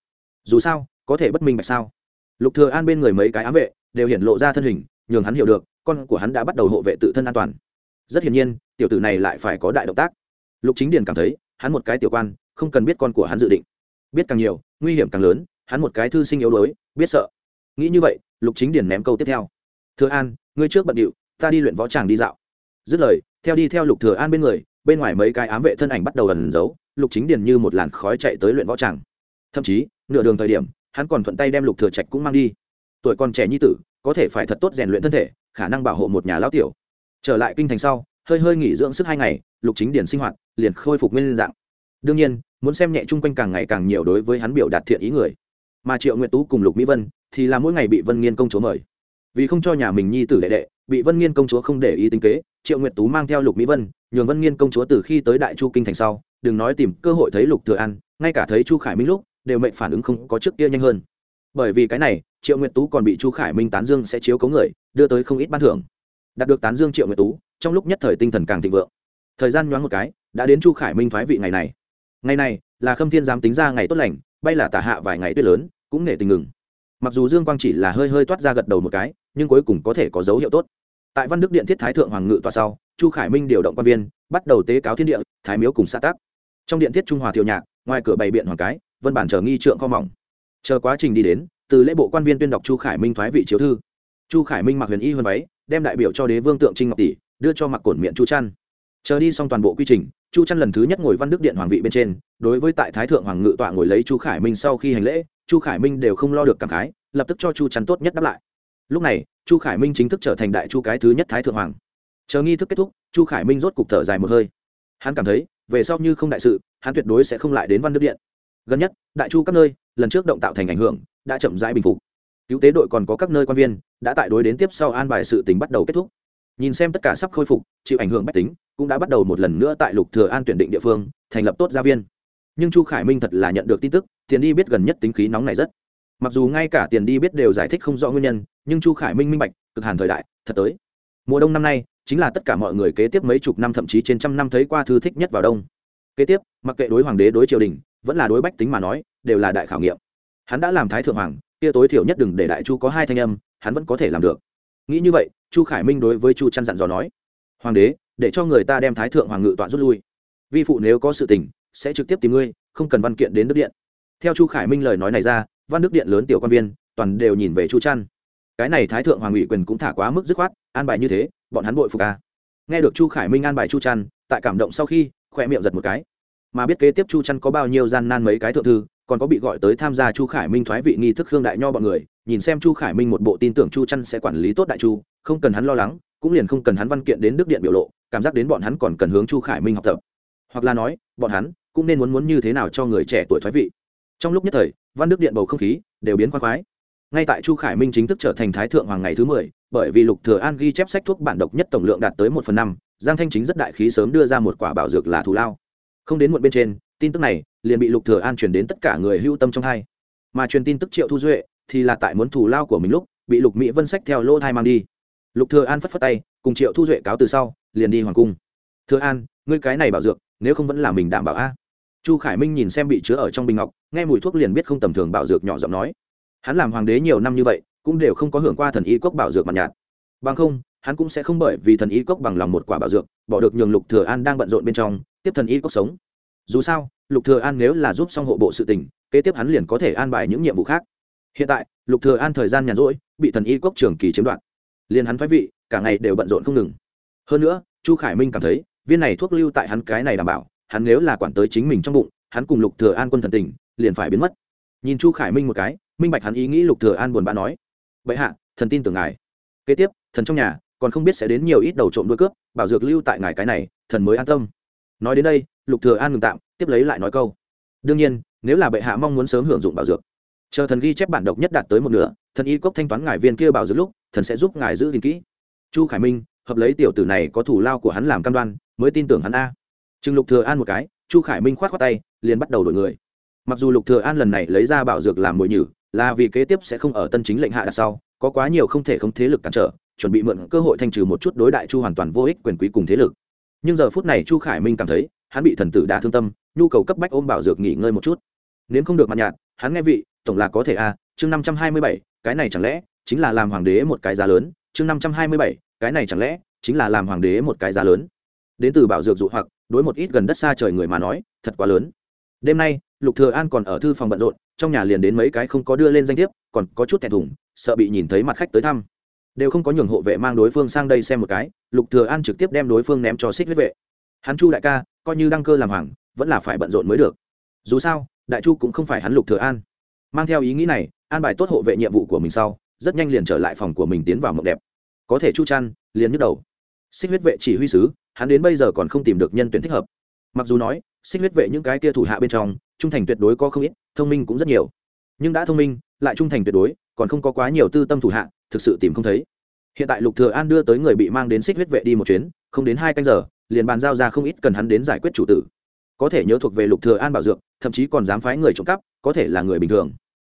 Dù sao, có thể bất minh bạch sao? Lục thừa an bên người mấy cái ám vệ, đều hiện lộ ra thân hình, nhường hắn hiểu được, con của hắn đã bắt đầu hộ vệ tự thân an toàn rất hiển nhiên, tiểu tử này lại phải có đại động tác. Lục chính điền cảm thấy, hắn một cái tiểu quan, không cần biết con của hắn dự định. Biết càng nhiều, nguy hiểm càng lớn, hắn một cái thư sinh yếu đuối, biết sợ. Nghĩ như vậy, lục chính điền ném câu tiếp theo. Thừa an, ngươi trước bận điệu, ta đi luyện võ tràng đi dạo. Dứt lời, theo đi theo lục thừa an bên người, bên ngoài mấy cái ám vệ thân ảnh bắt đầu ẩn giấu, lục chính điền như một làn khói chạy tới luyện võ tràng. Thậm chí, nửa đường thời điểm, hắn còn thuận tay đem lục thừa trạch cũng mang đi. Tuổi còn trẻ như tử, có thể phải thật tốt rèn luyện thân thể, khả năng bảo hộ một nhà lão tiểu trở lại kinh thành sau, hơi hơi nghỉ dưỡng sức hai ngày, lục chính điển sinh hoạt liền khôi phục nguyên dạng. Đương nhiên, muốn xem nhẹ chung quanh càng ngày càng nhiều đối với hắn biểu đạt thiện ý người. Mà triệu nguyện tú cùng lục mỹ vân thì là mỗi ngày bị vân nghiên công chúa mời. Vì không cho nhà mình nhi tử đệ đệ, bị vân nghiên công chúa không để ý tính kế, triệu nguyện tú mang theo lục mỹ vân, nhường vân nghiên công chúa từ khi tới đại chu kinh thành sau, đừng nói tìm cơ hội thấy lục thừa an, ngay cả thấy chu khải minh lúc, đều mệnh phản ứng không có trước kia nhanh hơn. Bởi vì cái này, triệu nguyện tú còn bị chu khải minh tán dương sẽ chiếu cấu người, đưa tới không ít ban thưởng đạt được tán dương triệu nguyệt tú, trong lúc nhất thời tinh thần càng thịnh vượng. Thời gian nhoáng một cái, đã đến chu khải minh thoái vị ngày này. Ngày này, là khâm thiên dám tính ra ngày tốt lành, bay là tả hạ vài ngày tuyết lớn, cũng nể tình ngừng. Mặc dù dương quang chỉ là hơi hơi toát ra gật đầu một cái, nhưng cuối cùng có thể có dấu hiệu tốt. Tại văn đức điện thiết thái thượng hoàng ngự tòa sau, chu khải minh điều động quan viên, bắt đầu tế cáo thiên địa, thái miếu cùng xã tác. Trong điện thiết trung hòa thiệu nhạc, ngoài cửa bày biện hoàng cái, vân bản chờ nghi trượng kho mỏng. Chờ quá trình đi đến, từ lễ bộ quan viên tuyên đọc chu khải minh thoái vị chiếu thư. Chu khải minh mặc huyền y hơn váy đem đại biểu cho đế vương tượng trinh ngọc tỷ đưa cho mặc cổn miệng chu trăn. Chờ đi xong toàn bộ quy trình, chu trăn lần thứ nhất ngồi văn đức điện hoàng vị bên trên, đối với tại thái thượng hoàng ngự tọa ngồi lấy chu khải minh sau khi hành lễ, chu khải minh đều không lo được cảm khái, lập tức cho chu trăn tốt nhất đáp lại. Lúc này, chu khải minh chính thức trở thành đại chu cái thứ nhất thái thượng hoàng. Chờ nghi thức kết thúc, chu khải minh rốt cục thở dài một hơi. Hắn cảm thấy, về sau như không đại sự, hắn tuyệt đối sẽ không lại đến văn đức điện. Gần nhất, đại chu các nơi, lần trước động tạo thành ảnh hưởng, đã chậm rãi bình phục cứu tế đội còn có các nơi quan viên, đã tại đối đến tiếp sau an bài sự tình bắt đầu kết thúc. Nhìn xem tất cả sắp khôi phục, chịu ảnh hưởng bách tính, cũng đã bắt đầu một lần nữa tại lục thừa an tuyển định địa phương, thành lập tốt gia viên. Nhưng chu khải minh thật là nhận được tin tức, tiền đi biết gần nhất tính khí nóng này rất. Mặc dù ngay cả tiền đi biết đều giải thích không rõ nguyên nhân, nhưng chu khải minh minh bạch, cực hàn thời đại, thật tới. Mùa đông năm nay, chính là tất cả mọi người kế tiếp mấy chục năm thậm chí trên trăm năm thấy qua thư thích nhất vào đông. Kế tiếp, mặc kệ đối hoàng đế đối triều đình, vẫn là đối bách tính mà nói, đều là đại khảo nghiệm. Hắn đã làm thái thượng hoàng kia tối thiểu nhất đừng để đại chu có hai thanh âm hắn vẫn có thể làm được. Nghĩ như vậy chu khải minh đối với chu trăn dặn dò nói hoàng đế để cho người ta đem thái thượng hoàng ngự tọa rút lui. Vi phụ nếu có sự tình sẽ trực tiếp tìm ngươi không cần văn kiện đến đức điện. Theo chu khải minh lời nói này ra văn đức điện lớn tiểu quan viên toàn đều nhìn về chu trăn. cái này thái thượng hoàng ủy quyền cũng thả quá mức dứt khoát an bài như thế bọn hắn bội phục ca nghe được chu khải minh an bài chu trăn, tại cảm động sau khi khỏe miệng giật một cái. Mà biết kế tiếp chu trăn có bao nhiêu gian nan mấy cái thượng thư còn có bị gọi tới tham gia chu khải minh thoái vị nghi thức khương đại nho bọn người, nhìn xem chu khải minh một bộ tin tưởng chu chăn sẽ quản lý tốt đại chu, không cần hắn lo lắng, cũng liền không cần hắn văn kiện đến đức điện biểu lộ, cảm giác đến bọn hắn còn cần hướng chu khải minh học tập. Hoặc là nói, bọn hắn cũng nên muốn muốn như thế nào cho người trẻ tuổi thoái vị. Trong lúc nhất thời, văn đức điện bầu không khí đều biến khoan khoái. Ngay tại chu khải minh chính thức trở thành thái thượng hoàng ngày thứ mười, bởi vì lục thừa an ghi chép sách thuốc bản độc nhất tổng lượng đạt tới một phần năm, giang thanh chính rất đại khí sớm đưa ra một quả bảo dược là thù lao. Không đến muộn bên trên tin tức này liền bị lục thừa an truyền đến tất cả người hưu tâm trong hai. Mà truyền tin tức triệu thu duệ thì là tại muốn thủ lao của mình lúc bị lục mỹ vân sách theo lô thai mang đi. Lục thừa an phất phất tay, cùng triệu thu duệ cáo từ sau, liền đi hoàng cung. Thừa an, ngươi cái này bảo dược, nếu không vẫn là mình đảm bảo a. Chu khải minh nhìn xem bị chứa ở trong bình ngọc, nghe mùi thuốc liền biết không tầm thường bảo dược nhỏ giọng nói. Hắn làm hoàng đế nhiều năm như vậy, cũng đều không có hưởng qua thần y cốc bảo dược mặt nhạt. Bằng không, hắn cũng sẽ không bởi vì thần y cốc bằng lòng một quả bảo dược, bỏ được nhường lục thừa an đang bận rộn bên trong, tiếp thần y cốc sống dù sao, lục thừa an nếu là giúp xong hộ bộ sự tình, kế tiếp hắn liền có thể an bài những nhiệm vụ khác. Hiện tại, lục thừa an thời gian nhàn rỗi, bị thần y cốc trưởng kỳ chiếm đoạt. Liền hắn phái vị, cả ngày đều bận rộn không ngừng. Hơn nữa, chu khải minh cảm thấy, viên này thuốc lưu tại hắn cái này đảm bảo, hắn nếu là quản tới chính mình trong bụng, hắn cùng lục thừa an quân thần tình, liền phải biến mất. Nhìn chu khải minh một cái, minh bạch hắn ý nghĩ lục thừa an buồn bã nói vậy hạ, thần tin tưởng ngài. Kế tiếp, thần trong nhà, còn không biết sẽ đến nhiều ít đầu trộm đuôi cướp, bảo dược lưu tại ngài cái này, thần mới an tâm. Nói đến đây lục thừa an ngừng tạm, tiếp lấy lại nói câu. Đương nhiên, nếu là bệ hạ mong muốn sớm hưởng dụng bảo dược, chờ thần ghi chép bản độc nhất đạt tới một nửa, thần y cốc thanh toán ngài viên kia bảo dược lúc, thần sẽ giúp ngài giữ gìn kỹ. Chu khải minh, hợp lấy tiểu tử này có thủ lao của hắn làm cam đoan, mới tin tưởng hắn a. Trừng lục thừa an một cái, chu khải minh khoát khoát tay, liền bắt đầu đổi người. Mặc dù lục thừa an lần này lấy ra bảo dược làm mồi nhử, là vì kế tiếp sẽ không ở tân chính lệnh hạ đặt sau, có quá nhiều không thể không thế lực cản trở, chuẩn bị mượn cơ hội thanh trừ một chút đối đại chu hoàn toàn vô ích quyền quý cùng thế lực nhưng giờ phút này chu khải minh cảm thấy hắn bị thần tử đã thương tâm, nhu cầu cấp bách ôm bảo dược nghỉ ngơi một chút. Nếu không được mặt nhạt, hắn nghe vị, tổng là có thể a, chương năm trăm hai mươi bảy, cái này chẳng lẽ chính là làm hoàng đế một cái giá lớn? Chương năm trăm hai mươi bảy, cái này chẳng lẽ chính là làm hoàng đế một cái giá lớn? Đến từ bảo dược dụ hoặc, đối một ít gần đất xa trời người mà nói, thật quá lớn. Đêm nay, lục thừa an còn ở thư phòng bận rộn, trong nhà liền đến mấy cái không có đưa lên danh thiếp, còn có chút thẹn thùng, sợ bị nhìn thấy mặt khách tới thăm đều không có nhường hộ vệ mang đối phương sang đây xem một cái, lục thừa an trực tiếp đem đối phương ném cho xích huyết vệ. Hắn chu đại ca, coi như đăng cơ làm hoàng, vẫn là phải bận rộn mới được. Dù sao, đại chu cũng không phải hắn lục thừa an. Mang theo ý nghĩ này, an bài tốt hộ vệ nhiệm vụ của mình sau, rất nhanh liền trở lại phòng của mình tiến vào mộng đẹp. Có thể chu chăn liền nhức đầu. Xích huyết vệ chỉ huy sứ, hắn đến bây giờ còn không tìm được nhân tuyển thích hợp. Mặc dù nói xích huyết vệ những cái kia thủ hạ bên trong, trung thành tuyệt đối có không ít, thông minh cũng rất nhiều. Nhưng đã thông minh, lại trung thành tuyệt đối, còn không có quá nhiều tư tâm thủ hạ thực sự tìm không thấy. Hiện tại lục thừa an đưa tới người bị mang đến xích huyết vệ đi một chuyến, không đến hai canh giờ, liền bàn giao ra không ít cần hắn đến giải quyết chủ tử. Có thể nhớ thuộc về lục thừa an bảo dược, thậm chí còn dám phái người trộm cắp, có thể là người bình thường.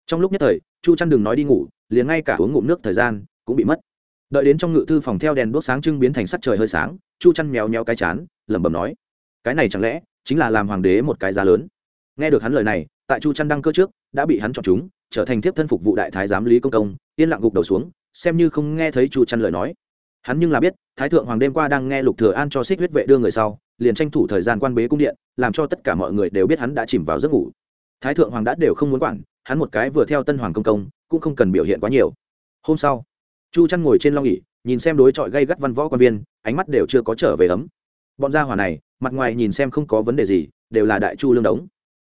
Trong lúc nhất thời, chu trăn đừng nói đi ngủ, liền ngay cả uống ngụm nước thời gian cũng bị mất. Đợi đến trong ngự thư phòng theo đèn đuốc sáng trưng biến thành sắc trời hơi sáng, chu chăn méo méo cái chán, lẩm bẩm nói, cái này chẳng lẽ chính là làm hoàng đế một cái giá lớn? Nghe được hắn lời này, tại chu chăn đăng cơ trước, đã bị hắn chọn chúng, trở thành tiếp thân phục vụ đại thái giám lý công công yên lặng gục đầu xuống, xem như không nghe thấy chu chăn lời nói. Hắn nhưng là biết, thái thượng hoàng đêm qua đang nghe lục thừa an cho xích huyết vệ đưa người sau, liền tranh thủ thời gian quan bế cung điện, làm cho tất cả mọi người đều biết hắn đã chìm vào giấc ngủ. Thái thượng hoàng đã đều không muốn quản, hắn một cái vừa theo tân hoàng công công, cũng không cần biểu hiện quá nhiều. Hôm sau, chu chăn ngồi trên long ỉ nhìn xem đối chọi gây gắt văn võ quan viên, ánh mắt đều chưa có trở về ấm. Bọn gia hỏa này, mặt ngoài nhìn xem không có vấn đề gì, đều là đại chu lương đống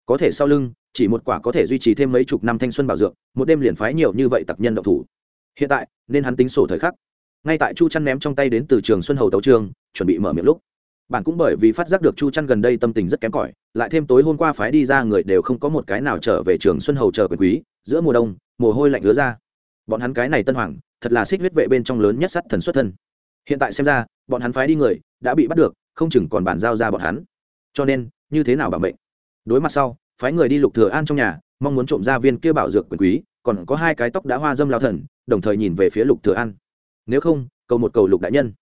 có thể sau lưng, chỉ một quả có thể duy trì thêm mấy chục năm thanh xuân bảo dược, một đêm liền phái nhiều như vậy tặc nhân động thủ. Hiện tại, nên hắn tính sổ thời khắc. Ngay tại chu chăn ném trong tay đến từ trường xuân hầu tấu trường, chuẩn bị mở miệng lúc. Bạn cũng bởi vì phát giác được chu chăn gần đây tâm tình rất kém cỏi, lại thêm tối hôm qua phái đi ra người đều không có một cái nào trở về trường xuân hầu chờ quyền quý, giữa mùa đông, mồ hôi lạnh ứa ra. Bọn hắn cái này tân hoàng, thật là xích huyết vệ bên trong lớn nhất sắt thần xuất thân. Hiện tại xem ra, bọn hắn phái đi người, đã bị bắt được, không chừng còn bàn giao ra bọn hắn. Cho nên, như thế nào bảo mệnh? Đối mặt sau, phái người đi lục thừa an trong nhà, mong muốn trộm ra viên kia bảo dược quyền quý, còn có hai cái tóc đã hoa dâm lao thần, đồng thời nhìn về phía lục thừa an. Nếu không, cầu một cầu lục đại nhân.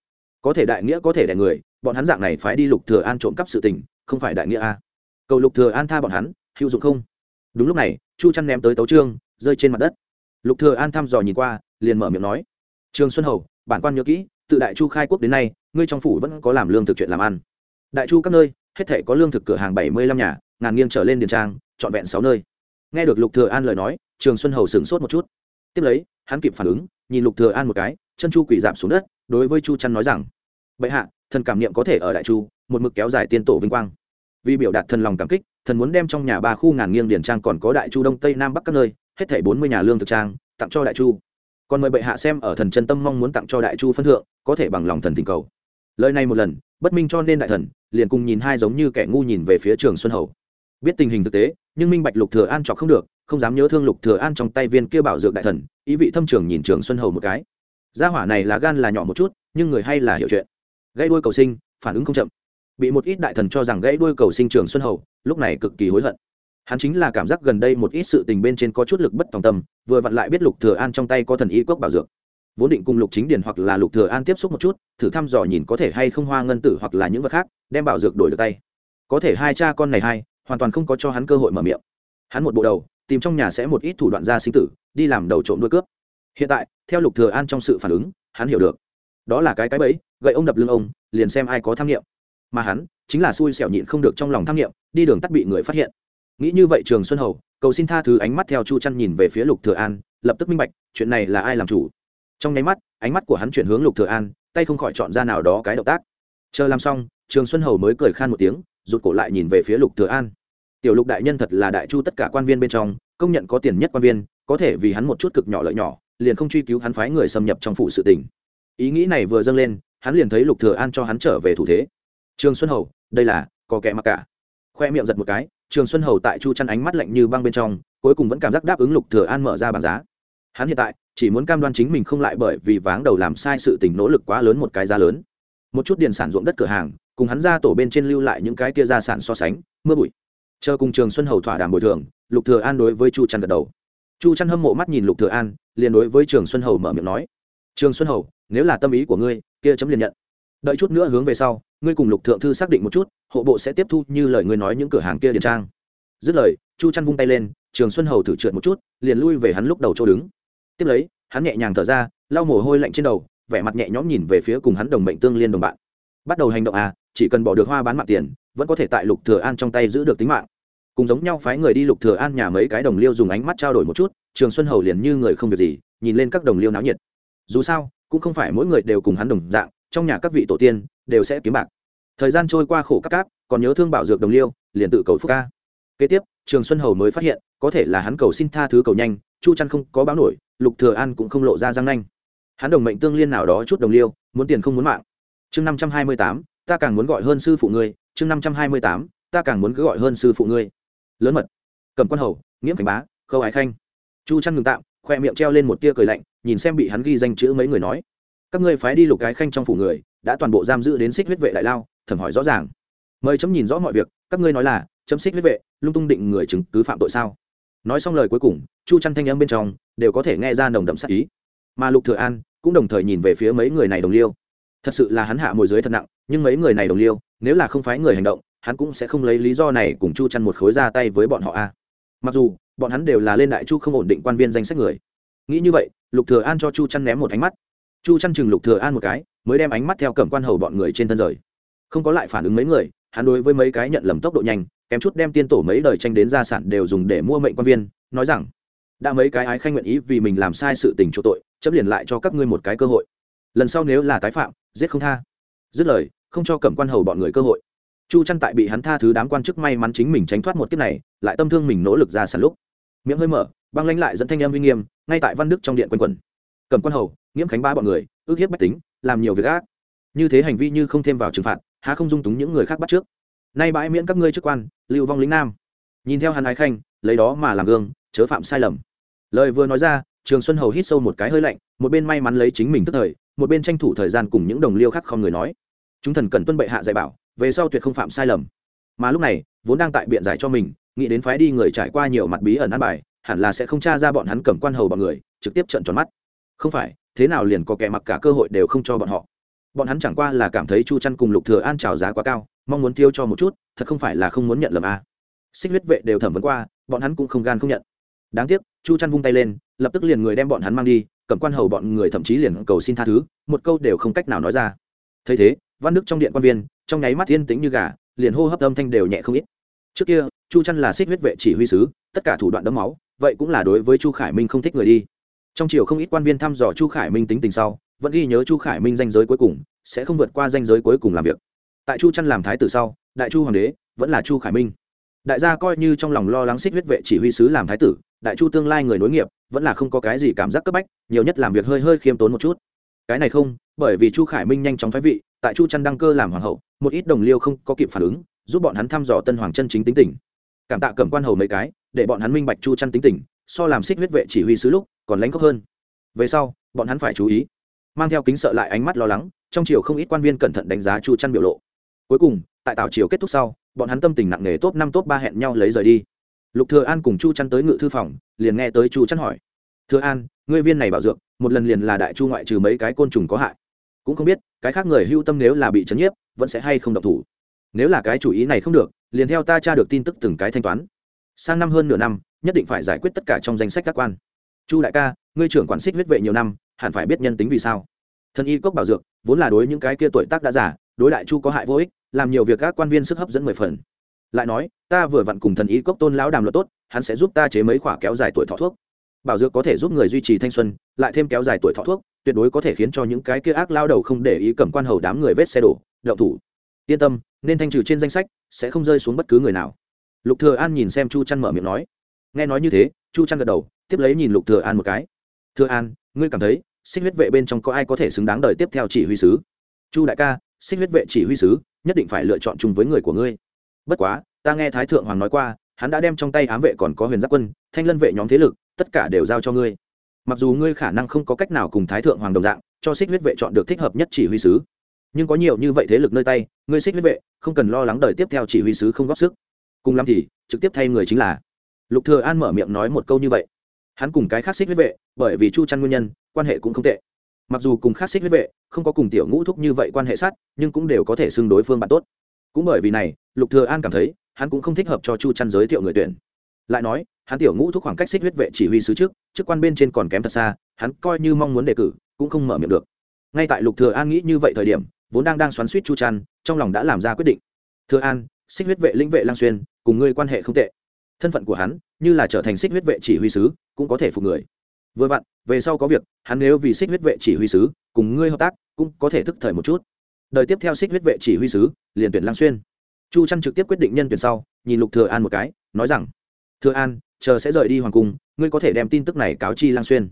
Có thể đại nghĩa, có thể đại người, bọn hắn dạng này phái đi lục thừa an trộm cắp sự tình, không phải đại nghĩa a à. cầu lục thừa an tha bọn hắn, hữu dụng không? Đúng lúc này, chu chăn ném tới tấu trương rơi trên mặt đất. Lục thừa an thăm dò nhìn qua, liền mở miệng nói trương xuân hầu, bản quan nhớ kỹ từ đại chu khai quốc đến nay, ngươi trong phủ vẫn có làm lương thực chuyện làm ăn. Đại chu các nơi, hết thể có lương thực cửa hàng bảy mươi lăm nhà ngàn nghiêng trở lên điền trang, trọn vẹn sáu nơi. Nghe được lục thừa an lời nói, trường xuân hầu sửng sốt một chút. Tiếp lấy, hắn kịp phản ứng, nhìn lục thừa an một cái, chân chu quỷ giảm xuống đất, đối với chu chăn nói rằng, bệ hạ, thần cảm niệm có thể ở đại chu, một mực kéo dài tiên tổ vinh quang. Vì biểu đạt thần lòng cảm kích, thần muốn đem trong nhà ba khu ngàn nghiêng điển trang còn có đại chu đông tây nam bắc các nơi, hết thảy bốn mươi nhà lương thực trang, tặng cho đại chu. Còn mời bệ hạ xem ở thần chân tâm mong muốn tặng cho đại chu phân thượng, có thể bằng lòng thần thỉnh cầu. Lời này một lần, bất minh cho nên đại thần liền cùng nhìn hai giống như kẻ ngu nhìn về phía trường xuân hầu biết tình hình thực tế, nhưng minh bạch lục thừa an chọc không được, không dám nhớ thương lục thừa an trong tay viên kia bảo dược đại thần, ý vị thâm trường nhìn trường xuân hầu một cái. Gia hỏa này là gan là nhỏ một chút, nhưng người hay là hiểu chuyện. Gãy đuôi cầu sinh, phản ứng không chậm. Bị một ít đại thần cho rằng gãy đuôi cầu sinh trường xuân hầu, lúc này cực kỳ hối hận. Hắn chính là cảm giác gần đây một ít sự tình bên trên có chút lực bất tòng tâm, vừa vặn lại biết lục thừa an trong tay có thần y cốc bảo dược. Vốn định cùng lục chính điền hoặc là lục thừa an tiếp xúc một chút, thử thăm dò nhìn có thể hay không hoa ngân tử hoặc là những vật khác, đem bảo dược đổi được tay. Có thể hai cha con này hai hoàn toàn không có cho hắn cơ hội mở miệng. Hắn một bộ đầu, tìm trong nhà sẽ một ít thủ đoạn ra sinh tử, đi làm đầu trộm đuôi cướp. Hiện tại, theo lục thừa an trong sự phản ứng, hắn hiểu được. Đó là cái cái bẫy, gậy ông đập lưng ông, liền xem ai có tham nghiệm. Mà hắn, chính là xui xẻo nhịn không được trong lòng tham nghiệm, đi đường tắt bị người phát hiện. Nghĩ như vậy trường xuân hầu, cầu xin tha thứ ánh mắt theo chu chăn nhìn về phía lục thừa an, lập tức minh bạch, chuyện này là ai làm chủ. Trong nháy mắt, ánh mắt của hắn chuyển hướng lục thừa an, tay không khỏi chọn ra nào đó cái động tác. Chờ làm xong, trường xuân hầu mới cười khan một tiếng, rụt cổ lại nhìn về phía lục thừa an tiểu lục đại nhân thật là đại chu tất cả quan viên bên trong, công nhận có tiền nhất quan viên, có thể vì hắn một chút cực nhỏ lợi nhỏ, liền không truy cứu hắn phái người xâm nhập trong phủ sự tình. Ý nghĩ này vừa dâng lên, hắn liền thấy lục thừa an cho hắn trở về thủ thế. Trường xuân hầu, đây là, có kẻ mặc cả. Khoe miệng giật một cái, trường xuân hầu tại chu chăn ánh mắt lạnh như băng bên trong, cuối cùng vẫn cảm giác đáp ứng lục thừa an mở ra bảng giá. Hắn hiện tại, chỉ muốn cam đoan chính mình không lại bởi vì váng đầu làm sai sự tình nỗ lực quá lớn một cái giá lớn. Một chút điền sản ruộng đất cửa hàng, cùng hắn ra tổ bên trên lưu lại những cái kia gia sản so sánh, mưa bụi chờ cùng trường xuân hầu thỏa đàm bồi thường, lục thừa an đối với chu Trăn gật đầu. Chu Trăn hâm mộ mắt nhìn lục thừa an, liền đối với trường xuân hầu mở miệng nói, trường xuân hầu, nếu là tâm ý của ngươi, kia chấm liền nhận. Đợi chút nữa hướng về sau, ngươi cùng lục thượng thư xác định một chút, hộ bộ sẽ tiếp thu như lời ngươi nói những cửa hàng kia điền trang. Dứt lời, chu Trăn vung tay lên, trường xuân hầu thử trượt một chút, liền lui về hắn lúc đầu chỗ đứng. Tiếp lấy, hắn nhẹ nhàng thở ra, lau mồ hôi lạnh trên đầu, vẻ mặt nhẹ nhõm nhìn về phía cùng hắn đồng mệnh tương liên đồng bạn. Bắt đầu hành động à chỉ cần bỏ được hoa bán mạng tiền vẫn có thể tại lục thừa an trong tay giữ được tính mạng. Cùng giống nhau phái người đi lục thừa an nhà mấy cái đồng liêu dùng ánh mắt trao đổi một chút, trường xuân hầu liền như người không việc gì, nhìn lên các đồng liêu náo nhiệt. Dù sao, cũng không phải mỗi người đều cùng hắn đồng dạng, trong nhà các vị tổ tiên đều sẽ kiếm bạc. Thời gian trôi qua khổ các cáp còn nhớ thương bảo dược đồng liêu, liền tự cầu phúc ca. Kế tiếp, trường xuân hầu mới phát hiện, có thể là hắn cầu xin tha thứ cầu nhanh, chu chăn không có báo nổi, lục thừa an cũng không lộ ra răng nanh. Hắn đồng mệnh tương liên nào đó chút đồng liêu, muốn tiền không muốn mạng. Chương năm trăm hai mươi tám, ta càng muốn gọi hơn sư phụ ngươi chương năm trăm hai mươi tám, ta càng muốn cứ gọi hơn sư phụ ngươi. Lớn mật. Cầm quan hầu, nghiễm cảnh bá, khâu ái khanh. Chu chăn ngừng tạm, khoe miệng treo lên một tia cười lạnh, nhìn xem bị hắn ghi danh chữ mấy người nói. Các ngươi phái đi lục cái khanh trong phủ người, đã toàn bộ giam giữ đến xích huyết vệ đại lao, thẩm hỏi rõ ràng. Mời chấm nhìn rõ mọi việc, các ngươi nói là, chấm xích huyết vệ, lung tung định người chứng cứ phạm tội sao? Nói xong lời cuối cùng, chu chăn thanh âm bên trong, đều có thể nghe ra nồng đậm sắc ý. Mà lục thừa an, cũng đồng thời nhìn về phía mấy người này đồng liêu. Thật sự là hắn hạ mồi dưới thật nặng nhưng mấy người này đồng liêu, nếu là không phái người hành động, hắn cũng sẽ không lấy lý do này cùng chu chăn một khối ra tay với bọn họ a. Mặc dù, bọn hắn đều là lên đại chu không ổn định quan viên danh sách người. Nghĩ như vậy, lục thừa an cho chu chăn ném một ánh mắt. Chu chăn chừng lục thừa an một cái, mới đem ánh mắt theo cẩm quan hầu bọn người trên thân rời. Không có lại phản ứng mấy người, hắn đối với mấy cái nhận lầm tốc độ nhanh, kém chút đem tiên tổ mấy đời tranh đến gia sản đều dùng để mua mệnh quan viên, nói rằng, đã mấy cái ái khanh nguyện ý vì mình làm sai sự tình chỗ tội chấp liền lại cho các ngươi một cái cơ hội. Lần sau nếu là tái phạm, giết không tha. Dứt lời không cho cẩm quan hầu bọn người cơ hội. Chu chăn tại bị hắn tha thứ đám quan chức may mắn chính mình tránh thoát một kiếp này, lại tâm thương mình nỗ lực ra sàn lúc. Miệng hơi mở, băng lãnh lại dẫn thanh em uy nghiêm, ngay tại văn đức trong điện quanh quẩn. Cẩm quan hầu nghiễm khánh ba bọn người, ước hiếp bách tính, làm nhiều việc ác. Như thế hành vi như không thêm vào trừng phạt, há không dung túng những người khác bắt trước. Nay bãi miễn các ngươi chức quan, lưu vong lính nam. Nhìn theo hắn ái khanh, lấy đó mà làm gương, chớ phạm sai lầm. Lời vừa nói ra, trường xuân hầu hít sâu một cái hơi lạnh, một bên may mắn lấy chính mình tức thời, một bên tranh thủ thời gian cùng những đồng liêu khác không người nói chúng thần cần tuân bệ hạ dạy bảo, về sau tuyệt không phạm sai lầm. Mà lúc này, vốn đang tại biện giải cho mình, nghĩ đến phái đi người trải qua nhiều mặt bí ẩn ăn bài, hẳn là sẽ không tra ra bọn hắn cầm quan hầu bọn người, trực tiếp trận tròn mắt. Không phải, thế nào liền có kẻ mặc cả cơ hội đều không cho bọn họ. Bọn hắn chẳng qua là cảm thấy chu chăn cùng lục thừa an trào giá quá cao, mong muốn tiêu cho một chút, thật không phải là không muốn nhận lầm a à. xích huyết vệ đều thẩm vấn qua, bọn hắn cũng không gan không nhận. Đáng tiếc, chu chăn vung tay lên, lập tức liền người đem bọn hắn mang đi, cầm quan hầu bọn người thậm chí liền cầu xin tha thứ, một câu đều không cách nào nói ra. Thấy thế văn đức trong điện quan viên, trong nháy mắt yên tĩnh như gà, liền hô hấp âm thanh đều nhẹ không ít. Trước kia, chu chăn là xích huyết vệ chỉ huy sứ, tất cả thủ đoạn đấm máu, vậy cũng là đối với chu khải minh không thích người đi. Trong triều không ít quan viên thăm dò chu khải minh tính tình sau, vẫn ghi nhớ chu khải minh danh giới cuối cùng, sẽ không vượt qua danh giới cuối cùng làm việc. Tại chu chăn làm thái tử sau, đại chu hoàng đế vẫn là chu khải minh. Đại gia coi như trong lòng lo lắng xích huyết vệ chỉ huy sứ làm thái tử, đại chu tương lai người nối nghiệp, vẫn là không có cái gì cảm giác cấp bách, nhiều nhất làm việc hơi hơi khiêm tốn một chút. Cái này không, bởi vì chu khải minh nhanh chóng thái vị tại chu chăn đăng cơ làm hoàng hậu, một ít đồng liêu không có kịp phản ứng, giúp bọn hắn thăm dò tân hoàng chân chính tính tình. Cảm tạ cẩm quan hầu mấy cái, để bọn hắn minh bạch chu chăn tính tình, so làm xích huyết vệ chỉ huy sứ lúc, còn lánh khốc hơn. Về sau, bọn hắn phải chú ý. Mang theo kính sợ lại ánh mắt lo lắng, trong triều không ít quan viên cẩn thận đánh giá chu chăn biểu lộ. Cuối cùng, tại tảo triều kết thúc sau, bọn hắn tâm tình nặng nề top năm top ba hẹn nhau lấy rời đi. Lục thừa an cùng chu chăn tới ngự thư phòng, liền nghe tới chu chăn hỏi. Thừa an, ngươi viên này bảo dược, một lần liền là đại chu ngoại trừ mấy cái côn trùng có hại? Cũng không biết, cái khác người hưu tâm nếu là bị chấn nhiếp, vẫn sẽ hay không độc thủ. Nếu là cái chủ ý này không được, liền theo ta tra được tin tức từng cái thanh toán. Sang năm hơn nửa năm, nhất định phải giải quyết tất cả trong danh sách các quan. Chu đại ca, ngươi trưởng quản xích huyết vệ nhiều năm, hẳn phải biết nhân tính vì sao. Thần y cốc bảo dược, vốn là đối những cái kia tuổi tác đã giả đối đại chu có hại vô ích, làm nhiều việc các quan viên sức hấp dẫn mười phần. Lại nói, ta vừa vặn cùng thần y cốc tôn lão đàm luật tốt, hắn sẽ giúp ta chế mấy khoả kéo dài tuổi thọ thuốc. Bảo dược có thể giúp người duy trì thanh xuân, lại thêm kéo dài tuổi thọ thuốc tuyệt đối có thể khiến cho những cái kia ác lao đầu không để ý cầm quan hầu đám người vết xe đổ đậu thủ. Yên tâm, nên thanh trừ trên danh sách, sẽ không rơi xuống bất cứ người nào. Lục thừa an nhìn xem chu trăn mở miệng nói. Nghe nói như thế, chu trăn gật đầu, tiếp lấy nhìn lục thừa an một cái. Thừa an, ngươi cảm thấy, xích huyết vệ bên trong có ai có thể xứng đáng đời tiếp theo chỉ huy sứ? Chu đại ca, xích huyết vệ chỉ huy sứ, nhất định phải lựa chọn chung với người của ngươi. Bất quá, ta nghe thái thượng hoàng nói qua, hắn đã đem trong tay ám vệ còn có huyền giáp quân, thanh lân vệ nhóm thế lực, tất cả đều giao cho ngươi mặc dù ngươi khả năng không có cách nào cùng thái thượng hoàng đồng dạng, cho xích huyết vệ chọn được thích hợp nhất chỉ huy sứ, nhưng có nhiều như vậy thế lực nơi tay, ngươi xích huyết vệ không cần lo lắng đời tiếp theo chỉ huy sứ không góp sức. Cùng lắm thì, trực tiếp thay người chính là. Lục thừa an mở miệng nói một câu như vậy. Hắn cùng cái khác xích huyết vệ, bởi vì chu chăn nguyên nhân, quan hệ cũng không tệ. Mặc dù cùng khác xích huyết vệ không có cùng tiểu ngũ thúc như vậy quan hệ sát, nhưng cũng đều có thể xưng đối phương bạn tốt. Cũng bởi vì này, lục thừa an cảm thấy, hắn cũng không thích hợp cho chu chăn giới thiệu người tuyển. Lại nói hắn tiểu ngũ thúc khoảng cách xích huyết vệ chỉ huy sứ trước, chức quan bên trên còn kém thật xa, hắn coi như mong muốn đề cử, cũng không mở miệng được. Ngay tại lục thừa an nghĩ như vậy thời điểm, vốn đang đang xoắn suýt chu trăn, trong lòng đã làm ra quyết định. Thừa an, xích huyết vệ lĩnh vệ lang xuyên, cùng ngươi quan hệ không tệ. Thân phận của hắn, như là trở thành xích huyết vệ chỉ huy sứ, cũng có thể phục người. Vừa vặn, về sau có việc, hắn nếu vì xích huyết vệ chỉ huy sứ, cùng ngươi hợp tác, cũng có thể thức thời một chút. Đời tiếp theo xích huyết vệ chỉ huy sứ, liền tuyển lang xuyên. Chu trăn trực tiếp quyết định nhân tuyển sau, nhìn lục thừa an một cái, nói rằng, thừa an chờ sẽ rời đi hoàng cung, ngươi có thể đem tin tức này cáo chi lang xuyên.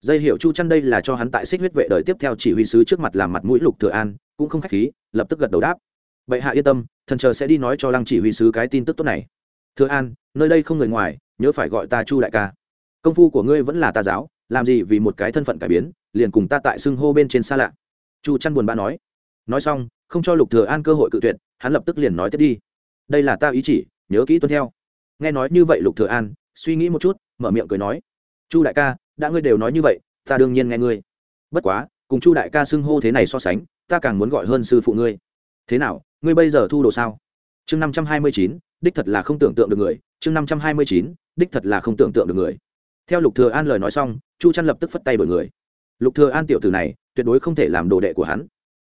Dây hiệu chu chăn đây là cho hắn tại xích huyết vệ đời tiếp theo chỉ huy sứ trước mặt làm mặt mũi lục thừa an, cũng không khách khí, lập tức gật đầu đáp. Bệ hạ yên tâm, thần chờ sẽ đi nói cho lăng chỉ huy sứ cái tin tức tốt này. Thừa an, nơi đây không người ngoài, nhớ phải gọi ta chu đại ca. Công phu của ngươi vẫn là ta giáo, làm gì vì một cái thân phận cải biến, liền cùng ta tại xưng hô bên trên xa lạ. Chu chăn buồn bã nói. Nói xong, không cho lục thừa an cơ hội cự tuyệt, hắn lập tức liền nói tiếp đi. Đây là ta ý chỉ, nhớ kỹ tuân theo. Nghe nói như vậy lục thừa an suy nghĩ một chút, mở miệng cười nói, chu đại ca, đã ngươi đều nói như vậy, ta đương nhiên nghe ngươi. Bất quá, cùng chu đại ca xưng hô thế này so sánh, ta càng muốn gọi hơn sư phụ ngươi. Thế nào, ngươi bây giờ thu đồ sao? Chương năm trăm hai mươi chín, đích thật là không tưởng tượng được người. Chương năm trăm hai mươi chín, đích thật là không tưởng tượng được người. Theo lục thừa an lời nói xong, chu trăn lập tức phất tay đổi người. Lục thừa an tiểu tử này, tuyệt đối không thể làm đồ đệ của hắn.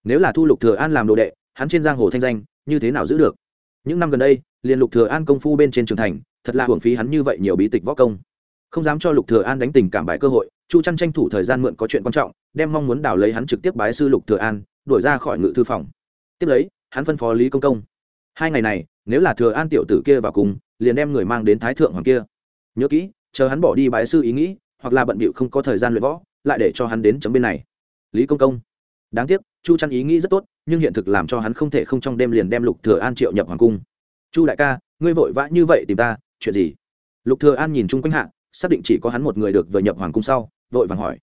Nếu là thu lục thừa an làm đồ đệ, hắn trên giang hồ thanh danh, như thế nào giữ được? Những năm gần đây, liền lục thừa an công phu bên trên trường thành thật là hưởng phí hắn như vậy nhiều bí tịch võ công. Không dám cho lục thừa an đánh tình cảm bài cơ hội, chu chăn tranh thủ thời gian mượn có chuyện quan trọng, đem mong muốn đào lấy hắn trực tiếp bái sư lục thừa an, đuổi ra khỏi ngự thư phòng. Tiếp lấy, hắn phân phó lý công công. Hai ngày này, nếu là thừa an tiểu tử kia vào cùng, liền đem người mang đến thái thượng hoàng kia. Nhớ kỹ, chờ hắn bỏ đi bái sư ý nghĩ, hoặc là bận bịu không có thời gian luyện võ, lại để cho hắn đến chấm bên này. Lý công công. Đáng tiếc, chu chăn ý nghĩ rất tốt, nhưng hiện thực làm cho hắn không thể không trong đêm liền đem lục thừa an triệu nhập hoàng cung. Chu đại ca, ngươi vội vã như vậy tìm ta chuyện gì? Lục thừa an nhìn chung quanh hạ, xác định chỉ có hắn một người được vừa nhập hoàng cung sau, vội vàng hỏi.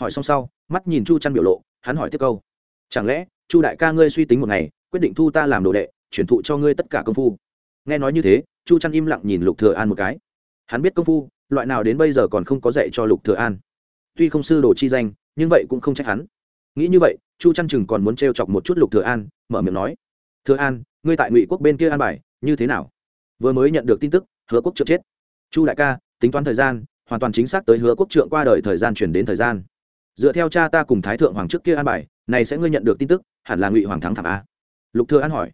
Hỏi xong sau, mắt nhìn chu chăn biểu lộ, hắn hỏi tiếp câu. Chẳng lẽ, chu đại ca ngươi suy tính một ngày, quyết định thu ta làm đồ đệ, chuyển thụ cho ngươi tất cả công phu? Nghe nói như thế, chu chăn im lặng nhìn lục thừa an một cái. Hắn biết công phu, loại nào đến bây giờ còn không có dạy cho lục thừa an. Tuy không sư đồ chi danh, nhưng vậy cũng không trách hắn. Nghĩ như vậy, chu chăn chừng còn muốn trêu chọc một chút lục thừa an, mở miệng nói. Thừa an, ngươi tại ngụy quốc bên kia an bài, như thế nào? Vừa mới nhận được tin tức hứa quốc trượng chết. Chu đại ca, tính toán thời gian, hoàn toàn chính xác tới hứa quốc trượng qua đời thời gian chuyển đến thời gian. Dựa theo cha ta cùng thái thượng hoàng trước kia an bài, này sẽ ngươi nhận được tin tức, hẳn là ngụy hoàng thắng thảm a. Lục thừa an hỏi.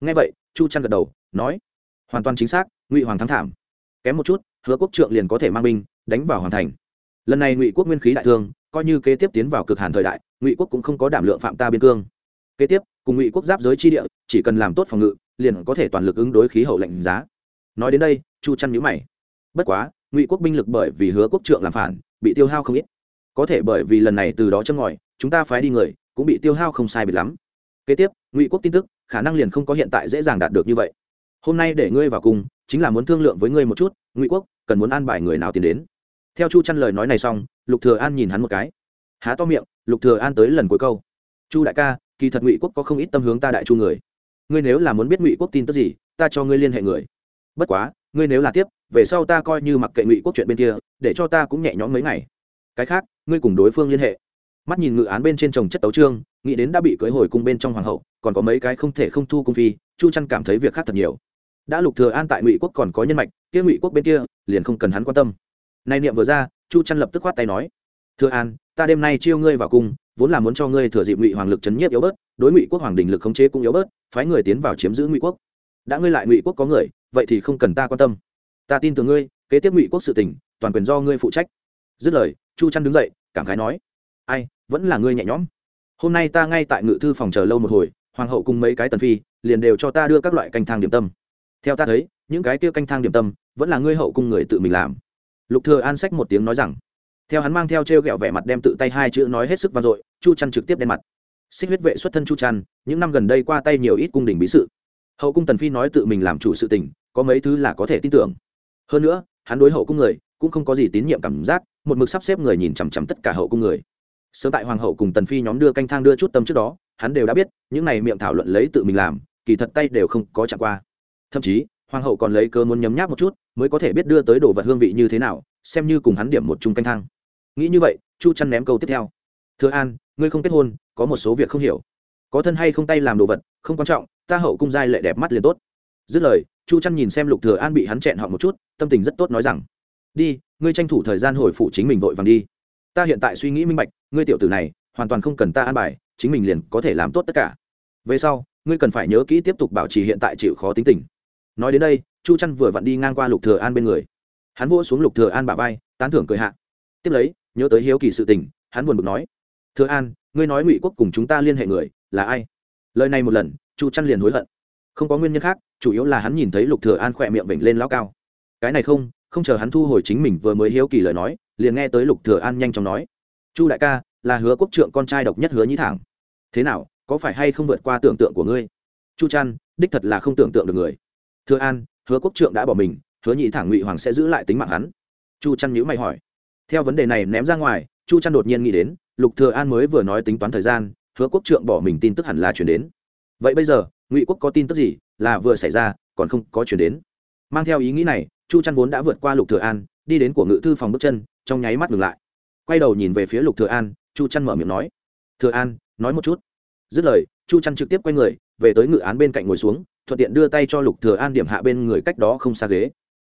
Nghe vậy, chu trăn gật đầu, nói. Hoàn toàn chính xác, ngụy hoàng thắng thảm. Kém một chút, hứa quốc trượng liền có thể mang binh, đánh vào hoàng thành. Lần này ngụy quốc nguyên khí đại thương, coi như kế tiếp tiến vào cực hàn thời đại, ngụy quốc cũng không có đảm lượng phạm ta biên cương. Kế tiếp, cùng ngụy quốc giáp giới chi địa, chỉ cần làm tốt phòng ngự, liền có thể toàn lực ứng đối khí hậu lạnh giá nói đến đây, chu chăn nhữ mày. Bất quá, ngụy quốc binh lực bởi vì hứa quốc trượng làm phản, bị tiêu hao không ít. Có thể bởi vì lần này từ đó châm ngòi, chúng ta phái đi người, cũng bị tiêu hao không sai biệt lắm. Kế tiếp, ngụy quốc tin tức, khả năng liền không có hiện tại dễ dàng đạt được như vậy. Hôm nay để ngươi vào cùng, chính là muốn thương lượng với ngươi một chút, ngụy quốc, cần muốn an bài người nào tiến đến? Theo chu chăn lời nói này xong, lục thừa an nhìn hắn một cái. Há to miệng, lục thừa an tới lần cuối câu. Chu đại ca, kỳ thật ngụy quốc có không ít tâm hướng ta đại chu người. Ngươi nếu là muốn biết ngụy quốc tin tức gì, ta cho ngươi liên hệ người bất quá, ngươi nếu là tiếp, về sau ta coi như mặc kệ ngụy quốc chuyện bên kia, để cho ta cũng nhẹ nhõm mấy ngày. Cái khác, ngươi cùng đối phương liên hệ. Mắt nhìn ngự án bên trên trồng chất tấu trương, nghĩ đến đã bị cưới hồi cung bên trong hoàng hậu, còn có mấy cái không thể không thu cung phi, chu trăn cảm thấy việc khác thật nhiều. Đã lục thừa an tại ngụy quốc còn có nhân mạch, kia ngụy quốc bên kia, liền không cần hắn quan tâm. Nay niệm vừa ra, chu trăn lập tức khoát tay nói, thừa an, ta đêm nay chiêu ngươi vào cung, vốn là muốn cho ngươi thừa dịp ngụy hoàng lực chấn nhiếp yếu bớt, đối ngụy quốc hoàng đình lực khống chế cũng yếu bớt, phái người tiến vào chiếm giữ ngụy quốc. Đã ngươi lại ngụy quốc có người vậy thì không cần ta quan tâm. Ta tin tưởng ngươi, kế tiếp ngụy quốc sự tỉnh toàn quyền do ngươi phụ trách. Dứt lời, chu trăn đứng dậy, cảm khái nói, ai, vẫn là ngươi nhẹ nhõm. Hôm nay ta ngay tại ngự thư phòng chờ lâu một hồi, hoàng hậu cùng mấy cái tần phi, liền đều cho ta đưa các loại canh thang điểm tâm. Theo ta thấy, những cái kia canh thang điểm tâm, vẫn là ngươi hậu cung người tự mình làm. Lục thừa an sách một tiếng nói rằng. Theo hắn mang theo treo gẹo vẻ mặt đem tự tay hai chữ nói hết sức vang dội, chu trăn trực tiếp đen mặt. Xích huyết vệ xuất thân chu trăn, những năm gần đây qua tay nhiều ít cung đình bí sự. Hậu cung tần phi nói tự mình làm chủ sự tình có mấy thứ là có thể tin tưởng. Hơn nữa, hắn đối hậu cung người cũng không có gì tín nhiệm cảm giác, một mực sắp xếp người nhìn chằm chằm tất cả hậu cung người. Sớm tại hoàng hậu cùng tần phi nhóm đưa canh thang đưa chút tâm trước đó, hắn đều đã biết, những này miệng thảo luận lấy tự mình làm, kỳ thật tay đều không có chạm qua. Thậm chí, hoàng hậu còn lấy cơ muốn nhấm nháp một chút, mới có thể biết đưa tới đồ vật hương vị như thế nào, xem như cùng hắn điểm một chung canh thang. Nghĩ như vậy, chu chăn ném câu tiếp theo. Thưa an, ngươi không kết hôn, có một số việc không hiểu. Có thân hay không tay làm đồ vật, không quan trọng, ta hậu cung giai lệ đẹp mắt liền tốt dứt lời, chu chăn nhìn xem lục thừa an bị hắn chẹn họ một chút, tâm tình rất tốt nói rằng, đi, ngươi tranh thủ thời gian hồi phụ chính mình vội vàng đi. Ta hiện tại suy nghĩ minh bạch, ngươi tiểu tử này, hoàn toàn không cần ta an bài, chính mình liền có thể làm tốt tất cả. Về sau, ngươi cần phải nhớ kỹ tiếp tục bảo trì hiện tại chịu khó tính tình. Nói đến đây, chu chăn vừa vặn đi ngang qua lục thừa an bên người. Hắn vỗ xuống lục thừa an bả vai, tán thưởng cười hạ. Tiếp lấy, nhớ tới hiếu kỳ sự tình, hắn buồn bực nói, thừa an, ngươi nói ngụy quốc cùng chúng ta liên hệ người, là ai? Lời này một lần, chu chăn liền hối hận. Không có nguyên nhân khác chủ yếu là hắn nhìn thấy lục thừa an khỏe miệng vểnh lên lão cao. Cái này không không chờ hắn thu hồi chính mình vừa mới hiếu kỳ lời nói, liền nghe tới lục thừa an nhanh chóng nói. Chu đại ca, là hứa quốc trượng con trai độc nhất hứa nhĩ thẳng. Thế nào, có phải hay không vượt qua tưởng tượng của ngươi? Chu trăn đích thật là không tưởng tượng được người. Thừa an, hứa quốc trượng đã bỏ mình, hứa nhị thẳng ngụy hoàng sẽ giữ lại tính mạng hắn. Chu trăn nhíu mày hỏi. Theo vấn đề này ném ra ngoài, chu trăn đột nhiên nghĩ đến, lục thừa an mới vừa nói tính toán thời gian, hứa quốc trượng bỏ mình tin tức hẳn là chuyển đến. Vậy bây giờ, ngụy quốc có tin tức gì? Là vừa xảy ra, còn không có chuyển đến. Mang theo ý nghĩ này, chu chăn vốn đã vượt qua lục thừa an, đi đến của ngự thư phòng bước chân, trong nháy mắt ngừng lại. Quay đầu nhìn về phía lục thừa an, chu chăn mở miệng nói, thừa an, nói một chút. Dứt lời, chu chăn trực tiếp quay người, về tới ngự án bên cạnh ngồi xuống, thuận tiện đưa tay cho lục thừa an điểm hạ bên người cách đó không xa ghế.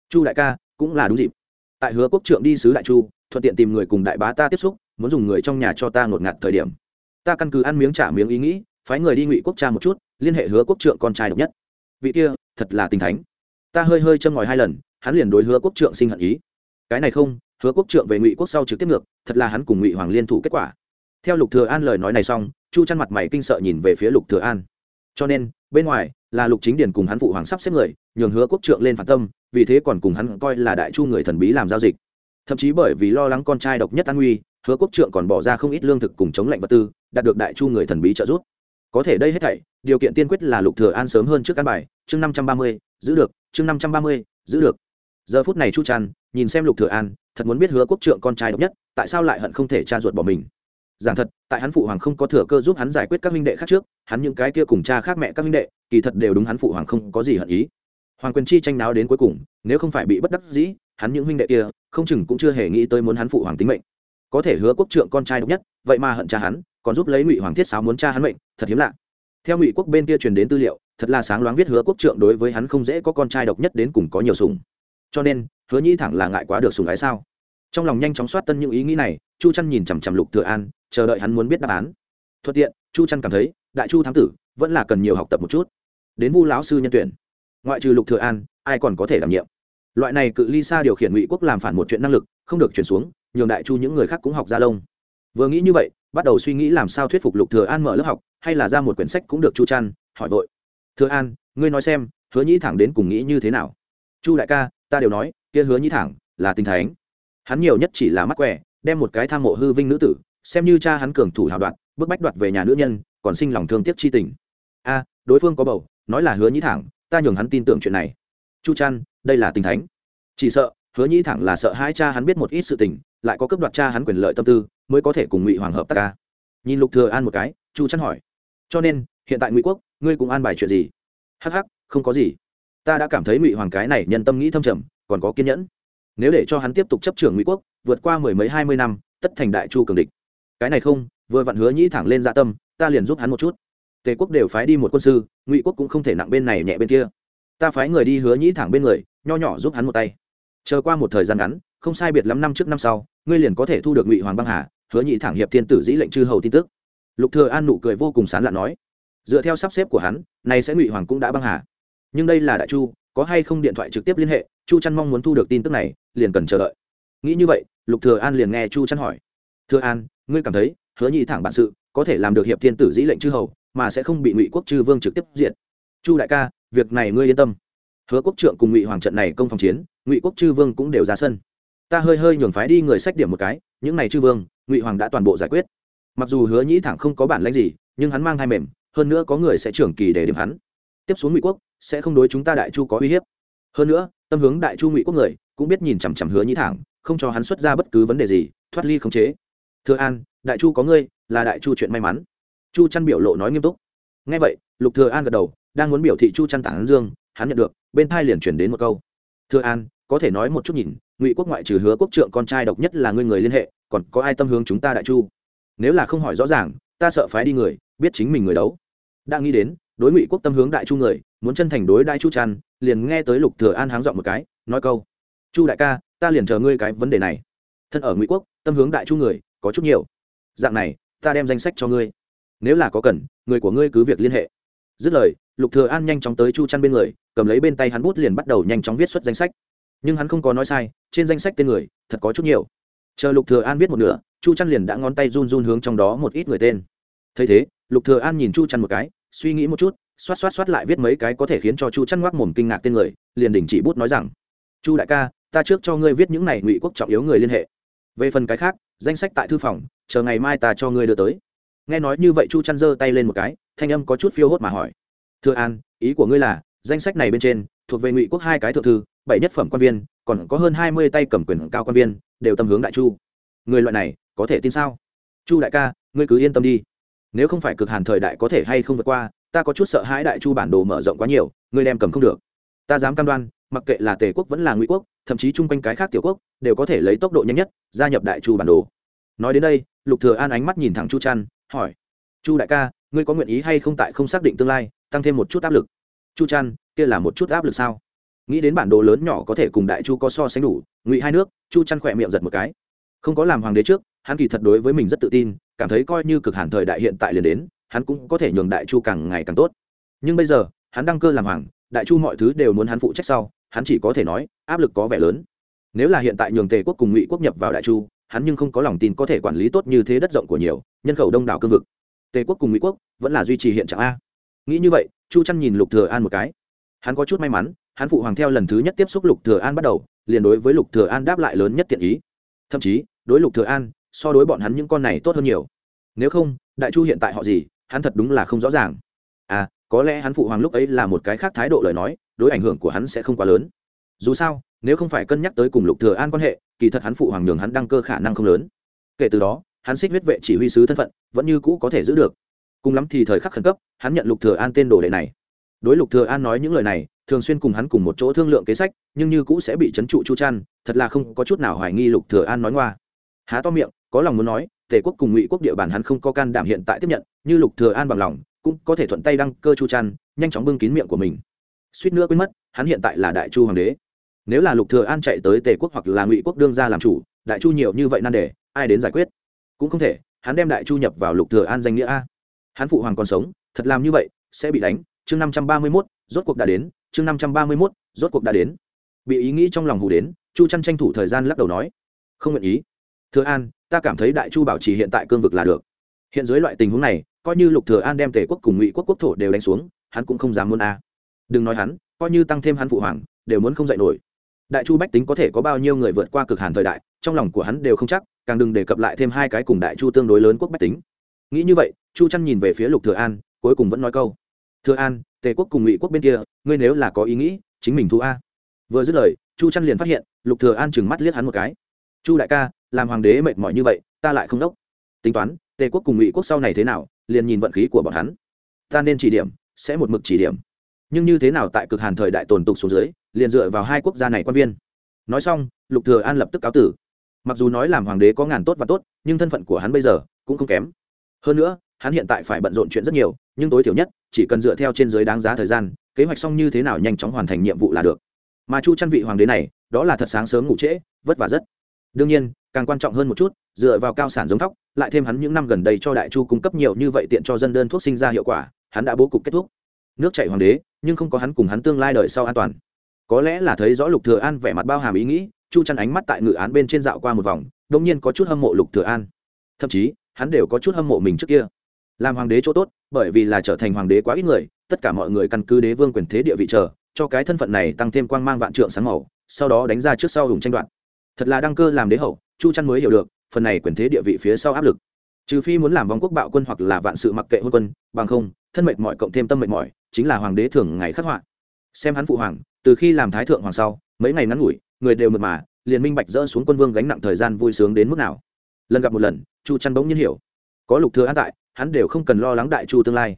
Chu đại ca, cũng là đúng dịp. Tại hứa quốc trượng đi sứ đại chu, thuận tiện tìm người cùng đại bá ta tiếp xúc, muốn dùng người trong nhà cho ta ngột ngạt thời điểm. Ta căn cứ ăn miếng trả miếng ý nghĩ, phái người đi ngụy quốc cha một chút, liên hệ hứa quốc trượng con trai độc nhất vị kia, thật là tình thánh. Ta hơi hơi châm ngòi hai lần, hắn liền đối hứa quốc trượng sinh hận ý. Cái này không, hứa quốc trượng về ngụy quốc sau trực tiếp ngược, thật là hắn cùng ngụy hoàng liên thủ kết quả. Theo lục thừa an lời nói này xong, chu chăn mặt mày kinh sợ nhìn về phía lục thừa an. Cho nên, bên ngoài là lục chính điền cùng hắn phụ hoàng sắp xếp người, nhường hứa quốc trượng lên phản tâm, vì thế còn cùng hắn coi là đại chu người thần bí làm giao dịch. Thậm chí bởi vì lo lắng con trai độc nhất an nguy, hứa quốc trượng còn bỏ ra không ít lương thực cùng chống lệnh vật tư, đạt được đại chu người thần bí trợ giúp có thể đây hết thảy, điều kiện tiên quyết là lục thừa an sớm hơn trước căn bài, chương năm trăm ba mươi, giữ được, chương năm trăm ba mươi, giữ được. Giờ phút này chu trăn, nhìn xem lục thừa an, thật muốn biết hứa quốc trượng con trai độc nhất, tại sao lại hận không thể cha ruột bỏ mình. Giảng thật, tại hắn phụ hoàng không có thừa cơ giúp hắn giải quyết các minh đệ khác trước, hắn những cái kia cùng cha khác mẹ các minh đệ, kỳ thật đều đúng hắn phụ hoàng không có gì hận ý. Hoàng quyền chi tranh náo đến cuối cùng, nếu không phải bị bất đắc dĩ, hắn những minh đệ kia, không chừng cũng chưa hề nghĩ tới muốn hắn phụ hoàng tính mệnh. Có thể hứa quốc trượng con trai độc nhất, vậy mà hận cha hắn còn giúp lấy ngụy hoàng thiết sáo muốn cha hắn mệnh, thật hiếm lạ. Theo ngụy quốc bên kia truyền đến tư liệu, thật là sáng loáng viết hứa quốc trượng đối với hắn không dễ có con trai độc nhất đến cùng có nhiều sùng cho nên, hứa nhĩ thẳng là ngại quá được sùng ái sao? Trong lòng nhanh chóng soát tân những ý nghĩ này, chu trăn nhìn chằm chằm lục thừa an, chờ đợi hắn muốn biết đáp án. Thuận tiện, chu trăn cảm thấy, đại chu thám tử, vẫn là cần nhiều học tập một chút. Đến vu lão sư nhân tuyển. Ngoại trừ lục thừa an, ai còn có thể đảm nhiệm? Loại này cự ly xa điều khiển ngụy quốc làm phản một chuyện năng lực, không được chuyển xuống, nhường đại chu những người khác cũng học ra lông vừa nghĩ như vậy bắt đầu suy nghĩ làm sao thuyết phục lục thừa an mở lớp học hay là ra một quyển sách cũng được chu trăn, hỏi vội. Thừa an ngươi nói xem hứa nhĩ thẳng đến cùng nghĩ như thế nào? Chu đại ca ta đều nói kia hứa nhĩ thẳng là tinh thánh. Hắn nhiều nhất chỉ là mắc quẻ đem một cái tham mộ hư vinh nữ tử xem như cha hắn cường thủ hào đoạn bức bách đoạt về nhà nữ nhân còn sinh lòng thương tiếc chi tình. A đối phương có bầu nói là hứa nhĩ thẳng ta nhường hắn tin tưởng chuyện này. Chu trăn đây là tình thánh. Chỉ sợ hứa nhĩ thẳng là sợ hai cha hắn biết một ít sự tình lại có cấp đoạt cha hắn quyền lợi tâm tư, mới có thể cùng ngụy hoàng hợp tác ca. Nhìn lục thừa an một cái, chu chăn hỏi, cho nên, hiện tại ngụy quốc, ngươi cũng an bài chuyện gì? Hắc hắc, không có gì. Ta đã cảm thấy ngụy hoàng cái này nhân tâm nghĩ thâm trầm, còn có kiên nhẫn. Nếu để cho hắn tiếp tục chấp trưởng ngụy quốc, vượt qua mười mấy hai mươi năm, tất thành đại chu cường địch. Cái này không, vừa vặn hứa nhĩ thẳng lên dạ tâm, ta liền giúp hắn một chút. Tề quốc đều phái đi một quân sư, ngụy quốc cũng không thể nặng bên này nhẹ bên kia. Ta phái người đi hứa nhĩ thẳng bên người, nho nhỏ giúp hắn một tay. Chờ qua một thời gian ngắn, không sai biệt lắm năm trước năm sau ngươi liền có thể thu được ngụy hoàng băng hà, hứa nhị thẳng hiệp thiên tử dĩ lệnh chư hầu tin tức. Lục thừa an nụ cười vô cùng sán lạn nói, dựa theo sắp xếp của hắn này sẽ ngụy hoàng cũng đã băng hà. Nhưng đây là đại chu, có hay không điện thoại trực tiếp liên hệ, chu trăn mong muốn thu được tin tức này, liền cần chờ đợi. Nghĩ như vậy, lục thừa an liền nghe chu trăn hỏi, thừa an, ngươi cảm thấy hứa nhị thẳng bản sự có thể làm được hiệp thiên tử dĩ lệnh chư hầu, mà sẽ không bị ngụy quốc chư vương trực tiếp diện chu đại ca, việc này ngươi yên tâm. Hứa quốc trượng cùng ngụy hoàng trận này công phòng chiến, ngụy quốc chư vương cũng đều ra sân ta hơi hơi nhường phái đi người sách điểm một cái, những này chư vương, ngụy hoàng đã toàn bộ giải quyết. Mặc dù hứa nhĩ thẳng không có bản lãnh gì, nhưng hắn mang hai mềm, hơn nữa có người sẽ trưởng kỳ để điểm hắn. Tiếp xuống ngụy quốc sẽ không đối chúng ta đại chu có uy hiếp. Hơn nữa, tâm hướng đại chu ngụy quốc người cũng biết nhìn chằm chằm hứa nhĩ thẳng, không cho hắn xuất ra bất cứ vấn đề gì, thoát ly khống chế. Thưa an, đại chu có ngươi, là đại chu chuyện may mắn. Chu chăn biểu lộ nói nghiêm túc. Ngay vậy, lục thừa an gật đầu, đang muốn biểu thị chu chăn tản dương, hắn nhận được, bên thai liền chuyển đến một câu. Thưa an có thể nói một chút nhìn, ngụy quốc ngoại trừ hứa quốc trượng con trai độc nhất là ngươi người liên hệ, còn có ai tâm hướng chúng ta đại chu? Nếu là không hỏi rõ ràng, ta sợ phái đi người, biết chính mình người đấu. Đã nghĩ đến, đối ngụy quốc tâm hướng đại chu người, muốn chân thành đối đại chu trăn liền nghe tới lục thừa an háng dọn một cái, nói câu, chu đại ca, ta liền chờ ngươi cái vấn đề này. Thân ở ngụy quốc, tâm hướng đại chu người, có chút nhiều. Dạng này, ta đem danh sách cho ngươi. Nếu là có cần, người của ngươi cứ việc liên hệ. Dứt lời, lục thừa an nhanh chóng tới chu Trăn bên người, cầm lấy bên tay hắn bút liền bắt đầu nhanh chóng viết xuất danh sách nhưng hắn không có nói sai, trên danh sách tên người, thật có chút nhiều. Chờ lục thừa an viết một nửa, chu chăn liền đã ngón tay run run hướng trong đó một ít người tên. Thấy thế, lục thừa an nhìn chu chăn một cái, suy nghĩ một chút, xoát xoát xoát lại viết mấy cái có thể khiến cho chu chăn ngoác mồm kinh ngạc tên người, liền đình chỉ bút nói rằng, chu đại ca, ta trước cho ngươi viết những này ngụy quốc trọng yếu người liên hệ. Về phần cái khác, danh sách tại thư phòng, chờ ngày mai ta cho ngươi đưa tới. Nghe nói như vậy chu chăn giơ tay lên một cái, thanh âm có chút phiêu hốt mà hỏi, thừa an, ý của ngươi là, danh sách này bên trên, thuộc về ngụy quốc hai cái thượng thư bảy nhất phẩm quan viên, còn có hơn hai mươi tay cầm quyền cao quan viên, đều tâm hướng đại chu. Người loại này, có thể tin sao? Chu đại ca, ngươi cứ yên tâm đi. Nếu không phải cực hàn thời đại có thể hay không vượt qua, ta có chút sợ hãi đại chu bản đồ mở rộng quá nhiều, ngươi đem cầm không được. Ta dám cam đoan, mặc kệ là tề quốc vẫn là ngụy quốc, thậm chí chung quanh cái khác tiểu quốc, đều có thể lấy tốc độ nhanh nhất gia nhập đại chu bản đồ. Nói đến đây, lục thừa an ánh mắt nhìn thẳng chu trăn hỏi, chu đại ca, ngươi có nguyện ý hay không tại không xác định tương lai, tăng thêm một chút áp lực? Chu trăn kia là một chút áp lực sao? Nghĩ đến bản đồ lớn nhỏ có thể cùng đại chu có so sánh đủ, ngụy hai nước, chu chăn khỏe miệng giật một cái. Không có làm hoàng đế trước, hắn kỳ thật đối với mình rất tự tin, cảm thấy coi như cực hàn thời đại hiện tại liền đến, hắn cũng có thể nhường đại chu càng ngày càng tốt. Nhưng bây giờ, hắn đăng cơ làm hoàng, đại chu mọi thứ đều muốn hắn phụ trách sau, hắn chỉ có thể nói, áp lực có vẻ lớn. Nếu là hiện tại nhường tề quốc cùng ngụy quốc nhập vào đại chu, hắn nhưng không có lòng tin có thể quản lý tốt như thế đất rộng của nhiều, nhân khẩu đông đảo cương vực. Tề quốc cùng ngụy quốc vẫn là duy trì hiện trạng a. Nghĩ như vậy, chu chăn nhìn lục thừa an một cái hắn có chút may mắn, hắn phụ hoàng theo lần thứ nhất tiếp xúc lục thừa an bắt đầu, liền đối với lục thừa an đáp lại lớn nhất tiện ý. Thậm chí, đối lục thừa an, so đối bọn hắn những con này tốt hơn nhiều. Nếu không, đại chu hiện tại họ gì, hắn thật đúng là không rõ ràng. À có lẽ hắn phụ hoàng lúc ấy là một cái khác thái độ lời nói, đối ảnh hưởng của hắn sẽ không quá lớn. Dù sao, nếu không phải cân nhắc tới cùng lục thừa an quan hệ, kỳ thật hắn phụ hoàng nhường hắn đăng cơ khả năng không lớn. Kể từ đó, hắn xích huyết vệ chỉ huy sứ thân phận, vẫn như cũ có thể giữ được. Cùng lắm thì thời khắc khẩn cấp, hắn nhận lục thừa an tên đồ đệ này đối lục thừa an nói những lời này, thường xuyên cùng hắn cùng một chỗ thương lượng kế sách, nhưng như cũ sẽ bị chấn trụ chu chăn, thật là không có chút nào hoài nghi lục thừa an nói ngoa. Há to miệng, có lòng muốn nói, tề quốc cùng ngụy quốc địa bàn hắn không có can đảm hiện tại tiếp nhận, như lục thừa an bằng lòng, cũng có thể thuận tay đăng cơ chu chăn, nhanh chóng bưng kín miệng của mình. Suýt nữa quên mất, hắn hiện tại là đại chu hoàng đế. Nếu là lục thừa an chạy tới tề quốc hoặc là ngụy quốc đương ra làm chủ, đại chu nhiều như vậy nan đề, ai đến giải quyết? Cũng không thể, hắn đem đại chu nhập vào lục thừa an danh nghĩa a. Hắn phụ hoàng còn sống, thật làm như vậy, sẽ bị đánh chương năm trăm ba mươi 531, rốt cuộc đã đến chương năm trăm ba mươi 531, rốt cuộc đã đến. Bị ý nghĩ trong lòng hù đến chu chăn tranh thủ thời gian lắc đầu nói không nguyện ý. Thừa an ta cảm thấy đại chu bảo trì hiện tại cương vực là được. Hiện dưới loại tình huống này coi như lục thừa an đem tề quốc cùng ngụy quốc quốc thổ đều đánh xuống hắn cũng không dám muốn a. Đừng nói hắn coi như tăng thêm hắn phụ hoàng đều muốn không dạy nổi. Đại chu bách tính có thể có bao nhiêu người vượt qua cực hàn thời đại trong lòng của hắn đều không chắc càng đừng đề cập lại thêm hai cái cùng đại chu tương đối lớn quốc bách tính. Nghĩ như vậy chu chăn nhìn về phía lục thừa an cuối cùng vẫn nói câu thừa an, tề quốc cùng ngụy quốc bên kia, ngươi nếu là có ý nghĩ, chính mình thu a. Vừa dứt lời, chu trăn liền phát hiện, lục thừa an chừng mắt liếc hắn một cái. Chu đại ca, làm hoàng đế mệt mỏi như vậy, ta lại không đốc. Tính toán, tề quốc cùng ngụy quốc sau này thế nào, liền nhìn vận khí của bọn hắn. Ta nên chỉ điểm, sẽ một mực chỉ điểm. Nhưng như thế nào tại cực hàn thời đại tồn tục xuống dưới, liền dựa vào hai quốc gia này quan viên. Nói xong, lục thừa an lập tức cáo tử. Mặc dù nói làm hoàng đế có ngàn tốt và tốt, nhưng thân phận của hắn bây giờ cũng không kém. Hơn nữa hắn hiện tại phải bận rộn chuyện rất nhiều, nhưng tối thiểu nhất, chỉ cần dựa theo trên dưới đáng giá thời gian, kế hoạch xong như thế nào nhanh chóng hoàn thành nhiệm vụ là được. Mà chu chăn vị hoàng đế này, đó là thật sáng sớm ngủ trễ, vất vả rất. Đương nhiên, càng quan trọng hơn một chút, dựa vào cao sản giống thóc, lại thêm hắn những năm gần đây cho đại chu cung cấp nhiều như vậy tiện cho dân đơn thuốc sinh ra hiệu quả, hắn đã bố cục kết thúc. Nước chảy hoàng đế, nhưng không có hắn cùng hắn tương lai đời sau an toàn. Có lẽ là thấy rõ lục thừa an vẻ mặt bao hàm ý nghĩ, chu chăn ánh mắt tại ngự án bên trên dạo qua một vòng đung nhiên có chút hâm mộ lục thừa an. Thậm chí, hắn đều có chút hâm mộ mình trước kia làm hoàng đế chỗ tốt, bởi vì là trở thành hoàng đế quá ít người, tất cả mọi người căn cứ đế vương quyền thế địa vị chờ, cho cái thân phận này tăng thêm quang mang vạn trượng sáng màu, sau đó đánh ra trước sau hùng tranh đoạt. Thật là đăng cơ làm đế hậu, chu Trăn mới hiểu được, phần này quyền thế địa vị phía sau áp lực. Trừ phi muốn làm vong quốc bạo quân hoặc là vạn sự mặc kệ hôn quân, bằng không, thân mệt mỏi cộng thêm tâm mệt mỏi, chính là hoàng đế thường ngày khắc họa. Xem hắn phụ hoàng, từ khi làm thái thượng hoàng sau, mấy ngày ngắn ngủi, người đều mượt mà, liền minh bạch dỡ xuống quân vương gánh nặng thời gian vui sướng đến mức nào. Lần gặp một lần, chu Trăn bỗng nhiên hiểu. Có lục thừa an tại hắn đều không cần lo lắng đại chu tương lai.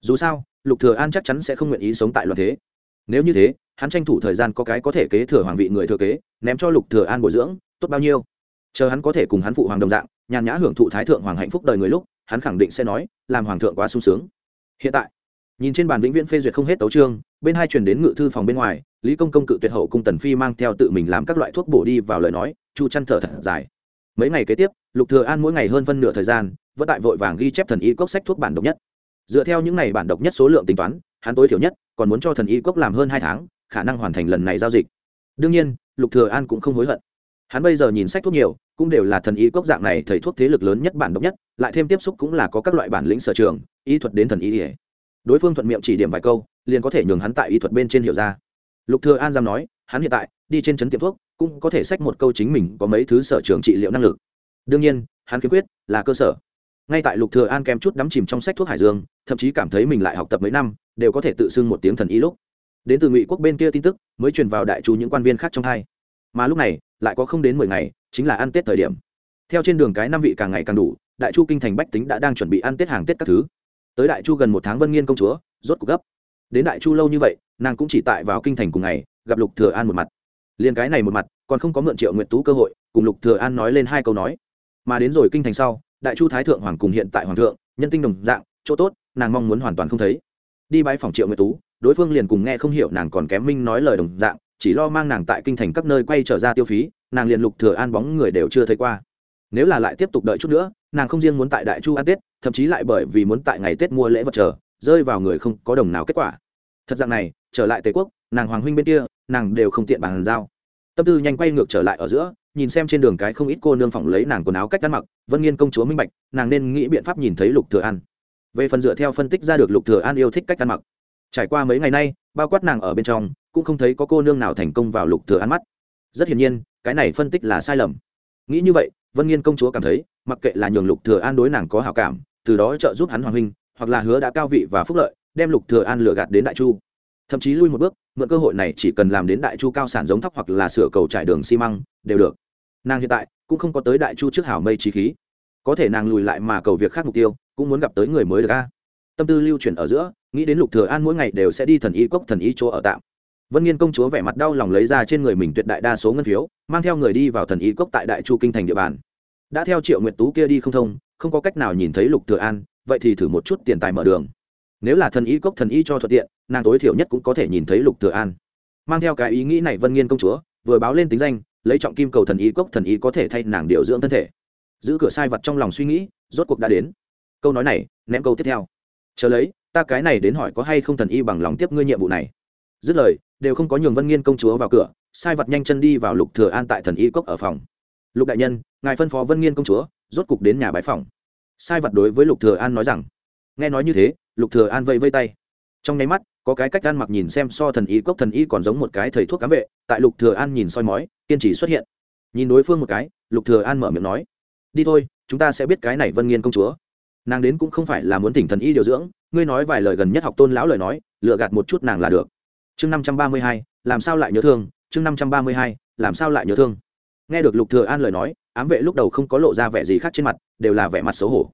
Dù sao, lục thừa an chắc chắn sẽ không nguyện ý sống tại loạn thế. Nếu như thế, hắn tranh thủ thời gian có cái có thể kế thừa hoàng vị người thừa kế, ném cho lục thừa an bồi dưỡng, tốt bao nhiêu? Chờ hắn có thể cùng hắn phụ hoàng đồng dạng, nhàn nhã hưởng thụ thái thượng hoàng hạnh phúc đời người lúc, hắn khẳng định sẽ nói, làm hoàng thượng quá sung sướng. Hiện tại, nhìn trên bàn vĩnh viễn phê duyệt không hết tấu chương, bên hai truyền đến ngự thư phòng bên ngoài, lý công công cự tuyệt hậu cung tần phi mang theo tự mình làm các loại thuốc bổ đi vào lời nói, chu chăn thở thật dài mấy ngày kế tiếp, lục thừa an mỗi ngày hơn phân nửa thời gian, vẫn tại vội vàng ghi chép thần y cốc sách thuốc bản độc nhất. Dựa theo những này bản độc nhất số lượng tính toán, hắn tối thiểu nhất còn muốn cho thần y cốc làm hơn hai tháng, khả năng hoàn thành lần này giao dịch. Đương nhiên, lục thừa an cũng không hối hận. Hắn bây giờ nhìn sách thuốc nhiều, cũng đều là thần y cốc dạng này thầy thuốc thế lực lớn nhất bản độc nhất, lại thêm tiếp xúc cũng là có các loại bản lĩnh sở trường, y thuật đến thần y đối phương thuận miệng chỉ điểm vài câu, liền có thể nhường hắn tại y thuật bên trên hiểu ra. Lục thừa an dám nói, hắn hiện tại đi trên chấn tiệm thuốc cũng có thể sách một câu chính mình có mấy thứ sở trường trị liệu năng lực. Đương nhiên, hắn kiếm quyết là cơ sở. Ngay tại lục thừa an kèm chút đắm chìm trong sách thuốc hải dương, thậm chí cảm thấy mình lại học tập mấy năm, đều có thể tự xưng một tiếng thần y lúc. Đến từ ngụy quốc bên kia tin tức, mới truyền vào đại chu những quan viên khác trong hai. Mà lúc này, lại có không đến mười ngày, chính là ăn tết thời điểm. Theo trên đường cái năm vị càng ngày càng đủ, đại chu kinh thành bách tính đã đang chuẩn bị ăn tết hàng tết các thứ. Tới đại chu gần một tháng vân nghiên công chúa, rốt cuộc gấp. Đến đại chu lâu như vậy, nàng cũng chỉ tại vào kinh thành cùng ngày, gặp lục thừa an một mặt liền cái này một mặt, còn không có mượn triệu nguyện tú cơ hội, cùng lục thừa an nói lên hai câu nói. Mà đến rồi kinh thành sau, đại chu thái thượng hoàng cùng hiện tại hoàng thượng, nhân tinh đồng dạng, chỗ tốt, nàng mong muốn hoàn toàn không thấy. Đi bãi phòng triệu nguyện tú, đối phương liền cùng nghe không hiểu nàng còn kém minh nói lời đồng dạng, chỉ lo mang nàng tại kinh thành các nơi quay trở ra tiêu phí, nàng liền lục thừa an bóng người đều chưa thấy qua. Nếu là lại tiếp tục đợi chút nữa, nàng không riêng muốn tại đại chu ăn tết, thậm chí lại bởi vì muốn tại ngày tết mua lễ vật chờ, rơi vào người không có đồng nào kết quả. Thật dạng này, trở lại tề quốc, nàng hoàng huynh bên kia nàng đều không tiện bàn giao. Tâm tư nhanh quay ngược trở lại ở giữa, nhìn xem trên đường cái không ít cô nương phỏng lấy nàng quần áo cách ăn mặc, vân nghiên công chúa minh bạch, nàng nên nghĩ biện pháp nhìn thấy lục thừa an. Về phần dựa theo phân tích ra được lục thừa an yêu thích cách ăn mặc. Trải qua mấy ngày nay, bao quát nàng ở bên trong, cũng không thấy có cô nương nào thành công vào lục thừa an mắt. Rất hiển nhiên, cái này phân tích là sai lầm. Nghĩ như vậy, vân nghiên công chúa cảm thấy, mặc kệ là nhường lục thừa an đối nàng có hảo cảm, từ đó trợ giúp hắn hoàng huynh, hoặc là hứa đã cao vị và phúc lợi, đem lục thừa an lừa gạt đến đại chu thậm chí lui một bước, mượn cơ hội này chỉ cần làm đến đại chu cao sản giống thóc hoặc là sửa cầu trải đường xi măng, đều được. Nàng hiện tại cũng không có tới đại chu trước hảo mây trí khí. Có thể nàng lùi lại mà cầu việc khác mục tiêu, cũng muốn gặp tới người mới được a. Tâm tư lưu chuyển ở giữa, nghĩ đến lục thừa an mỗi ngày đều sẽ đi thần y cốc, thần y chỗ ở tạm. Vân nghiên công chúa vẻ mặt đau lòng lấy ra trên người mình tuyệt đại đa số ngân phiếu, mang theo người đi vào thần y cốc tại đại chu kinh thành địa bàn. Đã theo triệu nguyệt tú kia đi không thông, không có cách nào nhìn thấy lục thừa an, vậy thì thử một chút tiền tài mở đường nếu là thần y cốc thần y cho thuận tiện, nàng tối thiểu nhất cũng có thể nhìn thấy lục thừa an. Mang theo cái ý nghĩ này vân nghiên công chúa, vừa báo lên tính danh, lấy trọng kim cầu thần y cốc thần y có thể thay nàng điều dưỡng thân thể. Giữ cửa sai vật trong lòng suy nghĩ, rốt cuộc đã đến. Câu nói này, ném câu tiếp theo. Chờ lấy, ta cái này đến hỏi có hay không thần y bằng lòng tiếp ngươi nhiệm vụ này. Dứt lời, đều không có nhường vân nghiên công chúa vào cửa, sai vật nhanh chân đi vào lục thừa an tại thần y cốc ở phòng. Lục đại nhân, ngài phân phó vân nghiên công chúa, rốt cục đến nhà bái phòng. Sai vật đối với lục thừa an nói rằng, nghe nói như thế lục thừa an vây vây tay. Trong nháy mắt, có cái cách gan mặc nhìn xem so thần y, cốc thần y còn giống một cái thầy thuốc cám vệ, tại lục thừa an nhìn soi mói, kiên trì xuất hiện. Nhìn đối phương một cái, lục thừa an mở miệng nói, đi thôi, chúng ta sẽ biết cái này vân nghiên công chúa. Nàng đến cũng không phải là muốn tỉnh thần y điều dưỡng, ngươi nói vài lời gần nhất học tôn lão lời nói lựa gạt một chút nàng là được. Chương năm trăm ba mươi hai, làm sao lại nhớ thương? Chương năm trăm ba mươi hai, làm sao lại nhớ thương? Nghe được lục thừa an lời nói, ám vệ lúc đầu không có lộ ra vẻ gì khác trên mặt, đều là vẻ mặt xấu hổ.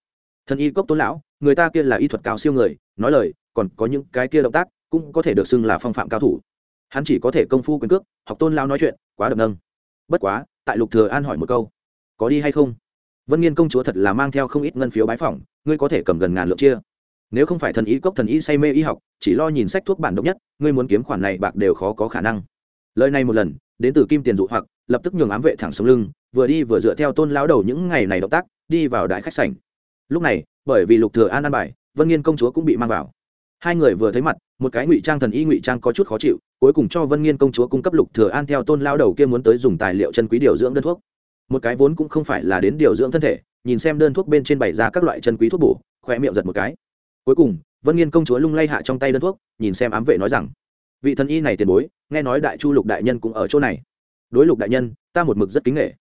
Thần y, cốc tôn lão người ta kia là y thuật cao siêu người, nói lời, còn có những cái kia động tác, cũng có thể được xưng là phong phạm cao thủ. Hắn chỉ có thể công phu quyền cước, học tôn lao nói chuyện, quá đậm nâng. Bất quá, tại lục thừa an hỏi một câu, có đi hay không? Vân nghiên công chúa thật là mang theo không ít ngân phiếu bái phỏng, ngươi có thể cầm gần ngàn lượng chia. Nếu không phải thần y cốc thần y say mê y học, chỉ lo nhìn sách thuốc bản độc nhất, ngươi muốn kiếm khoản này bạc đều khó có khả năng. Lời này một lần, đến từ kim tiền dụ hoặc, lập tức nhường ám vệ thẳng sống lưng, vừa đi vừa dựa theo tôn lão đầu những ngày này động tác, đi vào đại khách sảnh. Lúc này bởi vì lục thừa an an bài, vân nghiên công chúa cũng bị mang vào. Hai người vừa thấy mặt, một cái ngụy trang thần y ngụy trang có chút khó chịu, cuối cùng cho vân nghiên công chúa cung cấp lục thừa an theo tôn lao đầu kia muốn tới dùng tài liệu chân quý điều dưỡng đơn thuốc. Một cái vốn cũng không phải là đến điều dưỡng thân thể, nhìn xem đơn thuốc bên trên bày ra các loại chân quý thuốc bổ khoe miệng giật một cái. Cuối cùng, vân nghiên công chúa lung lay hạ trong tay đơn thuốc, nhìn xem ám vệ nói rằng, vị thần y này tiền bối, nghe nói đại chu lục đại nhân cũng ở chỗ này. Đối lục đại nhân, ta một mực rất kính nghệ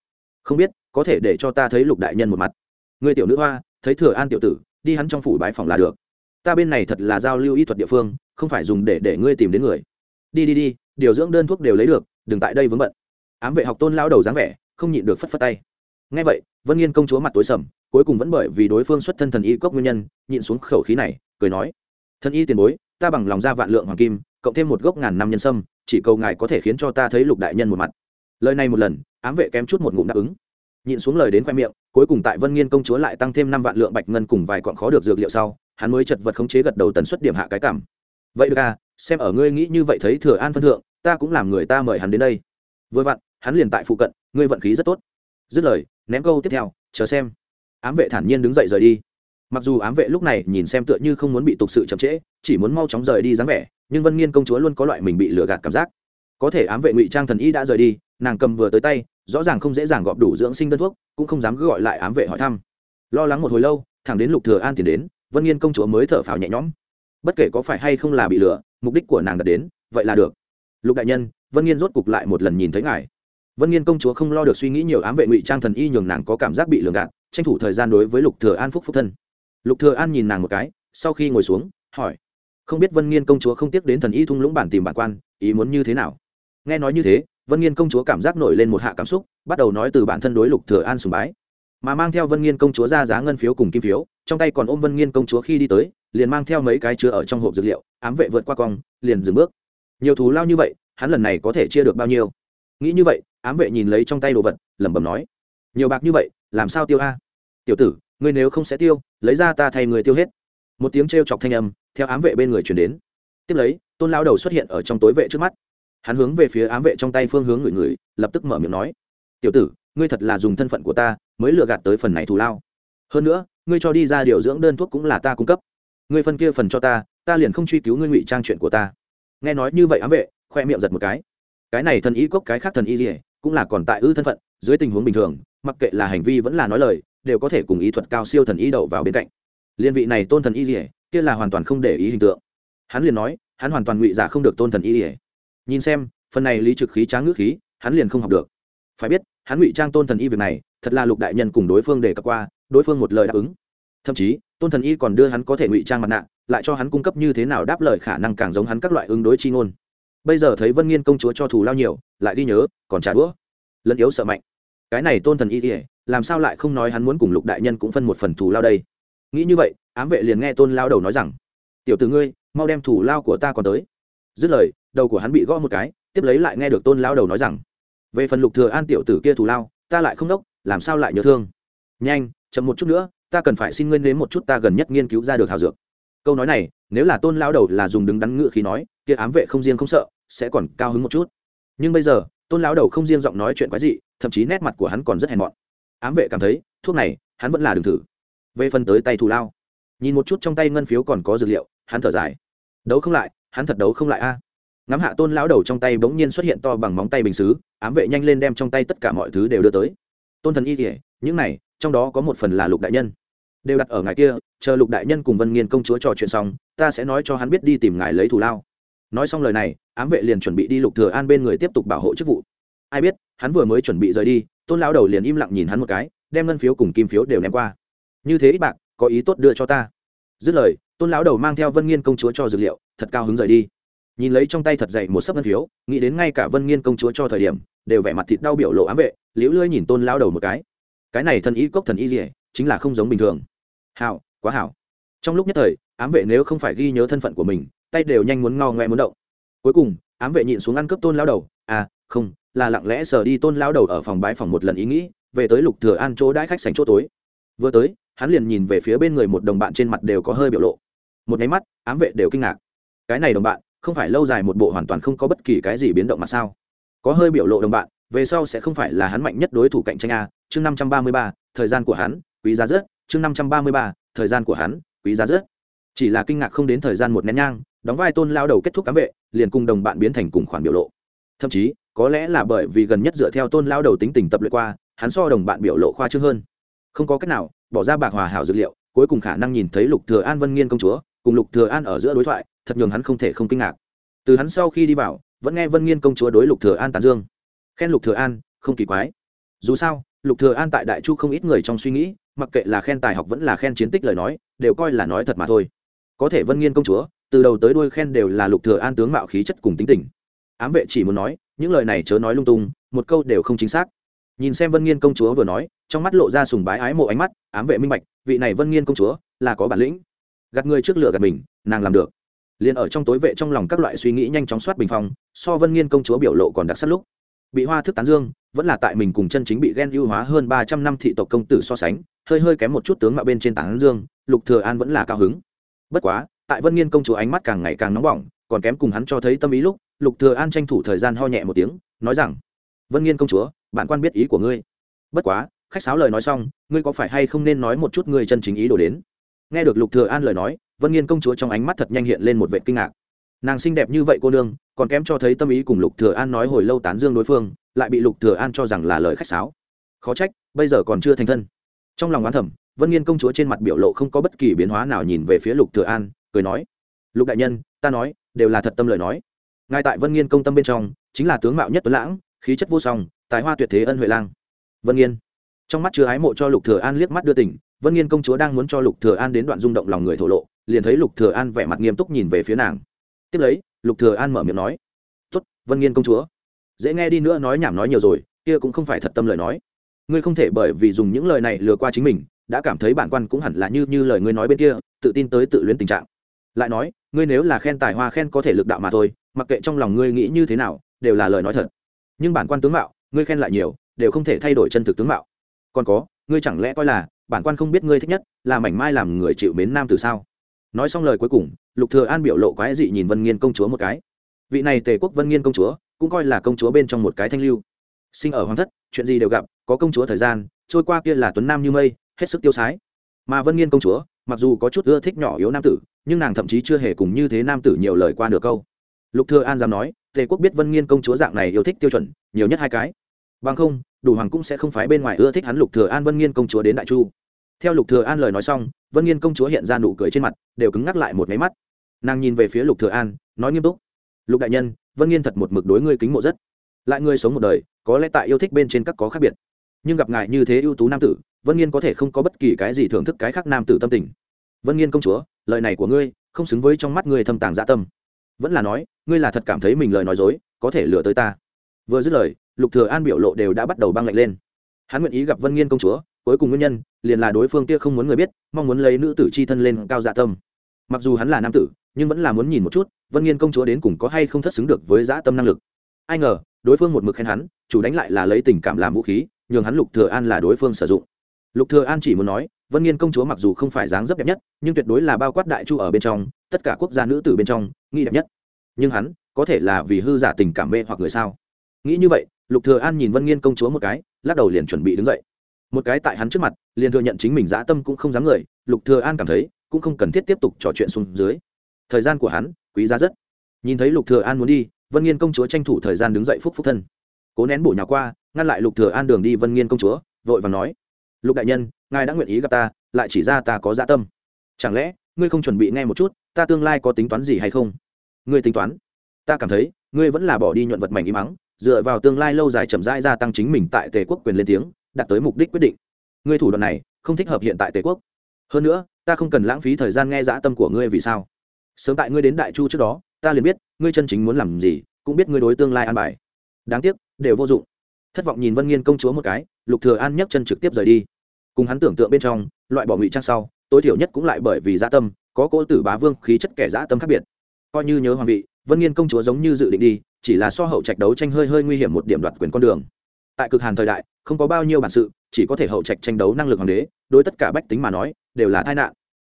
không biết, có thể để cho ta thấy lục đại nhân một mặt. Người tiểu nữ hoa thấy thừa an tiểu tử, đi hắn trong phủ bái phòng là được. Ta bên này thật là giao lưu y thuật địa phương, không phải dùng để để ngươi tìm đến người. Đi đi đi, điều dưỡng đơn thuốc đều lấy được, đừng tại đây vướng bận. Ám vệ học tôn lao đầu dáng vẻ, không nhịn được phất phất tay. Ngay vậy, vân nghiên công chúa mặt tối sầm, cuối cùng vẫn bởi vì đối phương xuất thân thần y cốc nguyên nhân, nhịn xuống khẩu khí này, cười nói, thần y tiền bối, ta bằng lòng ra vạn lượng hoàng kim, cộng thêm một gốc ngàn năm nhân sâm, chỉ cầu ngài có thể khiến cho ta thấy lục đại nhân một mặt. Lời này một lần, ám vệ kém chút một ngụm đáp ứng nhịn xuống lời đến khoe miệng, cuối cùng tại vân nghiên công chúa lại tăng thêm năm vạn lượng bạch ngân cùng vài quặng khó được dược liệu sau, hắn mới chật vật khống chế gật đầu tần suất điểm hạ cái cảm. Vậy được à xem ở ngươi nghĩ như vậy thấy thừa an phân thượng, ta cũng làm người ta mời hắn đến đây. Vừa vặn, hắn liền tại phụ cận, ngươi vận khí rất tốt. Dứt lời, ném câu tiếp theo, chờ xem. Ám vệ thản nhiên đứng dậy rời đi. Mặc dù ám vệ lúc này nhìn xem tựa như không muốn bị tục sự chậm trễ, chỉ muốn mau chóng rời đi dáng vẻ, nhưng vân nghiên công chúa luôn có loại mình bị lừa gạt cảm giác. Có thể ám vệ ngụy trang thần y đã rời đi nàng cầm vừa tới tay, rõ ràng không dễ dàng gọp đủ dưỡng sinh đơn thuốc, cũng không dám cứ gọi lại ám vệ hỏi thăm. Lo lắng một hồi lâu, thẳng đến lục thừa an tiền đến, vân nghiên công chúa mới thở phào nhẹ nhõm. Bất kể có phải hay không là bị lừa, mục đích của nàng đã đến, vậy là được. Lục đại nhân, vân nghiên rốt cục lại một lần nhìn thấy ngài. Vân nghiên công chúa không lo được suy nghĩ nhiều ám vệ ngụy trang thần y nhường nàng có cảm giác bị lường gạt, tranh thủ thời gian đối với lục thừa an phúc phúc thân. Lục thừa an nhìn nàng một cái, sau khi ngồi xuống, hỏi, không biết vân nghiên công chúa không tiếc đến thần y thung lũng bản tìm bản quan, ý muốn như thế nào? Nghe nói như thế vân nghiên công chúa cảm giác nổi lên một hạ cảm xúc, bắt đầu nói từ bản thân đối lục thừa an sùng bái. Mà mang theo vân nghiên công chúa ra giá ngân phiếu cùng kim phiếu, trong tay còn ôm vân nghiên công chúa khi đi tới, liền mang theo mấy cái chứa ở trong hộp dược liệu, ám vệ vượt qua cong, liền dừng bước. Nhiều thù lao như vậy, hắn lần này có thể chia được bao nhiêu? Nghĩ như vậy, ám vệ nhìn lấy trong tay đồ vật, lẩm bẩm nói, nhiều bạc như vậy, làm sao tiêu a? Tiểu tử, ngươi nếu không sẽ tiêu, lấy ra ta thay người tiêu hết. Một tiếng trêu chọc thanh âm, theo ám vệ bên người chuyển đến. Tiếp lấy, tôn lao đầu xuất hiện ở trong tối vệ trước mắt hắn hướng về phía ám vệ trong tay phương hướng người người lập tức mở miệng nói, tiểu tử, ngươi thật là dùng thân phận của ta mới lừa gạt tới phần này thù lao. Hơn nữa, ngươi cho đi ra điều dưỡng đơn thuốc cũng là ta cung cấp. Ngươi phân kia phần cho ta ta liền không truy cứu ngươi ngụy trang chuyện của ta. Nghe nói như vậy ám vệ, khoe miệng giật một cái. Cái này thần y cốc, cái khác thần y gì cũng là còn tại ư thân phận, dưới tình huống bình thường, mặc kệ là hành vi vẫn là nói lời, đều có thể cùng ý thuật cao siêu thần y đậu vào bên cạnh. Liên vị này tôn thần y gì kia là hoàn toàn không để ý hình tượng. Hắn liền nói, hắn hoàn toàn ngụy giả không được tôn thần y gì nhìn xem, phần này lý trực khí tráng ngữ khí, hắn liền không học được. Phải biết, hắn ngụy trang tôn thần y việc này, thật là lục đại nhân cùng đối phương để cập qua, đối phương một lời đáp ứng. Thậm chí, tôn thần y còn đưa hắn có thể ngụy trang mặt nạ, lại cho hắn cung cấp như thế nào đáp lời khả năng càng giống hắn các loại ứng đối chi ngôn. Bây giờ thấy vân nghiên công chúa cho thù lao nhiều, lại ghi nhớ, còn trả đũa. Lẫn yếu sợ mạnh. Cái này tôn thần y kể làm sao lại không nói hắn muốn cùng lục đại nhân cũng phân một phần thù lao đây? Nghĩ như vậy, ám vệ liền nghe tôn lao đầu nói rằng, tiểu t ử ngươi, mau đem thù lao của ta còn tới. Dứt lời đầu của hắn bị gõ một cái, tiếp lấy lại nghe được tôn lao đầu nói rằng, về phần lục thừa an tiểu tử kia thù lao, ta lại không đốc, làm sao lại nhớ thương? Nhanh, chậm một chút nữa, ta cần phải xin ngươi nếm một chút ta gần nhất nghiên cứu ra được hào dược. Câu nói này, nếu là tôn lao đầu là dùng đứng đắn ngựa khí nói, kia ám vệ không riêng không sợ, sẽ còn cao hứng một chút. Nhưng bây giờ, tôn lão đầu không riêng giọng nói chuyện quái dị, thậm chí nét mặt của hắn còn rất hèn mọn. Ám vệ cảm thấy, thuốc này, hắn vẫn là đường thử. Về phần tới tay thù lao, nhìn một chút trong tay ngân phiếu còn có dược liệu, hắn thở dài. Đấu không lại, hắn thật đấu không lại a ngắm hạ tôn lão đầu trong tay bỗng nhiên xuất hiện to bằng móng tay bình xứ, ám vệ nhanh lên đem trong tay tất cả mọi thứ đều đưa tới. Tôn thần y kể những này, trong đó có một phần là lục đại nhân. Đều đặt ở ngài kia, chờ lục đại nhân cùng vân nghiên công chúa trò chuyện xong, ta sẽ nói cho hắn biết đi tìm ngài lấy thù lao. Nói xong lời này, ám vệ liền chuẩn bị đi lục thừa an bên người tiếp tục bảo hộ chức vụ. Ai biết, hắn vừa mới chuẩn bị rời đi, tôn lão đầu liền im lặng nhìn hắn một cái, đem ngân phiếu cùng kim phiếu đều ném qua. Như thế ít bạc, có ý tốt đưa cho ta. Dứt lời, tôn lão đầu mang theo vân nghiên công chúa cho dược liệu, thật cao hứng rời đi nhìn lấy trong tay thật dậy một sấp ngân phiếu, nghĩ đến ngay cả vân nghiên công chúa cho thời điểm, đều vẻ mặt thịt đau biểu lộ ám vệ, liễu lưỡi nhìn tôn lão đầu một cái. Cái này thần y cốc thần y gì, chính là không giống bình thường. Hảo, quá hảo. Trong lúc nhất thời, ám vệ nếu không phải ghi nhớ thân phận của mình, tay đều nhanh muốn ngao ngoe muốn động. Cuối cùng, ám vệ nhịn xuống ăn cướp tôn lao đầu à không, là lặng lẽ sờ đi tôn lao đầu ở phòng bái phòng một lần ý nghĩ, về tới lục thừa an chỗ đãi khách sành chỗ tối. Vừa tới, hắn liền nhìn về phía bên người một đồng bạn trên mặt đều có hơi biểu lộ. Một nháy mắt, ám vệ đều kinh ngạc. Cái này đồng bạn không phải lâu dài một bộ hoàn toàn không có bất kỳ cái gì biến động mà sao? Có hơi biểu lộ đồng bạn, về sau sẽ không phải là hắn mạnh nhất đối thủ cạnh tranh a, chương năm trăm ba mươi ba, thời gian của hắn, quý giá rất chương năm trăm ba mươi ba, thời gian của hắn, quý giá rất chỉ là kinh ngạc không đến thời gian một nén nhang, đóng vai tôn lao đầu kết thúc cám vệ, liền cùng đồng bạn biến thành cùng khoản biểu lộ. Thậm chí, có lẽ là bởi vì gần nhất dựa theo tôn lao đầu tính tình tập luyện qua, hắn so đồng bạn biểu lộ khoa trương hơn. Không có cách nào, bỏ ra bạc hòa hảo dược liệu, cuối cùng khả năng nhìn thấy lục thừa an vân nghiên công chúa, cùng lục thừa an ở giữa đối thoại thật nhường hắn không thể không kinh ngạc. Từ hắn sau khi đi vào, vẫn nghe vân nghiên công chúa đối lục thừa an tán dương. Khen lục thừa an, không kỳ quái. Dù sao, lục thừa an tại đại chu không ít người trong suy nghĩ, mặc kệ là khen tài học vẫn là khen chiến tích lời nói, đều coi là nói thật mà thôi. Có thể vân nghiên công chúa, từ đầu tới đuôi khen đều là lục thừa an tướng mạo khí chất cùng tính tình. Ám vệ chỉ muốn nói, những lời này chớ nói lung tung, một câu đều không chính xác. Nhìn xem vân nghiên công chúa vừa nói, trong mắt lộ ra sùng bái ái mộ ánh mắt, ám vệ minh bạch, vị này vân nghiên công chúa là có bản lĩnh. Gạt người trước lửa gạt mình, nàng làm được liền ở trong tối vệ trong lòng các loại suy nghĩ nhanh chóng soát bình phong, so vân nghiên công chúa biểu lộ còn đặc sắc lúc. Bị hoa thức tán dương, vẫn là tại mình cùng chân chính bị ghen ưu hóa hơn ba trăm năm thị tộc công tử so sánh, hơi hơi kém một chút tướng mạo bên trên tán dương, lục thừa an vẫn là cao hứng. Bất quá, tại vân nghiên công chúa ánh mắt càng ngày càng nóng bỏng, còn kém cùng hắn cho thấy tâm ý lúc, lục thừa an tranh thủ thời gian ho nhẹ một tiếng, nói rằng, vân nghiên công chúa, bạn quan biết ý của ngươi. Bất quá, khách sáo lời nói xong, ngươi có phải hay không nên nói một chút ngươi chân chính ý đồ đến? Nghe được lục thừa an lời nói, vân nghiên công chúa trong ánh mắt thật nhanh hiện lên một vẻ kinh ngạc. Nàng xinh đẹp như vậy cô nương, còn kém cho thấy tâm ý cùng lục thừa an nói hồi lâu tán dương đối phương, lại bị lục thừa an cho rằng là lời khách sáo. Khó trách, bây giờ còn chưa thành thân. Trong lòng oán thầm, vân nghiên công chúa trên mặt biểu lộ không có bất kỳ biến hóa nào nhìn về phía lục thừa an, cười nói, lục đại nhân, ta nói, đều là thật tâm lời nói. Ngay tại vân nghiên công tâm bên trong, chính là tướng mạo nhất tuấn lãng, khí chất vô song, tài hoa tuyệt thế ân huệ lang. Vân nghiên trong mắt chứa ái mộ cho lục thừa an liếc mắt đưa tỉnh vân nghiên công chúa đang muốn cho lục thừa an đến đoạn rung động lòng người thổ lộ, liền thấy lục thừa an vẻ mặt nghiêm túc nhìn về phía nàng. Tiếp lấy, lục thừa an mở miệng nói, tốt, vân nghiên công chúa, dễ nghe đi nữa nói nhảm nói nhiều rồi, kia cũng không phải thật tâm lời nói. Ngươi không thể bởi vì dùng những lời này lừa qua chính mình, đã cảm thấy bản quan cũng hẳn là như như lời ngươi nói bên kia, tự tin tới tự luyến tình trạng. Lại nói, ngươi nếu là khen tài hoa khen có thể lực đạo mà thôi, mặc kệ trong lòng ngươi nghĩ như thế nào, đều là lời nói thật. Nhưng bản quan tướng mạo, ngươi khen lại nhiều, đều không thể thay đổi chân thực tướng mạo. Còn có, ngươi chẳng lẽ coi là bản quan không biết ngươi thích nhất, là mảnh mai làm người chịu mến nam từ sao? Nói xong lời cuối cùng, lục thừa an biểu lộ quái dị nhìn vân nghiên công chúa một cái. Vị này tề quốc vân nghiên công chúa, cũng coi là công chúa bên trong một cái thanh lưu. Sinh ở hoàng thất, chuyện gì đều gặp, có công chúa thời gian, trôi qua kia là tuấn nam như mây, hết sức tiêu sái. Mà vân nghiên công chúa, mặc dù có chút ưa thích nhỏ yếu nam tử, nhưng nàng thậm chí chưa hề cùng như thế nam tử nhiều lời qua nửa câu. Lục thừa an dám nói, tề quốc biết vân nghiên công chúa dạng này yêu thích tiêu chuẩn, nhiều nhất hai cái. Bằng không, đủ hoàng cũng sẽ không phái bên ngoài ưa thích hắn lục thừa an vân nghiên công chúa đến đại chu theo lục thừa an lời nói xong, vân nghiên công chúa hiện ra nụ cười trên mặt, đều cứng ngắc lại một máy mắt. Nàng nhìn về phía lục thừa an, nói nghiêm túc. Lục đại nhân, vân nghiên thật một mực đối ngươi kính mộ rất. Lại ngươi sống một đời, có lẽ tại yêu thích bên trên các có khác biệt. Nhưng gặp ngài như thế ưu tú nam tử, vân nghiên có thể không có bất kỳ cái gì thưởng thức cái khác nam tử tâm tình. Vân nghiên công chúa, lời này của ngươi, không xứng với trong mắt ngươi thâm tàng dạ tâm. Vẫn là nói, ngươi là thật cảm thấy mình lời nói dối, có thể lừa tới ta. Vừa dứt lời, lục thừa an biểu lộ đều đã bắt đầu băng lạnh lên. Hắn nguyện ý gặp vân nghiên công chúa cuối cùng nguyên nhân liền là đối phương kia không muốn người biết, mong muốn lấy nữ tử chi thân lên cao dạ tâm. Mặc dù hắn là nam tử, nhưng vẫn là muốn nhìn một chút, vân nghiên công chúa đến cùng có hay không thất xứng được với dã tâm năng lực. Ai ngờ, đối phương một mực khen hắn, chủ đánh lại là lấy tình cảm làm vũ khí, nhường hắn lục thừa an là đối phương sử dụng. Lục thừa an chỉ muốn nói, vân nghiên công chúa mặc dù không phải dáng dấp đẹp nhất, nhưng tuyệt đối là bao quát đại chu ở bên trong, tất cả quốc gia nữ tử bên trong, nghĩ đẹp nhất. Nhưng hắn, có thể là vì hư giả tình cảm mê hoặc người sao? Nghĩ như vậy, lục thừa an nhìn vân nghiên công chúa một cái, lắc đầu liền chuẩn bị đứng dậy một cái tại hắn trước mặt, liền thừa nhận chính mình dã tâm cũng không dám người, lục thừa an cảm thấy, cũng không cần thiết tiếp tục trò chuyện xuống dưới. Thời gian của hắn, quý giá rất. Nhìn thấy lục thừa an muốn đi, vân nghiên công chúa tranh thủ thời gian đứng dậy phúc phúc thân. Cố nén bổ nhào qua, ngăn lại lục thừa an đường đi vân nghiên công chúa, vội vàng nói, lục đại nhân, ngài đã nguyện ý gặp ta, lại chỉ ra ta có dạ tâm. Chẳng lẽ, ngươi không chuẩn bị nghe một chút, ta tương lai có tính toán gì hay không? Ngươi tính toán? Ta cảm thấy, ngươi vẫn là bỏ đi nhuận vật mảnh im mắng, dựa vào tương lai lâu dài chậm rãi gia tăng chính mình tại tề quốc quyền lên tiếng đạt tới mục đích quyết định. Ngươi thủ đoạn này không thích hợp hiện tại tề quốc. Hơn nữa, ta không cần lãng phí thời gian nghe dã tâm của ngươi vì sao. Sớm tại ngươi đến đại chu trước đó, ta liền biết ngươi chân chính muốn làm gì, cũng biết ngươi đối tương lai an bài. Đáng tiếc, đều vô dụng. Thất vọng nhìn vân nghiên công chúa một cái, lục thừa an nhấc chân trực tiếp rời đi. Cùng hắn tưởng tượng bên trong, loại bỏ ngụy trang sau, tối thiểu nhất cũng lại bởi vì dã tâm, có cỗ tử bá vương khí chất kẻ dã tâm khác biệt. Coi như nhớ hoàng vị, vân nghiên công chúa giống như dự định đi, chỉ là so hậu trạch đấu tranh hơi hơi nguy hiểm một điểm đoạt quyền con đường. Tại cực hàn thời đại không có bao nhiêu bản sự, chỉ có thể hậu trạch tranh đấu năng lực hoàng đế, đối tất cả bách tính mà nói, đều là tai nạn.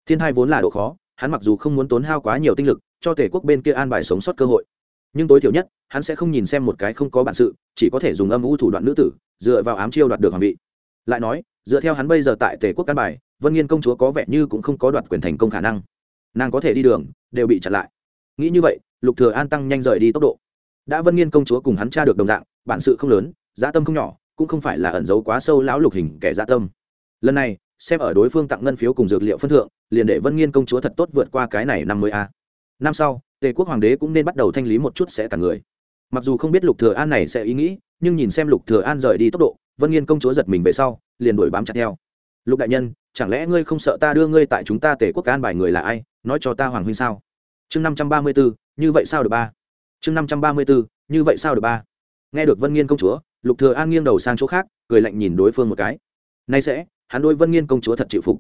Thiên thai vốn là độ khó, hắn mặc dù không muốn tốn hao quá nhiều tinh lực, cho tể quốc bên kia an bài sống sót cơ hội. Nhưng tối thiểu nhất, hắn sẽ không nhìn xem một cái không có bản sự, chỉ có thể dùng âm u thủ đoạn nữ tử, dựa vào ám chiêu đoạt được hoàng vị. Lại nói, dựa theo hắn bây giờ tại tể quốc an bài, vân nghiên công chúa có vẻ như cũng không có đoạt quyền thành công khả năng. Nàng có thể đi đường, đều bị chặn lại. Nghĩ như vậy, lục thừa an tăng nhanh rời đi tốc độ. Đã vân nghiên công chúa cùng hắn tra được đồng dạng, bản sự không lớn dạ tâm không nhỏ cũng không phải là ẩn giấu quá sâu lão lục hình kẻ dạ tâm. Lần này, xem ở đối phương tặng ngân phiếu cùng dược liệu phân thượng, liền để vân nghiên công chúa thật tốt vượt qua cái này năm mươi a. Năm sau, tề quốc hoàng đế cũng nên bắt đầu thanh lý một chút sẽ cả người. Mặc dù không biết lục thừa an này sẽ ý nghĩ, nhưng nhìn xem lục thừa an rời đi tốc độ, vân nghiên công chúa giật mình về sau, liền đuổi bám chặt theo. Lục đại nhân, chẳng lẽ ngươi không sợ ta đưa ngươi tại chúng ta tề quốc an bài người là ai? Nói cho ta hoàng huynh sao? Chương năm trăm ba mươi bốn như vậy sao được ba? Chương năm trăm ba mươi bốn như vậy sao được ba? Nghe được vân nghiên công chúa lục thừa an nghiêng đầu sang chỗ khác, cười lạnh nhìn đối phương một cái. Nay sẽ, hắn đối vân nghiên công chúa thật chịu phục.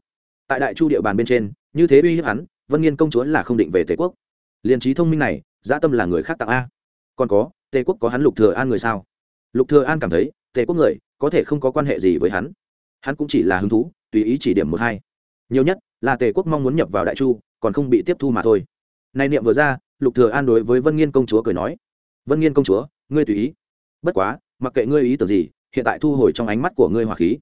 Tại đại chu địa bàn bên trên, như thế uy hiếp hắn, vân nghiên công chúa là không định về tề quốc. Liên trí thông minh này, dã tâm là người khác tặng a. Còn có, tề quốc có hắn lục thừa an người sao? Lục thừa an cảm thấy, tề quốc người, có thể không có quan hệ gì với hắn. Hắn cũng chỉ là hứng thú, tùy ý chỉ điểm một hai. Nhiều nhất, là tề quốc mong muốn nhập vào đại chu, còn không bị tiếp thu mà thôi. Nay niệm vừa ra, lục thừa an đối với vân nghiên công chúa cười nói. Vân nghiên công chúa, ngươi tùy ý. Bất quá mặc kệ ngươi ý tưởng gì, hiện tại thu hồi trong ánh mắt của ngươi hỏa khí.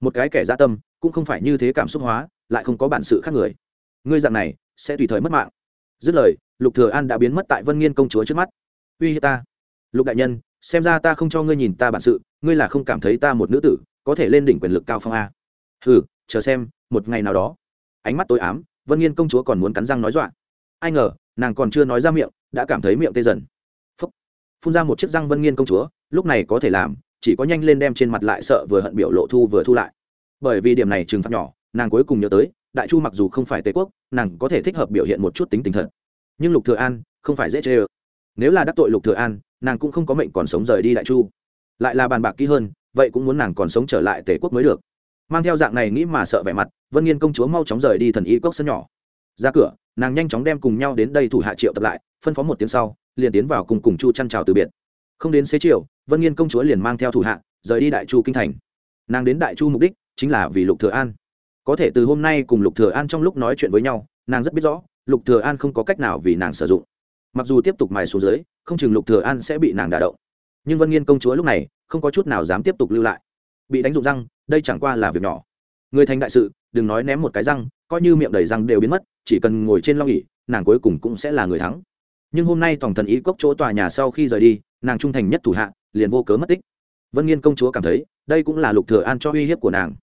Một cái kẻ gia tâm, cũng không phải như thế cảm xúc hóa, lại không có bản sự khác người. Ngươi dạng này, sẽ tùy thời mất mạng. Dứt lời, lục thừa an đã biến mất tại vân nghiên công chúa trước mắt. Uy hiếp ta. Lục đại nhân, xem ra ta không cho ngươi nhìn ta bản sự, ngươi là không cảm thấy ta một nữ tử, có thể lên đỉnh quyền lực cao phong a. Hừ, chờ xem, một ngày nào đó. Ánh mắt tối ám, vân nghiên công chúa còn muốn cắn răng nói dọa. Ai ngờ, nàng còn chưa nói ra miệng, đã cảm thấy miệng tê dần. Phúc. phun ra một chiếc răng vân nghiên công chúa lúc này có thể làm, chỉ có nhanh lên đem trên mặt lại sợ vừa hận biểu lộ thu vừa thu lại. Bởi vì điểm này trừng phạt nhỏ, nàng cuối cùng nhớ tới, đại chu mặc dù không phải tề quốc, nàng có thể thích hợp biểu hiện một chút tính tình thật. Nhưng lục thừa an, không phải dễ chê ơ. Nếu là đắc tội lục thừa an, nàng cũng không có mệnh còn sống rời đi đại chu. Lại là bàn bạc kỹ hơn, vậy cũng muốn nàng còn sống trở lại tề quốc mới được. Mang theo dạng này nghĩ mà sợ vẻ mặt, vân nghiên công chúa mau chóng rời đi thần y cốc sân nhỏ. Ra cửa, nàng nhanh chóng đem cùng nhau đến đây thủ hạ triệu tập lại, phân phó một tiếng sau, liền tiến vào cùng cùng chu chăn chào từ biệt không đến xế chiều, vân nghiên công chúa liền mang theo thủ hạ, rời đi đại chu kinh thành. Nàng đến đại chu mục đích chính là vì lục thừa an. Có thể từ hôm nay cùng lục thừa an trong lúc nói chuyện với nhau, nàng rất biết rõ, lục thừa an không có cách nào vì nàng sử dụng. Mặc dù tiếp tục mài xuống dưới, không chừng lục thừa an sẽ bị nàng đả động. Nhưng vân nghiên công chúa lúc này, không có chút nào dám tiếp tục lưu lại. Bị đánh dụng răng, đây chẳng qua là việc nhỏ. Người thành đại sự, đừng nói ném một cái răng, coi như miệng đầy răng đều biến mất, chỉ cần ngồi trên long ỉ nàng cuối cùng cũng sẽ là người thắng nhưng hôm nay tổng thần ý cốc chỗ tòa nhà sau khi rời đi, nàng trung thành nhất thủ hạ, liền vô cớ mất tích. Vân nghiên công chúa cảm thấy, đây cũng là lục thừa an cho uy hiếp của nàng.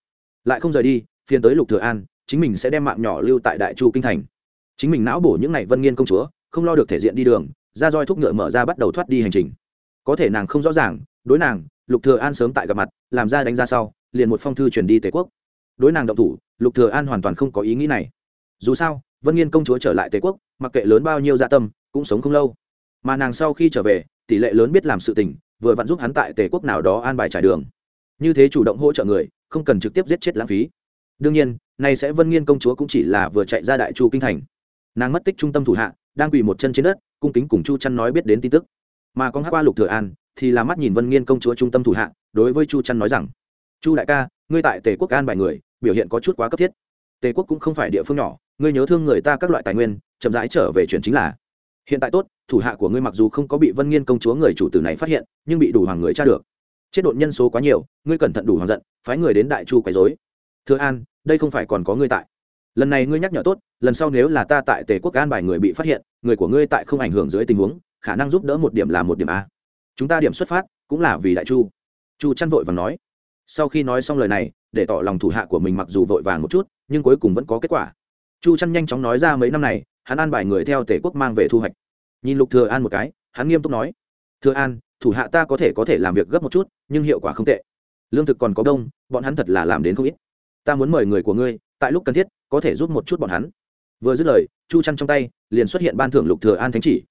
Lại không rời đi, phiền tới lục thừa an, chính mình sẽ đem mạng nhỏ lưu tại đại chu kinh thành. Chính mình não bổ những ngày vân nghiên công chúa, không lo được thể diện đi đường, ra roi thúc ngựa mở ra bắt đầu thoát đi hành trình. Có thể nàng không rõ ràng, đối nàng, lục thừa an sớm tại gặp mặt, làm ra đánh ra sau, liền một phong thư truyền đi tề quốc. Đối nàng động thủ, lục thừa an hoàn toàn không có ý nghĩ này. Dù sao, vân nghiên công chúa trở lại tề quốc, mặc kệ lớn bao nhiêu dạ tâm cũng sống không lâu. Mà nàng sau khi trở về, tỷ lệ lớn biết làm sự tình, vừa vặn giúp hắn tại tề quốc nào đó an bài trải đường. Như thế chủ động hỗ trợ người, không cần trực tiếp giết chết lãng phí. Đương nhiên, nay sẽ vân nghiên công chúa cũng chỉ là vừa chạy ra đại chu kinh thành. Nàng mất tích trung tâm thủ hạ, đang quỳ một chân trên đất, cung kính cùng chu chăn nói biết đến tin tức. Mà con hát qua lục thừa an, thì là mắt nhìn vân nghiên công chúa trung tâm thủ hạ, đối với chu chăn nói rằng, chu đại ca, ngươi tại tề quốc an bài người, biểu hiện có chút quá cấp thiết. Tề quốc cũng không phải địa phương nhỏ, ngươi nhớ thương người ta các loại tài nguyên, chậm rãi trở về chuyện chính là hiện tại tốt thủ hạ của ngươi mặc dù không có bị vân nghiên công chúa người chủ tử này phát hiện nhưng bị đủ hoàng người tra được chết độn nhân số quá nhiều ngươi cẩn thận đủ hoàng giận phái người đến đại chu quấy rối. Thưa an, đây không phải còn có ngươi tại. Lần này ngươi nhắc nhở tốt, lần sau nếu là ta tại tề quốc an bài người bị phát hiện, người của ngươi tại không ảnh hưởng dưới tình huống, khả năng giúp đỡ một điểm là một điểm a. Chúng ta điểm xuất phát, cũng là vì đại chu. Chu chăn vội và nói. Sau khi nói xong lời này, để tỏ lòng thủ hạ của mình mặc dù vội vàng một chút, nhưng cuối cùng vẫn có kết quả. Chu chăn nhanh chóng nói ra mấy năm này hắn an bài người theo tể quốc mang về thu hoạch. Nhìn lục thừa an một cái, hắn nghiêm túc nói, thừa an, thủ hạ ta có thể có thể làm việc gấp một chút, nhưng hiệu quả không tệ. Lương thực còn có đông, bọn hắn thật là làm đến không ít. Ta muốn mời người của ngươi, tại lúc cần thiết, có thể giúp một chút bọn hắn. Vừa dứt lời, chu chăn trong tay liền xuất hiện ban thưởng lục thừa an thánh chỉ.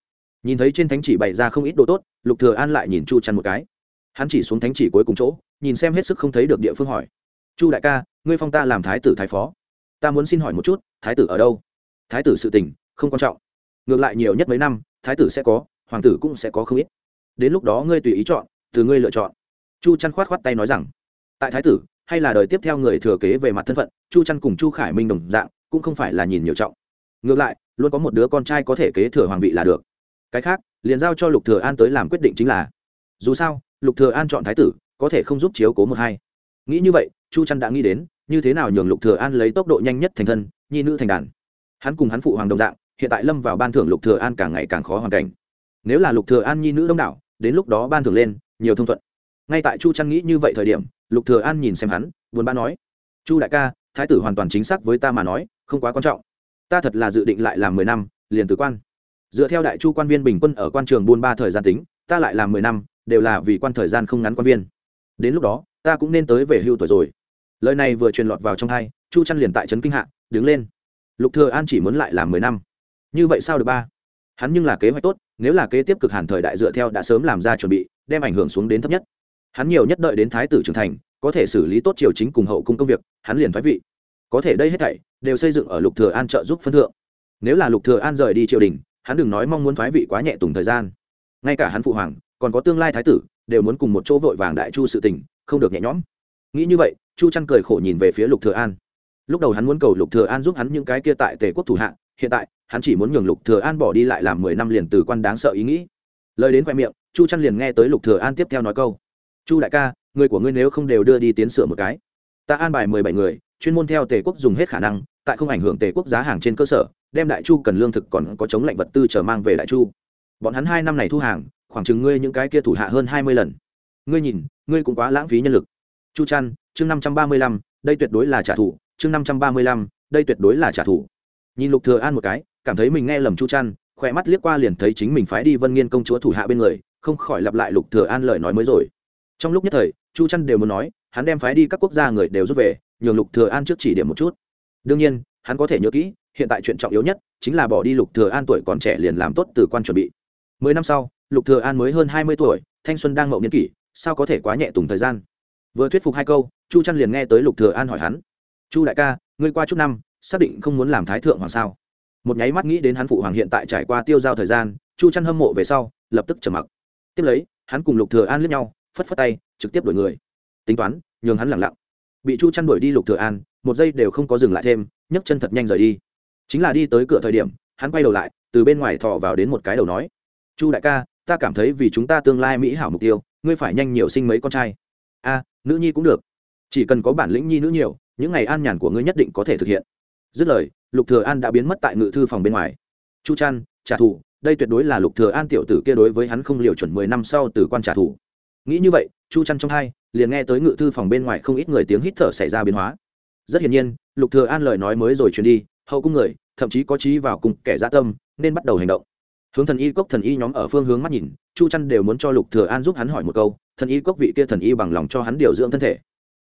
Nhìn thấy trên thánh chỉ bày ra không ít đồ tốt, lục thừa an lại nhìn chu chăn một cái. Hắn chỉ xuống thánh chỉ cuối cùng chỗ, nhìn xem hết sức không thấy được địa phương hỏi, chu đại ca, ngươi phong ta làm thái tử thái phó. Ta muốn xin hỏi một chút, thái tử ở đâu? Thái tử sự tình không quan trọng. Ngược lại nhiều nhất mấy năm, thái tử sẽ có, hoàng tử cũng sẽ có không ít. Đến lúc đó ngươi tùy ý chọn, từ ngươi lựa chọn. Chu chăn khoát khoát tay nói rằng. Tại thái tử, hay là đời tiếp theo người thừa kế về mặt thân phận, chu chăn cùng chu khải minh đồng dạng, cũng không phải là nhìn nhiều trọng. Ngược lại, luôn có một đứa con trai có thể kế thừa hoàng vị là được. Cái khác, liền giao cho lục thừa an tới làm quyết định chính là. Dù sao, lục thừa an chọn thái tử, có thể không giúp chiếu cố một hai. Nghĩ như vậy, chu trăn đã nghĩ đến, như thế nào nhường lục thừa an lấy tốc độ nhanh nhất thành thân, nhi nữ thành đàn. Hắn cùng hắn phụ hoàng đồng dạng hiện tại lâm vào ban thưởng lục thừa an càng ngày càng khó hoàn cảnh. Nếu là lục thừa an nhi nữ đông đảo, đến lúc đó ban thưởng lên, nhiều thông thuận. Ngay tại chu trăn nghĩ như vậy thời điểm, lục thừa an nhìn xem hắn, buồn bã nói, chu đại ca, thái tử hoàn toàn chính xác với ta mà nói, không quá quan trọng. Ta thật là dự định lại làm mười năm, liền từ quan. Dựa theo đại chu quan viên bình quân ở quan trường buôn ba thời gian tính, ta lại làm mười năm, đều là vì quan thời gian không ngắn quan viên. Đến lúc đó, ta cũng nên tới về hưu tuổi rồi. Lời này vừa truyền lọt vào trong tai chu trăn liền tại trấn kinh hạ, đứng lên. Lục thừa an chỉ muốn lại làm mười năm như vậy sao được ba? Hắn nhưng là kế hoạch tốt, nếu là kế tiếp cực hàn thời đại dựa theo đã sớm làm ra chuẩn bị, đem ảnh hưởng xuống đến thấp nhất. Hắn nhiều nhất đợi đến thái tử trưởng thành, có thể xử lý tốt triều chính cùng hậu cung công việc, hắn liền thoái vị. Có thể đây hết thảy, đều xây dựng ở lục thừa an trợ giúp phân thượng. Nếu là lục thừa an rời đi triều đình, hắn đừng nói mong muốn thoái vị quá nhẹ tùng thời gian. Ngay cả hắn phụ hoàng, còn có tương lai thái tử, đều muốn cùng một chỗ vội vàng đại chu sự tình, không được nhẹ nhõm. Nghĩ như vậy, chu trăn cười khổ nhìn về phía lục thừa an. Lúc đầu hắn muốn cầu lục thừa an giúp hắn những cái kia tại tề quốc thủ hạ hiện tại, hắn chỉ muốn nhường lục thừa an bỏ đi lại làm mười năm liền từ quan đáng sợ ý nghĩ. Lời đến khoe miệng, chu trăn liền nghe tới lục thừa an tiếp theo nói câu. Chu đại ca, người của ngươi nếu không đều đưa đi tiến sửa một cái. Ta an bài mười bảy người, chuyên môn theo tề quốc dùng hết khả năng, tại không ảnh hưởng tề quốc giá hàng trên cơ sở, đem đại chu cần lương thực còn có chống lạnh vật tư chờ mang về đại chu. Bọn hắn hai năm này thu hàng, khoảng chừng ngươi những cái kia thủ hạ hơn hai mươi lần. Ngươi nhìn, ngươi cũng quá lãng phí nhân lực. Chu trăn chương năm trăm ba mươi lăm, đây tuyệt đối là trả thù, chương năm trăm ba mươi lăm, đây tuyệt đối là trả thù nhìn lục thừa an một cái, cảm thấy mình nghe lầm chu trăn, khỏe mắt liếc qua liền thấy chính mình phái đi vân nghiên công chúa thủ hạ bên người, không khỏi lặp lại lục thừa an lời nói mới rồi. Trong lúc nhất thời, chu trăn đều muốn nói, hắn đem phái đi các quốc gia người đều rút về, nhường lục thừa an trước chỉ điểm một chút. Đương nhiên, hắn có thể nhớ kỹ, hiện tại chuyện trọng yếu nhất chính là bỏ đi lục thừa an tuổi còn trẻ liền làm tốt từ quan chuẩn bị. Mười năm sau, lục thừa an mới hơn hai mươi tuổi, thanh xuân đang mậu niên kỷ, sao có thể quá nhẹ tùng thời gian? Vừa thuyết phục hai câu, chu trăn liền nghe tới lục thừa an hỏi hắn. Chu đại ca, ngươi qua chút năm xác định không muốn làm thái thượng hoàng sao? Một nháy mắt nghĩ đến hắn phụ hoàng hiện tại trải qua tiêu giao thời gian, chu trăn hâm mộ về sau, lập tức trầm mặc. Tiếp lấy, hắn cùng lục thừa an liếc nhau, phất phất tay, trực tiếp đuổi người. Tính toán, nhường hắn lặng lặng. Bị chu chăn đuổi đi lục thừa an, một giây đều không có dừng lại thêm, nhấc chân thật nhanh rời đi. Chính là đi tới cửa thời điểm, hắn quay đầu lại, từ bên ngoài thò vào đến một cái đầu nói, chu đại ca, ta cảm thấy vì chúng ta tương lai mỹ hảo mục tiêu, ngươi phải nhanh nhiều sinh mấy con trai. A, nữ nhi cũng được. Chỉ cần có bản lĩnh nhi nữ nhiều, những ngày an nhàn của ngươi nhất định có thể thực hiện dứt lời, lục thừa an đã biến mất tại ngự thư phòng bên ngoài. Chu trăn trả thù, đây tuyệt đối là lục thừa an tiểu tử kia đối với hắn không liều chuẩn mười năm sau từ quan trả thù. Nghĩ như vậy, chu trăn trong hai, liền nghe tới ngự thư phòng bên ngoài không ít người tiếng hít thở xảy ra biến hóa. Rất hiển nhiên, lục thừa an lời nói mới rồi truyền đi, hậu cung người, thậm chí có trí vào cùng kẻ dạ tâm, nên bắt đầu hành động. Hướng thần y cốc thần y nhóm ở phương hướng mắt nhìn, chu trăn đều muốn cho lục thừa an giúp hắn hỏi một câu, thần y cốc vị kia thần y bằng lòng cho hắn điều dưỡng thân thể.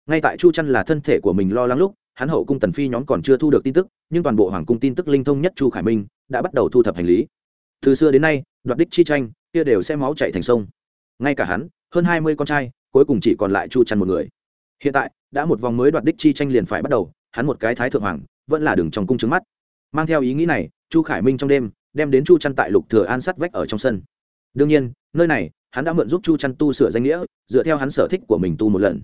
Ngay tại chu chăn là thân thể của mình lo lắng lúc hắn hậu cung tần phi nhóm còn chưa thu được tin tức, nhưng toàn bộ hoàng cung tin tức linh thông nhất chu khải minh đã bắt đầu thu thập hành lý. Từ xưa đến nay, đoạt đích chi tranh, kia đều sẽ máu chảy thành sông. Ngay cả hắn, hơn hai mươi con trai, cuối cùng chỉ còn lại chu chăn một người. Hiện tại, đã một vòng mới đoạt đích chi tranh liền phải bắt đầu, hắn một cái thái thượng hoàng, vẫn là đường trong cung trứng mắt. Mang theo ý nghĩ này, chu khải minh trong đêm, đem đến chu chăn tại lục thừa an sắt vách ở trong sân. Đương nhiên, nơi này, hắn đã mượn giúp chu chăn tu sửa danh nghĩa, dựa theo hắn sở thích của mình tu một lần.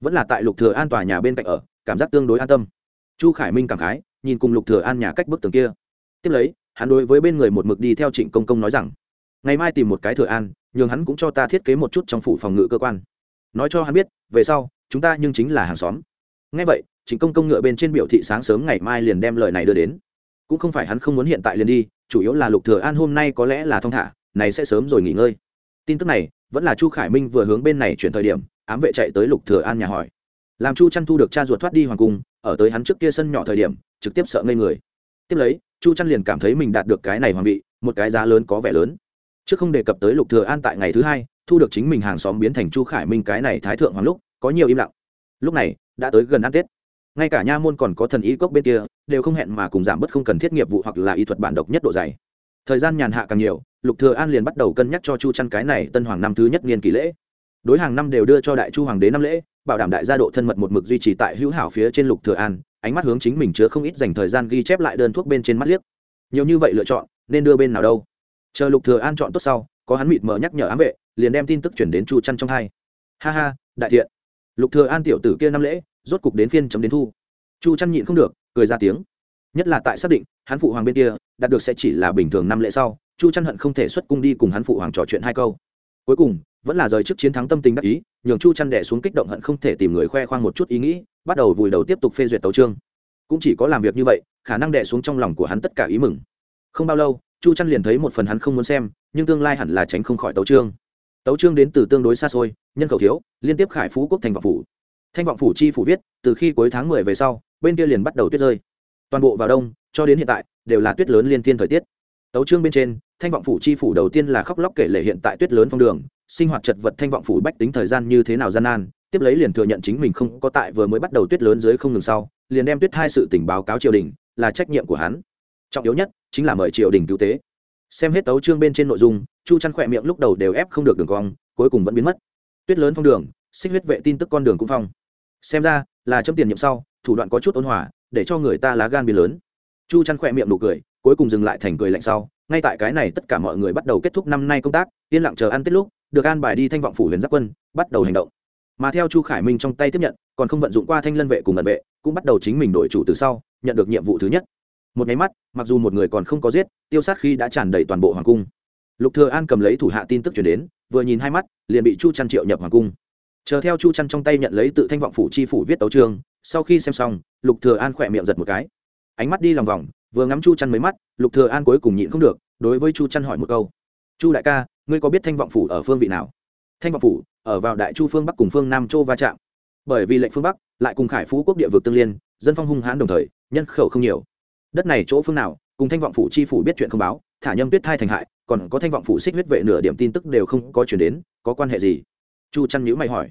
Vẫn là tại lục thừa an tòa nhà bên cạnh ở cảm giác tương đối an tâm. Chu khải minh cảm khái, nhìn cùng lục thừa an nhà cách bức tường kia. Tiếp lấy, hắn đối với bên người một mực đi theo trịnh công công nói rằng, ngày mai tìm một cái thừa an, nhường hắn cũng cho ta thiết kế một chút trong phủ phòng ngự cơ quan. Nói cho hắn biết, về sau, chúng ta nhưng chính là hàng xóm. Ngay vậy, trịnh công công ngựa bên trên biểu thị sáng sớm ngày mai liền đem lời này đưa đến. Cũng không phải hắn không muốn hiện tại liền đi, chủ yếu là lục thừa an hôm nay có lẽ là thong thả, này sẽ sớm rồi nghỉ ngơi. Tin tức này, vẫn là chu khải minh vừa hướng bên này chuyển thời điểm, ám vệ chạy tới lục thừa an nhà hỏi làm chu chăn thu được cha ruột thoát đi hoàng cung, ở tới hắn trước kia sân nhỏ thời điểm, trực tiếp sợ ngây người. Tiếp lấy, chu chăn liền cảm thấy mình đạt được cái này hoàng vị, một cái giá lớn có vẻ lớn. Trước không đề cập tới lục thừa an tại ngày thứ hai, thu được chính mình hàng xóm biến thành chu khải minh cái này thái thượng hoàng lúc, có nhiều im lặng. Lúc này, đã tới gần ăn tết. Ngay cả nha môn còn có thần ý cốc bên kia, đều không hẹn mà cùng giảm bớt không cần thiết nghiệp vụ hoặc là y thuật bản độc nhất độ dày. Thời gian nhàn hạ càng nhiều, lục thừa an liền bắt đầu cân nhắc cho chu chăn cái này tân hoàng năm thứ nhất niên kỳ lễ. Đối hàng năm đều đưa cho đại chu hoàng đế năm lễ bảo đảm đại gia độ thân mật một mực duy trì tại hữu hảo phía trên lục thừa an, ánh mắt hướng chính mình chứa không ít dành thời gian ghi chép lại đơn thuốc bên trên mắt liếc. Nhiều như vậy lựa chọn, nên đưa bên nào đâu? Chờ lục thừa an chọn tốt sau, có hắn mịt mờ nhắc nhở ám vệ, liền đem tin tức chuyển đến chu chăn trong hai. Ha ha, đại thiện. Lục thừa an tiểu tử kia năm lễ, rốt cục đến phiên chấm đến thu. Chu chăn nhịn không được, cười ra tiếng. Nhất là tại xác định, hắn phụ hoàng bên kia, đạt được sẽ chỉ là bình thường năm lễ sau, chu chăn hận không thể xuất cung đi cùng hắn phụ hoàng trò chuyện hai câu cuối cùng, vẫn là rời trước chiến thắng tâm tình đắc ý, nhường chu chăn đẻ xuống kích động hận không thể tìm người khoe khoang một chút ý nghĩ, bắt đầu vùi đầu tiếp tục phê duyệt tấu chương. Cũng chỉ có làm việc như vậy, khả năng đẻ xuống trong lòng của hắn tất cả ý mừng. Không bao lâu, chu chăn liền thấy một phần hắn không muốn xem, nhưng tương lai hẳn là tránh không khỏi tấu chương. Tấu chương đến từ tương đối xa xôi, nhân khẩu thiếu, liên tiếp khải phú quốc thành vọng phủ. Thanh vọng phủ chi phủ viết, từ khi cuối tháng mười về sau, bên kia liền bắt đầu tuyết rơi. Toàn bộ vào đông, cho đến hiện tại, đều là tuyết lớn liên thiên thời tiết tấu chương bên trên, thanh vọng phủ chi phủ đầu tiên là khóc lóc kể lể hiện tại tuyết lớn phong đường, sinh hoạt chật vật thanh vọng phủ bách tính thời gian như thế nào gian nan, tiếp lấy liền thừa nhận chính mình không có tại vừa mới bắt đầu tuyết lớn dưới không ngừng sau, liền đem tuyết hai sự tình báo cáo triều đình, là trách nhiệm của hắn. Trọng yếu nhất chính là mời triều đình cứu tế. Xem hết tấu chương bên trên nội dung, chu chăn khỏe miệng lúc đầu đều ép không được đường cong, cuối cùng vẫn biến mất. Tuyết lớn phong đường, xích huyết vệ tin tức con đường cũng phong. Xem ra, là trong tiền nhiệm sau, thủ đoạn có chút ôn hòa, để cho người ta lá gan biến lớn. Chu chăn khỏe miệng nụ cười cuối cùng dừng lại thành cười lạnh sau, ngay tại cái này tất cả mọi người bắt đầu kết thúc năm nay công tác, yên lặng chờ ăn tết lúc, được an bài đi thanh vọng phủ huyền giáp quân, bắt đầu hành động. Mà theo chu khải minh trong tay tiếp nhận, còn không vận dụng qua thanh lân vệ cùng ẩn vệ, cũng bắt đầu chính mình đổi chủ từ sau, nhận được nhiệm vụ thứ nhất. Một nháy mắt, mặc dù một người còn không có giết, tiêu sát khi đã tràn đầy toàn bộ hoàng cung. Lục thừa an cầm lấy thủ hạ tin tức truyền đến, vừa nhìn hai mắt, liền bị chu trăn triệu nhập hoàng cung. Chờ theo chu trăn trong tay nhận lấy tự thanh vọng phủ chi phủ viết tấu chương, sau khi xem xong, lục thừa an khỏe miệng giật một cái. Ánh mắt đi lòng vòng vừa ngắm chu chăn mấy mắt, lục thừa an cuối cùng nhịn không được, đối với chu chăn hỏi một câu. Chu đại ca, ngươi có biết thanh vọng phủ ở phương vị nào? Thanh vọng phủ ở vào đại chu phương bắc cùng phương nam châu va chạm. Bởi vì lệnh phương bắc lại cùng khải phú quốc địa vực tương liên, dân phong hung hãn đồng thời, nhân khẩu không nhiều. Đất này chỗ phương nào, cùng thanh vọng phủ chi phủ biết chuyện không báo, thả nhâm tuyết thai thành hại, còn có thanh vọng phủ xích huyết vệ nửa điểm tin tức đều không có chuyển đến, có quan hệ gì? Chu chăn nhữ mày hỏi.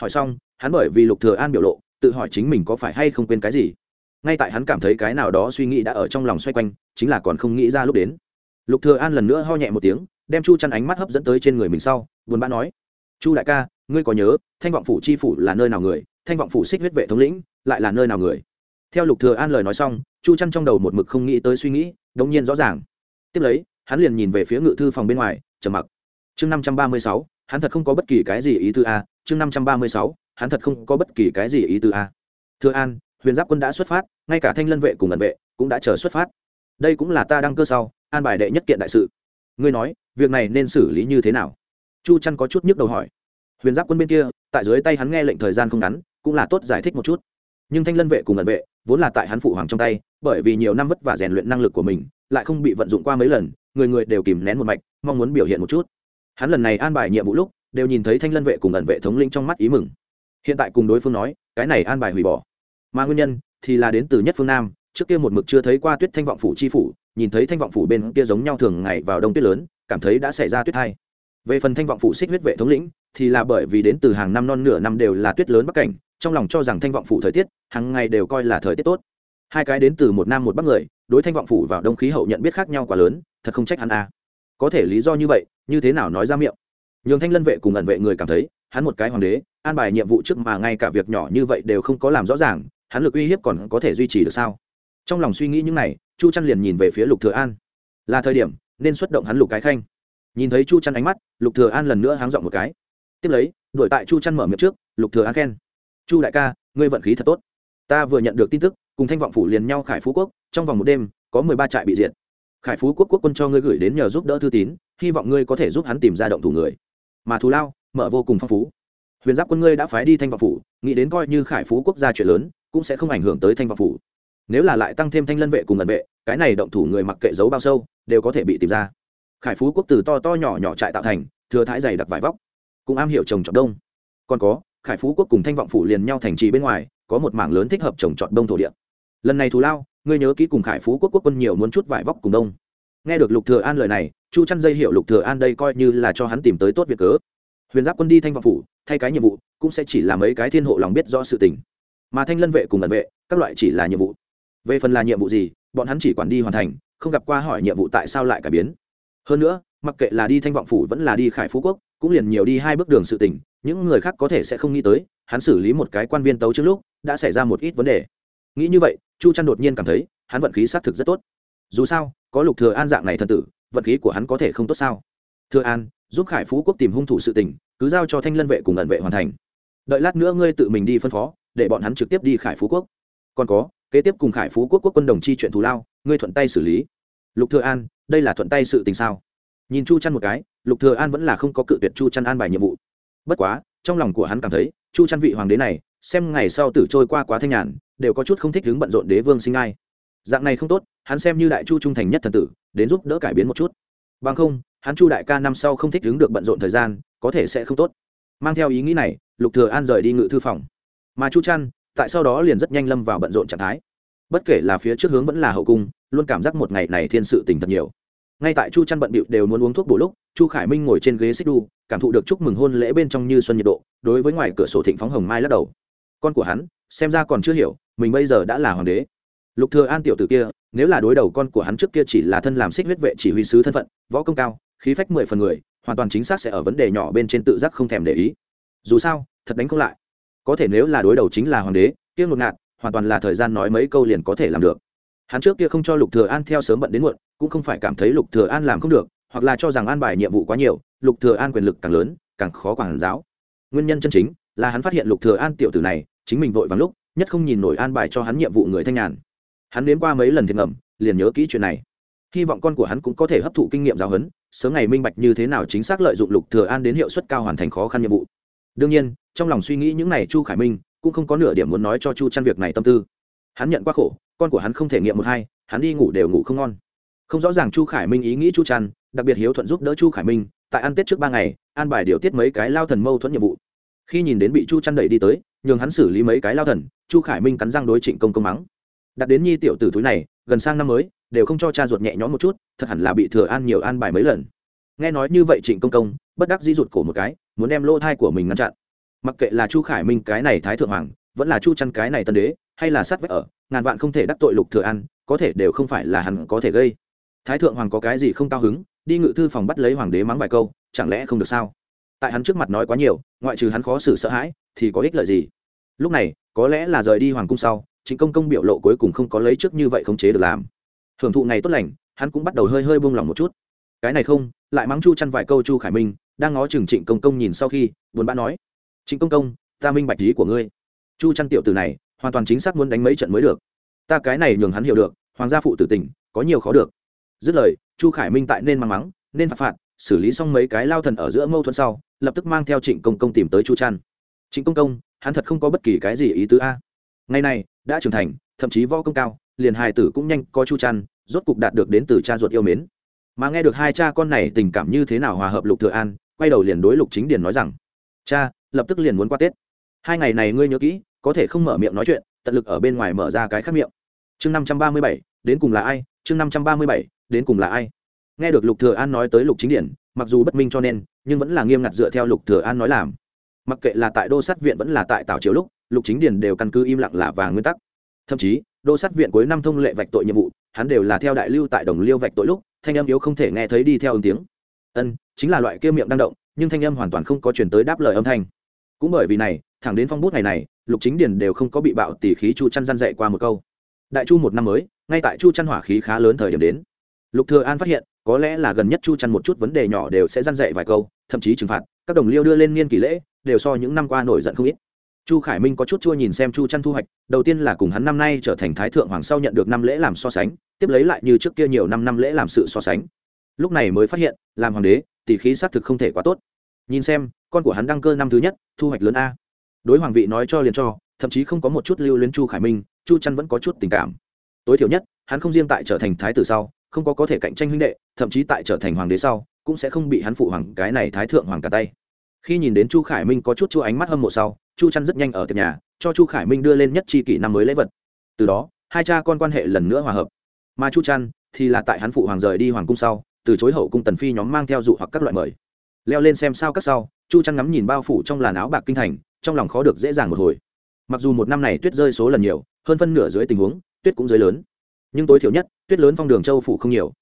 Hỏi xong, hắn bởi vì lục thừa an biểu lộ, tự hỏi chính mình có phải hay không quên cái gì ngay tại hắn cảm thấy cái nào đó suy nghĩ đã ở trong lòng xoay quanh, chính là còn không nghĩ ra lúc đến. Lục thừa an lần nữa ho nhẹ một tiếng, đem chu chăn ánh mắt hấp dẫn tới trên người mình sau, buồn bã nói, chu đại ca, ngươi có nhớ, thanh vọng phủ chi phủ là nơi nào người? Thanh vọng phủ xích huyết vệ thống lĩnh lại là nơi nào người? Theo lục thừa an lời nói xong, chu chăn trong đầu một mực không nghĩ tới suy nghĩ, đống nhiên rõ ràng. Tiếp lấy, hắn liền nhìn về phía ngự thư phòng bên ngoài, trầm mặc. Chương năm trăm ba mươi sáu, hắn thật không có bất kỳ cái gì ý tư a, chương năm trăm ba mươi sáu, hắn thật không có bất kỳ cái gì ý tư a. Thừa an huyền giáp quân đã xuất phát, ngay cả thanh lân vệ cùng ẩn vệ cũng đã chờ xuất phát. Đây cũng là ta đăng cơ sau, an bài đệ nhất kiện đại sự. Ngươi nói, việc này nên xử lý như thế nào? Chu chăn có chút nhức đầu hỏi. Huyền giáp quân bên kia, tại dưới tay hắn nghe lệnh thời gian không ngắn, cũng là tốt giải thích một chút. Nhưng thanh lân vệ cùng ẩn vệ, vốn là tại hắn phụ hoàng trong tay, bởi vì nhiều năm vất vả rèn luyện năng lực của mình, lại không bị vận dụng qua mấy lần, người người đều kìm nén một mạch, mong muốn biểu hiện một chút. Hắn lần này an bài nhiệm vụ lúc, đều nhìn thấy thanh lân vệ cùng ẩn vệ thống linh trong mắt ý mừng. Hiện tại cùng đối phương nói, cái này an bài hủy bỏ mà nguyên nhân thì là đến từ nhất phương nam, trước kia một mực chưa thấy qua tuyết thanh vọng phủ chi phủ, nhìn thấy thanh vọng phủ bên kia giống nhau thường ngày vào đông tuyết lớn, cảm thấy đã xảy ra tuyết hai. Về phần thanh vọng phủ xích huyết vệ thống lĩnh, thì là bởi vì đến từ hàng năm non nửa năm đều là tuyết lớn bắc cảnh, trong lòng cho rằng thanh vọng phủ thời tiết, hàng ngày đều coi là thời tiết tốt. Hai cái đến từ một nam một bắc người, đối thanh vọng phủ vào đông khí hậu nhận biết khác nhau quá lớn, thật không trách hắn a. À. có thể lý do như vậy, như thế nào nói ra miệng? Nhường thanh lân vệ cùng ẩn vệ người cảm thấy, hắn một cái hoàng đế, an bài nhiệm vụ trước mà ngay cả việc nhỏ như vậy đều không có làm rõ ràng hắn lực uy hiếp còn có thể duy trì được sao? Trong lòng suy nghĩ những này, chu chăn liền nhìn về phía lục thừa an. Là thời điểm, nên xuất động hắn lục cái khanh. Nhìn thấy chu chăn ánh mắt, lục thừa an lần nữa háng giọng một cái. Tiếp lấy, đuổi tại chu chăn mở miệng trước, lục thừa an khen. Chu đại ca, ngươi vận khí thật tốt. Ta vừa nhận được tin tức, cùng thanh vọng phủ liền nhau khải phú quốc, trong vòng một đêm, có mười ba trại bị diệt. Khải phú quốc quốc quân cho ngươi gửi đến nhờ giúp đỡ thư tín, hy vọng ngươi có thể giúp hắn tìm ra động thủ người. Mà thù lao, mở vô cùng phong phú huyền giáp quân ngươi đã phái đi thanh vọng phủ, nghĩ đến coi như khải phú quốc gia chuyện lớn, cũng sẽ không ảnh hưởng tới thanh vọng phủ. Nếu là lại tăng thêm thanh lân vệ cùng ẩn vệ, cái này động thủ người mặc kệ giấu bao sâu, đều có thể bị tìm ra. Khải phú quốc từ to to nhỏ nhỏ trại tạo thành, thừa thái dày đặc vải vóc, cũng am hiểu trồng trọt đông. Còn có, khải phú quốc cùng thanh vọng phủ liền nhau thành trì bên ngoài, có một mảng lớn thích hợp trồng trọt đông thổ địa. Lần này thù lao, ngươi nhớ kỹ cùng khải phú quốc quốc quân nhiều muốn chút vải vóc cùng đông. Nghe được lục thừa an lời này, chu chăn dây hiểu lục thừa an đây coi như là cho hắn tìm tới tốt việc cớ. Huyền giáp quân đi thanh vọng phủ thay cái nhiệm vụ cũng sẽ chỉ là mấy cái thiên hộ lòng biết rõ sự tình. Mà thanh lân vệ cùng ẩn vệ, các loại chỉ là nhiệm vụ. Về phần là nhiệm vụ gì, bọn hắn chỉ quản đi hoàn thành, không gặp qua hỏi nhiệm vụ tại sao lại cải biến. Hơn nữa, mặc kệ là đi thanh vọng phủ vẫn là đi khải phú quốc, cũng liền nhiều đi hai bước đường sự tình, những người khác có thể sẽ không nghĩ tới, hắn xử lý một cái quan viên tấu trước lúc, đã xảy ra một ít vấn đề. Nghĩ như vậy, chu trăn đột nhiên cảm thấy, hắn vận khí xác thực rất tốt. Dù sao, có lục thừa an dạng này thần tử, vận khí của hắn có thể không tốt sao? Thừa an giúp khải phú quốc tìm hung thủ sự tình, cứ giao cho thanh lân vệ cùng ẩn vệ hoàn thành. Đợi lát nữa ngươi tự mình đi phân phó, để bọn hắn trực tiếp đi khải phú quốc. Còn có, kế tiếp cùng khải phú quốc quốc quân đồng chi chuyện thù lao, ngươi thuận tay xử lý. Lục thừa an, đây là thuận tay sự tình sao? Nhìn chu chăn một cái, lục thừa an vẫn là không có cự tuyệt chu chăn an bài nhiệm vụ. Bất quá, trong lòng của hắn cảm thấy, chu chăn vị hoàng đế này, xem ngày sau tử trôi qua quá thanh nhàn, đều có chút không thích đứng bận rộn đế vương sinh ai. Dạng này không tốt, hắn xem như đại chu trung thành nhất thần tử, đến giúp đỡ cải biến một chút. Bằng không hắn chu đại ca năm sau không thích đứng được bận rộn thời gian, có thể sẽ không tốt. Mang theo ý nghĩ này, lục thừa an rời đi ngự thư phòng. Mà chu trăn, tại sau đó liền rất nhanh lâm vào bận rộn trạng thái. Bất kể là phía trước hướng vẫn là hậu cung, luôn cảm giác một ngày này thiên sự tình thật nhiều. Ngay tại chu chăn bận bịu đều muốn uống thuốc bổ lúc, chu khải minh ngồi trên ghế xích đu, cảm thụ được chúc mừng hôn lễ bên trong như xuân nhiệt độ, đối với ngoài cửa sổ thịnh phóng hồng mai lắc đầu. Con của hắn, xem ra còn chưa hiểu, mình bây giờ đã là hoàng đế. Lục thừa an tiểu tử kia, nếu là đối đầu con của hắn trước kia chỉ là thân làm xích huyết vệ chỉ huy sứ thân phận, võ công cao khí phách mười phần người, hoàn toàn chính xác sẽ ở vấn đề nhỏ bên trên tự giác không thèm để ý. Dù sao, thật đánh không lại. Có thể nếu là đối đầu chính là hoàng đế, kia ngột ngạt, hoàn toàn là thời gian nói mấy câu liền có thể làm được. Hắn trước kia không cho lục thừa an theo sớm bận đến muộn, cũng không phải cảm thấy lục thừa an làm không được, hoặc là cho rằng an bài nhiệm vụ quá nhiều, lục thừa an quyền lực càng lớn, càng khó quản giáo. Nguyên nhân chân chính là hắn phát hiện lục thừa an tiểu tử này, chính mình vội vàng lúc, nhất không nhìn nổi an bài cho hắn nhiệm vụ người thanh nhàn. Hắn đến qua mấy lần thiệt ngầm, liền nhớ kỹ chuyện này hy vọng con của hắn cũng có thể hấp thụ kinh nghiệm giáo huấn, sớm ngày minh bạch như thế nào chính xác lợi dụng lục thừa an đến hiệu suất cao hoàn thành khó khăn nhiệm vụ. Đương nhiên, trong lòng suy nghĩ những này chu khải minh cũng không có nửa điểm muốn nói cho chu chăn việc này tâm tư. Hắn nhận quá khổ, con của hắn không thể nghiệm một hai, hắn đi ngủ đều ngủ không ngon. Không rõ ràng chu khải minh ý nghĩ chu chăn đặc biệt hiếu thuận giúp đỡ chu khải minh, tại ăn tết trước ba ngày, an bài điều tiết mấy cái lao thần mâu thuẫn nhiệm vụ. Khi nhìn đến bị chu chăn đẩy đi tới, nhường hắn xử lý mấy cái lao thần, chu khải minh cắn răng đối trịnh công công mắng. Đặt đến nhi tiểu tử túi này, gần sang năm mới đều không cho cha ruột nhẹ nhõm một chút, thật hẳn là bị thừa an nhiều an bài mấy lần. Nghe nói như vậy trịnh công công, bất đắc dĩ rụt cổ một cái, muốn đem lỗ thai của mình ngăn chặn. Mặc kệ là chu khải minh cái này thái thượng hoàng, vẫn là chu chăn cái này tân đế, hay là sát vách ở, ngàn vạn không thể đắc tội lục thừa an, có thể đều không phải là hắn có thể gây. Thái thượng hoàng có cái gì không cao hứng, đi ngự thư phòng bắt lấy hoàng đế mắng vài câu, chẳng lẽ không được sao? Tại hắn trước mặt nói quá nhiều, ngoại trừ hắn khó xử sợ hãi, thì có ích lợi gì? Lúc này, có lẽ là rời đi hoàng cung sau chính công công biểu lộ cuối cùng không có lấy trước như vậy khống chế được làm hưởng thụ này tốt lành, hắn cũng bắt đầu hơi hơi buông lỏng một chút. Cái này không, lại mắng chu chăn vài câu chu khải minh, đang ngó chừng trịnh công công nhìn sau khi, buồn bã nói, trịnh công công, ta minh bạch ý của ngươi. Chu chăn tiểu từ này, hoàn toàn chính xác muốn đánh mấy trận mới được. Ta cái này nhường hắn hiểu được, hoàng gia phụ tử tình, có nhiều khó được. Dứt lời, chu khải minh tại nên mắng mắng, nên phạt phạt, xử lý xong mấy cái lao thần ở giữa mâu thuẫn sau, lập tức mang theo trịnh công công tìm tới chu chăn trịnh công công, hắn thật không có bất kỳ cái gì ý tứ a. Ngày này, đã trưởng thành, thậm chí võ công cao liền hài tử cũng nhanh có chu chăn, rốt cục đạt được đến từ cha ruột yêu mến. Mà nghe được hai cha con này tình cảm như thế nào hòa hợp lục thừa an, quay đầu liền đối lục chính điền nói rằng, cha, lập tức liền muốn qua tết. Hai ngày này ngươi nhớ kỹ, có thể không mở miệng nói chuyện, tận lực ở bên ngoài mở ra cái khác miệng. Chương năm trăm ba mươi bảy, đến cùng là ai? Chương năm trăm ba mươi bảy, đến cùng là ai? Nghe được lục thừa an nói tới lục chính điển mặc dù bất minh cho nên, nhưng vẫn là nghiêm ngặt dựa theo lục thừa an nói làm. Mặc kệ là tại đô sát viện vẫn là tại tào triều lúc, lục chính điển đều căn cứ im lặng là và nguyên tắc. Thậm chí đô sát viện cuối năm thông lệ vạch tội nhiệm vụ, hắn đều là theo đại lưu tại đồng liêu vạch tội lúc, thanh âm yếu không thể nghe thấy đi theo ứng tiếng. Ân, chính là loại kia miệng đang động, nhưng thanh âm hoàn toàn không có truyền tới đáp lời âm thanh. Cũng bởi vì này, thẳng đến phong bút ngày này, lục chính điển đều không có bị bạo tỷ khí chu chăn gian dạy qua một câu. Đại chu một năm mới, ngay tại chu chăn hỏa khí khá lớn thời điểm đến. Lục thừa an phát hiện, có lẽ là gần nhất chu chăn một chút vấn đề nhỏ đều sẽ gian dạy vài câu, thậm chí trừng phạt, các đồng liêu đưa lên niên kỷ lễ, đều so những năm qua nổi giận không ít chu khải minh có chút chua nhìn xem chu chăn thu hoạch, đầu tiên là cùng hắn năm nay trở thành thái thượng hoàng sau nhận được năm lễ làm so sánh, tiếp lấy lại như trước kia nhiều năm năm lễ làm sự so sánh. Lúc này mới phát hiện, làm hoàng đế, tỷ khí xác thực không thể quá tốt. Nhìn xem, con của hắn đăng cơ năm thứ nhất, thu hoạch lớn a. Đối hoàng vị nói cho liền cho, thậm chí không có một chút lưu luyến chu khải minh, chu chăn vẫn có chút tình cảm. Tối thiểu nhất, hắn không riêng tại trở thành thái tử sau, không có có thể cạnh tranh huynh đệ, thậm chí tại trở thành hoàng đế sau, cũng sẽ không bị hắn phụ hoàng cái này thái thượng hoàng cả tay. Khi nhìn đến chu khải minh có chút chu ánh mắt hâm mộ sau chu chăn rất nhanh ở tiệc nhà, cho chu khải minh đưa lên nhất chi kỷ năm mới lễ vật. Từ đó, hai cha con quan hệ lần nữa hòa hợp. Mà chu chăn thì là tại hắn phụ hoàng rời đi hoàng cung sau, từ chối hậu cung tần phi nhóm mang theo dụ hoặc các loại mời. Leo lên xem sao các sau, chu chăn ngắm nhìn bao phủ trong làn áo bạc kinh thành, trong lòng khó được dễ dàng một hồi. Mặc dù một năm này tuyết rơi số lần nhiều, hơn phân nửa dưới tình huống, tuyết cũng rơi lớn. Nhưng tối thiểu nhất, tuyết lớn phong đường châu phủ không nhiều.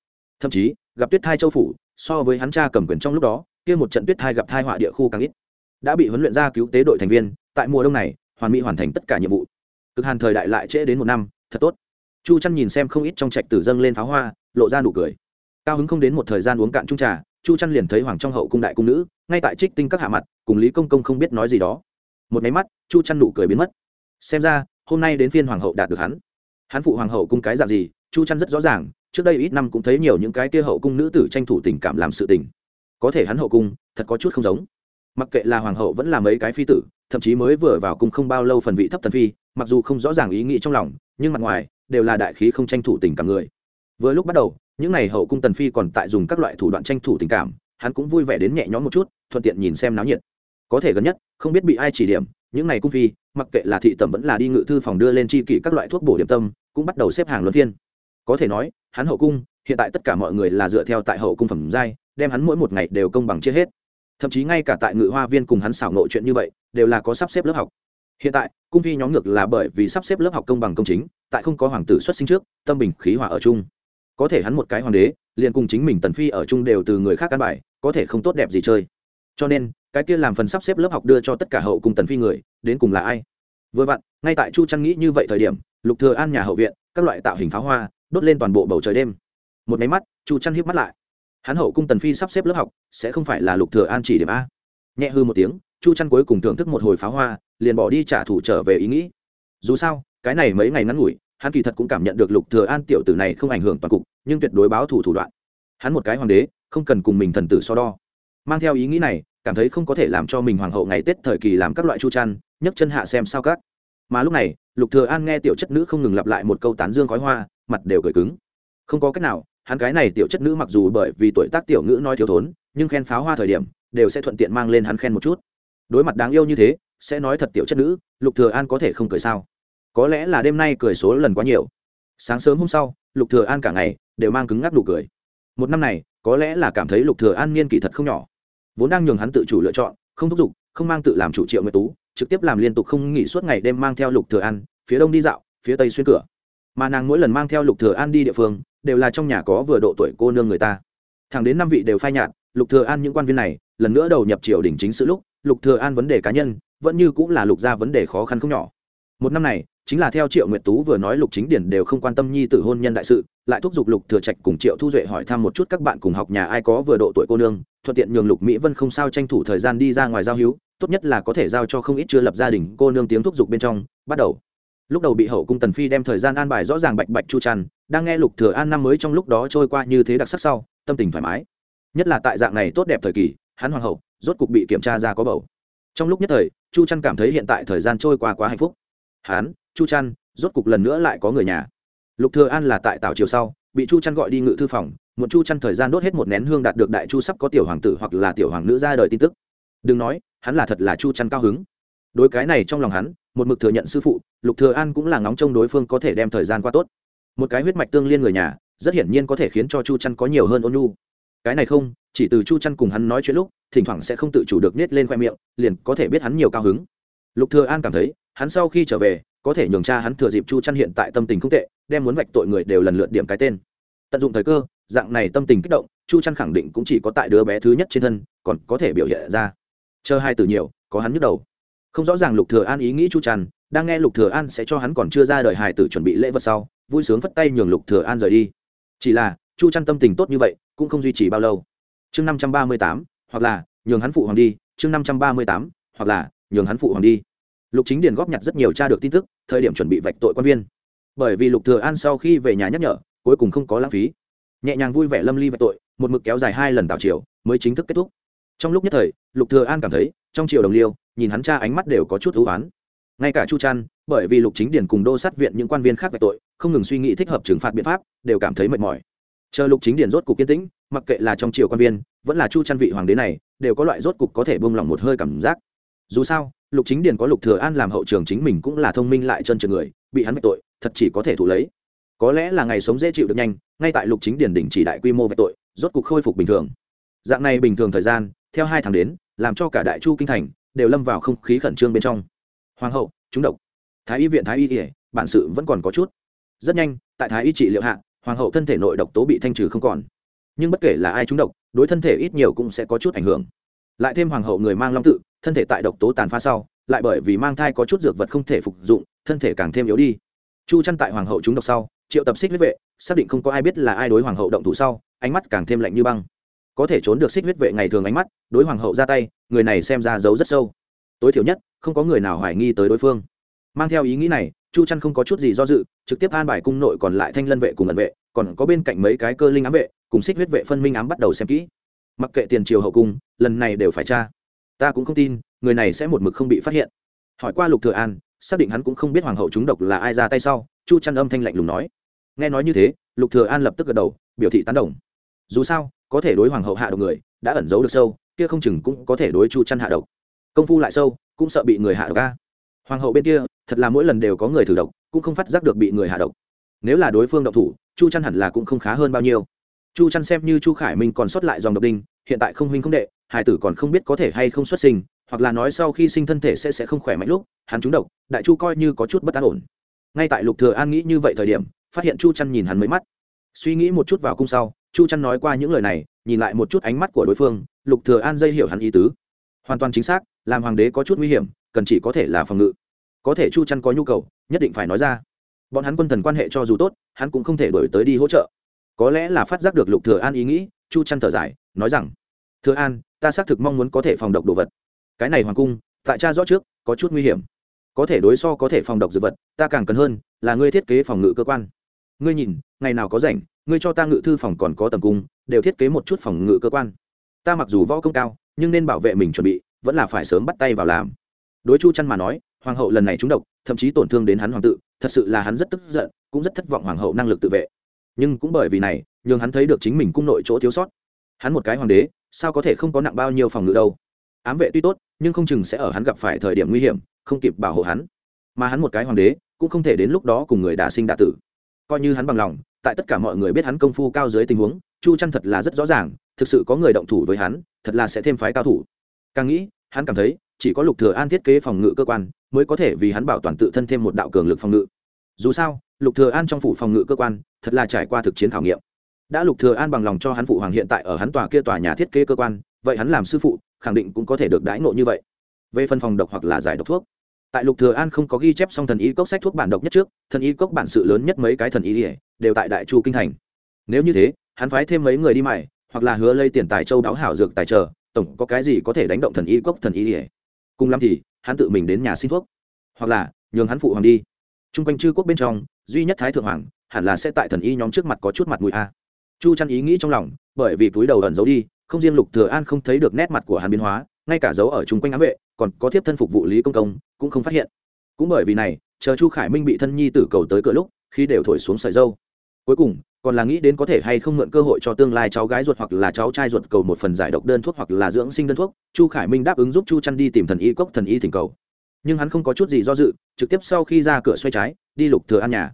Thậm chí, gặp tuyết thai châu phủ, so với hắn cha cầm quyền trong lúc đó, kia một trận tuyết thai gặp thai họa địa khu càng ít đã bị huấn luyện ra cứu tế đội thành viên, tại mùa đông này, hoàn mỹ hoàn thành tất cả nhiệm vụ. Cực hàn thời đại lại trễ đến một năm, thật tốt. Chu chăn nhìn xem không ít trong trạch tử dâng lên pháo hoa, lộ ra nụ cười. Cao hứng không đến một thời gian uống cạn trung trà, chu chăn liền thấy hoàng trong hậu cung đại cung nữ, ngay tại trích tinh các hạ mặt, cùng lý công công không biết nói gì đó. Một máy mắt, chu chăn nụ cười biến mất. Xem ra, hôm nay đến phiên hoàng hậu đạt được hắn. Hắn phụ hoàng hậu cung cái dạng gì, chu chăn rất rõ ràng, trước đây ít năm cũng thấy nhiều những cái kia hậu cung nữ tử tranh thủ tình cảm làm sự tình. Có thể hắn hậu cung, thật có chút không giống mặc kệ là hoàng hậu vẫn là mấy cái phi tử, thậm chí mới vừa vào cung không bao lâu phần vị thấp tần phi, mặc dù không rõ ràng ý nghĩ trong lòng, nhưng mặt ngoài, đều là đại khí không tranh thủ tình cảm người. Vừa lúc bắt đầu, những n à y hậu cung tần phi còn tại dùng các loại thủ đoạn tranh thủ tình cảm, hắn cũng vui vẻ đến nhẹ nhõm một chút, thuận tiện nhìn xem náo nhiệt. Có thể gần nhất, không biết bị ai chỉ điểm, những n à y cung phi, mặc kệ là thị tẩm vẫn là đi ngự thư phòng đưa lên chi kỷ các loại thuốc bổ điểm tâm, cũng bắt đầu xếp hàng luân phiên. Có thể nói, hắn hậu cung, hiện tại tất cả mọi người là dựa theo tại hậu cung phẩm giai, đem hắn mỗi một ngày đều công bằng chia hết thậm chí ngay cả tại ngự hoa viên cùng hắn xảo nội chuyện như vậy, đều là có sắp xếp lớp học. Hiện tại, cung phi nhóm ngược là bởi vì sắp xếp lớp học công bằng công chính, tại không có hoàng tử xuất sinh trước, tâm bình khí hòa ở chung. Có thể hắn một cái hoàng đế, liền cùng chính mình tần phi ở chung đều từ người khác căn bài, có thể không tốt đẹp gì chơi. Cho nên, cái kia làm phần sắp xếp lớp học đưa cho tất cả hậu cùng tần phi người, đến cùng là ai? Vừa vặn, ngay tại chu trăn nghĩ như vậy thời điểm, lục thừa an nhà hậu viện, các loại tạo hình pháo hoa, đốt lên toàn bộ bầu trời đêm. Một máy mắt, chu trăn híp mắt lại hắn hậu cung tần phi sắp xếp lớp học, sẽ không phải là lục thừa an chỉ điểm a. Nhẹ hư một tiếng, chu trăn cuối cùng thưởng thức một hồi pháo hoa, liền bỏ đi trả thù trở về ý nghĩ. Dù sao, cái này mấy ngày ngắn ngủi, hắn kỳ thật cũng cảm nhận được lục thừa an tiểu tử này không ảnh hưởng toàn cục, nhưng tuyệt đối báo thủ thủ đoạn. Hắn một cái hoàng đế, không cần cùng mình thần tử so đo. Mang theo ý nghĩ này, cảm thấy không có thể làm cho mình hoàng hậu ngày tết thời kỳ làm các loại chu chăn nhấc chân hạ xem sao các. Mà lúc này, lục thừa an nghe tiểu chất nữ không ngừng lặp lại một câu tán dương khói hoa, mặt đều cười cứng. Không có cách nào hắn cái này tiểu chất nữ mặc dù bởi vì tuổi tác tiểu ngữ nói thiếu thốn, nhưng khen pháo hoa thời điểm, đều sẽ thuận tiện mang lên hắn khen một chút. Đối mặt đáng yêu như thế, sẽ nói thật tiểu chất nữ, lục thừa an có thể không cười sao? Có lẽ là đêm nay cười số lần quá nhiều. Sáng sớm hôm sau, lục thừa an cả ngày đều mang cứng ngắc đủ cười. Một năm này, có lẽ là cảm thấy lục thừa an niên kỷ thật không nhỏ. Vốn đang nhường hắn tự chủ lựa chọn, không thúc giục, không mang tự làm chủ triệu nguyệt tú, trực tiếp làm liên tục không nghỉ suốt ngày đêm mang theo lục thừa an, phía đông đi dạo, phía tây xuyên cửa. Mà nàng mỗi lần mang theo lục thừa an đi địa phương đều là trong nhà có vừa độ tuổi cô nương người ta. Thẳng đến năm vị đều phai nhạt, lục thừa an những quan viên này, lần nữa đầu nhập triều đình chính sự lúc, lục thừa an vấn đề cá nhân, vẫn như cũng là lục gia vấn đề khó khăn không nhỏ. Một năm này, chính là theo triệu nguyệt tú vừa nói lục chính điển đều không quan tâm nhi tử hôn nhân đại sự, lại thúc giục lục thừa trạch cùng triệu thu duệ hỏi thăm một chút các bạn cùng học nhà ai có vừa độ tuổi cô nương, thuận tiện nhường lục mỹ vân không sao tranh thủ thời gian đi ra ngoài giao hữu, tốt nhất là có thể giao cho không ít chưa lập gia đình cô nương tiếng thúc giục bên trong, bắt đầu lúc đầu bị hậu cung tần phi đem thời gian an bài rõ ràng bạch bạch chu trăn, đang nghe lục thừa an năm mới trong lúc đó trôi qua như thế đặc sắc sau, tâm tình thoải mái. Nhất là tại dạng này tốt đẹp thời kỳ, hắn hoàng hậu, rốt cục bị kiểm tra ra có bầu. Trong lúc nhất thời, chu trăn cảm thấy hiện tại thời gian trôi qua quá hạnh phúc. Hắn, chu trăn, rốt cục lần nữa lại có người nhà. Lục thừa an là tại tảo chiều sau, bị chu trăn gọi đi ngự thư phòng một chu trăn thời gian đốt hết một nén hương đạt được đại chu sắp có tiểu hoàng tử hoặc là tiểu hoàng nữ ra đời tin tức. Đừng nói, hắn là thật là chu trăn cao hứng. Đối cái này trong lòng hắn một mực thừa nhận sư phụ, lục thừa an cũng là ngóng trông đối phương có thể đem thời gian qua tốt. Một cái huyết mạch tương liên người nhà, rất hiển nhiên có thể khiến cho chu trăn có nhiều hơn ôn nhu. Cái này không, chỉ từ chu trăn cùng hắn nói chuyện lúc, thỉnh thoảng sẽ không tự chủ được nết lên khoe miệng, liền có thể biết hắn nhiều cao hứng. Lục thừa an cảm thấy, hắn sau khi trở về, có thể nhường cha hắn thừa dịp chu trăn hiện tại tâm tình không tệ, đem muốn vạch tội người đều lần lượt điểm cái tên. Tận dụng thời cơ, dạng này tâm tình kích động, chu trăn khẳng định cũng chỉ có tại đứa bé thứ nhất trên thân, còn có thể biểu hiện ra. Chờ hai từ nhiều, có hắn nhức đầu không rõ ràng lục thừa an ý nghĩ chu trăn, đang nghe lục thừa an sẽ cho hắn còn chưa ra đời hài tử chuẩn bị lễ vật sau, vui sướng phất tay nhường lục thừa an rời đi. Chỉ là, chu trăn tâm tình tốt như vậy, cũng không duy trì bao lâu. Chương năm trăm ba mươi tám, hoặc là, nhường hắn phụ hoàng đi, chương năm trăm ba mươi tám, hoặc là, nhường hắn phụ hoàng đi. Lục chính điền góp nhặt rất nhiều tra được tin tức, thời điểm chuẩn bị vạch tội quan viên. Bởi vì lục thừa an sau khi về nhà nhắc nhở, cuối cùng không có lãng phí. Nhẹ nhàng vui vẻ lâm ly vạch tội, một mực kéo dài hai lần tào triều, mới chính thức kết thúc. Trong lúc nhất thời, lục thừa an cảm thấy, trong triều đồng liêu nhìn hắn cha ánh mắt đều có chút thú oán ngay cả chu trăn bởi vì lục chính điền cùng đô sát viện những quan viên khác về tội, không ngừng suy nghĩ thích hợp trừng phạt biện pháp, đều cảm thấy mệt mỏi. Chờ lục chính điền rốt cục kiên tĩnh, mặc kệ là trong triều quan viên, vẫn là chu trăn vị hoàng đế này, đều có loại rốt cục có thể buông lỏng một hơi cảm giác. Dù sao, lục chính điền có lục thừa an làm hậu trường chính mình cũng là thông minh lại chân trường người, bị hắn vạch tội, thật chỉ có thể thụ lấy. Có lẽ là ngày sống dễ chịu được nhanh, ngay tại lục chính điền đỉnh chỉ đại quy mô vạch tội, rốt cục khôi phục bình thường. Dạng này bình thường thời gian, theo hai tháng đến, làm cho cả đại chu kinh thành đều lâm vào không khí khẩn trương bên trong. Hoàng hậu trúng độc. Thái y viện, thái y ỉa bản sự vẫn còn có chút. Rất nhanh, tại thái y trị liệu hạ, hoàng hậu thân thể nội độc tố bị thanh trừ không còn. Nhưng bất kể là ai trúng độc, đối thân thể ít nhiều cũng sẽ có chút ảnh hưởng. Lại thêm hoàng hậu người mang long tự, thân thể tại độc tố tàn pha sau, lại bởi vì mang thai có chút dược vật không thể phục dụng, thân thể càng thêm yếu đi. Chu chăn tại hoàng hậu trúng độc sau, triệu tập xích huyết vệ, xác định không có ai biết là ai đối hoàng hậu động thủ sau, ánh mắt càng thêm lạnh như băng. Có thể trốn được xích huyết vệ ngày thường ánh mắt, đối hoàng hậu ra tay người này xem ra giấu rất sâu. Tối thiểu nhất, không có người nào hoài nghi tới đối phương. Mang theo ý nghĩ này, chu chăn không có chút gì do dự, trực tiếp an bài cung nội còn lại thanh lân vệ cùng ẩn vệ, còn có bên cạnh mấy cái cơ linh ám vệ, cùng xích huyết vệ phân minh ám bắt đầu xem kỹ. Mặc kệ tiền triều hậu cung, lần này đều phải tra. Ta cũng không tin, người này sẽ một mực không bị phát hiện. Hỏi qua lục thừa an, xác định hắn cũng không biết hoàng hậu chúng độc là ai ra tay sau, chu chăn âm thanh lạnh lùng nói. Nghe nói như thế, lục thừa an lập tức gật đầu, biểu thị tán đồng. Dù sao, có thể đối hoàng hậu hạ độc người, đã ẩn giấu được sâu kia không chừng cũng có thể đối chu chăn hạ độc. Công phu lại sâu, cũng sợ bị người hạ độc ca hoàng hậu bên kia, thật là mỗi lần đều có người thử độc, cũng không phát giác được bị người hạ độc. Nếu là đối phương độc thủ, chu chăn hẳn là cũng không khá hơn bao nhiêu. Chu chăn xem như chu khải minh còn sót lại dòng độc đinh, hiện tại không huynh không đệ, hải tử còn không biết có thể hay không xuất sinh, hoặc là nói sau khi sinh thân thể sẽ sẽ không khỏe mạnh lúc, hắn trúng độc, đại chu coi như có chút bất an ổn. Ngay tại lục thừa an nghĩ như vậy thời điểm, phát hiện chu chăn nhìn hắn mấy mắt. Suy nghĩ một chút vào cung sau chu chăn nói qua những lời này, nhìn lại một chút ánh mắt của đối phương, lục thừa an dây hiểu hắn ý tứ. Hoàn toàn chính xác, làm hoàng đế có chút nguy hiểm, cần chỉ có thể là phòng ngự. Có thể chu chăn có nhu cầu, nhất định phải nói ra. Bọn hắn quân thần quan hệ cho dù tốt, hắn cũng không thể đổi tới đi hỗ trợ. Có lẽ là phát giác được lục thừa an ý nghĩ, chu chăn thở dài, nói rằng, thừa an, ta xác thực mong muốn có thể phòng độc đồ vật. Cái này hoàng cung, tại cha rõ trước, có chút nguy hiểm. Có thể đối so có thể phòng độc dược vật, ta càng cần hơn, là ngươi thiết kế phòng ngự cơ quan. Ngươi nhìn, ngày nào có rảnh ngươi cho ta ngự thư phòng còn có tầm cung, đều thiết kế một chút phòng ngự cơ quan. Ta mặc dù võ công cao, nhưng nên bảo vệ mình chuẩn bị, vẫn là phải sớm bắt tay vào làm. Đối chu chăn mà nói, hoàng hậu lần này trúng độc, thậm chí tổn thương đến hắn hoàng tự, thật sự là hắn rất tức giận, cũng rất thất vọng hoàng hậu năng lực tự vệ. Nhưng cũng bởi vì này, nhường hắn thấy được chính mình cung nội chỗ thiếu sót. Hắn một cái hoàng đế, sao có thể không có nặng bao nhiêu phòng ngự đâu? Ám vệ tuy tốt, nhưng không chừng sẽ ở hắn gặp phải thời điểm nguy hiểm, không kịp bảo hộ hắn. Mà hắn một cái hoàng đế, cũng không thể đến lúc đó cùng người đả sinh đả tử coi như hắn bằng lòng, tại tất cả mọi người biết hắn công phu cao dưới tình huống, chu chăn thật là rất rõ ràng, thực sự có người động thủ với hắn, thật là sẽ thêm phái cao thủ. Càng nghĩ, hắn cảm thấy, chỉ có lục thừa an thiết kế phòng ngự cơ quan, mới có thể vì hắn bảo toàn tự thân thêm một đạo cường lực phòng ngự. Dù sao, lục thừa an trong phủ phòng ngự cơ quan, thật là trải qua thực chiến khảo nghiệm. Đã lục thừa an bằng lòng cho hắn phụ hoàng hiện tại ở hắn tòa kia tòa nhà thiết kế cơ quan, vậy hắn làm sư phụ, khẳng định cũng có thể được đãi ngộ như vậy. Về phân phòng độc hoặc là giải độc thuốc tại lục thừa an không có ghi chép xong thần y cốc sách thuốc bản độc nhất trước, thần y cốc bản sự lớn nhất mấy cái thần y đều tại đại chu kinh thành. Nếu như thế, hắn phái thêm mấy người đi mài, hoặc là hứa lây tiền tài châu đáo hảo dược tài trợ, tổng có cái gì có thể đánh động thần y cốc thần y cùng lắm thì, hắn tự mình đến nhà xin thuốc. Hoặc là, nhường hắn phụ hoàng đi. Trung quanh chư quốc bên trong, duy nhất thái thượng hoàng, hẳn là sẽ tại thần y nhóm trước mặt có chút mặt mũi a. Chu chăn ý nghĩ trong lòng, bởi vì túi đầu ẩn giấu đi, không riêng lục thừa an không thấy được nét mặt của hắn biến hóa, ngay cả dấu ở chung quanh ám vệ, còn có thiếp thân phục vụ lý công công cũng không phát hiện. Cũng bởi vì này, chờ chu khải minh bị thân nhi tử cầu tới cửa lúc, khi đều thổi xuống sợi dâu. Cuối cùng, còn là nghĩ đến có thể hay không mượn cơ hội cho tương lai cháu gái ruột hoặc là cháu trai ruột cầu một phần giải độc đơn thuốc hoặc là dưỡng sinh đơn thuốc, chu khải minh đáp ứng giúp chu chăn đi tìm thần y cốc thần y thỉnh cầu. Nhưng hắn không có chút gì do dự, trực tiếp sau khi ra cửa xoay trái, đi lục thừa an nhà.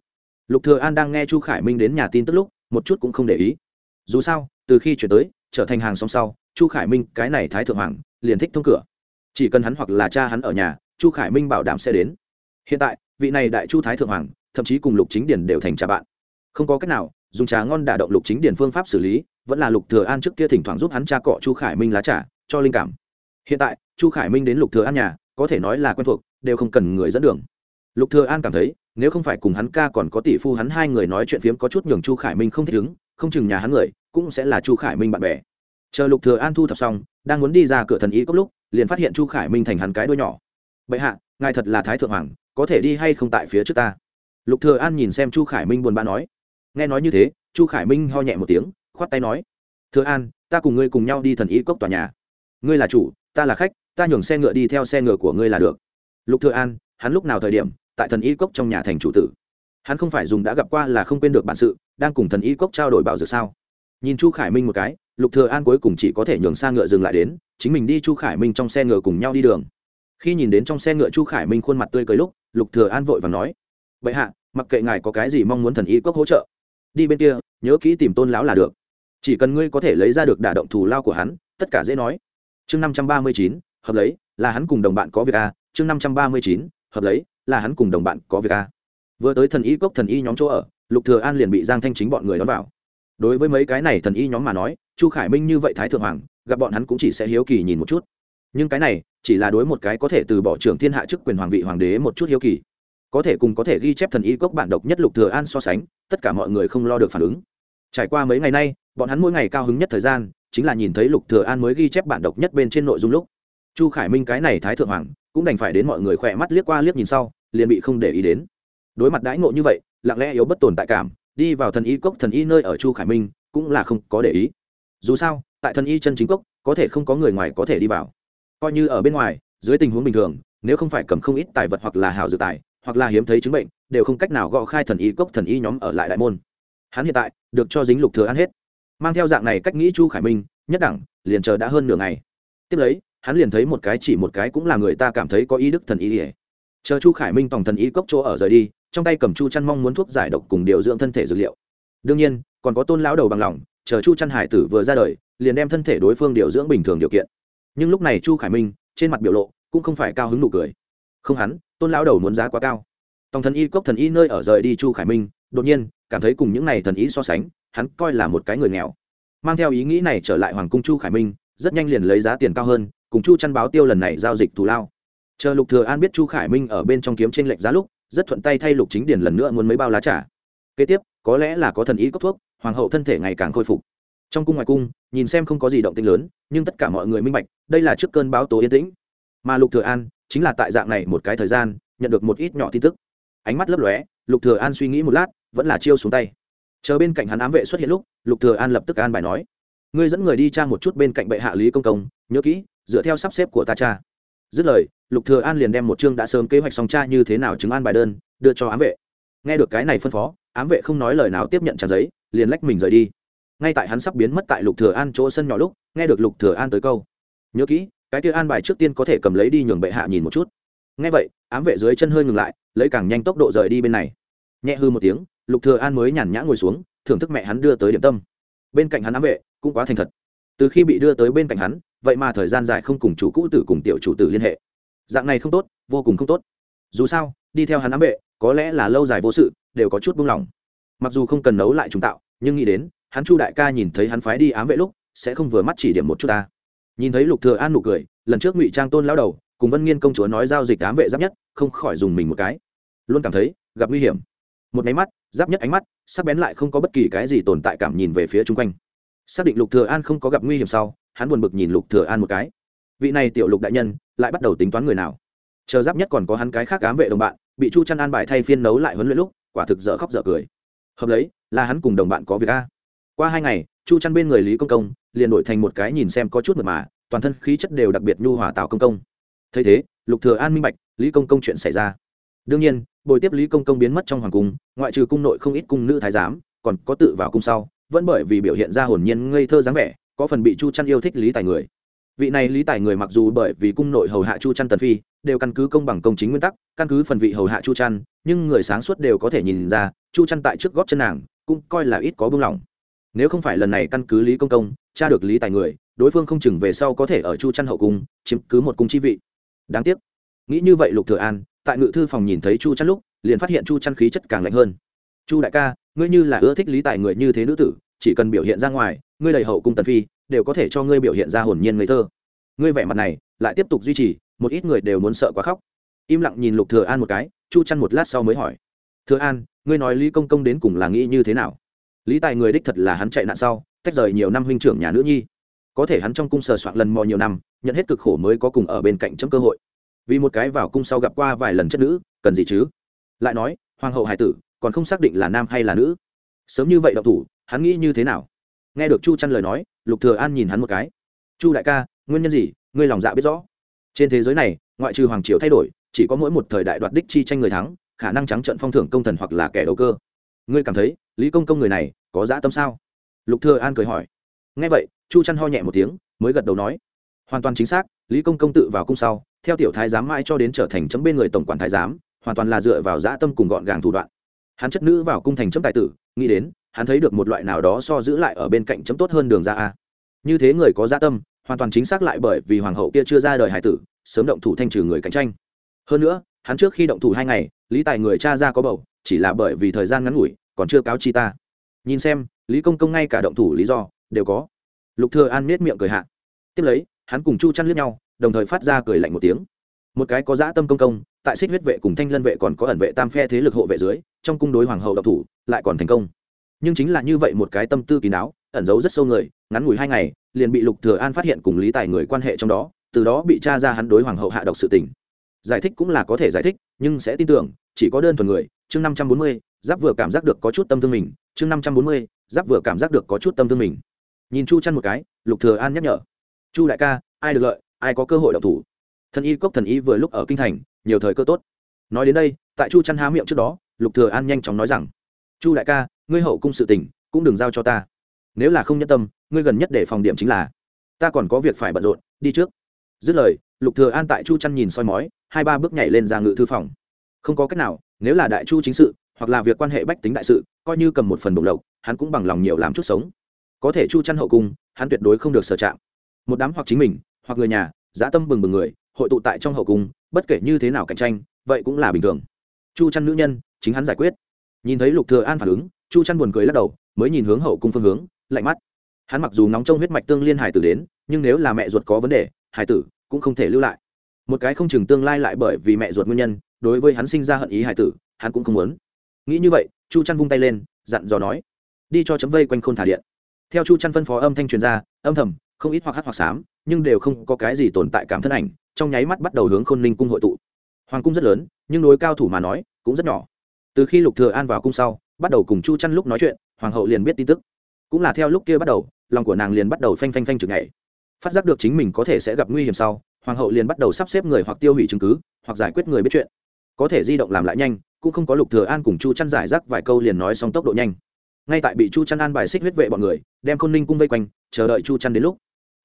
Lục thừa an đang nghe chu khải minh đến nhà tin tức lúc, một chút cũng không để ý. Dù sao, từ khi chuyển tới, trở thành hàng song sau, chu khải minh, cái này thái thượng hoàng, liền thích thông cửa. Chỉ cần hắn hoặc là cha hắn ở nhà chu khải minh bảo đảm sẽ đến. Hiện tại, vị này đại chu thái thượng hoàng, thậm chí cùng lục chính điển đều thành trà bạn. Không có cách nào, dùng trà ngon đả động lục chính điển phương pháp xử lý, vẫn là lục thừa an trước kia thỉnh thoảng giúp hắn cha cọ chu khải minh lá trà, cho linh cảm. Hiện tại, chu khải minh đến lục thừa an nhà, có thể nói là quen thuộc, đều không cần người dẫn đường. Lục thừa an cảm thấy, nếu không phải cùng hắn ca còn có tỷ phu hắn hai người nói chuyện phiếm có chút nhường chu khải minh không thích ứng, không chừng nhà hắn người, cũng sẽ là chu khải minh bạn bè. Chờ lục thừa an thu thập xong, đang muốn đi ra cửa thần y cốc lúc, liền phát hiện chu khải minh thành hắn cái đuôi nhỏ bệ hạ, ngài thật là thái thượng hoàng, có thể đi hay không tại phía trước ta? Lục thừa an nhìn xem chu khải minh buồn bã nói. Nghe nói như thế, chu khải minh ho nhẹ một tiếng, khoát tay nói. Thừa an, ta cùng ngươi cùng nhau đi thần y cốc tòa nhà. Ngươi là chủ, ta là khách, ta nhường xe ngựa đi theo xe ngựa của ngươi là được. Lục thừa an, hắn lúc nào thời điểm, tại thần y cốc trong nhà thành chủ tử? Hắn không phải dùng đã gặp qua là không quên được bản sự, đang cùng thần y cốc trao đổi bảo dược sao? Nhìn chu khải minh một cái, lục thừa an cuối cùng chỉ có thể nhường xa ngựa dừng lại đến, chính mình đi chu khải minh trong xe ngựa cùng nhau đi đường khi nhìn đến trong xe ngựa chu khải minh khuôn mặt tươi cười lúc, lục thừa an vội vàng nói, bệ hạ, mặc kệ ngài có cái gì mong muốn thần y cốc hỗ trợ, đi bên kia, nhớ kỹ tìm tôn lão là được. Chỉ cần ngươi có thể lấy ra được đả động thù lao của hắn, tất cả dễ nói. Chương năm trăm ba mươi chín, hợp lấy, là hắn cùng đồng bạn có việc a chương năm trăm ba mươi chín, hợp lấy, là hắn cùng đồng bạn có việc a vừa tới thần y cốc thần y nhóm chỗ ở, lục thừa an liền bị giang thanh chính bọn người đón vào. Đối với mấy cái này thần y nhóm mà nói, chu khải minh như vậy thái thượng hoàng, gặp bọn hắn cũng chỉ sẽ hiếu kỳ nhìn một chút nhưng cái này, chỉ là đối một cái có thể từ bỏ trưởng thiên hạ chức quyền hoàng vị hoàng đế một chút hiếu kỳ. Có thể cùng có thể ghi chép thần y cốc bản độc nhất lục thừa an so sánh, tất cả mọi người không lo được phản ứng. Trải qua mấy ngày nay, bọn hắn mỗi ngày cao hứng nhất thời gian, chính là nhìn thấy lục thừa an mới ghi chép bản độc nhất bên trên nội dung lúc. Chu khải minh cái này thái thượng hoàng, cũng đành phải đến mọi người khỏe mắt liếc qua liếc nhìn sau, liền bị không để ý đến. Đối mặt đãi ngộ như vậy, lặng lẽ yếu bất tồn tại cảm, đi vào thần y cốc thần y nơi ở chu khải minh, cũng là không có để ý. Dù sao, tại thần y chân chính cốc, có thể không có người ngoài có thể đi vào coi như ở bên ngoài, dưới tình huống bình thường, nếu không phải cầm không ít tài vật hoặc là hào dự tài, hoặc là hiếm thấy chứng bệnh, đều không cách nào gõ khai thần y cốc thần y nhóm ở lại đại môn. Hắn hiện tại được cho dính lục thừa ăn hết. Mang theo dạng này cách nghĩ chu khải minh, nhất đẳng, liền chờ đã hơn nửa ngày. Tiếp lấy, hắn liền thấy một cái chỉ một cái cũng là người ta cảm thấy có ý đức thần y ỉa chờ chu khải minh tòng thần y cốc chỗ ở rời đi, trong tay cầm chu chăn mong muốn thuốc giải độc cùng điều dưỡng thân thể dược liệu. Đương nhiên, còn có tôn lão đầu bằng lòng, chờ chu chăn hải tử vừa ra đời, liền đem thân thể đối phương điều dưỡng bình thường điều kiện nhưng lúc này chu khải minh trên mặt biểu lộ cũng không phải cao hứng nụ cười. Không hắn, tôn lão đầu muốn giá quá cao. Tòng thần y, cốc thần y nơi ở rời đi chu khải minh, đột nhiên, cảm thấy cùng những n à y thần y so sánh, hắn coi là một cái người nghèo. Mang theo ý nghĩ này trở lại hoàng cung chu khải minh, rất nhanh liền lấy giá tiền cao hơn, cùng chu chăn báo tiêu lần này giao dịch thù lao. Chờ lục thừa an biết chu khải minh ở bên trong kiếm trên lệnh giá lúc, rất thuận tay thay lục chính Điền lần nữa muốn mấy bao lá trà. Kế tiếp, có lẽ là có thần ý cốc thuốc, hoàng hậu thân thể ngày càng khôi phục trong cung ngoài cung, nhìn xem không có gì động tĩnh lớn, nhưng tất cả mọi người minh bạch, đây là trước cơn báo tố yên tĩnh. Mà lục thừa an chính là tại dạng này một cái thời gian, nhận được một ít nhỏ tin tức. Ánh mắt lấp lóe, lục thừa an suy nghĩ một lát, vẫn là chiêu xuống tay. Chờ bên cạnh hắn ám vệ xuất hiện lúc, lục thừa an lập tức an bài nói, ngươi dẫn người đi tra một chút bên cạnh bệ hạ lý công công, nhớ kỹ, dựa theo sắp xếp của ta cha dứt lời, lục thừa an liền đem một chương đã sớm kế hoạch xong tra như thế nào chứng an bài đơn, đưa cho ám vệ. Nghe được cái này phân phó, ám vệ không nói lời nào tiếp nhận trang giấy, liền lách mình rời đi ngay tại hắn sắp biến mất tại lục thừa an chỗ sân nhỏ lúc, nghe được lục thừa an tới câu. Nhớ kỹ, cái kia an bài trước tiên có thể cầm lấy đi nhường bệ hạ nhìn một chút. Nghe vậy, ám vệ dưới chân hơi ngừng lại, lấy càng nhanh tốc độ rời đi bên này. Nhẹ hư một tiếng, lục thừa an mới nhàn nhã ngồi xuống, thưởng thức mẹ hắn đưa tới điểm tâm. Bên cạnh hắn ám vệ, cũng quá thành thật. Từ khi bị đưa tới bên cạnh hắn, vậy mà thời gian dài không cùng chủ cũ tử cùng tiểu chủ tử liên hệ. Dạng này không tốt, vô cùng không tốt. Dù sao, đi theo hắn ám vệ, có lẽ là lâu dài vô sự, đều có chút buông lỏng. Mặc dù không cần nấu lại trùng tạo, nhưng nghĩ đến hắn chu đại ca nhìn thấy hắn phái đi ám vệ lúc, sẽ không vừa mắt chỉ điểm một chút ta. Nhìn thấy lục thừa an nụ cười, lần trước ngụy trang tôn lão đầu, cùng vân nghiên công chúa nói giao dịch ám vệ giáp nhất, không khỏi dùng mình một cái. Luôn cảm thấy, gặp nguy hiểm. Một máy mắt, giáp nhất ánh mắt, sắc bén lại không có bất kỳ cái gì tồn tại cảm nhìn về phía chung quanh. Xác định lục thừa an không có gặp nguy hiểm sau, hắn buồn bực nhìn lục thừa an một cái. Vị này tiểu lục đại nhân, lại bắt đầu tính toán người nào? Chờ giáp nhất còn có hắn cái khác ám vệ đồng bạn, bị chu chăn an bài thay phiên nấu lại huấn luyện lúc, quả thực dở khóc dở cười. Hợp lấy, là hắn cùng đồng bạn có việc a qua hai ngày, chu chăn bên người lý công công liền đổi thành một cái nhìn xem có chút mật mà, toàn thân khí chất đều đặc biệt nhu hòa tào công công. Thấy thế, lục thừa an minh bạch, lý công công chuyện xảy ra. Đương nhiên, buổi tiếp lý công công biến mất trong hoàng cung, ngoại trừ cung nội không ít cung nữ thái giám, còn có tự vào cung sau, vẫn bởi vì biểu hiện ra hồn nhiên ngây thơ dáng vẻ, có phần bị chu chăn yêu thích lý tài người. Vị này lý tài người mặc dù bởi vì cung nội hầu hạ chu chăn tần phi, đều căn cứ công bằng công chính nguyên tắc, căn cứ phần vị hầu hạ chu chăn, nhưng người sáng suốt đều có thể nhìn ra, chu chăn tại trước góp chân nàng, cũng coi là ít có buông lỏng nếu không phải lần này căn cứ lý công công, tra được lý tài người, đối phương không chừng về sau có thể ở chu chăn hậu cung, chiếm cứ một cung chi vị. Đáng tiếc. Nghĩ như vậy lục thừa an, tại ngự thư phòng nhìn thấy chu chăn lúc, liền phát hiện chu chăn khí chất càng lạnh hơn. Chu đại ca, ngươi như là ưa thích lý tài người như thế nữ tử, chỉ cần biểu hiện ra ngoài, ngươi đầy hậu cung tần phi, đều có thể cho ngươi biểu hiện ra hồn nhiên ngây thơ. Ngươi vẻ mặt này, lại tiếp tục duy trì, một ít người đều muốn sợ quá khóc. Im lặng nhìn lục thừa an một cái, chu chăn một lát sau mới hỏi. Thừa an, ngươi nói lý công công đến cùng là nghĩ như thế nào? Lý tài người đích thật là hắn chạy nạn sau, tách rời nhiều năm huynh trưởng nhà nữ nhi. Có thể hắn trong cung sờ soạn lần mò nhiều năm, nhận hết cực khổ mới có cùng ở bên cạnh chấm cơ hội. Vì một cái vào cung sau gặp qua vài lần chất nữ, cần gì chứ? Lại nói, hoàng hậu hải tử, còn không xác định là nam hay là nữ. Sớm như vậy đậu thủ, hắn nghĩ như thế nào? Nghe được chu chăn lời nói, lục thừa an nhìn hắn một cái. Chu đại ca, nguyên nhân gì? Ngươi lòng dạ biết rõ. Trên thế giới này, ngoại trừ hoàng triều thay đổi, chỉ có mỗi một thời đại đoạt đích chi tranh người thắng, khả năng trắng trận phong thưởng công thần hoặc là kẻ đầu cơ ngươi cảm thấy lý công công người này có dã tâm sao? Lục thừa an cười hỏi. Nghe vậy, chu chăn ho nhẹ một tiếng, mới gật đầu nói. Hoàn toàn chính xác, lý công công tự vào cung sau, theo tiểu thái giám mãi cho đến trở thành chấm bên người tổng quản thái giám, hoàn toàn là dựa vào dã tâm cùng gọn gàng thủ đoạn. Hắn chất nữ vào cung thành chấm tài tử, nghĩ đến, hắn thấy được một loại nào đó so giữ lại ở bên cạnh chấm tốt hơn đường ra a. Như thế người có dã tâm, hoàn toàn chính xác lại bởi vì hoàng hậu kia chưa ra đời hải tử, sớm động thủ thanh trừ người cạnh tranh. Hơn nữa hắn trước khi động thủ hai ngày, lý tài người cha ra có bầu, chỉ là bởi vì thời gian ngắn ngủi, còn chưa cáo chi ta. Nhìn xem, lý công công ngay cả động thủ lý do, đều có. Lục thừa an nết miệng cười hạ. Tiếp lấy, hắn cùng chu chăn liếc nhau, đồng thời phát ra cười lạnh một tiếng. Một cái có dã tâm công công, tại xích huyết vệ cùng thanh lân vệ còn có ẩn vệ tam phe thế lực hộ vệ dưới, trong cung đối hoàng hậu độc thủ, lại còn thành công. Nhưng chính là như vậy một cái tâm tư kỳ đáo ẩn giấu rất sâu người, ngắn ngủi hai ngày, liền bị lục thừa an phát hiện cùng lý tài người quan hệ trong đó, từ đó bị tra ra hắn đối hoàng hậu hạ độc sự tình giải thích cũng là có thể giải thích, nhưng sẽ tin tưởng, chỉ có đơn thuần người. Chương năm trăm bốn mươi, giáp vừa cảm giác được có chút tâm thương mình. Chương năm trăm bốn mươi, giáp vừa cảm giác được có chút tâm thương mình. Nhìn chu chăn một cái, lục thừa an nhắc nhở. Chu đại ca, ai được lợi, ai có cơ hội đậu thủ? Thần y cốc thần y vừa lúc ở kinh thành, nhiều thời cơ tốt. Nói đến đây, tại chu chăn há miệng trước đó, lục thừa an nhanh chóng nói rằng, chu đại ca, ngươi hậu cung sự tình, cũng đừng giao cho ta. Nếu là không nhân tâm, ngươi gần nhất để phòng điểm chính là, ta còn có việc phải bận rộn, đi trước. Dứt lời, lục thừa an tại chu chăn nhìn soi mói hai ba bước nhảy lên ra ngự thư phòng. Không có cách nào, nếu là đại chu chính sự, hoặc là việc quan hệ bách tính đại sự, coi như cầm một phần bổng lộc, hắn cũng bằng lòng nhiều làm chút sống. Có thể chu chăn hậu cung, hắn tuyệt đối không được sở chạm. Một đám hoặc chính mình, hoặc người nhà, dã tâm bừng bừng người, hội tụ tại trong hậu cung, bất kể như thế nào cạnh tranh, vậy cũng là bình thường. Chu chăn nữ nhân, chính hắn giải quyết. Nhìn thấy lục thừa an phản ứng, chu chăn buồn cười lắc đầu, mới nhìn hướng hậu cung phương hướng, lạnh mắt. Hắn mặc dù nóng trong huyết mạch tương liên hải tử đến, nhưng nếu là mẹ ruột có vấn đề, hải tử cũng không thể lưu lại một cái không chừng tương lai lại bởi vì mẹ ruột nguyên nhân, đối với hắn sinh ra hận ý hải tử, hắn cũng không muốn. Nghĩ như vậy, chu chăn vung tay lên, dặn dò nói, đi cho chấm vây quanh khôn thả điện. Theo chu chăn phân phó âm thanh truyền ra, âm thầm, không ít hoặc hát hoặc xám, nhưng đều không có cái gì tồn tại cảm thân ảnh, trong nháy mắt bắt đầu hướng khôn ninh cung hội tụ. Hoàng cung rất lớn, nhưng đối cao thủ mà nói, cũng rất nhỏ. Từ khi lục thừa an vào cung sau, bắt đầu cùng chu chăn lúc nói chuyện, hoàng hậu liền biết tin tức. Cũng là theo lúc kia bắt đầu, lòng của nàng liền bắt đầu phanh phanh phanh chừng ngày phát giác được chính mình có thể sẽ gặp nguy hiểm sau hoàng hậu liền bắt đầu sắp xếp người hoặc tiêu hủy chứng cứ, hoặc giải quyết người biết chuyện. Có thể di động làm lại nhanh, cũng không có lục thừa an cùng chu chăn giải rác vài câu liền nói xong tốc độ nhanh. Ngay tại bị chu chăn an bài xích huyết vệ bọn người, đem khôn ninh cung vây quanh, chờ đợi chu chăn đến lúc.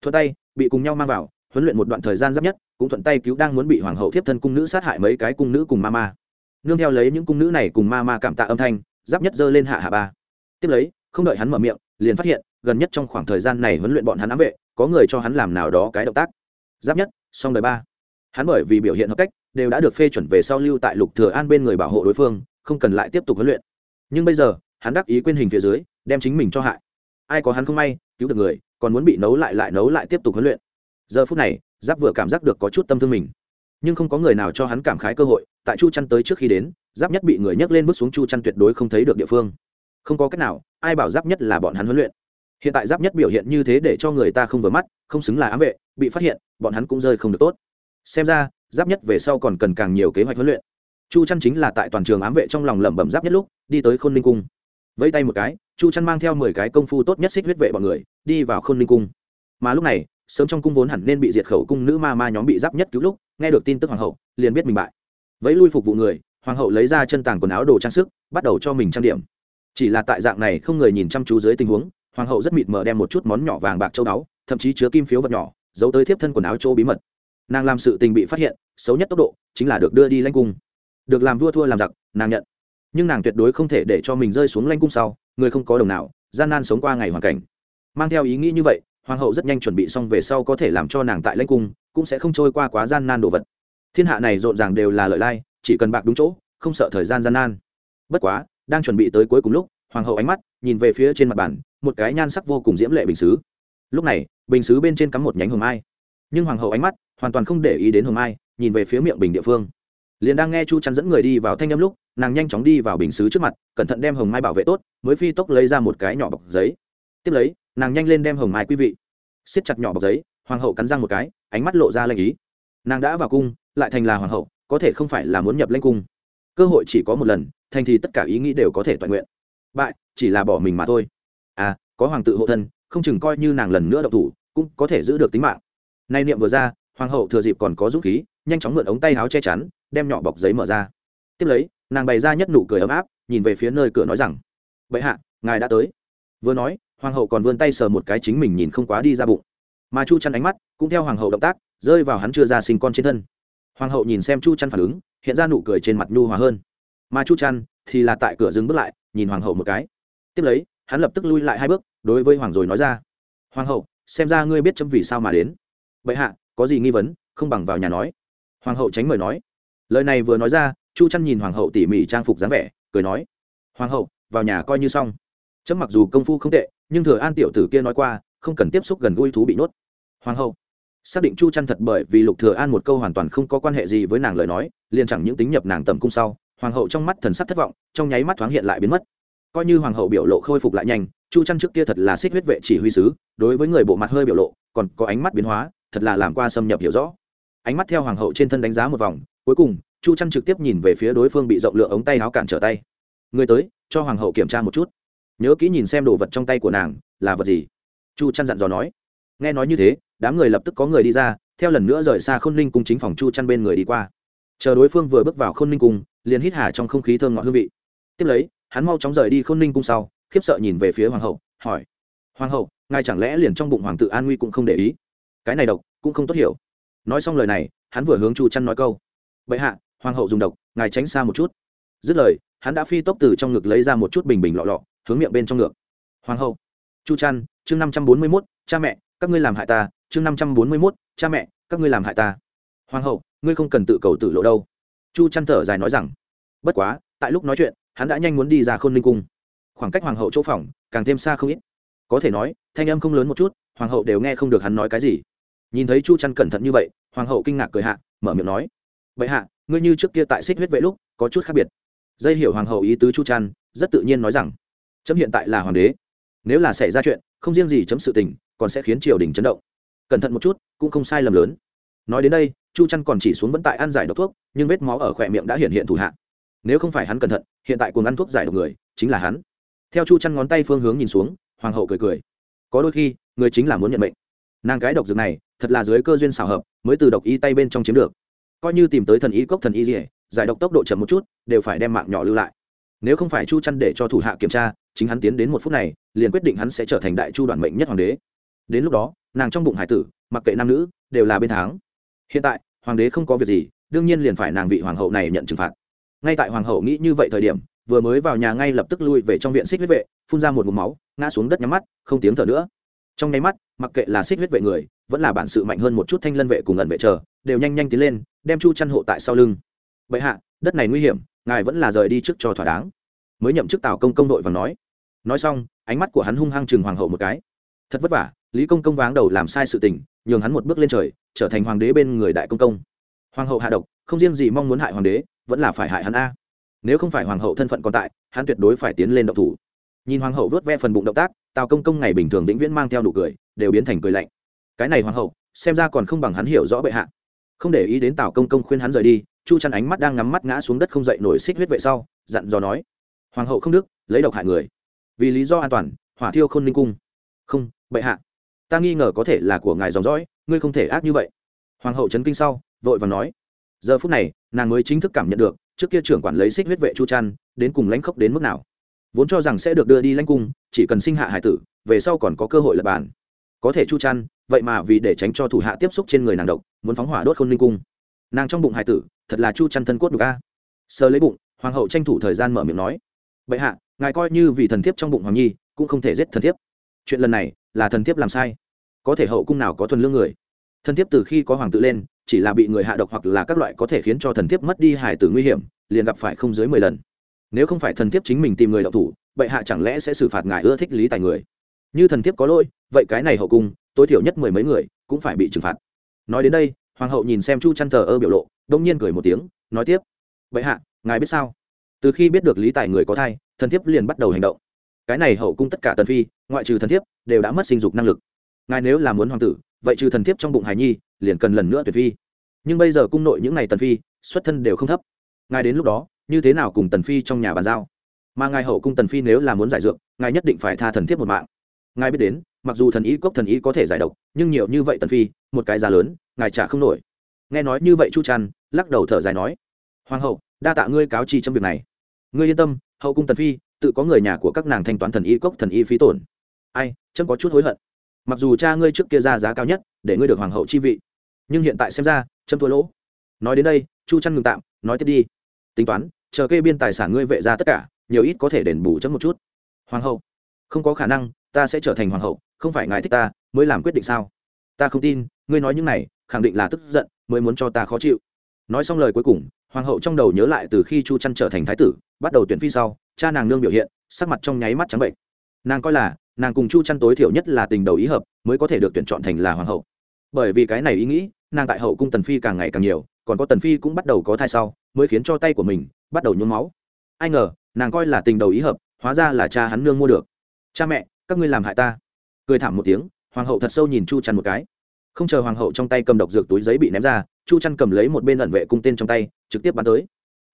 Thuận tay, bị cùng nhau mang vào, huấn luyện một đoạn thời gian giáp nhất, cũng thuận tay cứu đang muốn bị hoàng hậu thiếp thân cung nữ sát hại mấy cái cung nữ cùng ma ma. Nương theo lấy những cung nữ này cùng ma ma cảm tạ âm thanh, giáp nhất giơ lên hạ hạ ba. Tiếp lấy, không đợi hắn mở miệng, liền phát hiện, gần nhất trong khoảng thời gian này huấn luyện bọn hắn ám vệ, có người cho hắn làm nào đó cái động tác. Giáp nhất song đời ba. Hắn bởi vì biểu hiện hợp cách, đều đã được phê chuẩn về sau lưu tại lục thừa an bên người bảo hộ đối phương, không cần lại tiếp tục huấn luyện. Nhưng bây giờ, hắn đắc ý quên hình phía dưới, đem chính mình cho hại. Ai có hắn không may, cứu được người, còn muốn bị nấu lại lại nấu lại tiếp tục huấn luyện. Giờ phút này, giáp vừa cảm giác được có chút tâm thương mình. Nhưng không có người nào cho hắn cảm khái cơ hội, tại chu chăn tới trước khi đến, giáp nhất bị người nhấc lên vứt xuống chu chăn tuyệt đối không thấy được địa phương. Không có cách nào, ai bảo giáp nhất là bọn hắn huấn luyện hiện tại giáp nhất biểu hiện như thế để cho người ta không vừa mắt, không xứng là ám vệ, bị phát hiện, bọn hắn cũng rơi không được tốt. Xem ra, giáp nhất về sau còn cần càng nhiều kế hoạch huấn luyện. Chu chăn chính là tại toàn trường ám vệ trong lòng lẩm bẩm giáp nhất lúc, đi tới khôn ninh cung. Vẫy tay một cái, chu chăn mang theo mười cái công phu tốt nhất xích huyết vệ bọn người, đi vào khôn ninh cung. Mà lúc này, sớm trong cung vốn hẳn nên bị diệt khẩu cung nữ ma ma nhóm bị giáp nhất cứu lúc, nghe được tin tức hoàng hậu, liền biết mình bại. Vẫy lui phục vụ người, hoàng hậu lấy ra chân tàng quần áo đồ trang sức, bắt đầu cho mình trang điểm. Chỉ là tại dạng này không người nhìn chăm chú dưới tình huống hoàng hậu rất mịt mờ đem một chút món nhỏ vàng bạc châu đáo, thậm chí chứa kim phiếu vật nhỏ, giấu tới thiếp thân quần áo chỗ bí mật. Nàng làm sự tình bị phát hiện, xấu nhất tốc độ chính là được đưa đi lanh cung. Được làm vua thua làm giặc, nàng nhận. Nhưng nàng tuyệt đối không thể để cho mình rơi xuống lanh cung sau, người không có đồng nào, gian nan sống qua ngày hoàn cảnh. Mang theo ý nghĩ như vậy, hoàng hậu rất nhanh chuẩn bị xong về sau có thể làm cho nàng tại lanh cung, cũng sẽ không trôi qua quá gian nan đồ vật. Thiên hạ này rộn ràng đều là lợi lai, chỉ cần bạc đúng chỗ, không sợ thời gian gian nan. Bất quá, đang chuẩn bị tới cuối cùng lúc, hoàng hậu ánh mắt nhìn về phía trên mặt bàn một cái nhan sắc vô cùng diễm lệ bình xứ. Lúc này, bình xứ bên trên cắm một nhánh hồng mai. Nhưng hoàng hậu ánh mắt hoàn toàn không để ý đến hồng mai, nhìn về phía miệng bình địa phương. Liền đang nghe chu chắn dẫn người đi vào thanh âm lúc, nàng nhanh chóng đi vào bình xứ trước mặt, cẩn thận đem hồng mai bảo vệ tốt, mới phi tốc lấy ra một cái nhỏ bọc giấy. Tiếp lấy, nàng nhanh lên đem hồng mai quý vị, siết chặt nhỏ bọc giấy, hoàng hậu cắn răng một cái, ánh mắt lộ ra lệnh ý. Nàng đã vào cung, lại thành là hoàng hậu, có thể không phải là muốn nhập lên cung. Cơ hội chỉ có một lần, thành thì tất cả ý nghĩ đều có thể toàn nguyện. Bại, chỉ là bỏ mình mà thôi có hoàng tự hộ thân, không chừng coi như nàng lần nữa đậu thủ, cũng có thể giữ được tính mạng. Nay niệm vừa ra, hoàng hậu thừa dịp còn có dũng khí, nhanh chóng mượn ống tay áo che chắn, đem nhỏ bọc giấy mở ra. Tiếp lấy, nàng bày ra nhất nụ cười ấm áp, nhìn về phía nơi cửa nói rằng, bệ hạ, ngài đã tới. Vừa nói, hoàng hậu còn vươn tay sờ một cái chính mình nhìn không quá đi ra bụng. Mà chu chăn ánh mắt cũng theo hoàng hậu động tác, rơi vào hắn chưa ra sinh con trên thân. Hoàng hậu nhìn xem chu chăn phản ứng, hiện ra nụ cười trên mặt nhu hòa hơn. Mà chu chăn thì là tại cửa dừng bước lại, nhìn hoàng hậu một cái. Tiếp lấy, hắn lập tức lui lại hai bước đối với hoàng rồi nói ra. Hoàng hậu, xem ra ngươi biết chấm vì sao mà đến. Vậy hạ, có gì nghi vấn, không bằng vào nhà nói. Hoàng hậu tránh mời nói. Lời này vừa nói ra, chu chăn nhìn hoàng hậu tỉ mỉ trang phục dáng vẻ, cười nói. Hoàng hậu, vào nhà coi như xong. Chấm mặc dù công phu không tệ, nhưng thừa an tiểu tử kia nói qua, không cần tiếp xúc gần gũi thú bị nuốt hoàng hậu, xác định chu chăn thật bởi vì lục thừa an một câu hoàn toàn không có quan hệ gì với nàng lời nói, liền chẳng những tính nhập nàng tầm cung sau, hoàng hậu trong mắt thần sắc thất vọng, trong nháy mắt thoáng hiện lại biến mất. Coi như hoàng hậu biểu lộ khôi phục lại nhanh chu chăn trước kia thật là xích huyết vệ chỉ huy sứ, đối với người bộ mặt hơi biểu lộ, còn có ánh mắt biến hóa, thật là làm qua xâm nhập hiểu rõ. Ánh mắt theo hoàng hậu trên thân đánh giá một vòng, cuối cùng, chu chăn trực tiếp nhìn về phía đối phương bị rộng lượng ống tay áo cản trở tay. Người tới, cho hoàng hậu kiểm tra một chút. Nhớ kỹ nhìn xem đồ vật trong tay của nàng, là vật gì? Chu chăn dặn dò nói. Nghe nói như thế, đám người lập tức có người đi ra, theo lần nữa rời xa khôn ninh cung chính phòng chu chăn bên người đi qua. Chờ đối phương vừa bước vào khôn ninh cung, liền hít hà trong không khí thơm ngọt hương vị. Tiếp lấy, hắn mau chóng rời đi khôn ninh cung sau khiếp sợ nhìn về phía hoàng hậu, hỏi, hoàng hậu, ngài chẳng lẽ liền trong bụng hoàng tự an nguy cũng không để ý? Cái này độc cũng không tốt hiểu. Nói xong lời này, hắn vừa hướng chu chăn nói câu, bệ hạ, hoàng hậu dùng độc, ngài tránh xa một chút. Dứt lời, hắn đã phi tốc từ trong ngực lấy ra một chút bình bình lọ lọ, hướng miệng bên trong ngực hoàng hậu, chu chăn, chương năm trăm bốn mươi mốt, cha mẹ, các ngươi làm hại ta, chương năm trăm bốn mươi mốt, cha mẹ, các ngươi làm hại ta. Hoàng hậu, ngươi không cần tự cầu tự lộ đâu. Chu chăn thở dài nói rằng, bất quá, tại lúc nói chuyện, hắn đã nhanh muốn đi ra khôn ninh cung khoảng cách hoàng hậu chỗ phòng càng thêm xa không ít. Có thể nói, thanh âm không lớn một chút, hoàng hậu đều nghe không được hắn nói cái gì. Nhìn thấy chu chăn cẩn thận như vậy, hoàng hậu kinh ngạc cười hạ, mở miệng nói vậy hạ, ngươi như trước kia tại xích huyết vệ lúc, có chút khác biệt. Dây hiểu hoàng hậu ý tứ chu chăn rất tự nhiên nói rằng, chấm hiện tại là hoàng đế. Nếu là xảy ra chuyện, không riêng gì chấm sự tình, còn sẽ khiến triều đình chấn động. Cẩn thận một chút, cũng không sai lầm lớn. Nói đến đây, chu chăn còn chỉ xuống vẫn tại ăn giải độc thuốc, nhưng vết máu ở khỏe miệng đã hiện hiện thủ hạ. Nếu không phải hắn cẩn thận, hiện tại cùng ăn thuốc giải độc người, chính là hắn theo chu chăn ngón tay phương hướng nhìn xuống, hoàng hậu cười cười. Có đôi khi, người chính là muốn nhận mệnh. Nàng cái độc dược này, thật là dưới cơ duyên xảo hợp, mới từ độc y tay bên trong chiếm được. Coi như tìm tới thần y cốc thần y dỉa giải độc tốc độ chậm một chút, đều phải đem mạng nhỏ lưu lại. Nếu không phải chu chăn để cho thủ hạ kiểm tra, chính hắn tiến đến một phút này, liền quyết định hắn sẽ trở thành đại chu đoàn mệnh nhất hoàng đế. Đến lúc đó, nàng trong bụng hải tử, mặc kệ nam nữ, đều là bên tháng hiện tại, hoàng đế không có việc gì, đương nhiên liền phải nàng vị hoàng hậu này nhận trừng phạt. Ngay tại hoàng hậu nghĩ như vậy thời điểm vừa mới vào nhà ngay lập tức lui về trong viện xích huyết vệ, phun ra một mụm máu, ngã xuống đất nhắm mắt, không tiếng thở nữa. Trong nháy mắt, mặc kệ là xích huyết vệ người, vẫn là bản sự mạnh hơn một chút thanh lân vệ cùng ẩn vệ chờ, đều nhanh nhanh tiến lên, đem chu chăn hộ tại sau lưng. Bệ hạ, đất này nguy hiểm, ngài vẫn là rời đi trước cho thỏa đáng. Mới nhậm chức tào công công đội và nói. Nói xong, ánh mắt của hắn hung hăng chừng hoàng hậu một cái. Thật vất vả, lý công công váng đầu làm sai sự tình, nhường hắn một bước lên trời, trở thành hoàng đế bên người đại công công. Hoàng hậu hạ độc, không riêng gì mong muốn hại hoàng đế, vẫn là phải hại hắn a nếu không phải hoàng hậu thân phận còn tại, hắn tuyệt đối phải tiến lên động thủ. Nhìn hoàng hậu vớt ve phần bụng động tác, tào công công ngày bình thường vĩnh viễn mang theo nụ cười, đều biến thành cười lạnh. Cái này hoàng hậu, xem ra còn không bằng hắn hiểu rõ bệ hạ. Không để ý đến tào công công khuyên hắn rời đi, chu chăn ánh mắt đang ngắm mắt ngã xuống đất không dậy nổi xích huyết vệ sau, dặn dò nói, hoàng hậu không đức, lấy độc hại người. Vì lý do an toàn, hỏa thiêu không ninh cung. Không, bệ hạ. Ta nghi ngờ có thể là của ngài dòng dõi, ngươi không thể ác như vậy. Hoàng hậu chấn kinh sau, vội và nói. Giờ phút này, nàng mới chính thức cảm nhận được trước kia trưởng quản lấy xích huyết vệ chu trăn đến cùng lãnh khốc đến mức nào? Vốn cho rằng sẽ được đưa đi lãnh cung, chỉ cần sinh hạ hải tử, về sau còn có cơ hội lập bàn. Có thể chu trăn vậy mà vì để tránh cho thủ hạ tiếp xúc trên người nàng độc, muốn phóng hỏa đốt khôn linh cung. Nàng trong bụng hải tử, thật là chu trăn thân cốt được a. Sơ lấy bụng, hoàng hậu tranh thủ thời gian mở miệng nói, bệ hạ, ngài coi như vì thần thiếp trong bụng hoàng nhi, cũng không thể giết thần thiếp. Chuyện lần này là thần thiếp làm sai. Có thể hậu cung nào có thuần lương người? Thần thiếp từ khi có hoàng tự lên chỉ là bị người hạ độc hoặc là các loại có thể khiến cho thần thiếp mất đi hải tử nguy hiểm, liền gặp phải không dưới mười lần. Nếu không phải thần thiếp chính mình tìm người đậu thủ, bệ hạ chẳng lẽ sẽ xử phạt ngài ưa thích lý tài người? Như thần thiếp có lỗi, vậy cái này hậu cung, tối thiểu nhất mười mấy người, cũng phải bị trừng phạt. Nói đến đây, hoàng hậu nhìn xem chu chăn thờ ơ biểu lộ, đông nhiên cười một tiếng, nói tiếp. Bệ hạ, ngài biết sao? Từ khi biết được lý tài người có thai, thần thiếp liền bắt đầu hành động. Cái này hậu cung tất cả tần phi, ngoại trừ thần thiếp, đều đã mất sinh dục năng lực. Ngài nếu là muốn hoàng tử, vậy trừ thần thiếp trong bụng hải nhi liền cần lần nữa tuyệt phi. Nhưng bây giờ cung nội những ngày tần phi, xuất thân đều không thấp. Ngài đến lúc đó, như thế nào cùng tần phi trong nhà bàn giao? Mà ngài hậu cung tần phi nếu là muốn giải dược, ngài nhất định phải tha thần thiếp một mạng. Ngài biết đến, mặc dù thần y cốc thần y có thể giải độc, nhưng nhiều như vậy tần phi, một cái giá lớn, ngài trả không nổi. Nghe nói như vậy chu trăn, lắc đầu thở dài nói, hoàng hậu, đa tạ ngươi cáo chi trong việc này. Ngươi yên tâm, hậu cung tần phi, tự có người nhà của các nàng thanh toán thần y cốc thần y phí tổn. Ai, chấm có chút hối hận. Mặc dù cha ngươi trước kia ra giá cao nhất, để ngươi được hoàng hậu chi vị nhưng hiện tại xem ra châm thua lỗ. Nói đến đây, chu trăn ngừng tạm, nói tiếp đi. Tính toán, chờ kê biên tài sản ngươi vệ ra tất cả, nhiều ít có thể đền bù chấm một chút. Hoàng hậu. Không có khả năng, ta sẽ trở thành hoàng hậu, không phải ngài thích ta, mới làm quyết định sao? Ta không tin, ngươi nói những này, khẳng định là tức giận, mới muốn cho ta khó chịu. Nói xong lời cuối cùng, hoàng hậu trong đầu nhớ lại từ khi chu trăn trở thành thái tử, bắt đầu tuyển phi sau, cha nàng nương biểu hiện, sắc mặt trong nháy mắt trắng bệnh. Nàng coi là, nàng cùng chu trăn tối thiểu nhất là tình đầu ý hợp, mới có thể được tuyển chọn thành là hoàng hậu bởi vì cái này ý nghĩ, nàng tại hậu cung tần phi càng ngày càng nhiều, còn có tần phi cũng bắt đầu có thai sau, mới khiến cho tay của mình bắt đầu nhuốm máu. Ai ngờ, nàng coi là tình đầu ý hợp, hóa ra là cha hắn nương mua được. Cha mẹ, các ngươi làm hại ta. Cười thảm một tiếng, hoàng hậu thật sâu nhìn chu trăn một cái. Không chờ hoàng hậu trong tay cầm độc dược túi giấy bị ném ra, chu trăn cầm lấy một bên ẩn vệ cung tên trong tay, trực tiếp bắn tới.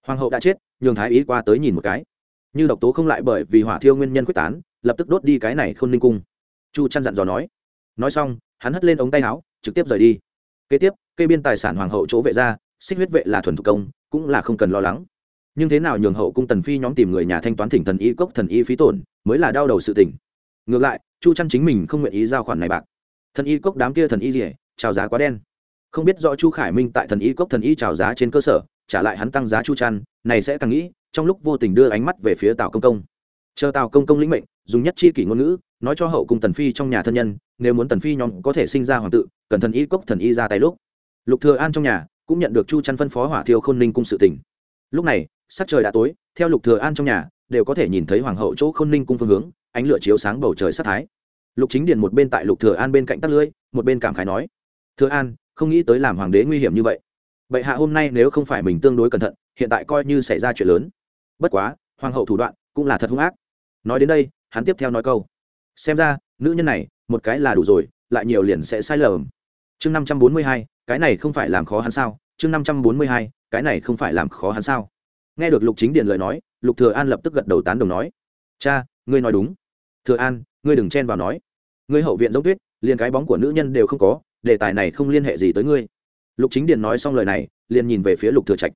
Hoàng hậu đã chết, nhường thái ý qua tới nhìn một cái. Như độc tố không lại bởi vì hỏa thiêu nguyên nhân quyết tán, lập tức đốt đi cái này không ninh cung. Chu trăn dặn dò nói. Nói xong, hắn hất lên ống tay áo trực tiếp rời đi. Kế tiếp cây biên tài sản hoàng hậu chỗ vệ ra xích huyết vệ là thuần thủ công, cũng là không cần lo lắng. Nhưng thế nào nhường hậu cung tần phi nhóm tìm người nhà thanh toán thỉnh thần y cốc thần y phí tổn, mới là đau đầu sự tỉnh ngược lại, chu chăn chính mình không nguyện ý giao khoản này bạc. Thần y cốc đám kia thần y gì trào giá quá đen. Không biết rõ chu khải minh tại thần y cốc thần y trào giá trên cơ sở, trả lại hắn tăng giá chu chăn này sẽ càng nghĩ, trong lúc vô tình đưa ánh mắt về phía tào công công. Chờ tào công công lĩnh mệnh, dùng nhất chi kỷ ngôn ngữ nói cho hậu cung tần phi trong nhà thân nhân, nếu muốn tần phi nhóm có thể sinh ra hoàng tự cần thần y cốc thần y ra tay lúc. Lục thừa an trong nhà cũng nhận được chu chăn phân phó hỏa thiêu khôn ninh cung sự tình. Lúc này, sắc trời đã tối, theo lục thừa an trong nhà, đều có thể nhìn thấy hoàng hậu chỗ khôn ninh cung phương hướng, ánh lửa chiếu sáng bầu trời sát thái. Lục chính điền một bên tại lục thừa an bên cạnh tắt lưỡi một bên cảm khái nói, thừa an, không nghĩ tới làm hoàng đế nguy hiểm như vậy. Vậy hạ hôm nay nếu không phải mình tương đối cẩn thận, hiện tại coi như xảy ra chuyện lớn. Bất quá, hoàng hậu thủ đoạn cũng là thật hung ác. Nói đến đây, hắn tiếp theo nói câu xem ra, nữ nhân này, một cái là đủ rồi, lại nhiều liền sẽ sai lầm. Chương năm trăm bốn mươi hai, cái này không phải làm khó hắn sao? Chương năm trăm bốn mươi hai, cái này không phải làm khó hắn sao? Nghe được lục chính điền lời nói, lục thừa an lập tức gật đầu tán đồng nói, cha, ngươi nói đúng. Thừa an, ngươi đừng chen vào nói. Ngươi hậu viện giống tuyết, liền cái bóng của nữ nhân đều không có, đề tài này không liên hệ gì tới ngươi. Lục chính điền nói xong lời này, liền nhìn về phía lục thừa trạch.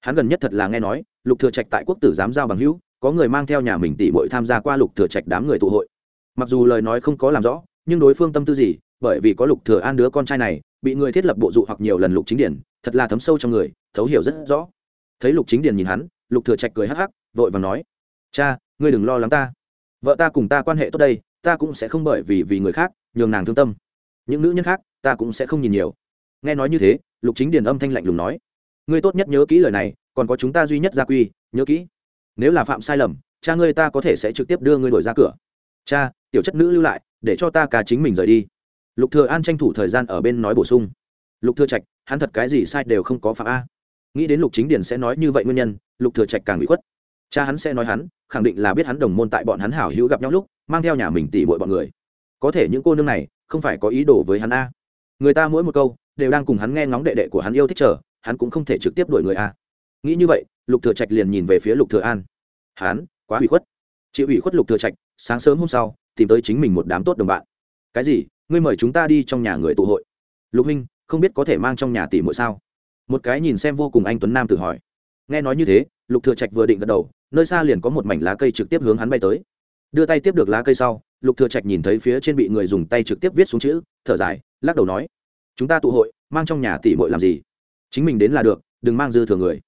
Hắn gần nhất thật là nghe nói, lục thừa trạch tại quốc tử giám giao bằng hữu, có người mang theo nhà mình tỷ muội tham gia qua lục thừa trạch đám người tụ hội mặc dù lời nói không có làm rõ, nhưng đối phương tâm tư gì, bởi vì có lục thừa an đứa con trai này, bị người thiết lập bộ dụ hoặc nhiều lần lục chính điển, thật là thấm sâu trong người, thấu hiểu rất rõ. Thấy lục chính điển nhìn hắn, lục thừa trạch cười hắc hắc, vội vàng nói, cha, ngươi đừng lo lắng ta. Vợ ta cùng ta quan hệ tốt đây, ta cũng sẽ không bởi vì vì người khác, nhường nàng thương tâm. Những nữ nhân khác, ta cũng sẽ không nhìn nhiều. Nghe nói như thế, lục chính điền âm thanh lạnh lùng nói, ngươi tốt nhất nhớ kỹ lời này, còn có chúng ta duy nhất gia quy, nhớ kỹ. Nếu là phạm sai lầm, cha ngươi ta có thể sẽ trực tiếp đưa ngươi đổi ra cửa. Cha tiểu chất nữ lưu lại, để cho ta cá chính mình rời đi. Lục thừa an tranh thủ thời gian ở bên nói bổ sung. Lục thừa trạch, hắn thật cái gì sai đều không có phạm a. Nghĩ đến lục chính điển sẽ nói như vậy nguyên nhân, lục thừa trạch càng bị khuất. Cha hắn sẽ nói hắn, khẳng định là biết hắn đồng môn tại bọn hắn hảo hữu gặp nhau lúc, mang theo nhà mình tỉ muội bọn người. Có thể những cô nương này, không phải có ý đồ với hắn a. Người ta mỗi một câu, đều đang cùng hắn nghe ngóng đệ đệ của hắn yêu thích chờ, hắn cũng không thể trực tiếp đuổi người a. Nghĩ như vậy, lục thừa trạch liền nhìn về phía lục thừa an. Hắn, quá ủy khuất. Chịu ủy khuất lục thừa trạch, sáng sớm hôm sau tìm tới chính mình một đám tốt đồng bạn. Cái gì? Ngươi mời chúng ta đi trong nhà người tụ hội. Lục huynh không biết có thể mang trong nhà tỷ muội sao? Một cái nhìn xem vô cùng anh tuấn nam tự hỏi. Nghe nói như thế, lục thừa trạch vừa định gật đầu, nơi xa liền có một mảnh lá cây trực tiếp hướng hắn bay tới. Đưa tay tiếp được lá cây sau, lục thừa trạch nhìn thấy phía trên bị người dùng tay trực tiếp viết xuống chữ, thở dài, lắc đầu nói, chúng ta tụ hội, mang trong nhà tỷ muội làm gì? Chính mình đến là được, đừng mang dư thừa người.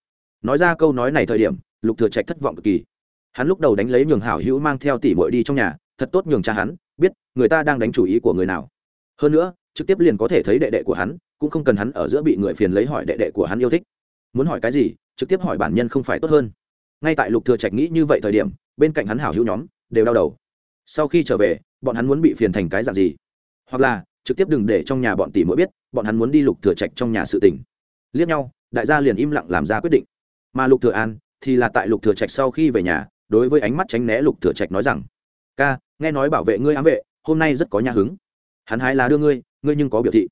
Nói ra câu nói này thời điểm, lục thừa trạch thất vọng cực kỳ. Hắn lúc đầu đánh lấy nhường hảo hữu mang theo tỷ muội đi trong nhà thật tốt nhường cha hắn, biết người ta đang đánh chủ ý của người nào. Hơn nữa, trực tiếp liền có thể thấy đệ đệ của hắn, cũng không cần hắn ở giữa bị người phiền lấy hỏi đệ đệ của hắn yêu thích. Muốn hỏi cái gì, trực tiếp hỏi bản nhân không phải tốt hơn. Ngay tại lục thừa trạch nghĩ như vậy thời điểm, bên cạnh hắn hảo hữu nhóm đều đau đầu. Sau khi trở về, bọn hắn muốn bị phiền thành cái dạng gì? Hoặc là, trực tiếp đừng để trong nhà bọn tỷ muội biết, bọn hắn muốn đi lục thừa trạch trong nhà sự tình. Liếc nhau, đại gia liền im lặng làm ra quyết định. Mà lục thừa an thì là tại lục thừa trạch sau khi về nhà, đối với ánh mắt tránh né lục thừa trạch nói rằng, ca nghe nói bảo vệ ngươi ám vệ, hôm nay rất có nhà hứng. Hắn hái lá đưa ngươi ngươi nhưng có biểu thị.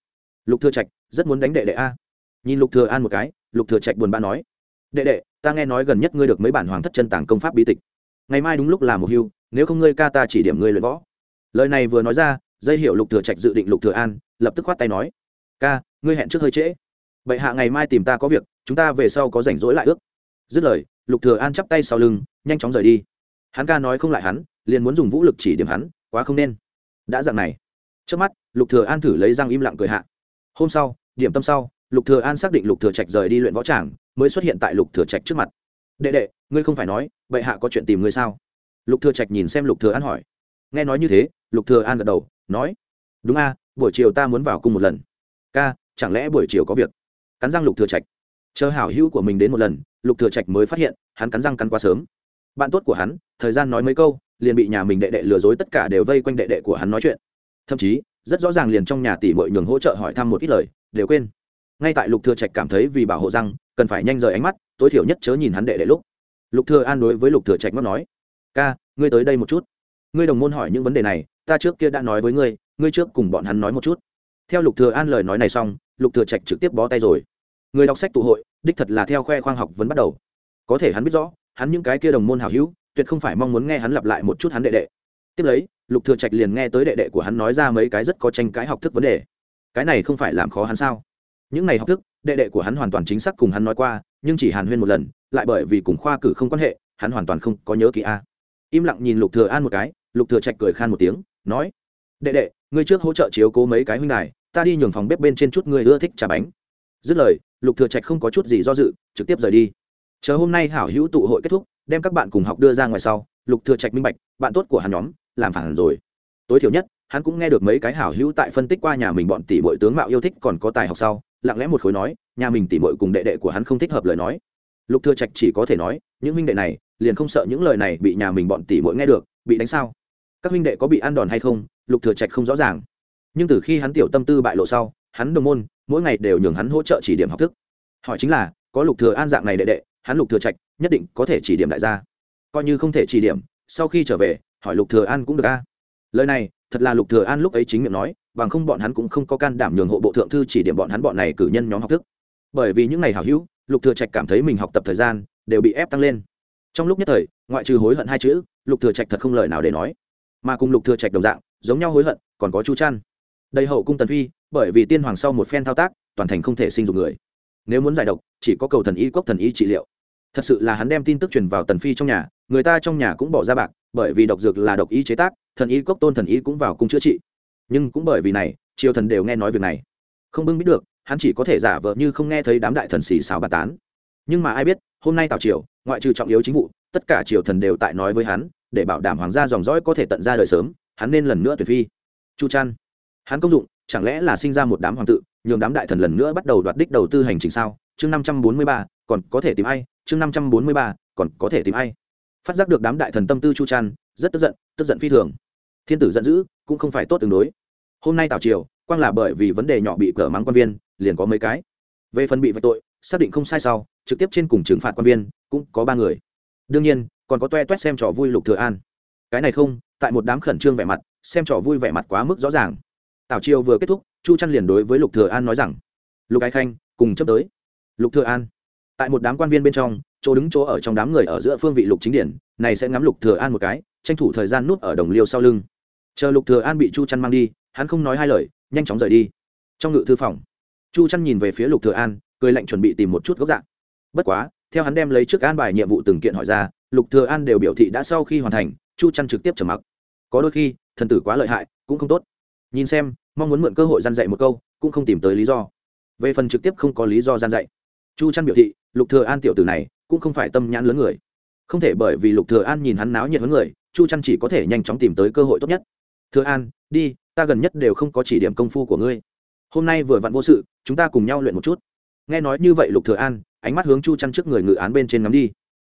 Lục thừa trạch, rất muốn đánh đệ đệ a. Nhìn lục thừa an một cái, lục thừa trạch buồn bã nói, đệ đệ, ta nghe nói gần nhất ngươi được mấy bản hoàng thất chân tàng công pháp bí tịch. Ngày mai đúng lúc là một hưu, nếu không ngươi ca ta chỉ điểm ngươi luyện võ. Lời này vừa nói ra, dây hiểu lục thừa trạch dự định lục thừa an, lập tức khoát tay nói, ca, ngươi hẹn trước hơi trễ. Bệ hạ ngày mai tìm ta có việc, chúng ta về sau có rảnh rỗi lại ước. Dứt lời, lục thừa an chắp tay sau lưng, nhanh chóng rời đi. Hắn ca nói không lại hắn liền muốn dùng vũ lực chỉ điểm hắn, quá không nên. Đã dạng này, trước mắt, lục thừa an thử lấy răng im lặng cười hạ. Hôm sau, điểm tâm sau, lục thừa an xác định lục thừa trạch rời đi luyện võ tràng, mới xuất hiện tại lục thừa trạch trước mặt. Đệ đệ, ngươi không phải nói, bệ hạ có chuyện tìm ngươi sao? Lục thừa trạch nhìn xem lục thừa an hỏi. Nghe nói như thế, lục thừa an gật đầu, nói, đúng a, buổi chiều ta muốn vào cung một lần. Ca, chẳng lẽ buổi chiều có việc? Cắn răng lục thừa trạch. Chờ hảo hữu của mình đến một lần, lục thừa trạch mới phát hiện, hắn cắn răng cắn quá sớm. Bạn tốt của hắn, thời gian nói mấy câu liền bị nhà mình đệ đệ lừa dối tất cả đều vây quanh đệ đệ của hắn nói chuyện. Thậm chí, rất rõ ràng liền trong nhà tỷ mọi nhường hỗ trợ hỏi thăm một ít lời, đều quên. Ngay tại lục thừa trạch cảm thấy vì bảo hộ răng, cần phải nhanh rời ánh mắt, tối thiểu nhất chớ nhìn hắn đệ đệ lúc. Lục thừa an đối với lục thừa trạch ngóc nói, ca, ngươi tới đây một chút. Ngươi đồng môn hỏi những vấn đề này, ta trước kia đã nói với ngươi ngươi trước cùng bọn hắn nói một chút. Theo lục thừa an lời nói này xong, lục thừa trạch trực tiếp bó tay rồi. Người đọc sách tụ hội, đích thật là theo khoe khoang học vấn bắt đầu. Có thể hắn biết rõ, hắn những cái kia đồng môn hảo hữu tuyệt không phải mong muốn nghe hắn lặp lại một chút hắn đệ đệ. Tiếp lấy, lục thừa trạch liền nghe tới đệ đệ của hắn nói ra mấy cái rất có tranh cãi học thức vấn đề. Cái này không phải làm khó hắn sao? Những này học thức, đệ đệ của hắn hoàn toàn chính xác cùng hắn nói qua, nhưng chỉ hàn huyên một lần, lại bởi vì cùng khoa cử không quan hệ, hắn hoàn toàn không có nhớ kỹ a. Im lặng nhìn lục thừa an một cái, lục thừa trạch cười khan một tiếng, nói, đệ đệ, ngươi trước hỗ trợ chiếu cố mấy cái huynh đài, ta đi nhường phòng bếp bên trên chút ngươi ưa thích trà bánh. Dứt lời, lục thừa trạch không có chút gì do dự, trực tiếp rời đi. Chờ hôm nay hảo hữu tụ hội kết thúc đem các bạn cùng học đưa ra ngoài sau, lục thừa trạch minh bạch, bạn tốt của hắn nhóm, làm phản rồi. Tối thiểu nhất, hắn cũng nghe được mấy cái hảo hữu tại phân tích qua nhà mình bọn tỷ muội tướng mạo yêu thích còn có tài học sau, lặng lẽ một khối nói, nhà mình tỷ muội cùng đệ đệ của hắn không thích hợp lời nói. Lục thừa trạch chỉ có thể nói, những minh đệ này, liền không sợ những lời này bị nhà mình bọn tỷ muội nghe được, bị đánh sao? Các minh đệ có bị ăn đòn hay không? Lục thừa trạch không rõ ràng. Nhưng từ khi hắn tiểu tâm tư bại lộ sau, hắn đồng môn, mỗi ngày đều nhường hắn hỗ trợ chỉ điểm học thức. Hỏi chính là, có lục thừa an dạng này đệ đệ hắn lục thừa trạch nhất định có thể chỉ điểm đại gia. Coi như không thể chỉ điểm, sau khi trở về, hỏi lục thừa an cũng được a. Lời này, thật là lục thừa an lúc ấy chính miệng nói, bằng không bọn hắn cũng không có can đảm nhường hộ bộ thượng thư chỉ điểm bọn hắn bọn này cử nhân nhóm học thức. Bởi vì những ngày hảo hữu, lục thừa trạch cảm thấy mình học tập thời gian đều bị ép tăng lên. Trong lúc nhất thời, ngoại trừ hối hận hai chữ, lục thừa trạch thật không lời nào để nói. Mà cùng lục thừa trạch đồng dạng, giống nhau hối hận, còn có chu trăn. Đầy hậu cung tần phi, bởi vì tiên hoàng sau một phen thao tác, toàn thành không thể sinh dục người. Nếu muốn giải độc, chỉ có cầu thần y cốc thần y trị liệu thật sự là hắn đem tin tức truyền vào tần phi trong nhà, người ta trong nhà cũng bỏ ra bạc, bởi vì độc dược là độc y chế tác, thần y cốc tôn thần y cũng vào cung chữa trị. Nhưng cũng bởi vì này, triều thần đều nghe nói việc này. Không bưng biết được, hắn chỉ có thể giả vờ như không nghe thấy đám đại thần xì xào bà tán. Nhưng mà ai biết, hôm nay tào triều, ngoại trừ trọng yếu chính vụ, tất cả triều thần đều tại nói với hắn, để bảo đảm hoàng gia dòng dõi có thể tận ra đời sớm, hắn nên lần nữa tuyệt phi. Chu trăn hắn công dụng, chẳng lẽ là sinh ra một đám hoàng tự, nhường đám đại thần lần nữa bắt đầu đoạt đích đầu tư hành trình sao? Chương năm trăm bốn mươi ba còn có thể tìm ai, chương năm trăm bốn mươi ba, còn có thể tìm ai. Phát giác được đám đại thần tâm tư chu trăn rất tức giận tức giận phi thường. Thiên tử giận dữ, cũng không phải tốt tương đối. Hôm nay tào triều, quang là bởi vì vấn đề nhỏ bị cờ mắng quan viên, liền có mấy cái. Về phần bị vạch tội, xác định không sai sau, trực tiếp trên cùng trừng phạt quan viên, cũng có ba người. Đương nhiên, còn có toe toét xem trò vui lục thừa an. Cái này không, tại một đám khẩn trương vẻ mặt, xem trò vui vẻ mặt quá mức rõ ràng. Tào triều vừa kết thúc, chu trăn liền đối với lục thừa an nói rằng, lục ái khanh, cùng chấp tới. Lục thừa an tại một đám quan viên bên trong, chỗ đứng chỗ ở trong đám người ở giữa phương vị lục chính điển, này sẽ ngắm lục thừa an một cái, tranh thủ thời gian núp ở đồng liêu sau lưng. Chờ lục thừa an bị chu trăn mang đi, hắn không nói hai lời, nhanh chóng rời đi. Trong ngự thư phòng, chu trăn nhìn về phía lục thừa an, cười lạnh chuẩn bị tìm một chút gốc dạng. Bất quá, theo hắn đem lấy trước an bài nhiệm vụ từng kiện hỏi ra, lục thừa an đều biểu thị đã sau khi hoàn thành, chu trăn trực tiếp trầm mặc. Có đôi khi, thần tử quá lợi hại, cũng không tốt. Nhìn xem, mong muốn mượn cơ hội gian dạy một câu, cũng không tìm tới lý do. Về phần trực tiếp không có lý do gian dạy, chu trăn biểu thị lục thừa an tiểu tử này cũng không phải tâm nhãn lớn người. Không thể bởi vì lục thừa an nhìn hắn náo nhiệt hơn người, chu trăn chỉ có thể nhanh chóng tìm tới cơ hội tốt nhất. Thừa an, đi, ta gần nhất đều không có chỉ điểm công phu của ngươi. Hôm nay vừa vặn vô sự, chúng ta cùng nhau luyện một chút. Nghe nói như vậy lục thừa an, ánh mắt hướng chu trăn trước người ngự án bên trên ngắm đi.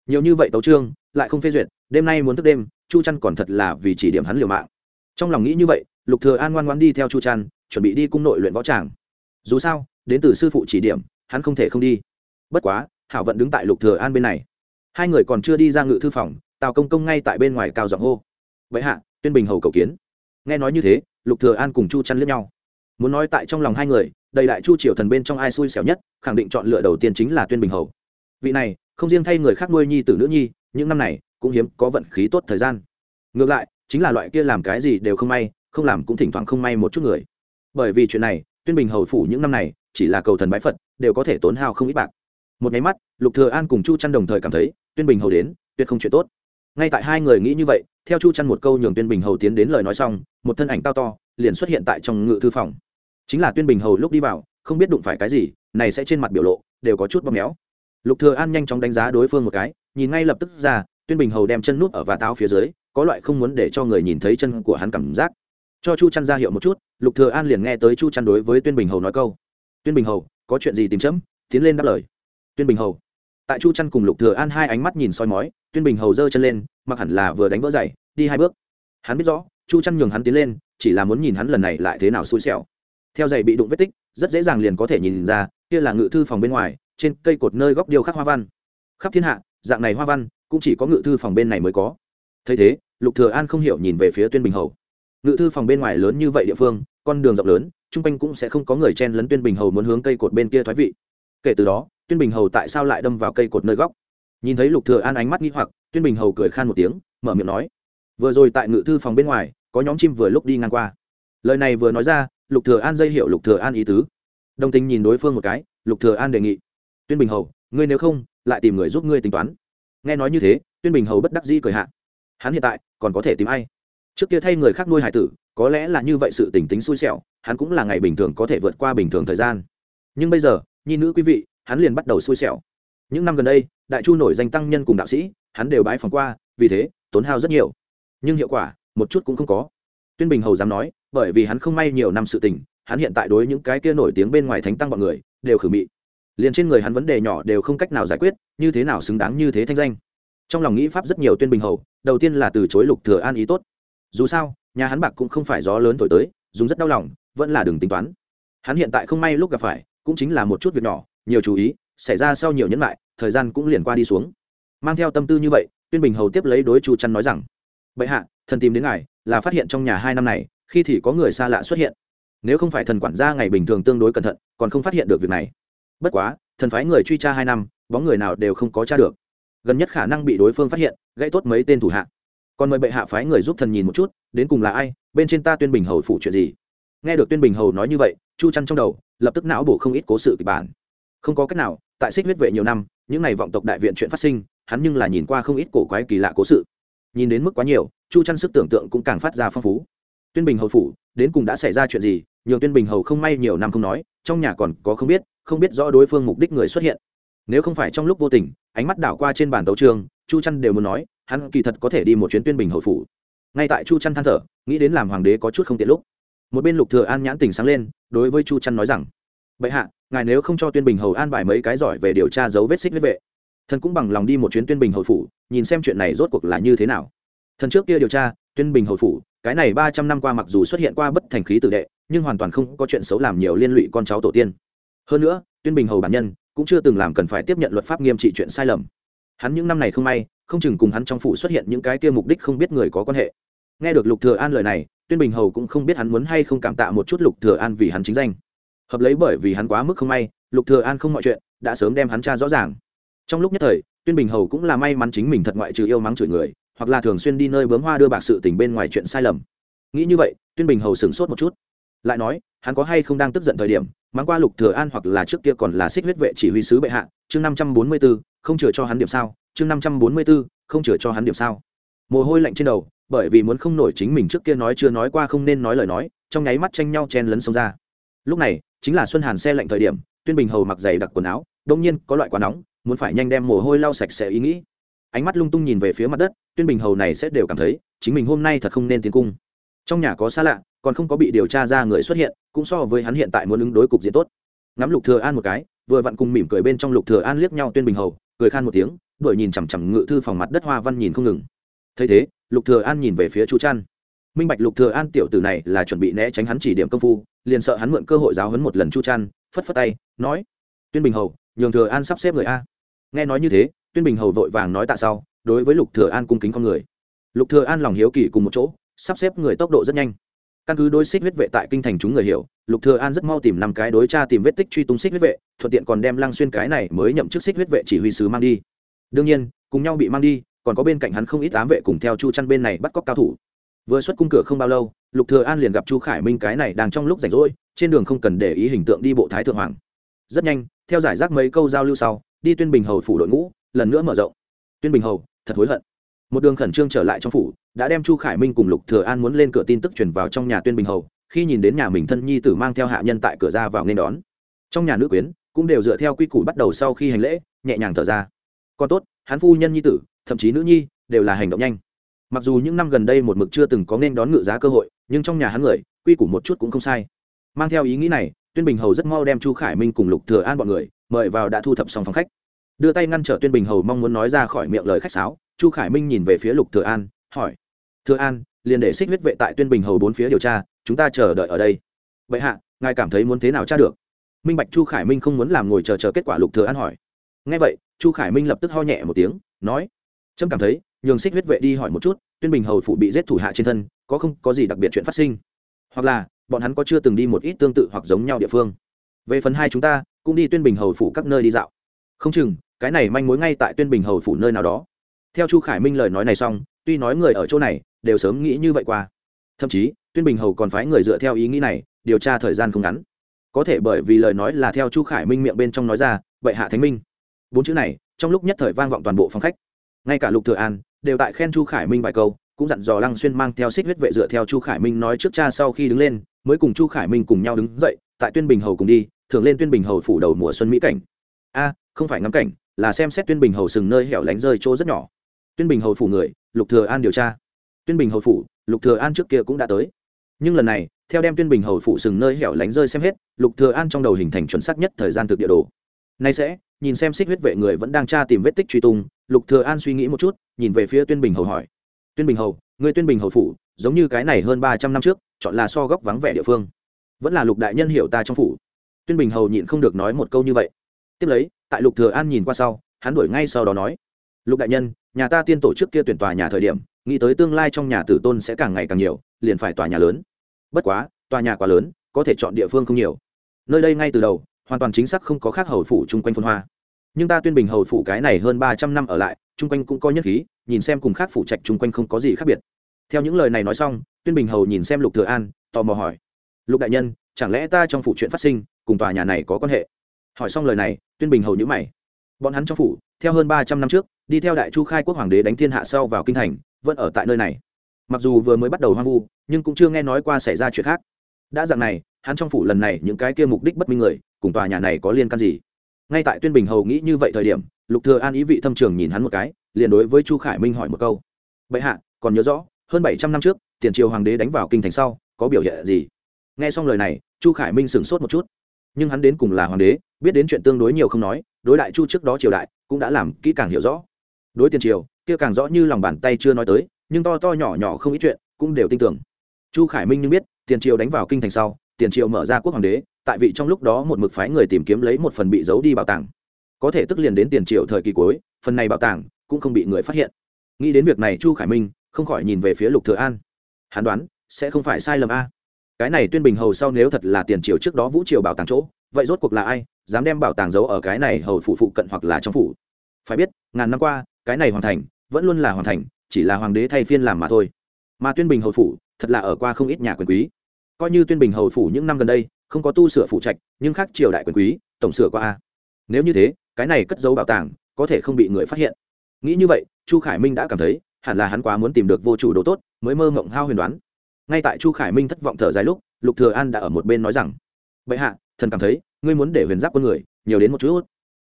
Nhiều như vậy tấu trương, lại không phê duyệt, đêm nay muốn thức đêm, chu trăn còn thật là vì chỉ điểm hắn liều mạng. Trong lòng nghĩ như vậy, lục thừa an ngoan ngoãn đi theo chu trăn, chuẩn bị đi cung nội luyện võ tràng. Dù sao, đến từ sư phụ chỉ điểm, hắn không thể không đi bất quá, hảo vận đứng tại lục thừa an bên này. Hai người còn chưa đi ra ngự thư phòng, tào công công ngay tại bên ngoài cao giọng hô. Vậy hạ, tuyên bình hầu cầu kiến. Nghe nói như thế, lục thừa an cùng chu chăn liếc nhau. Muốn nói tại trong lòng hai người, đầy đại chu triều thần bên trong ai xui xẻo nhất, khẳng định chọn lựa đầu tiên chính là tuyên bình hầu. Vị này, không riêng thay người khác nuôi nhi tử nữ nhi, những năm này, cũng hiếm có vận khí tốt thời gian. Ngược lại, chính là loại kia làm cái gì đều không may, không làm cũng thỉnh thoảng không may một chút người. Bởi vì chuyện này, tuyên bình hầu phủ những năm này, chỉ là cầu thần bái phật, đều có thể tốn hao không ít bạc một máy mắt, lục thừa an cùng chu chăn đồng thời cảm thấy, tuyên bình hầu đến, tuyệt không chuyện tốt. Ngay tại hai người nghĩ như vậy, theo chu chăn một câu nhường tuyên bình hầu tiến đến lời nói xong, một thân ảnh cao to, liền xuất hiện tại trong ngự thư phòng. Chính là tuyên bình hầu lúc đi vào, không biết đụng phải cái gì, này sẽ trên mặt biểu lộ, đều có chút bóp méo. Lục thừa an nhanh chóng đánh giá đối phương một cái, nhìn ngay lập tức ra, tuyên bình hầu đem chân nút ở và táo phía dưới, có loại không muốn để cho người nhìn thấy chân của hắn cảm giác. Cho chu chăn ra hiệu một chút, lục thừa an liền nghe tới chu chăn đối với tuyên bình hầu nói câu. Tuyên bình hầu, có chuyện gì tìm chấm? Tiến lên đáp lời tuyên bình hầu. Tại chu chăn cùng lục thừa an hai ánh mắt nhìn soi mói, tuyên bình hầu giơ chân lên, mặc hẳn là vừa đánh vỡ giày, đi hai bước. Hắn biết rõ, chu chăn nhường hắn tiến lên, chỉ là muốn nhìn hắn lần này lại thế nào xui xẻo. Theo giày bị đụng vết tích, rất dễ dàng liền có thể nhìn ra, kia là ngự thư phòng bên ngoài, trên cây cột nơi góc điêu khắc hoa văn. Khắp thiên hạ, dạng này hoa văn, cũng chỉ có ngự thư phòng bên này mới có. Thấy thế, lục thừa an không hiểu nhìn về phía tuyên bình hầu. Ngự thư phòng bên ngoài lớn như vậy địa phương, con đường rộng lớn trung quanh cũng sẽ không có người chen lấn tuyên bình hầu muốn hướng cây cột bên kia thoái vị. Kể từ đó tuyên bình hầu tại sao lại đâm vào cây cột nơi góc? Nhìn thấy lục thừa an ánh mắt nghi hoặc, tuyên bình hầu cười khan một tiếng, mở miệng nói, vừa rồi tại ngự thư phòng bên ngoài, có nhóm chim vừa lúc đi ngang qua. Lời này vừa nói ra, lục thừa an dây hiệu lục thừa an ý tứ. Đồng tình nhìn đối phương một cái, lục thừa an đề nghị, tuyên bình hầu, ngươi nếu không, lại tìm người giúp ngươi tính toán. Nghe nói như thế, tuyên bình hầu bất đắc dĩ cười hạ, hắn hiện tại, còn có thể tìm ai? Trước kia thay người khác nuôi hải tử, có lẽ là như vậy sự tình tính xui xẻo, hắn cũng là ngày bình thường có thể vượt qua bình thường thời gian. Nhưng bây giờ, nhi nữ quý vị hắn liền bắt đầu xui xẻo. Những năm gần đây, đại chu nổi danh tăng nhân cùng đạo sĩ, hắn đều bái phỏng qua, vì thế, tốn hao rất nhiều. Nhưng hiệu quả, một chút cũng không có. Tuyên bình hầu dám nói, bởi vì hắn không may nhiều năm sự tình, hắn hiện tại đối những cái kia nổi tiếng bên ngoài thánh tăng bọn người, đều khử mị. Liền trên người hắn vấn đề nhỏ đều không cách nào giải quyết, như thế nào xứng đáng như thế thanh danh. Trong lòng nghĩ pháp rất nhiều tuyên bình hầu, đầu tiên là từ chối lục thừa an ý tốt. Dù sao, nhà hắn bạc cũng không phải gió lớn thổi tới, dùng rất đau lòng, vẫn là đừng tính toán. Hắn hiện tại không may lúc gặp phải, cũng chính là một chút việc nhỏ nhiều chú ý, xảy ra sau nhiều nhẫn lại, thời gian cũng liền qua đi xuống. Mang theo tâm tư như vậy, tuyên bình hầu tiếp lấy đối chu chăn nói rằng, bệ hạ, thần tìm đến ngài là phát hiện trong nhà hai năm này, khi thì có người xa lạ xuất hiện. Nếu không phải thần quản gia ngày bình thường tương đối cẩn thận, còn không phát hiện được việc này. Bất quá, thần phái người truy tra hai năm, bóng người nào đều không có tra được. Gần nhất khả năng bị đối phương phát hiện, gãy tốt mấy tên thủ hạ. Còn mời bệ hạ phái người giúp thần nhìn một chút, đến cùng là ai, bên trên ta tuyên bình hầu phụ chuyện gì? Nghe được tuyên bình hầu nói như vậy, chu chăn trong đầu lập tức não bổ không ít cố sự kịch bản không có cách nào, tại xích huyết vệ nhiều năm, những ngày vọng tộc đại viện chuyện phát sinh, hắn nhưng là nhìn qua không ít cổ quái kỳ lạ cố sự. Nhìn đến mức quá nhiều, chu chăn sức tưởng tượng cũng càng phát ra phong phú. Tuyên bình hầu phủ, đến cùng đã xảy ra chuyện gì, nhường tuyên bình hầu không may nhiều năm không nói, trong nhà còn có không biết không biết rõ đối phương mục đích người xuất hiện. Nếu không phải trong lúc vô tình, ánh mắt đảo qua trên bàn tấu trường, chu chăn đều muốn nói, hắn kỳ thật có thể đi một chuyến tuyên bình hầu phủ. Ngay tại chu chăn than thở, nghĩ đến làm hoàng đế có chút không tiện lúc. Một bên lục thừa an nhãn tình sáng lên, đối với chu chăn nói rằng, bệ hạ ngài nếu không cho tuyên bình hầu an bài mấy cái giỏi về điều tra dấu vết xích huyết vệ, thần cũng bằng lòng đi một chuyến tuyên bình hầu phủ, nhìn xem chuyện này rốt cuộc là như thế nào. Thần trước kia điều tra, tuyên bình hầu phủ, cái này ba trăm năm qua mặc dù xuất hiện qua bất thành khí tử đệ, nhưng hoàn toàn không có chuyện xấu làm nhiều liên lụy con cháu tổ tiên. Hơn nữa, tuyên bình hầu bản nhân cũng chưa từng làm cần phải tiếp nhận luật pháp nghiêm trị chuyện sai lầm. Hắn những năm này không may, không chừng cùng hắn trong phủ xuất hiện những cái kia mục đích không biết người có quan hệ. Nghe được lục thừa an lời này, tuyên bình hầu cũng không biết hắn muốn hay không cảm tạ một chút lục thừa an vì hắn chính danh hợp lấy bởi vì hắn quá mức không may lục thừa an không mọi chuyện đã sớm đem hắn tra rõ ràng. Trong lúc nhất thời tuyên bình hầu cũng là may mắn chính mình thật ngoại trừ yêu mắng chửi người hoặc là thường xuyên đi nơi bướm hoa đưa bạc sự tình bên ngoài chuyện sai lầm. Nghĩ như vậy tuyên bình hầu sửng sốt một chút. Lại nói hắn có hay không đang tức giận thời điểm mang qua lục thừa an hoặc là trước kia còn là xích huyết vệ chỉ huy sứ bệ hạ chương năm trăm bốn mươi 544, không chừa cho hắn điểm sao chương năm trăm bốn mươi 544, không chừa cho hắn điểm sao. Mồ hôi lạnh trên đầu bởi vì muốn không nổi chính mình trước kia nói chưa nói qua không nên nói lời nói trong nháy mắt tranh nhau chen lấn xông ra. Lúc này chính là xuân hàn xe lạnh thời điểm, tuyên bình hầu mặc dày đặc quần áo, đông nhiên có loại quá nóng, muốn phải nhanh đem mồ hôi lau sạch sẽ ý nghĩ. Ánh mắt lung tung nhìn về phía mặt đất, tuyên bình hầu này sẽ đều cảm thấy, chính mình hôm nay thật không nên tiến cung. Trong nhà có xa lạ, còn không có bị điều tra ra người xuất hiện, cũng so với hắn hiện tại muốn ứng đối cục diện tốt. Ngắm lục thừa an một cái, vừa vặn cùng mỉm cười bên trong lục thừa an liếc nhau tuyên bình hầu, cười khan một tiếng, đuổi nhìn chằm chằm ngự thư phòng mặt đất hoa văn nhìn không ngừng. Thấy thế, lục thừa an nhìn về phía chu trăn minh bạch lục thừa an tiểu tử này là chuẩn bị né tránh hắn chỉ điểm công phu liền sợ hắn mượn cơ hội giáo huấn một lần chu chăn, phất phất tay nói tuyên bình hầu nhường thừa an sắp xếp người a. Nghe nói như thế tuyên bình hầu vội vàng nói tạ sau đối với lục thừa an cung kính con người. Lục thừa an lòng hiếu kỳ cùng một chỗ sắp xếp người tốc độ rất nhanh. Căn cứ đối xích huyết vệ tại kinh thành chúng người hiểu lục thừa an rất mau tìm năm cái đối tra tìm vết tích truy tung xích huyết vệ thuận tiện còn đem lăng xuyên cái này mới nhậm chức xích huyết vệ chỉ huy sứ mang đi. Đương nhiên cùng nhau bị mang đi còn có bên cạnh hắn không ít ám vệ cùng theo chu chăn bên này bắt cóc cao thủ vừa xuất cung cửa không bao lâu, lục thừa an liền gặp chu khải minh cái này đang trong lúc rảnh rỗi, trên đường không cần để ý hình tượng đi bộ thái thượng hoàng. Rất nhanh, theo giải rác mấy câu giao lưu sau, đi tuyên bình hầu phủ đội ngũ, lần nữa mở rộng. Tuyên bình hầu, thật hối hận. Một đường khẩn trương trở lại trong phủ, đã đem chu khải minh cùng lục thừa an muốn lên cửa tin tức truyền vào trong nhà tuyên bình hầu, khi nhìn đến nhà mình thân nhi tử mang theo hạ nhân tại cửa ra vào nên đón. Trong nhà nữ quyến cũng đều dựa theo quy củ bắt đầu sau khi hành lễ, nhẹ nhàng thở ra. Còn tốt, hắn phu nhân nhi tử, thậm chí nữ nhi, đều là hành động nhanh mặc dù những năm gần đây một mực chưa từng có nên đón ngự giá cơ hội, nhưng trong nhà hắn người, quy củ một chút cũng không sai. Mang theo ý nghĩ này, tuyên bình hầu rất mau đem chu khải minh cùng lục thừa an bọn người, mời vào đã thu thập xong phòng khách. Đưa tay ngăn trở tuyên bình hầu mong muốn nói ra khỏi miệng lời khách sáo, chu khải minh nhìn về phía lục thừa an, hỏi, thừa an, liền để xích huyết vệ tại tuyên bình hầu bốn phía điều tra, chúng ta chờ đợi ở đây. Vậy hạ, ngài cảm thấy muốn thế nào tra được? Minh bạch chu khải minh không muốn làm ngồi chờ chờ kết quả lục thừa an hỏi. Nghe vậy, chu khải minh lập tức ho nhẹ một tiếng, nói, trâm cảm thấy nhường xích huyết vệ đi hỏi một chút, tuyên bình hầu phụ bị giết thủ hạ trên thân, có không, có gì đặc biệt chuyện phát sinh? Hoặc là, bọn hắn có chưa từng đi một ít tương tự hoặc giống nhau địa phương? Về phần hai chúng ta, cũng đi tuyên bình hầu phụ các nơi đi dạo. Không chừng, cái này manh mối ngay tại tuyên bình hầu phủ nơi nào đó. Theo chu khải minh lời nói này xong, tuy nói người ở chỗ này, đều sớm nghĩ như vậy qua. Thậm chí, tuyên bình hầu còn phái người dựa theo ý nghĩ này, điều tra thời gian không ngắn. Có thể bởi vì lời nói là theo chu khải minh miệng bên trong nói ra, vậy hạ thánh minh. Bốn chữ này, trong lúc nhất thời vang vọng toàn bộ phòng khách. Ngay cả lục thừa an đều tại khen chu khải minh vài câu, cũng dặn dò lăng xuyên mang theo xích huyết vệ dựa theo chu khải minh nói trước cha sau khi đứng lên, mới cùng chu khải minh cùng nhau đứng dậy, tại tuyên bình hầu cùng đi, thường lên tuyên bình hầu phủ đầu mùa xuân mỹ cảnh. A, không phải ngắm cảnh, là xem xét tuyên bình hầu sừng nơi hẻo lánh rơi chỗ rất nhỏ. Tuyên bình hầu phủ người, lục thừa an điều tra. Tuyên bình hầu phủ, lục thừa an trước kia cũng đã tới. Nhưng lần này, theo đem tuyên bình hầu phủ sừng nơi hẻo lánh rơi xem hết, lục thừa an trong đầu hình thành chuẩn xác nhất thời gian thực địa đồ. Nay sẽ, nhìn xem xích huyết vệ người vẫn đang tra tìm vết tích truy tung lục thừa an suy nghĩ một chút, nhìn về phía tuyên bình hầu hỏi. Tuyên bình hầu, người tuyên bình hầu phủ, giống như cái này hơn ba trăm năm trước, chọn là so góc vắng vẻ địa phương. Vẫn là lục đại nhân hiểu ta trong phủ. Tuyên bình hầu nhịn không được nói một câu như vậy. Tiếp lấy, tại lục thừa an nhìn qua sau, hắn đuổi ngay sau đó nói. Lục đại nhân, nhà ta tiên tổ trước kia tuyển tòa nhà thời điểm, nghĩ tới tương lai trong nhà tử tôn sẽ càng ngày càng nhiều, liền phải tòa nhà lớn. Bất quá, tòa nhà quá lớn, có thể chọn địa phương không nhiều. Nơi đây ngay từ đầu, hoàn toàn chính xác không có khác hầu phủ chung quanh phân hoa nhưng ta tuyên bình hầu phủ cái này hơn ba trăm năm ở lại, chung quanh cũng có nhất khí, nhìn xem cùng khác phủ trạch chung quanh không có gì khác biệt. Theo những lời này nói xong, tuyên bình hầu nhìn xem lục thừa an, tò mò hỏi, lục đại nhân, chẳng lẽ ta trong phủ chuyện phát sinh, cùng tòa nhà này có quan hệ? Hỏi xong lời này, tuyên bình hầu nhữ mày. Bọn hắn trong phủ, theo hơn ba trăm năm trước, đi theo đại chu khai quốc hoàng đế đánh thiên hạ sau vào kinh thành, vẫn ở tại nơi này. Mặc dù vừa mới bắt đầu hoang vu, nhưng cũng chưa nghe nói qua xảy ra chuyện khác. Đã dạng này, hắn trong phủ lần này những cái kia mục đích bất minh người, cùng tòa nhà này có liên can gì? Ngay tại tuyên bình hầu nghĩ như vậy thời điểm, lục thừa an ý vị thâm trường nhìn hắn một cái, liền đối với chu khải minh hỏi một câu. Bệ hạ, còn nhớ rõ, hơn bảy trăm năm trước, tiền triều hoàng đế đánh vào kinh thành sau, có biểu hiện gì? Nghe xong lời này, chu khải minh sửng sốt một chút. Nhưng hắn đến cùng là hoàng đế, biết đến chuyện tương đối nhiều không nói, đối đại chu trước đó triều đại, cũng đã làm kỹ càng hiểu rõ. Đối tiền triều, kia càng rõ như lòng bàn tay chưa nói tới, nhưng to to nhỏ nhỏ không ít chuyện, cũng đều tin tưởng. Chu khải minh nhưng biết, tiền triều đánh vào kinh thành sau, tiền triều mở ra quốc hoàng đế tại vị trong lúc đó một mực phái người tìm kiếm lấy một phần bị giấu đi bảo tàng. Có thể tức liền đến tiền triệu thời kỳ cuối, phần này bảo tàng cũng không bị người phát hiện. Nghĩ đến việc này chu khải minh không khỏi nhìn về phía lục thừa an. Hắn đoán, sẽ không phải sai lầm a. Cái này tuyên bình hầu sau nếu thật là tiền triều trước đó vũ triều bảo tàng chỗ, vậy rốt cuộc là ai, dám đem bảo tàng giấu ở cái này hầu phụ phụ cận hoặc là trong phủ? Phải biết, ngàn năm qua, cái này hoàn thành vẫn luôn là hoàn thành, chỉ là hoàng đế thay phiên làm mà thôi. Mà tuyên bình hầu phủ thật là ở qua không ít nhà quyền quý. Coi như tuyên bình hầu phủ những năm gần đây không có tu sửa phụ trạch, nhưng khác triều đại quyền quý, tổng sửa qua a. Nếu như thế, cái này cất giấu bảo tàng, có thể không bị người phát hiện. Nghĩ như vậy, chu khải minh đã cảm thấy, hẳn là hắn quá muốn tìm được vô chủ đồ tốt, mới mơ mộng hao huyền đoán. Ngay tại chu khải minh thất vọng thở dài lúc, lục thừa an đã ở một bên nói rằng, bệ hạ, thần cảm thấy, ngươi muốn để huyền giáp con người, nhiều đến một chút.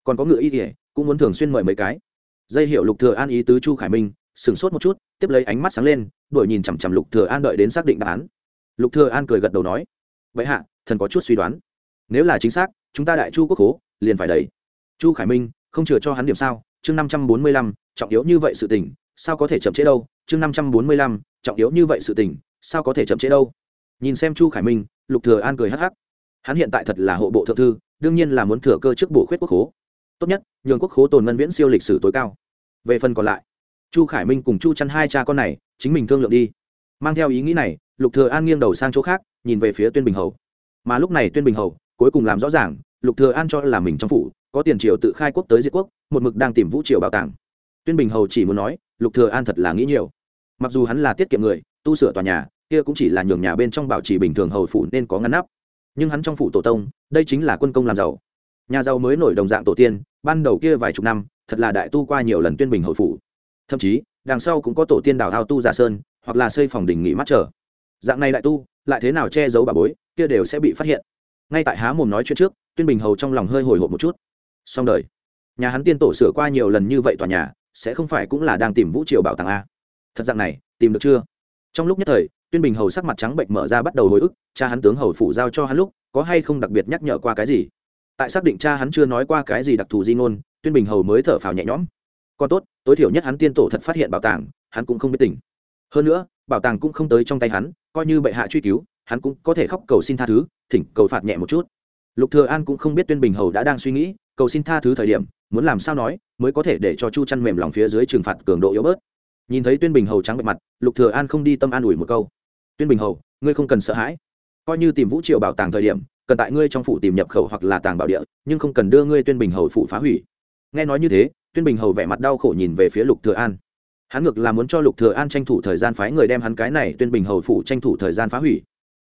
Còn có ngựa y kỉa cũng muốn thường xuyên mời mấy cái. Dây hiệu lục thừa an ý tứ chu khải minh sừng sốt một chút, tiếp lấy ánh mắt sáng lên, đuổi nhìn chằm chằm lục thừa an đợi đến xác định đáp án. Lục thừa an cười gật đầu nói vậy hạ thần có chút suy đoán. Nếu là chính xác, chúng ta đại chu quốc hố liền phải đấy chu khải minh, không chừa cho hắn điểm sao? Chương năm trăm bốn mươi lăm, trọng yếu như vậy sự tình, sao có thể chậm trễ đâu? Chương năm trăm bốn mươi lăm, trọng yếu như vậy sự tình, sao có thể chậm trễ đâu? Nhìn xem chu khải minh, lục thừa an cười hắc hắc. Hắn hiện tại thật là hộ bộ thượng thư, đương nhiên là muốn thừa cơ trước bổ khuyết quốc hố tốt nhất, nhường quốc hố tồn ngân viễn siêu lịch sử tối cao. Về phần còn lại, chu khải minh cùng chu chăn hai cha con này, chính mình thương lượng đi. Mang theo ý nghĩ này, lục thừa an nghiêng đầu sang chỗ khác, nhìn về phía tuyên bình hầu mà lúc này tuyên bình hầu cuối cùng làm rõ ràng, lục thừa an cho là mình trong phủ có tiền triều tự khai quốc tới diệt quốc, một mực đang tìm vũ triều bảo tàng. Tuyên bình hầu chỉ muốn nói, lục thừa an thật là nghĩ nhiều. Mặc dù hắn là tiết kiệm người, tu sửa tòa nhà, kia cũng chỉ là nhường nhà bên trong bảo trì bình thường hầu phủ nên có ngăn nắp. Nhưng hắn trong phủ tổ tông, đây chính là quân công làm giàu. Nhà giàu mới nổi đồng dạng tổ tiên, ban đầu kia vài chục năm, thật là đại tu qua nhiều lần tuyên bình hầu phủ. Thậm chí, đằng sau cũng có tổ tiên đào thao tu giả sơn, hoặc là xây phòng đình nghỉ mát trở dạng này đại tu, lại thế nào che giấu bà bối? Kia đều sẽ bị phát hiện. Ngay tại há mồm nói chuyện trước, tuyên bình hầu trong lòng hơi hồi hộp một chút. Xong đời. Nhà hắn tiên tổ sửa qua nhiều lần như vậy tòa nhà, sẽ không phải cũng là đang tìm vũ triều bảo tàng a? Thật dạng này, tìm được chưa? Trong lúc nhất thời, tuyên bình hầu sắc mặt trắng bệnh mở ra bắt đầu hồi ức, cha hắn tướng hầu phủ giao cho hắn lúc, có hay không đặc biệt nhắc nhở qua cái gì? Tại xác định cha hắn chưa nói qua cái gì đặc thù di ngôn, tuyên bình hầu mới thở phào nhẹ nhõm. Còn tốt, tối thiểu nhất hắn tiên tổ thật phát hiện bảo tàng, hắn cũng không biết tỉnh hơn nữa, bảo tàng cũng không tới trong tay hắn, coi như bệ hạ truy cứu hắn cũng có thể khóc cầu xin tha thứ, thỉnh cầu phạt nhẹ một chút. Lục thừa an cũng không biết tuyên bình hầu đã đang suy nghĩ, cầu xin tha thứ thời điểm, muốn làm sao nói, mới có thể để cho chu chăn mềm lòng phía dưới trừng phạt cường độ yếu bớt. Nhìn thấy tuyên bình hầu trắng bệ mặt, lục thừa an không đi tâm an ủi một câu. Tuyên bình hầu, ngươi không cần sợ hãi. Coi như tìm vũ triều bảo tàng thời điểm, cần tại ngươi trong phủ tìm nhập khẩu hoặc là tàng bảo địa, nhưng không cần đưa ngươi tuyên bình hầu phủ phá hủy. Nghe nói như thế, tuyên bình hầu vẻ mặt đau khổ nhìn về phía lục thừa an. Hắn ngược là muốn cho lục thừa an tranh thủ thời gian phái người đem hắn cái này tuyên bình hầu phủ tranh thủ thời gian phá hủy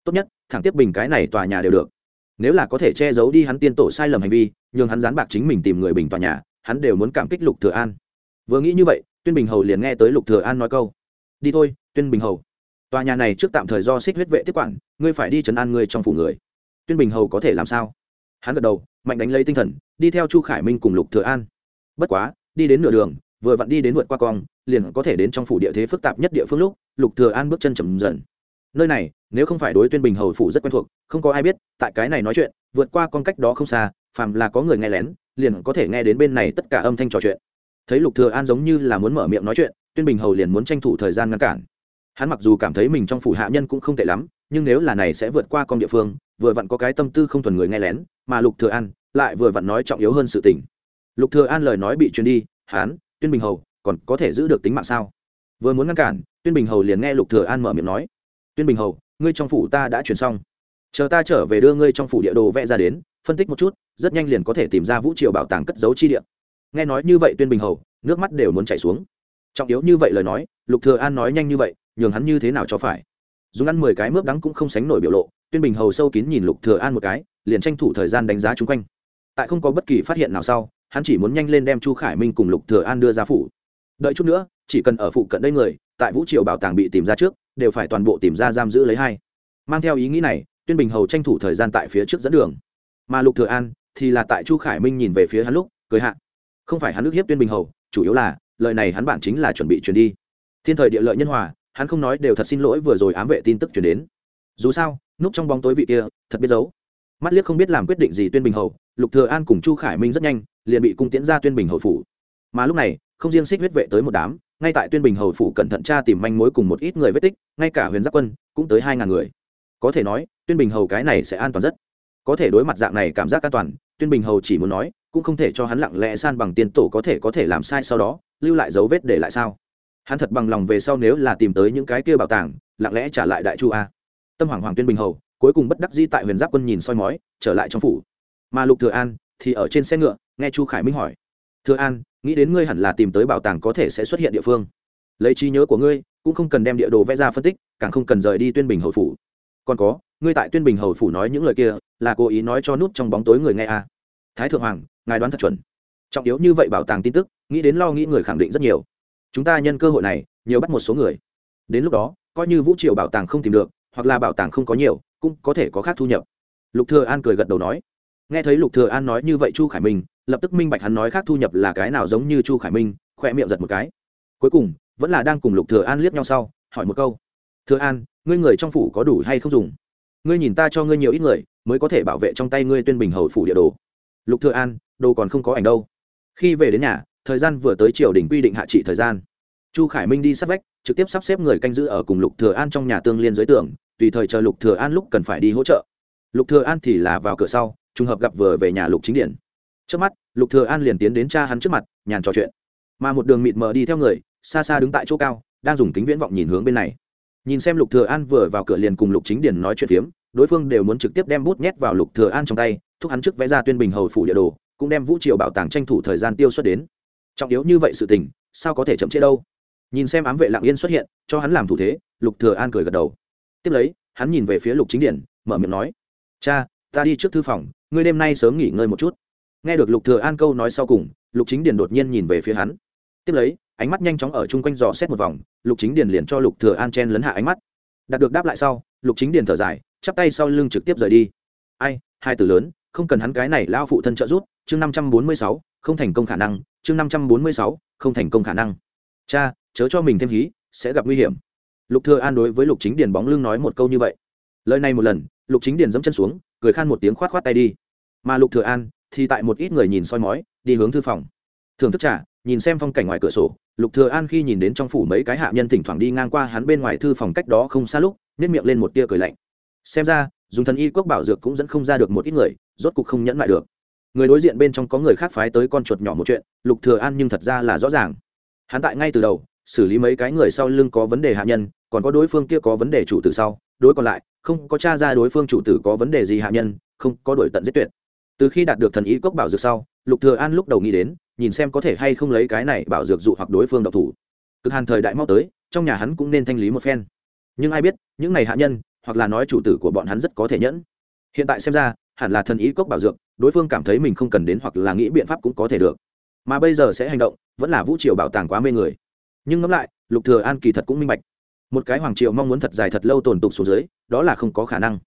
tốt nhất, thẳng tiếp bình cái này tòa nhà đều được. Nếu là có thể che giấu đi hắn tiên tổ sai lầm hành vi, nhường hắn gián bạc chính mình tìm người bình tòa nhà, hắn đều muốn cảm kích lục thừa an. Vừa nghĩ như vậy, tuyên bình hầu liền nghe tới lục thừa an nói câu. Đi thôi, tuyên bình hầu. Tòa nhà này trước tạm thời do xích huyết vệ tiếp quản, ngươi phải đi chấn an ngươi trong phủ người. Tuyên bình hầu có thể làm sao? Hắn gật đầu, mạnh đánh lấy tinh thần, đi theo chu khải minh cùng lục thừa an. Bất quá, đi đến nửa đường, vừa vặn đi đến vượt qua cong, liền có thể đến trong phủ địa thế phức tạp nhất địa phương lúc, lục thừa an bước chân chậm dần nơi này, nếu không phải đối tuyên bình hầu phủ rất quen thuộc, không có ai biết, tại cái này nói chuyện, vượt qua con cách đó không xa, phàm là có người nghe lén, liền có thể nghe đến bên này tất cả âm thanh trò chuyện. Thấy lục thừa an giống như là muốn mở miệng nói chuyện, tuyên bình hầu liền muốn tranh thủ thời gian ngăn cản. Hắn mặc dù cảm thấy mình trong phủ hạ nhân cũng không tệ lắm, nhưng nếu là này sẽ vượt qua con địa phương, vừa vặn có cái tâm tư không thuần người nghe lén, mà lục thừa an lại vừa vặn nói trọng yếu hơn sự tình. Lục thừa an lời nói bị truyền đi hắn tuyên bình hầu, còn có thể giữ được tính mạng sao? Vừa muốn ngăn cản, tuyên bình hầu liền nghe lục thừa an mở miệng nói tuyên bình hầu, ngươi trong phủ ta đã chuyển xong. Chờ ta trở về đưa ngươi trong phủ địa đồ vẽ ra đến, phân tích một chút, rất nhanh liền có thể tìm ra vũ triều bảo tàng cất giấu chi địa. Nghe nói như vậy tuyên bình hầu, nước mắt đều muốn chảy xuống. Trọng yếu như vậy lời nói, lục thừa an nói nhanh như vậy, nhường hắn như thế nào cho phải. Dùng ăn mười cái mướp đắng cũng không sánh nổi biểu lộ, tuyên bình hầu sâu kín nhìn lục thừa an một cái, liền tranh thủ thời gian đánh giá chung quanh. Tại không có bất kỳ phát hiện nào sau, hắn chỉ muốn nhanh lên đem chu khải minh cùng lục thừa an đưa ra phủ. Đợi chút nữa, chỉ cần ở phụ cận đây người, tại vũ triều bảo tàng bị tìm ra trước đều phải toàn bộ tìm ra giam giữ lấy hai. Mang theo ý nghĩ này, tuyên bình hầu tranh thủ thời gian tại phía trước dẫn đường. Mà lục thừa an thì là tại chu khải minh nhìn về phía hắn lúc, cười hạ. Không phải hắn ước hiếp tuyên bình hầu, chủ yếu là, lời này hắn bản chính là chuẩn bị chuyển đi. Thiên thời địa lợi nhân hòa, hắn không nói đều thật xin lỗi vừa rồi ám vệ tin tức chuyển đến. Dù sao, núp trong bóng tối vị kia, thật biết giấu. Mắt liếc không biết làm quyết định gì tuyên bình hầu, lục thừa an cùng chu khải minh rất nhanh, liền bị cung tiễn ra tuyên bình hầu phủ. Mà lúc này, không riêng xích huyết vệ tới một đám ngay tại tuyên bình hầu phủ cẩn thận tra tìm manh mối cùng một ít người vết tích, ngay cả huyền giáp quân cũng tới hai ngàn người. Có thể nói, tuyên bình hầu cái này sẽ an toàn rất. Có thể đối mặt dạng này cảm giác an toàn, tuyên bình hầu chỉ muốn nói, cũng không thể cho hắn lặng lẽ san bằng tiền tổ có thể có thể làm sai sau đó, lưu lại dấu vết để lại sao? Hắn thật bằng lòng về sau nếu là tìm tới những cái kia bảo tàng, lặng lẽ trả lại đại chu a. Tâm hoàng hoàng tuyên bình hầu, cuối cùng bất đắc dĩ tại huyền giáp quân nhìn soi mói, trở lại trong phủ. Mà lục thừa an thì ở trên xe ngựa, nghe chu khải minh hỏi. Thừa an nghĩ đến ngươi hẳn là tìm tới bảo tàng có thể sẽ xuất hiện địa phương. Lấy trí nhớ của ngươi, cũng không cần đem địa đồ vẽ ra phân tích, càng không cần rời đi tuyên bình hầu phủ. Còn có, ngươi tại tuyên bình hầu phủ nói những lời kia, là cố ý nói cho nút trong bóng tối người nghe à. thái thượng hoàng, ngài đoán thật chuẩn. Trọng yếu như vậy bảo tàng tin tức, nghĩ đến lo nghĩ người khẳng định rất nhiều. Chúng ta nhân cơ hội này, nhiều bắt một số người. Đến lúc đó, coi như vũ triều bảo tàng không tìm được, hoặc là bảo tàng không có nhiều, cũng có thể có khác thu nhập. Lục thừa an cười gật đầu nói. Nghe thấy lục thừa an nói như vậy chu khải minh lập tức minh bạch hắn nói khác thu nhập là cái nào giống như chu khải minh khoe miệng giật một cái. Cuối cùng, vẫn là đang cùng lục thừa an liếc nhau sau, hỏi một câu. Thừa an, ngươi người trong phủ có đủ hay không dùng? Ngươi nhìn ta cho ngươi nhiều ít người, mới có thể bảo vệ trong tay ngươi tuyên bình hầu phủ địa đồ. Lục thừa an, đồ còn không có ảnh đâu. Khi về đến nhà, thời gian vừa tới triều đình quy định hạ trị thời gian. Chu khải minh đi sát vách, trực tiếp sắp xếp người canh giữ ở cùng lục thừa an trong nhà tương liên dưới tường, tùy thời chờ lục thừa an lúc cần phải đi hỗ trợ. Lục thừa an thì là vào cửa sau, trùng hợp gặp vừa về nhà lục chính điện trước mắt, lục thừa an liền tiến đến cha hắn trước mặt, nhàn trò chuyện. Mà một đường mịt mờ đi theo người, xa xa đứng tại chỗ cao, đang dùng kính viễn vọng nhìn hướng bên này. Nhìn xem lục thừa an vừa vào cửa liền cùng lục chính điển nói chuyện phiếm, đối phương đều muốn trực tiếp đem bút nhét vào lục thừa an trong tay, thúc hắn trước vẽ ra tuyên bình hầu phủ địa đồ, cũng đem vũ triều bảo tàng tranh thủ thời gian tiêu xuất đến. Trọng yếu như vậy sự tình, sao có thể chậm trễ đâu? Nhìn xem ám vệ lặng yên xuất hiện, cho hắn làm thủ thế, lục thừa an cười gật đầu. Tiếp lấy, hắn nhìn về phía lục chính điển mở miệng nói, cha, ta đi trước thư phòng, ngươi đêm nay sớm nghỉ ngơi một chút nghe được lục thừa an câu nói sau cùng, lục chính điền đột nhiên nhìn về phía hắn. Tiếp lấy, ánh mắt nhanh chóng ở chung quanh dò xét một vòng, lục chính điền liền cho lục thừa an chen lấn hạ ánh mắt. Đạt được đáp lại sau, lục chính điền thở dài, chắp tay sau lưng trực tiếp rời đi. Ai, hai từ lớn, không cần hắn cái này lao phụ thân trợ giúp, chương năm trăm bốn mươi sáu, không thành công khả năng, chương năm trăm bốn mươi sáu, không thành công khả năng. Cha, chớ cho mình thêm hí, sẽ gặp nguy hiểm. Lục thừa an đối với lục chính điền bóng lưng nói một câu như vậy. Lời này một lần, lục chính điền dẫm chân xuống, cười khan một tiếng khoát khoát tay đi. Mà lục thừa an thì tại một ít người nhìn soi mói, đi hướng thư phòng. Thưởng thức trà, nhìn xem phong cảnh ngoài cửa sổ, lục thừa an khi nhìn đến trong phủ mấy cái hạ nhân thỉnh thoảng đi ngang qua hắn bên ngoài thư phòng cách đó không xa lúc nét miệng lên một tia cười lạnh. Xem ra, dùng thần y quốc bảo dược cũng dẫn không ra được một ít người, rốt cục không nhẫn lại được. Người đối diện bên trong có người khác phái tới con chuột nhỏ một chuyện, lục thừa an nhưng thật ra là rõ ràng. Hắn tại ngay từ đầu, xử lý mấy cái người sau lưng có vấn đề hạ nhân, còn có đối phương kia có vấn đề chủ tử sau, đối còn lại, không có tra ra đối phương chủ tử có vấn đề gì hạ nhân, không có đổi tận giết tuyệt từ khi đạt được thần ý cốc bảo dược sau, lục thừa an lúc đầu nghĩ đến, nhìn xem có thể hay không lấy cái này bảo dược dụ hoặc đối phương độc thủ. Cực hàn thời đại mau tới, trong nhà hắn cũng nên thanh lý một phen. Nhưng ai biết, những này hạ nhân, hoặc là nói chủ tử của bọn hắn rất có thể nhẫn. Hiện tại xem ra, hẳn là thần ý cốc bảo dược, đối phương cảm thấy mình không cần đến hoặc là nghĩ biện pháp cũng có thể được. Mà bây giờ sẽ hành động, vẫn là vũ triều bảo tàng quá mê người. Nhưng ngẫm lại, lục thừa an kỳ thật cũng minh bạch. Một cái hoàng triều mong muốn thật dài thật lâu tồn tục xuống dưới, đó là không có khả năng.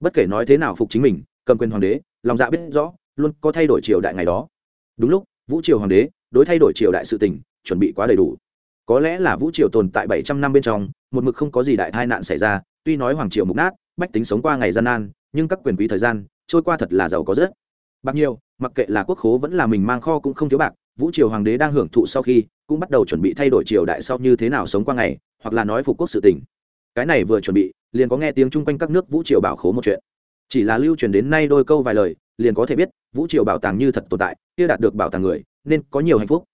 Bất kể nói thế nào phục chính mình, cầm quyền hoàng đế lòng dạ biết rõ, luôn có thay đổi triều đại ngày đó. Đúng lúc, vũ triều hoàng đế đối thay đổi triều đại sự tình chuẩn bị quá đầy đủ. Có lẽ là vũ triều tồn tại bảy trăm năm bên trong, một mực không có gì đại tai nạn xảy ra, tuy nói hoàng triều mục nát, bách tính sống qua ngày gian nan, nhưng các quyền quý thời gian trôi qua thật là giàu có rất. Bạc nhiều, mặc kệ là quốc khố vẫn là mình mang kho cũng không thiếu bạc, vũ triều hoàng đế đang hưởng thụ sau khi, cũng bắt đầu chuẩn bị thay đổi triều đại sau như thế nào sống qua ngày, hoặc là nói phục quốc sự tình. cái này vừa chuẩn bị, liền có nghe tiếng chung quanh các nước vũ triều bảo khố một chuyện chỉ là lưu truyền đến nay đôi câu vài lời, liền có thể biết, vũ triều bảo tàng như thật tồn tại, kia đạt được bảo tàng người, nên có nhiều hạnh phúc.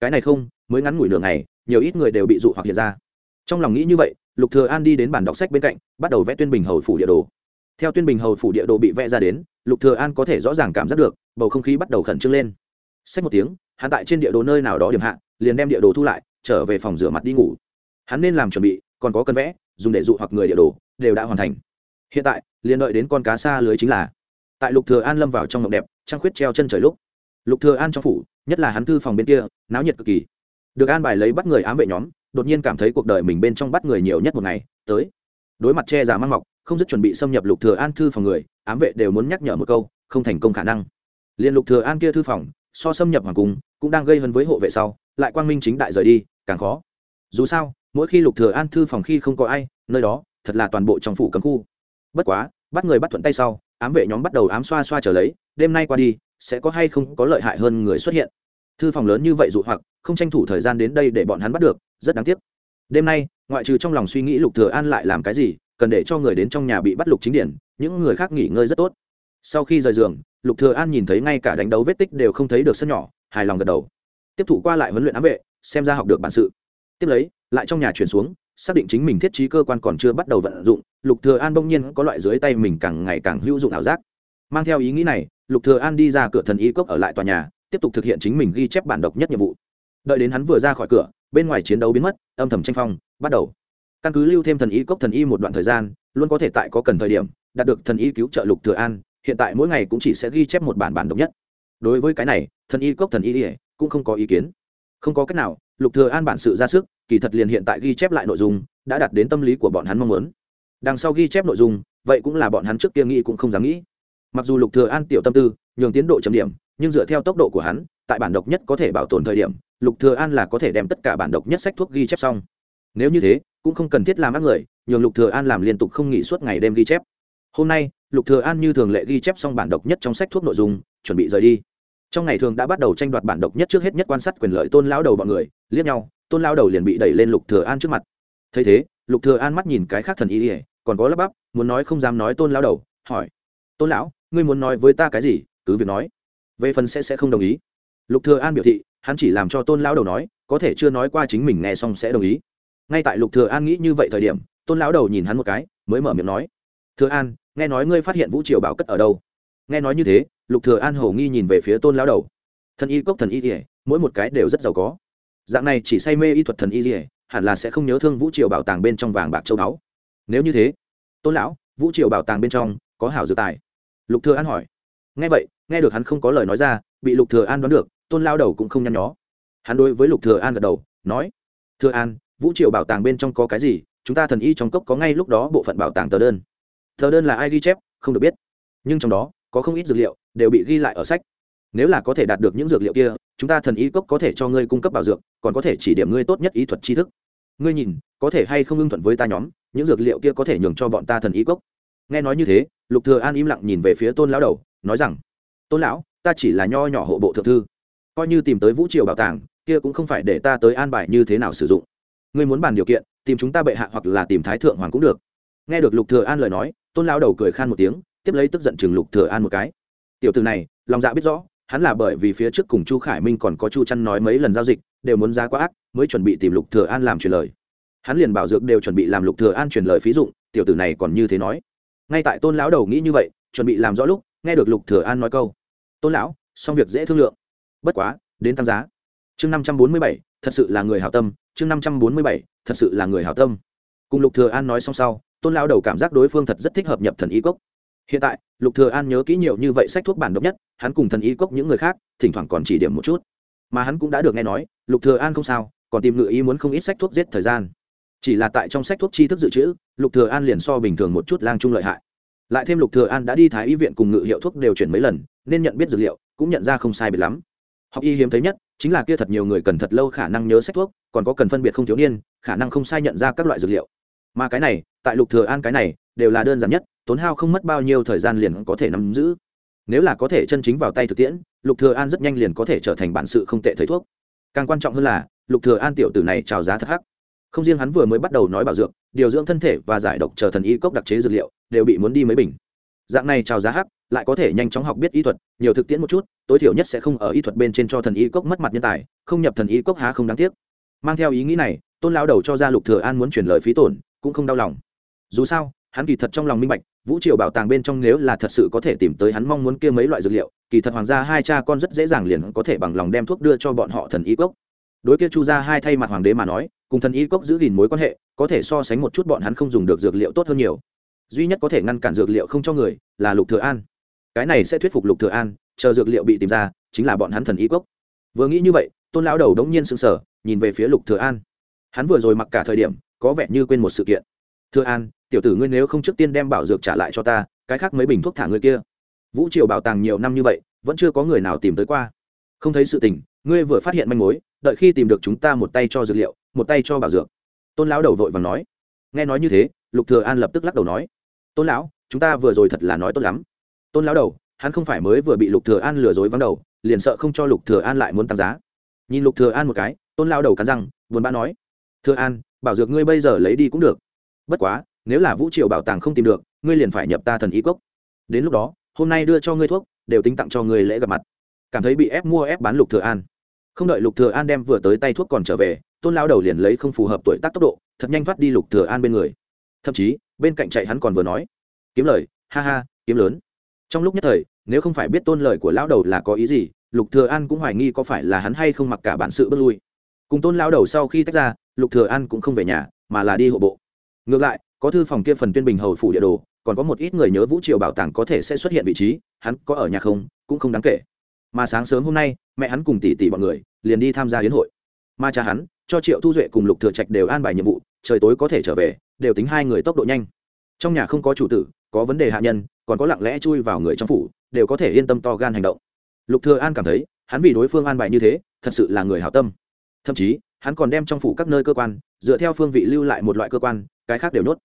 Cái này không, mới ngắn ngủi nửa ngày, nhiều ít người đều bị dụ hoặc hiện ra. Trong lòng nghĩ như vậy, lục thừa an đi đến bàn đọc sách bên cạnh, bắt đầu vẽ tuyên bình hầu phủ địa đồ. Theo tuyên bình hầu phủ địa đồ bị vẽ ra đến, lục thừa an có thể rõ ràng cảm giác được, bầu không khí bắt đầu khẩn trương lên. Sách một tiếng, hắn tại trên địa đồ nơi nào đó điểm hạ, liền đem địa đồ thu lại, trở về phòng rửa mặt đi ngủ. Hắn nên làm chuẩn bị, còn có cần vẽ, dùng để dụ hoặc người địa đồ, đều đã hoàn thành. Hiện tại liền đợi đến con cá xa lưới chính là. Tại lục thừa an lâm vào trong ngọc đẹp, trăng khuyết treo chân trời lúc, lục thừa an trong phủ, nhất là hắn thư phòng bên kia, náo nhiệt cực kỳ. Được an bài lấy bắt người ám vệ nhóm, đột nhiên cảm thấy cuộc đời mình bên trong bắt người nhiều nhất một ngày, tới. Đối mặt che giả mang mọc, không dứt chuẩn bị xâm nhập lục thừa an thư phòng người, ám vệ đều muốn nhắc nhở một câu, không thành công khả năng. Liên lục thừa an kia thư phòng, so xâm nhập hoàng cung, cũng đang gây hấn với hộ vệ sau, lại quang minh chính đại rời đi, càng khó. Dù sao, mỗi khi lục thừa an thư phòng khi không có ai, nơi đó, thật là toàn bộ trong phủ cấm khu. Bất quá bắt người bắt thuận tay sau, ám vệ nhóm bắt đầu ám xoa xoa trở lấy, đêm nay qua đi, sẽ có hay không có lợi hại hơn người xuất hiện. Thư phòng lớn như vậy dụ hoặc, không tranh thủ thời gian đến đây để bọn hắn bắt được, rất đáng tiếc. Đêm nay, ngoại trừ trong lòng suy nghĩ lục thừa an lại làm cái gì, cần để cho người đến trong nhà bị bắt lục chính điển, những người khác nghỉ ngơi rất tốt. Sau khi rời giường, lục thừa an nhìn thấy ngay cả đánh đấu vết tích đều không thấy được sân nhỏ, hài lòng gật đầu. Tiếp thủ qua lại huấn luyện ám vệ, xem ra học được bản sự. Tiếp lấy, lại trong nhà chuyển xuống xác định chính mình thiết trí cơ quan còn chưa bắt đầu vận dụng, lục thừa an bỗng nhiên có loại dưới tay mình càng ngày càng hữu dụng ảo giác. Mang theo ý nghĩ này, lục thừa an đi ra cửa thần y cốc ở lại tòa nhà, tiếp tục thực hiện chính mình ghi chép bản độc nhất nhiệm vụ. Đợi đến hắn vừa ra khỏi cửa, bên ngoài chiến đấu biến mất, âm thầm tranh phong, bắt đầu. Căn cứ lưu thêm thần y cốc thần y một đoạn thời gian, luôn có thể tại có cần thời điểm, đạt được thần y cứu trợ lục thừa an, hiện tại mỗi ngày cũng chỉ sẽ ghi chép một bản bản độc nhất. Đối với cái này, thần y cốc thần y cũng không có ý kiến. Không có cách nào, lục thừa an bản sự ra sức kỳ thật liền hiện tại ghi chép lại nội dung, đã đạt đến tâm lý của bọn hắn mong muốn. Đằng sau ghi chép nội dung, vậy cũng là bọn hắn trước kia nghĩ cũng không dám nghĩ. Mặc dù lục thừa an tiểu tâm tư, nhường tiến độ chấm điểm, nhưng dựa theo tốc độ của hắn, tại bản độc nhất có thể bảo tồn thời điểm, lục thừa an là có thể đem tất cả bản độc nhất sách thuốc ghi chép xong. Nếu như thế, cũng không cần thiết làm ác người, nhường lục thừa an làm liên tục không nghỉ suốt ngày đêm ghi chép. Hôm nay, lục thừa an như thường lệ ghi chép xong bản độc nhất trong sách thuốc nội dung, chuẩn bị rời đi. Trong ngày thường đã bắt đầu tranh đoạt bản độc nhất trước hết nhất quan sát quyền lợi tôn lão đầu bọn người, liếc nhau tôn lão đầu liền bị đẩy lên lục thừa an trước mặt. Thấy thế, lục thừa an mắt nhìn cái khác thần y ỉa còn có lắp bắp, muốn nói không dám nói tôn lão đầu, hỏi. Tôn lão, ngươi muốn nói với ta cái gì, cứ việc nói. Về phần sẽ sẽ không đồng ý. Lục thừa an biểu thị, hắn chỉ làm cho tôn lão đầu nói, có thể chưa nói qua chính mình nghe xong sẽ đồng ý. Ngay tại lục thừa an nghĩ như vậy thời điểm, tôn lão đầu nhìn hắn một cái, mới mở miệng nói. Thừa an, nghe nói ngươi phát hiện vũ triều bảo cất ở đâu? Nghe nói như thế, lục thừa an hổ nghi nhìn về phía tôn lão đầu. Thần y cốc thần y ỉa mỗi một cái đều rất giàu có dạng này chỉ say mê y thuật thần y ỉa hẳn là sẽ không nhớ thương vũ triều bảo tàng bên trong vàng bạc châu báu. Nếu như thế, tôn lão, vũ triều bảo tàng bên trong có hảo dược tài. Lục thừa an hỏi. Nghe vậy, nghe được hắn không có lời nói ra, bị lục thừa an đoán được, tôn lao đầu cũng không nhăn nhó. Hắn đối với lục thừa an gật đầu, nói, thừa an, vũ triều bảo tàng bên trong có cái gì? Chúng ta thần y trong cốc có ngay lúc đó bộ phận bảo tàng tờ đơn. Tờ đơn là ai ghi chép, không được biết. Nhưng trong đó, có không ít dược liệu đều bị ghi lại ở sách. Nếu là có thể đạt được những dược liệu kia chúng ta thần y cốc có thể cho ngươi cung cấp bảo dược, còn có thể chỉ điểm ngươi tốt nhất ý thuật tri thức. Ngươi nhìn, có thể hay không ưng thuận với ta nhóm, những dược liệu kia có thể nhường cho bọn ta thần y cốc? Nghe nói như thế, lục thừa an im lặng nhìn về phía tôn lão đầu, nói rằng, tôn lão, ta chỉ là nho nhỏ hộ bộ thượng thư, coi như tìm tới vũ triều bảo tàng, kia cũng không phải để ta tới an bài như thế nào sử dụng. Ngươi muốn bàn điều kiện, tìm chúng ta bệ hạ hoặc là tìm thái thượng hoàng cũng được. Nghe được lục thừa an lời nói, tôn lão đầu cười khan một tiếng, tiếp lấy tức giận chừng lục thừa an một cái. Tiểu tử này, lòng dạ biết rõ hắn là bởi vì phía trước cùng chu khải minh còn có chu chăn nói mấy lần giao dịch, đều muốn giá quá ác, mới chuẩn bị tìm lục thừa an làm truyền lời. Hắn liền bảo dược đều chuẩn bị làm lục thừa an truyền lời phí dụng, tiểu tử này còn như thế nói. Ngay tại tôn lão đầu nghĩ như vậy, chuẩn bị làm rõ lúc, nghe được lục thừa an nói câu. Tôn lão, xong việc dễ thương lượng. Bất quá, đến tăng giá. Chương năm trăm bốn mươi bảy, thật sự là người hảo tâm. Chương năm trăm bốn mươi bảy, thật sự là người hảo tâm. Cùng lục thừa an nói xong sau, tôn lão đầu cảm giác đối phương thật rất thích hợp nhập thần y cốc. Hiện tại, lục thừa an nhớ kỹ nhiều như vậy sách thuốc bản độc nhất hắn cùng thần y cốc những người khác, thỉnh thoảng còn chỉ điểm một chút. Mà hắn cũng đã được nghe nói, lục thừa an không sao, còn tìm ngự ý muốn không ít sách thuốc giết thời gian. Chỉ là tại trong sách thuốc tri thức dự trữ, lục thừa an liền so bình thường một chút lang trung lợi hại. Lại thêm lục thừa an đã đi thái y viện cùng ngự hiệu thuốc đều chuyển mấy lần, nên nhận biết dược liệu, cũng nhận ra không sai biệt lắm. Học y hiếm thấy nhất, chính là kia thật nhiều người cần thật lâu khả năng nhớ sách thuốc, còn có cần phân biệt không thiếu niên, khả năng không sai nhận ra các loại dược liệu. Mà cái này, tại lục thừa an cái này, đều là đơn giản nhất, tốn hao không mất bao nhiêu thời gian liền có thể nắm giữ nếu là có thể chân chính vào tay thực tiễn lục thừa an rất nhanh liền có thể trở thành bản sự không tệ thầy thuốc. Càng quan trọng hơn là lục thừa an tiểu tử này chào giá thật hắc. Không riêng hắn vừa mới bắt đầu nói bảo dưỡng, điều dưỡng thân thể và giải độc chờ thần y cốc đặc chế dược liệu đều bị muốn đi mấy bình. Dạng này chào giá hắc lại có thể nhanh chóng học biết y thuật nhiều thực tiễn một chút tối thiểu nhất sẽ không ở y thuật bên trên cho thần y cốc mất mặt nhân tài không nhập thần y cốc há không đáng tiếc. Mang theo ý nghĩ này tôn lão đầu cho ra lục thừa an muốn truyền lời phí tổn cũng không đau lòng. Dù sao hắn kỳ thật trong lòng minh bạch vũ triều bảo tàng bên trong nếu là thật sự có thể tìm tới hắn mong muốn kia mấy loại dược liệu, kỳ thật hoàng gia hai cha con rất dễ dàng liền có thể bằng lòng đem thuốc đưa cho bọn họ thần y cốc. Đối kia chu gia hai thay mặt hoàng đế mà nói, cùng thần y cốc giữ gìn mối quan hệ, có thể so sánh một chút bọn hắn không dùng được dược liệu tốt hơn nhiều. Duy nhất có thể ngăn cản dược liệu không cho người, là lục thừa an. Cái này sẽ thuyết phục lục thừa an, chờ dược liệu bị tìm ra, chính là bọn hắn thần y cốc. Vừa nghĩ như vậy, tôn lão đầu đống nhiên sững sờ, nhìn về phía lục thừa an. Hắn vừa rồi mặc cả thời điểm, có vẻ như quên một sự kiện. Thừa an tiểu tử ngươi nếu không trước tiên đem bảo dược trả lại cho ta, cái khác mấy bình thuốc thả ngươi kia. Vũ triều bảo tàng nhiều năm như vậy, vẫn chưa có người nào tìm tới qua. Không thấy sự tình, ngươi vừa phát hiện manh mối, đợi khi tìm được chúng ta một tay cho dược liệu, một tay cho bảo dược. Tôn lão đầu vội vàng nói. Nghe nói như thế, lục thừa an lập tức lắc đầu nói. Tôn lão, chúng ta vừa rồi thật là nói tốt lắm. Tôn lão đầu, hắn không phải mới vừa bị lục thừa an lừa dối vắng đầu, liền sợ không cho lục thừa an lại muốn tăng giá. Nhìn lục thừa an một cái, tôn lão đầu cắn răng, buồn bã nói. Thừa an, bảo dược ngươi bây giờ lấy đi cũng được. Bất quá nếu là vũ triều bảo tàng không tìm được, ngươi liền phải nhập ta thần y cốc. Đến lúc đó, hôm nay đưa cho ngươi thuốc, đều tính tặng cho ngươi lễ gặp mặt. Cảm thấy bị ép mua ép bán lục thừa an. Không đợi lục thừa an đem vừa tới tay thuốc còn trở về, tôn lão đầu liền lấy không phù hợp tuổi tác tốc độ, thật nhanh thoát đi lục thừa an bên người. Thậm chí, bên cạnh chạy hắn còn vừa nói, kiếm lời, ha ha, kiếm lớn. Trong lúc nhất thời, nếu không phải biết tôn lời của lão đầu là có ý gì, lục thừa an cũng hoài nghi có phải là hắn hay không mặc cả bản sự bước lui. Cùng tôn lão đầu sau khi tách ra, lục thừa an cũng không về nhà, mà là đi hộ bộ. Ngược lại có thư phòng kia phần tuyên bình hầu phủ địa đồ, còn có một ít người nhớ vũ triều bảo tàng có thể sẽ xuất hiện vị trí, hắn có ở nhà không, cũng không đáng kể. Mà sáng sớm hôm nay, mẹ hắn cùng tỷ tỷ bọn người liền đi tham gia hiến hội. Mà cha hắn, cho triệu thu duệ cùng lục thừa trạch đều an bài nhiệm vụ, trời tối có thể trở về, đều tính hai người tốc độ nhanh. Trong nhà không có chủ tử, có vấn đề hạ nhân, còn có lặng lẽ chui vào người trong phủ, đều có thể yên tâm to gan hành động. Lục thừa an cảm thấy, hắn vì đối phương an bài như thế, thật sự là người hảo tâm. Thậm chí, hắn còn đem trong phủ các nơi cơ quan, dựa theo phương vị lưu lại một loại cơ quan cái khác đều nốt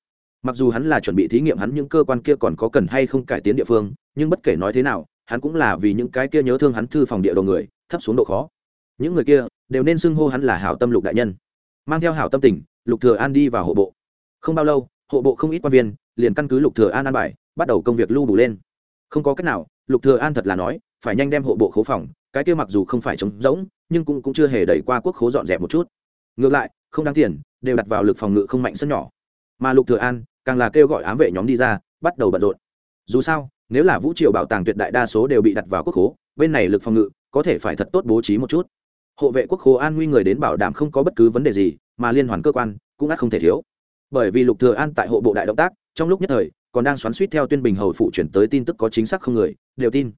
mặc dù hắn là chuẩn bị thí nghiệm hắn những cơ quan kia còn có cần hay không cải tiến địa phương, nhưng bất kể nói thế nào, hắn cũng là vì những cái kia nhớ thương hắn thư phòng địa đồ người, thấp xuống độ khó. Những người kia đều nên xưng hô hắn là hảo tâm lục đại nhân. Mang theo hảo tâm tình, lục thừa an đi vào hộ bộ. Không bao lâu, hộ bộ không ít quan viên liền căn cứ lục thừa an an bài, bắt đầu công việc lưu đủ lên. Không có cách nào, lục thừa an thật là nói, phải nhanh đem hộ bộ khố phòng, cái kia mặc dù không phải trống rỗng, nhưng cũng cũng chưa hề đẩy qua quốc khố dọn dẹp một chút. Ngược lại, không đáng tiền, đều đặt vào lực phòng ngự không mạnh sân nhỏ mà lục thừa an càng là kêu gọi ám vệ nhóm đi ra, bắt đầu bận rộn. Dù sao, nếu là vũ triều bảo tàng tuyệt đại đa số đều bị đặt vào quốc khố, bên này lực phòng ngự có thể phải thật tốt bố trí một chút. Hộ vệ quốc khố an nguy người đến bảo đảm không có bất cứ vấn đề gì, mà liên hoàn cơ quan cũng ắt không thể thiếu. Bởi vì lục thừa an tại hộ bộ đại động tác, trong lúc nhất thời, còn đang xoắn suýt theo tuyên bình hầu phụ chuyển tới tin tức có chính xác không người, đều tin.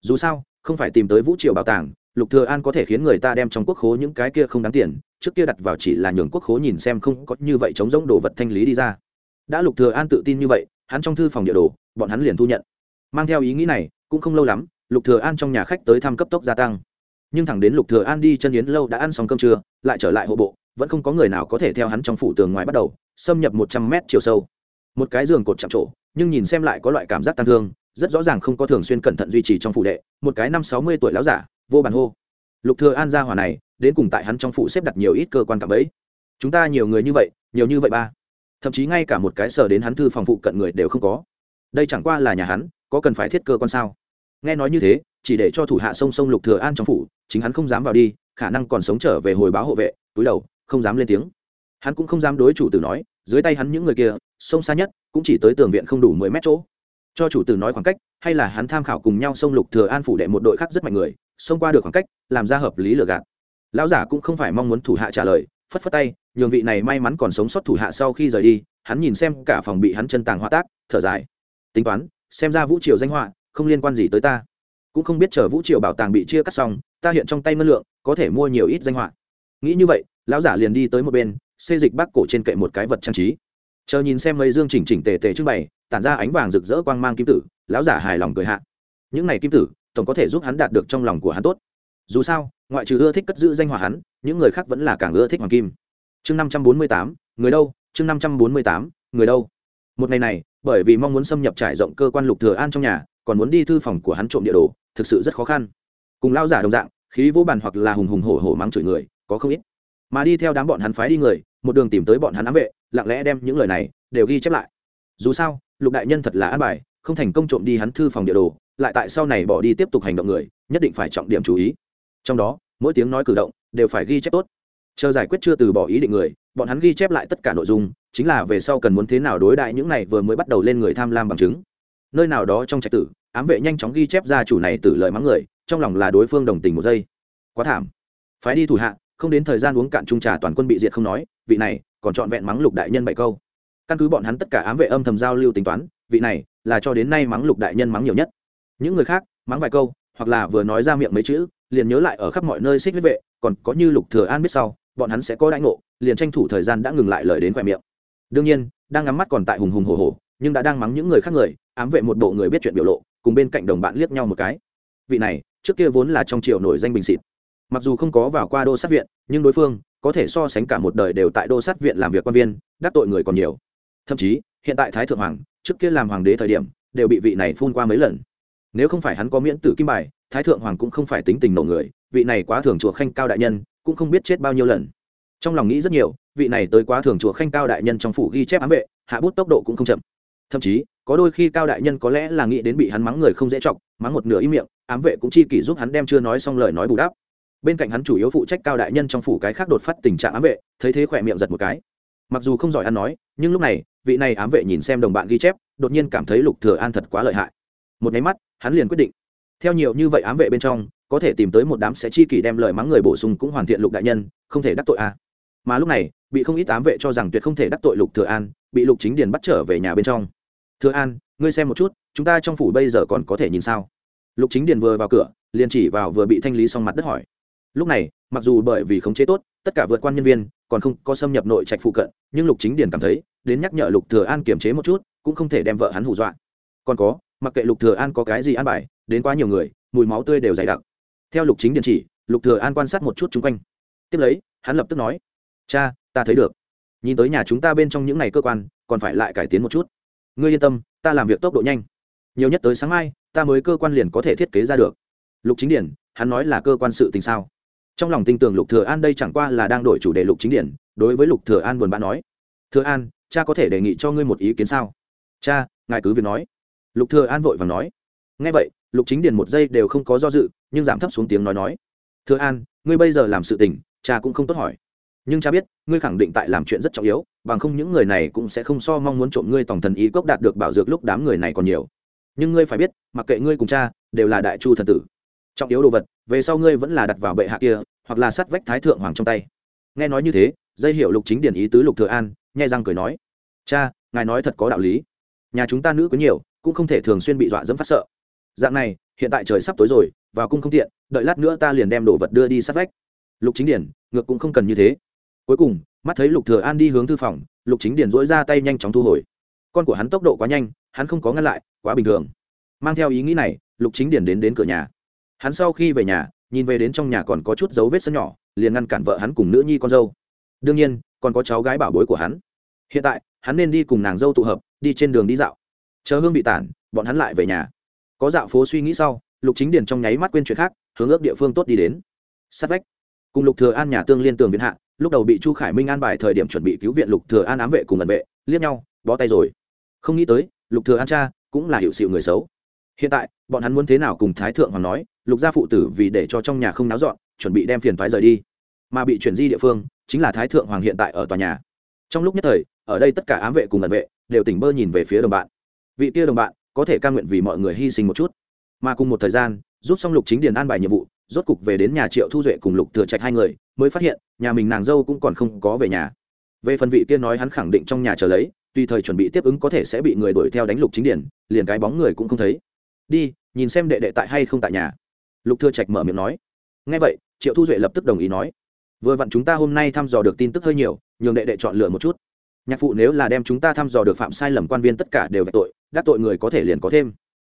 Dù sao, không phải tìm tới vũ triều bảo tàng, lục thừa an có thể khiến người ta đem trong quốc khố những cái kia không đáng tiền trước kia đặt vào chỉ là nhường quốc khố nhìn xem không có như vậy chống giống đồ vật thanh lý đi ra. Đã lục thừa an tự tin như vậy, hắn trong thư phòng địa đồ, bọn hắn liền thu nhận. Mang theo ý nghĩ này, cũng không lâu lắm, lục thừa an trong nhà khách tới thăm cấp tốc gia tăng. Nhưng thẳng đến lục thừa an đi chân yến lâu đã ăn xong cơm trưa, lại trở lại hộ bộ, vẫn không có người nào có thể theo hắn trong phủ tường ngoài bắt đầu, xâm nhập một trăm mét chiều sâu. Một cái giường cột chạm trổ, nhưng nhìn xem lại có loại cảm giác tăng thương, rất rõ ràng không có thường xuyên cẩn thận duy trì trong phủ đệ, một cái năm sáu mươi tuổi lão giả, vô bàn hô. Lục thừa an gia hỏa này đến cùng tại hắn trong phủ xếp đặt nhiều ít cơ quan cảm ấy. Chúng ta nhiều người như vậy, nhiều như vậy ba. Thậm chí ngay cả một cái sở đến hắn thư phòng phụ cận người đều không có. Đây chẳng qua là nhà hắn, có cần phải thiết cơ quan sao? Nghe nói như thế, chỉ để cho thủ hạ sông sông lục thừa an trong phủ, chính hắn không dám vào đi, khả năng còn sống trở về hồi báo hộ vệ, túi đầu, không dám lên tiếng. Hắn cũng không dám đối chủ tử nói, dưới tay hắn những người kia, sông xa nhất, cũng chỉ tới tường viện không đủ mười mét chỗ. Cho chủ tử nói khoảng cách, hay là hắn tham khảo cùng nhau sông lục thừa an phủ đệ một đội khác rất mạnh người, xông qua được khoảng cách, làm ra hợp lý lừa gạt lão giả cũng không phải mong muốn thủ hạ trả lời, phất phất tay, nhường vị này may mắn còn sống sót thủ hạ sau khi rời đi, hắn nhìn xem cả phòng bị hắn chân tàng hóa tác, thở dài. Tính toán, xem ra vũ triều danh họa, không liên quan gì tới ta. Cũng không biết chờ vũ triều bảo tàng bị chia cắt xong, ta hiện trong tay ngân lượng, có thể mua nhiều ít danh họa. Nghĩ như vậy, lão giả liền đi tới một bên, xê dịch bác cổ trên kệ một cái vật trang trí. Chờ nhìn xem mấy dương chỉnh chỉnh tề tề trưng bày, tản ra ánh vàng rực rỡ quang mang kim tử, lão giả hài lòng cười hạ. Những này kim tử, tổng có thể giúp hắn đạt được trong lòng của hắn tốt. Dù sao ngoại trừ ưa thích cất giữ danh họa hắn, những người khác vẫn là càng ưa thích hoàng kim. Chương năm trăm bốn mươi tám, người đâu? Chương năm trăm bốn mươi tám, người đâu? Một ngày này, bởi vì mong muốn xâm nhập trải rộng cơ quan lục thừa an trong nhà, còn muốn đi thư phòng của hắn trộm địa đồ, thực sự rất khó khăn. Cùng lao giả đồng dạng, khí vỗ bàn hoặc là hùng hùng hổ hổ mắng chửi người, có không ít. Mà đi theo đám bọn hắn phái đi người, một đường tìm tới bọn hắn ám vệ, lặng lẽ đem những lời này đều ghi chép lại. Dù sao, lục đại nhân thật là an bài, không thành công trộm đi hắn thư phòng địa đồ, lại tại sau này bỏ đi tiếp tục hành động người, nhất định phải trọng điểm chú ý trong đó, mỗi tiếng nói cử động đều phải ghi chép tốt. Chờ giải quyết chưa từ bỏ ý định người, bọn hắn ghi chép lại tất cả nội dung, chính là về sau cần muốn thế nào đối đại những này vừa mới bắt đầu lên người tham lam bằng chứng. Nơi nào đó trong trạch tử, ám vệ nhanh chóng ghi chép ra chủ này tử lợi mắng người, trong lòng là đối phương đồng tình một giây. Quá thảm. Phái đi thủ hạ, không đến thời gian uống cạn trung trà toàn quân bị diệt không nói, vị này còn chọn vẹn mắng lục đại nhân bảy câu. Căn cứ bọn hắn tất cả ám vệ âm thầm giao lưu tính toán, vị này là cho đến nay mắng lục đại nhân mắng nhiều nhất. Những người khác, mắng vài câu, hoặc là vừa nói ra miệng mấy chữ liền nhớ lại ở khắp mọi nơi xích huyết vệ, còn có như lục thừa an biết sau, bọn hắn sẽ có đại ngộ, liền tranh thủ thời gian đã ngừng lại lời đến khoe miệng. Đương nhiên, đang ngắm mắt còn tại hùng hùng hồ hồ nhưng đã đang mắng những người khác người, ám vệ một bộ người biết chuyện biểu lộ, cùng bên cạnh đồng bạn liếc nhau một cái. Vị này, trước kia vốn là trong triều nổi danh bình xịt. Mặc dù không có vào qua đô sát viện, nhưng đối phương, có thể so sánh cả một đời đều tại đô sát viện làm việc quan viên, đắc tội người còn nhiều. Thậm chí, hiện tại thái thượng hoàng, trước kia làm hoàng đế thời điểm, đều bị vị này phun qua mấy lần nếu không phải hắn có miễn tử kim bài, thái thượng hoàng cũng không phải tính tình nổ người, vị này quá thường chùa khanh cao đại nhân cũng không biết chết bao nhiêu lần. Trong lòng nghĩ rất nhiều, vị này tới quá thường chùa khanh cao đại nhân trong phủ ghi chép ám vệ, hạ bút tốc độ cũng không chậm. Thậm chí, có đôi khi cao đại nhân có lẽ là nghĩ đến bị hắn mắng người không dễ chọc, mắng một nửa ý miệng, ám vệ cũng chi kỷ giúp hắn đem chưa nói xong lời nói bù đắp. Bên cạnh hắn chủ yếu phụ trách cao đại nhân trong phủ cái khác đột phát tình trạng ám vệ, thấy thế khỏe miệng giật một cái. Mặc dù không giỏi ăn nói, nhưng lúc này, vị này ám vệ nhìn xem đồng bạn ghi chép, đột nhiên cảm thấy lục thừa an thật quá lợi hại. Một máy mắt hắn liền quyết định. Theo nhiều như vậy ám vệ bên trong, có thể tìm tới một đám sẽ chi kỷ đem lời mắng người bổ sung cũng hoàn thiện lục đại nhân, không thể đắc tội a. Mà lúc này, bị không ít ám vệ cho rằng tuyệt không thể đắc tội lục thừa an, bị lục chính điền bắt trở về nhà bên trong. Thừa an, ngươi xem một chút, chúng ta trong phủ bây giờ còn có thể nhìn sao? Lục chính điền vừa vào cửa, liền chỉ vào vừa bị thanh lý xong mặt đất hỏi. Lúc này, mặc dù bởi vì khống chế tốt, tất cả vượt quan nhân viên, còn không có xâm nhập nội trạch phụ cận, nhưng lục chính điền cảm thấy, đến nhắc nhở lục thừa an kiềm chế một chút, cũng không thể đem vợ hắn hù dọa. Còn có mặc kệ lục thừa an có cái gì an bài, đến quá nhiều người, mùi máu tươi đều dày đặc. Theo lục chính điện chỉ, lục thừa an quan sát một chút chung quanh. Tiếp lấy, hắn lập tức nói, cha, ta thấy được. Nhìn tới nhà chúng ta bên trong những ngày cơ quan, còn phải lại cải tiến một chút. Ngươi yên tâm, ta làm việc tốc độ nhanh. Nhiều nhất tới sáng mai, ta mới cơ quan liền có thể thiết kế ra được. Lục chính điển hắn nói là cơ quan sự tình sao? Trong lòng tin tưởng lục thừa an đây chẳng qua là đang đổi chủ đề lục chính điển đối với lục thừa an buồn bã nói, thừa an, cha có thể đề nghị cho ngươi một ý kiến sao? Cha, ngài cứ việc nói lục thừa an vội vàng nói. Nghe vậy, lục chính Điền một giây đều không có do dự, nhưng giảm thấp xuống tiếng nói nói. Thừa an, ngươi bây giờ làm sự tình, cha cũng không tốt hỏi. Nhưng cha biết, ngươi khẳng định tại làm chuyện rất trọng yếu, bằng không những người này cũng sẽ không so mong muốn trộm ngươi tổng thần ý cốc đạt được bảo dược lúc đám người này còn nhiều. Nhưng ngươi phải biết, mặc kệ ngươi cùng cha, đều là đại chu thần tử. Trọng yếu đồ vật, về sau ngươi vẫn là đặt vào bệ hạ kia, hoặc là sát vách thái thượng hoàng trong tay. Nghe nói như thế, dây hiệu lục chính điển ý tứ lục thừa an, nhai răng cười nói. Cha, ngài nói thật có đạo lý. Nhà chúng ta nữ có nhiều cũng không thể thường xuyên bị dọa dẫm phát sợ. Dạng này, hiện tại trời sắp tối rồi, vào cung không tiện, đợi lát nữa ta liền đem đồ vật đưa đi sát vách. Lục chính điển ngược cũng không cần như thế. Cuối cùng, mắt thấy lục thừa an đi hướng thư phòng, lục chính điển dỗi ra tay nhanh chóng thu hồi. Con của hắn tốc độ quá nhanh, hắn không có ngăn lại, quá bình thường. Mang theo ý nghĩ này, lục chính điển đến đến cửa nhà. Hắn sau khi về nhà, nhìn về đến trong nhà còn có chút dấu vết sân nhỏ, liền ngăn cản vợ hắn cùng nữ nhi con dâu. Đương nhiên, còn có cháu gái bảo bối của hắn. Hiện tại, hắn nên đi cùng nàng dâu tụ hợp, đi trên đường đi dạo chờ hương bị tản, bọn hắn lại về nhà. Có dạo phố suy nghĩ sau, lục chính điển trong nháy mắt quên chuyện khác, hướng ước địa phương tốt đi đến. Sát vách. Cùng lục thừa an nhà tương liên tường viện hạ, lúc đầu bị chu khải minh an bài thời điểm chuẩn bị cứu viện lục thừa an ám vệ cùng ẩn vệ, liếc nhau, bó tay rồi. Không nghĩ tới, lục thừa an cha cũng là hiệu sự người xấu. Hiện tại, bọn hắn muốn thế nào cùng thái thượng hoàng nói, lục gia phụ tử vì để cho trong nhà không náo dọn, chuẩn bị đem phiền toái rời đi. Mà bị chuyển di địa phương, chính là thái thượng hoàng hiện tại ở tòa nhà. Trong lúc nhất thời, ở đây tất cả ám vệ cùng ẩn vệ đều tỉnh bơ nhìn về phía đồng bạn vị kia đồng bạn, có thể cam nguyện vì mọi người hy sinh một chút. Mà cùng một thời gian, giúp xong lục chính điền an bài nhiệm vụ, rốt cục về đến nhà triệu thu duệ cùng lục thừa trạch hai người, mới phát hiện, nhà mình nàng dâu cũng còn không có về nhà. Về phần vị kia nói hắn khẳng định trong nhà chờ lấy, tùy thời chuẩn bị tiếp ứng có thể sẽ bị người đuổi theo đánh lục chính điển liền cái bóng người cũng không thấy. Đi, nhìn xem đệ đệ tại hay không tại nhà. Lục thừa trạch mở miệng nói. Nghe vậy, triệu thu duệ lập tức đồng ý nói. Vừa vặn chúng ta hôm nay thăm dò được tin tức hơi nhiều, nhường đệ đệ chọn lựa một chút. Nhạc phụ nếu là đem chúng ta thăm dò được phạm sai lầm quan viên tất cả đều về tội đắc tội người có thể liền có thêm.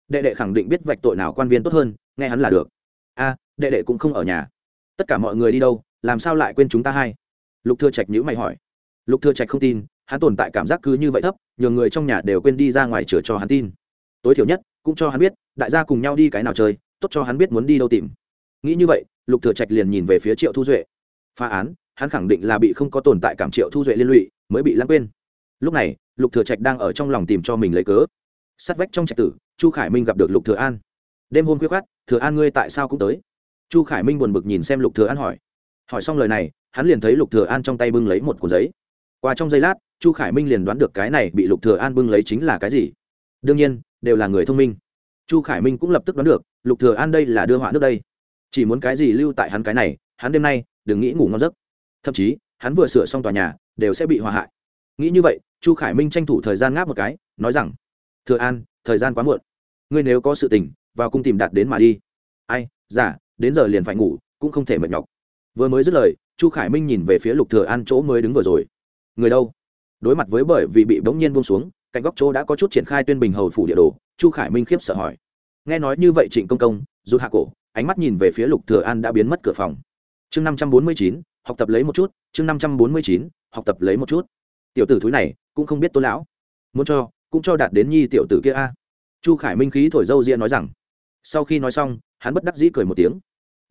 Đệ đệ khẳng định biết vạch tội nào quan viên tốt hơn, nghe hắn là được. A, đệ đệ cũng không ở nhà. Tất cả mọi người đi đâu, làm sao lại quên chúng ta hai? Lục thừa trạch nhữ mày hỏi. Lục thừa trạch không tin, hắn tồn tại cảm giác cứ như vậy thấp nhiều người trong nhà đều quên đi ra ngoài chữa cho hắn tin. Tối thiểu nhất, cũng cho hắn biết, đại gia cùng nhau đi cái nào chơi, tốt cho hắn biết muốn đi đâu tìm. Nghĩ như vậy, lục thừa trạch liền nhìn về phía triệu thu duệ. Phá án, hắn khẳng định là bị không có tồn tại cảm triệu thu duệ liên lụy, mới bị lãng quên. Lúc này, lục thừa trạch đang ở trong lòng tìm cho mình lấy cớ sát vách trong trạch tử, chu khải minh gặp được lục thừa an. Đêm hôm khuya khoát thừa an ngươi tại sao cũng tới? Chu khải minh buồn bực nhìn xem lục thừa an hỏi. Hỏi xong lời này, hắn liền thấy lục thừa an trong tay bưng lấy một cuộn giấy. Qua trong giây lát, chu khải minh liền đoán được cái này bị lục thừa an bưng lấy chính là cái gì. Đương nhiên, đều là người thông minh. Chu khải minh cũng lập tức đoán được, lục thừa an đây là đưa họa nước đây. Chỉ muốn cái gì lưu tại hắn cái này, hắn đêm nay, đừng nghĩ ngủ ngon giấc. Thậm chí, hắn vừa sửa xong tòa nhà, đều sẽ bị hòa hại. Nghĩ như vậy, chu khải minh tranh thủ thời gian ngáp một cái, nói rằng thừa an thời gian quá muộn. Ngươi nếu có sự tình vào cung tìm đạt đến mà đi. Ai giả dạ, đến giờ liền phải ngủ cũng không thể mệt nhọc. Vừa mới dứt lời chu khải minh nhìn về phía lục thừa an chỗ mới đứng vừa rồi. Người đâu? Đối mặt với bởi vì bị bỗng nhiên buông xuống cạnh góc chỗ đã có chút triển khai tuyên bình hầu phủ địa đồ chu khải minh khiếp sợ hỏi. Nghe nói như vậy trịnh công công rụt hạ cổ ánh mắt nhìn về phía lục thừa an đã biến mất cửa phòng. Chương năm trăm bốn mươi chín học tập lấy một chút chương năm trăm bốn mươi chín học tập lấy một chút. Tiểu tử thúi này cũng không biết tôn lão. Muốn cho cũng cho đạt đến nhi tiểu tử kia a. Chu khải minh khí thổi dâu ria nói rằng, sau khi nói xong, hắn bất đắc dĩ cười một tiếng,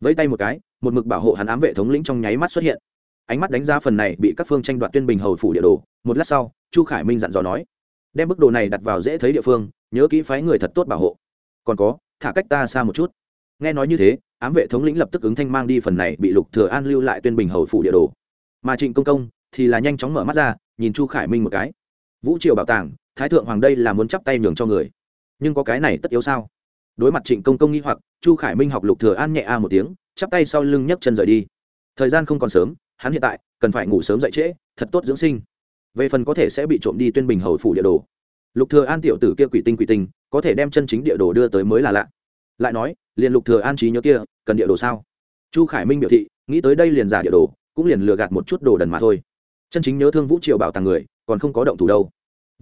vẫy tay một cái, một mực bảo hộ hắn ám vệ thống lĩnh trong nháy mắt xuất hiện. Ánh mắt đánh ra phần này bị các phương tranh đoạt tuyên bình hầu phủ địa đồ, một lát sau, chu khải minh dặn dò nói, đem bức đồ này đặt vào dễ thấy địa phương, nhớ kỹ phái người thật tốt bảo hộ. Còn có, thả cách ta xa một chút. Nghe nói như thế, ám vệ thống lĩnh lập tức ứng thanh mang đi phần này bị lục thừa an lưu lại tuyên bình hầu phủ địa đồ. Mà trịnh công công thì là nhanh chóng mở mắt ra, nhìn chu khải minh một cái. Vũ triều bảo tàng thái thượng hoàng đây là muốn chắp tay nhường cho người. Nhưng có cái này tất yếu sao? Đối mặt trịnh công công nghi hoặc, chu khải minh học lục thừa an nhẹ a một tiếng, chắp tay sau lưng nhấc chân rời đi. Thời gian không còn sớm, hắn hiện tại cần phải ngủ sớm dậy trễ, thật tốt dưỡng sinh. Về phần có thể sẽ bị trộm đi tuyên bình hầu phủ địa đồ. Lục thừa an tiểu tử kia quỷ tinh quỷ tinh, có thể đem chân chính địa đồ đưa tới mới là lạ. Lại nói, liền lục thừa an trí nhớ kia, cần địa đồ sao? Chu khải minh biểu thị, nghĩ tới đây liền giả địa đồ, cũng liền lừa gạt một chút đồ đần mà thôi. Chân chính nhớ thương vũ triều bảo tàng người, còn không có động thủ đâu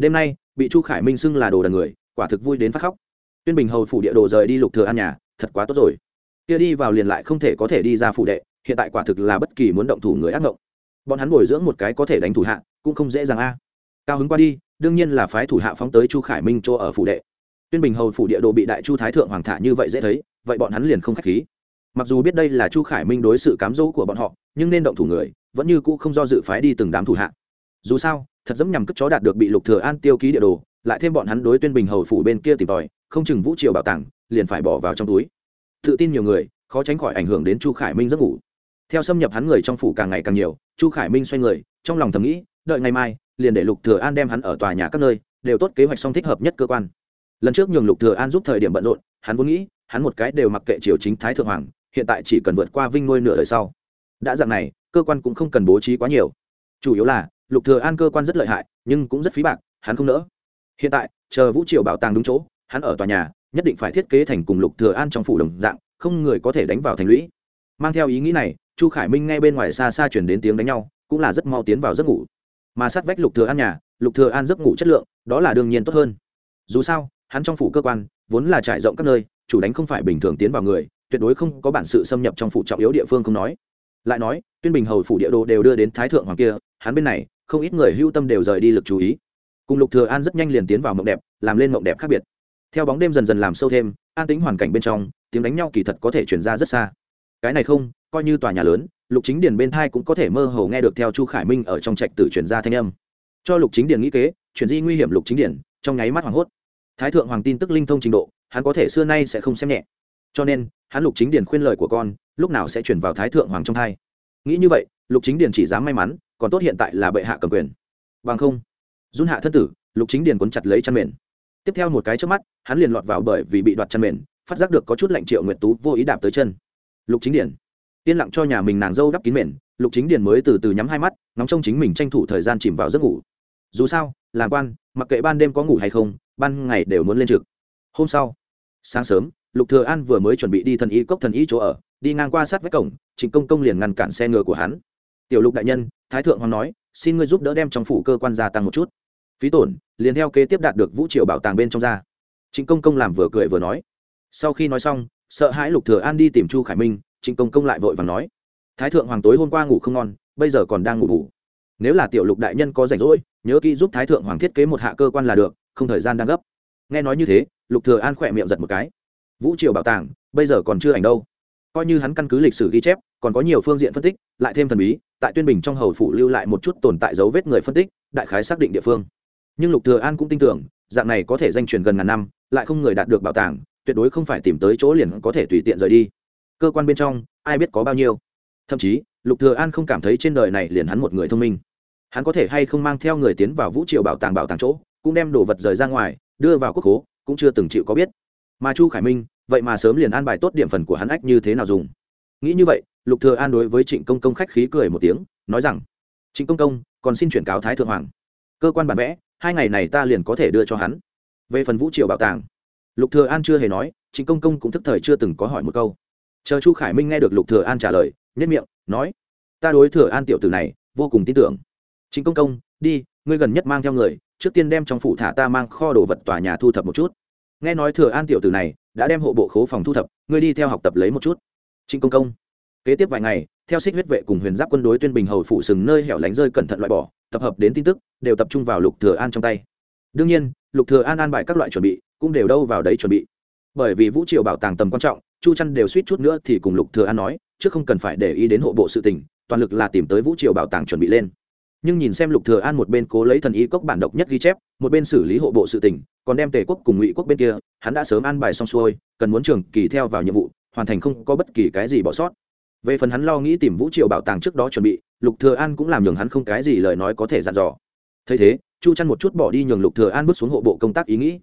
đêm nay, bị chu khải minh xưng là đồ đần người, quả thực vui đến phát khóc. Tuyên bình hầu phủ địa đồ rời đi lục thừa an nhà, thật quá tốt rồi. Kia đi vào liền lại không thể có thể đi ra phủ đệ, hiện tại quả thực là bất kỳ muốn động thủ người ác ngộng. Bọn hắn bồi dưỡng một cái có thể đánh thủ hạ, cũng không dễ dàng a. Cao hứng qua đi, đương nhiên là phái thủ hạ phóng tới chu khải minh chỗ ở phủ đệ. Tuyên bình hầu phủ địa đồ bị đại chu thái thượng hoàng thả như vậy dễ thấy, vậy bọn hắn liền không khách khí. Mặc dù biết đây là chu khải minh đối sự cám dỗ của bọn họ, nhưng nên động thủ người, vẫn như cũ không do dự phái đi từng đám thủ hạ. Dù sao thật dẫm nhằm cất chó đạt được bị lục thừa an tiêu ký địa đồ, lại thêm bọn hắn đối tuyên bình hầu phủ bên kia tìm tòi, không chừng vũ triều bảo tàng, liền phải bỏ vào trong túi. Tự tin nhiều người, khó tránh khỏi ảnh hưởng đến chu khải minh giấc ngủ. Theo xâm nhập hắn người trong phủ càng ngày càng nhiều, chu khải minh xoay người, trong lòng thầm nghĩ, đợi ngày mai, liền để lục thừa an đem hắn ở tòa nhà các nơi, đều tốt kế hoạch song thích hợp nhất cơ quan. Lần trước nhường lục thừa an giúp thời điểm bận rộn, hắn vốn nghĩ, hắn một cái đều mặc kệ triều chính thái thượng hoàng, hiện tại chỉ cần vượt qua vinh nuôi nửa đời sau. Đã dạng này, cơ quan cũng không cần bố trí quá nhiều. Chủ yếu là lục thừa an cơ quan rất lợi hại, nhưng cũng rất phí bạc, hắn không nỡ. Hiện tại, chờ vũ triều bảo tàng đúng chỗ, hắn ở tòa nhà, nhất định phải thiết kế thành cùng lục thừa an trong phủ đồng dạng, không người có thể đánh vào thành lũy. Mang theo ý nghĩ này, chu khải minh nghe bên ngoài xa xa chuyển đến tiếng đánh nhau, cũng là rất mau tiến vào giấc ngủ. Mà sát vách lục thừa an nhà, lục thừa an giấc ngủ chất lượng, đó là đương nhiên tốt hơn. Dù sao, hắn trong phủ cơ quan, vốn là trải rộng các nơi, chủ đánh không phải bình thường tiến vào người, tuyệt đối không có bản sự xâm nhập trong phủ trọng yếu địa phương không nói. Lại nói, tuyên bình hầu phủ địa đồ đều đưa đến thái thượng hoàng kia, hắn bên này không ít người hưu tâm đều rời đi lực chú ý. Cùng lục thừa an rất nhanh liền tiến vào mộng đẹp, làm lên mộng đẹp khác biệt. Theo bóng đêm dần dần làm sâu thêm, an tĩnh hoàn cảnh bên trong, tiếng đánh nhau kỳ thật có thể truyền ra rất xa. Cái này không, coi như tòa nhà lớn, lục chính điền bên thai cũng có thể mơ hồ nghe được theo chu khải minh ở trong trạch tử truyền ra thanh âm. Cho lục chính điền nghĩ kế, chuyển di nguy hiểm lục chính điền, trong nháy mắt hoảng hốt. Thái thượng hoàng tin tức linh thông trình độ, hắn có thể xưa nay sẽ không xem nhẹ. Cho nên, hắn lục chính điền khuyên lời của con, lúc nào sẽ chuyển vào thái thượng hoàng trong thai? Nghĩ như vậy, lục chính điền chỉ dám may mắn còn tốt hiện tại là bệ hạ cầm quyền. Bằng không run hạ thân tử, lục chính điền cuốn chặt lấy chăn mền. Tiếp theo một cái trước mắt, hắn liền lọt vào bởi vì bị đoạt chăn mền, phát giác được có chút lạnh triệu nguyệt tú vô ý đạp tới chân. Lục chính điền. Yên lặng cho nhà mình nàng dâu đắp kín mền, lục chính điền mới từ từ nhắm hai mắt, ngóng trông chính mình tranh thủ thời gian chìm vào giấc ngủ. Dù sao, làm quan, mặc kệ ban đêm có ngủ hay không, ban ngày đều muốn lên trực. Hôm sau, sáng sớm, lục thừa an vừa mới chuẩn bị đi thần y cốc thần y chỗ ở, đi ngang qua sát vách cổng, trịnh công công liền ngăn cản xe ngựa của hắn tiểu lục đại nhân, thái thượng hoàng nói, xin ngươi giúp đỡ đem trong phủ cơ quan gia tăng một chút. Phí tổn, liền theo kế tiếp đạt được vũ triệu bảo tàng bên trong ra. Chính công công làm vừa cười vừa nói. Sau khi nói xong, sợ hãi lục thừa an đi tìm chu khải minh chính công công lại vội vàng nói. Thái thượng hoàng tối hôm qua ngủ không ngon, bây giờ còn đang ngủ ngủ. nếu là tiểu lục đại nhân có rảnh rỗi, nhớ kỹ giúp thái thượng hoàng thiết kế một hạ cơ quan là được, không thời gian đang gấp. Nghe nói như thế, lục thừa an khỏe miệng giật một cái. Vũ triều bảo tàng, bây giờ còn chưa ảnh đâu. Coi như hắn căn cứ lịch sử ghi chép, còn có nhiều phương diện phân tích, lại thêm thần bí tại tuyên bình trong hầu phủ lưu lại một chút tồn tại dấu vết người phân tích, đại khái xác định địa phương. Nhưng lục thừa an cũng tin tưởng, dạng này có thể danh truyền gần ngàn năm, lại không người đạt được bảo tàng, tuyệt đối không phải tìm tới chỗ liền có thể tùy tiện rời đi. Cơ quan bên trong, ai biết có bao nhiêu. Thậm chí, lục thừa an không cảm thấy trên đời này liền hắn một người thông minh. Hắn có thể hay không mang theo người tiến vào vũ triều bảo tàng bảo tàng chỗ, cũng đem đồ vật rời ra ngoài, đưa vào quốc hố cũng chưa từng chịu có biết. Mà chu khải minh, vậy mà sớm liền an bài tốt điểm phần của hắn ách như thế nào dùng? Nghĩ như vậy lục thừa an đối với trịnh công công khách khí cười một tiếng, nói rằng, trịnh công công, còn xin chuyển cáo thái thượng hoàng. Cơ quan bản vẽ, hai ngày này ta liền có thể đưa cho hắn. Về phần vũ triều bảo tàng, lục thừa an chưa hề nói, trịnh công công cũng thức thời chưa từng có hỏi một câu. Chờ chu khải minh nghe được lục thừa an trả lời nhất miệng, nói, ta đối thừa an tiểu tử này vô cùng tin tưởng. Trịnh công công, đi, ngươi gần nhất mang theo người, trước tiên đem trong phủ thả ta mang kho đồ vật tòa nhà thu thập một chút. Nghe nói thừa an tiểu tử này đã đem hộ bộ khố phòng thu thập, ngươi đi theo học tập lấy một chút. Trịnh công công kế tiếp vài ngày, theo xích huyết vệ cùng huyền giáp quân đối tuyên bình hầu phụ sừng nơi hẻo lánh rơi cẩn thận loại bỏ, tập hợp đến tin tức, đều tập trung vào lục thừa an trong tay. Đương nhiên, lục thừa an an bài các loại chuẩn bị, cũng đều đâu vào đấy chuẩn bị. Bởi vì vũ triều bảo tàng tầm quan trọng, chu trăn đều suýt chút nữa thì cùng lục thừa an nói trước không cần phải để ý đến hộ bộ sự tình, toàn lực là tìm tới vũ triều bảo tàng chuẩn bị lên. Nhưng nhìn xem lục thừa an một bên cố lấy thần y cốc bản độc nhất ghi chép, một bên xử lý hộ bộ sự tình, còn đem tề quốc cùng ngụy quốc bên kia, hắn đã sớm an bài xong xuôi, cần muốn trường kỳ theo vào nhiệm vụ, hoàn thành không có bất kỳ cái gì bỏ sót về phần hắn lo nghĩ tìm vũ triều bảo tàng trước đó chuẩn bị, lục thừa an cũng làm nhường hắn không cái gì lời nói có thể dặn dò. Thấy thế, chu chăn một chút bỏ đi nhường lục thừa an bước xuống hộ bộ công tác ý nghĩ.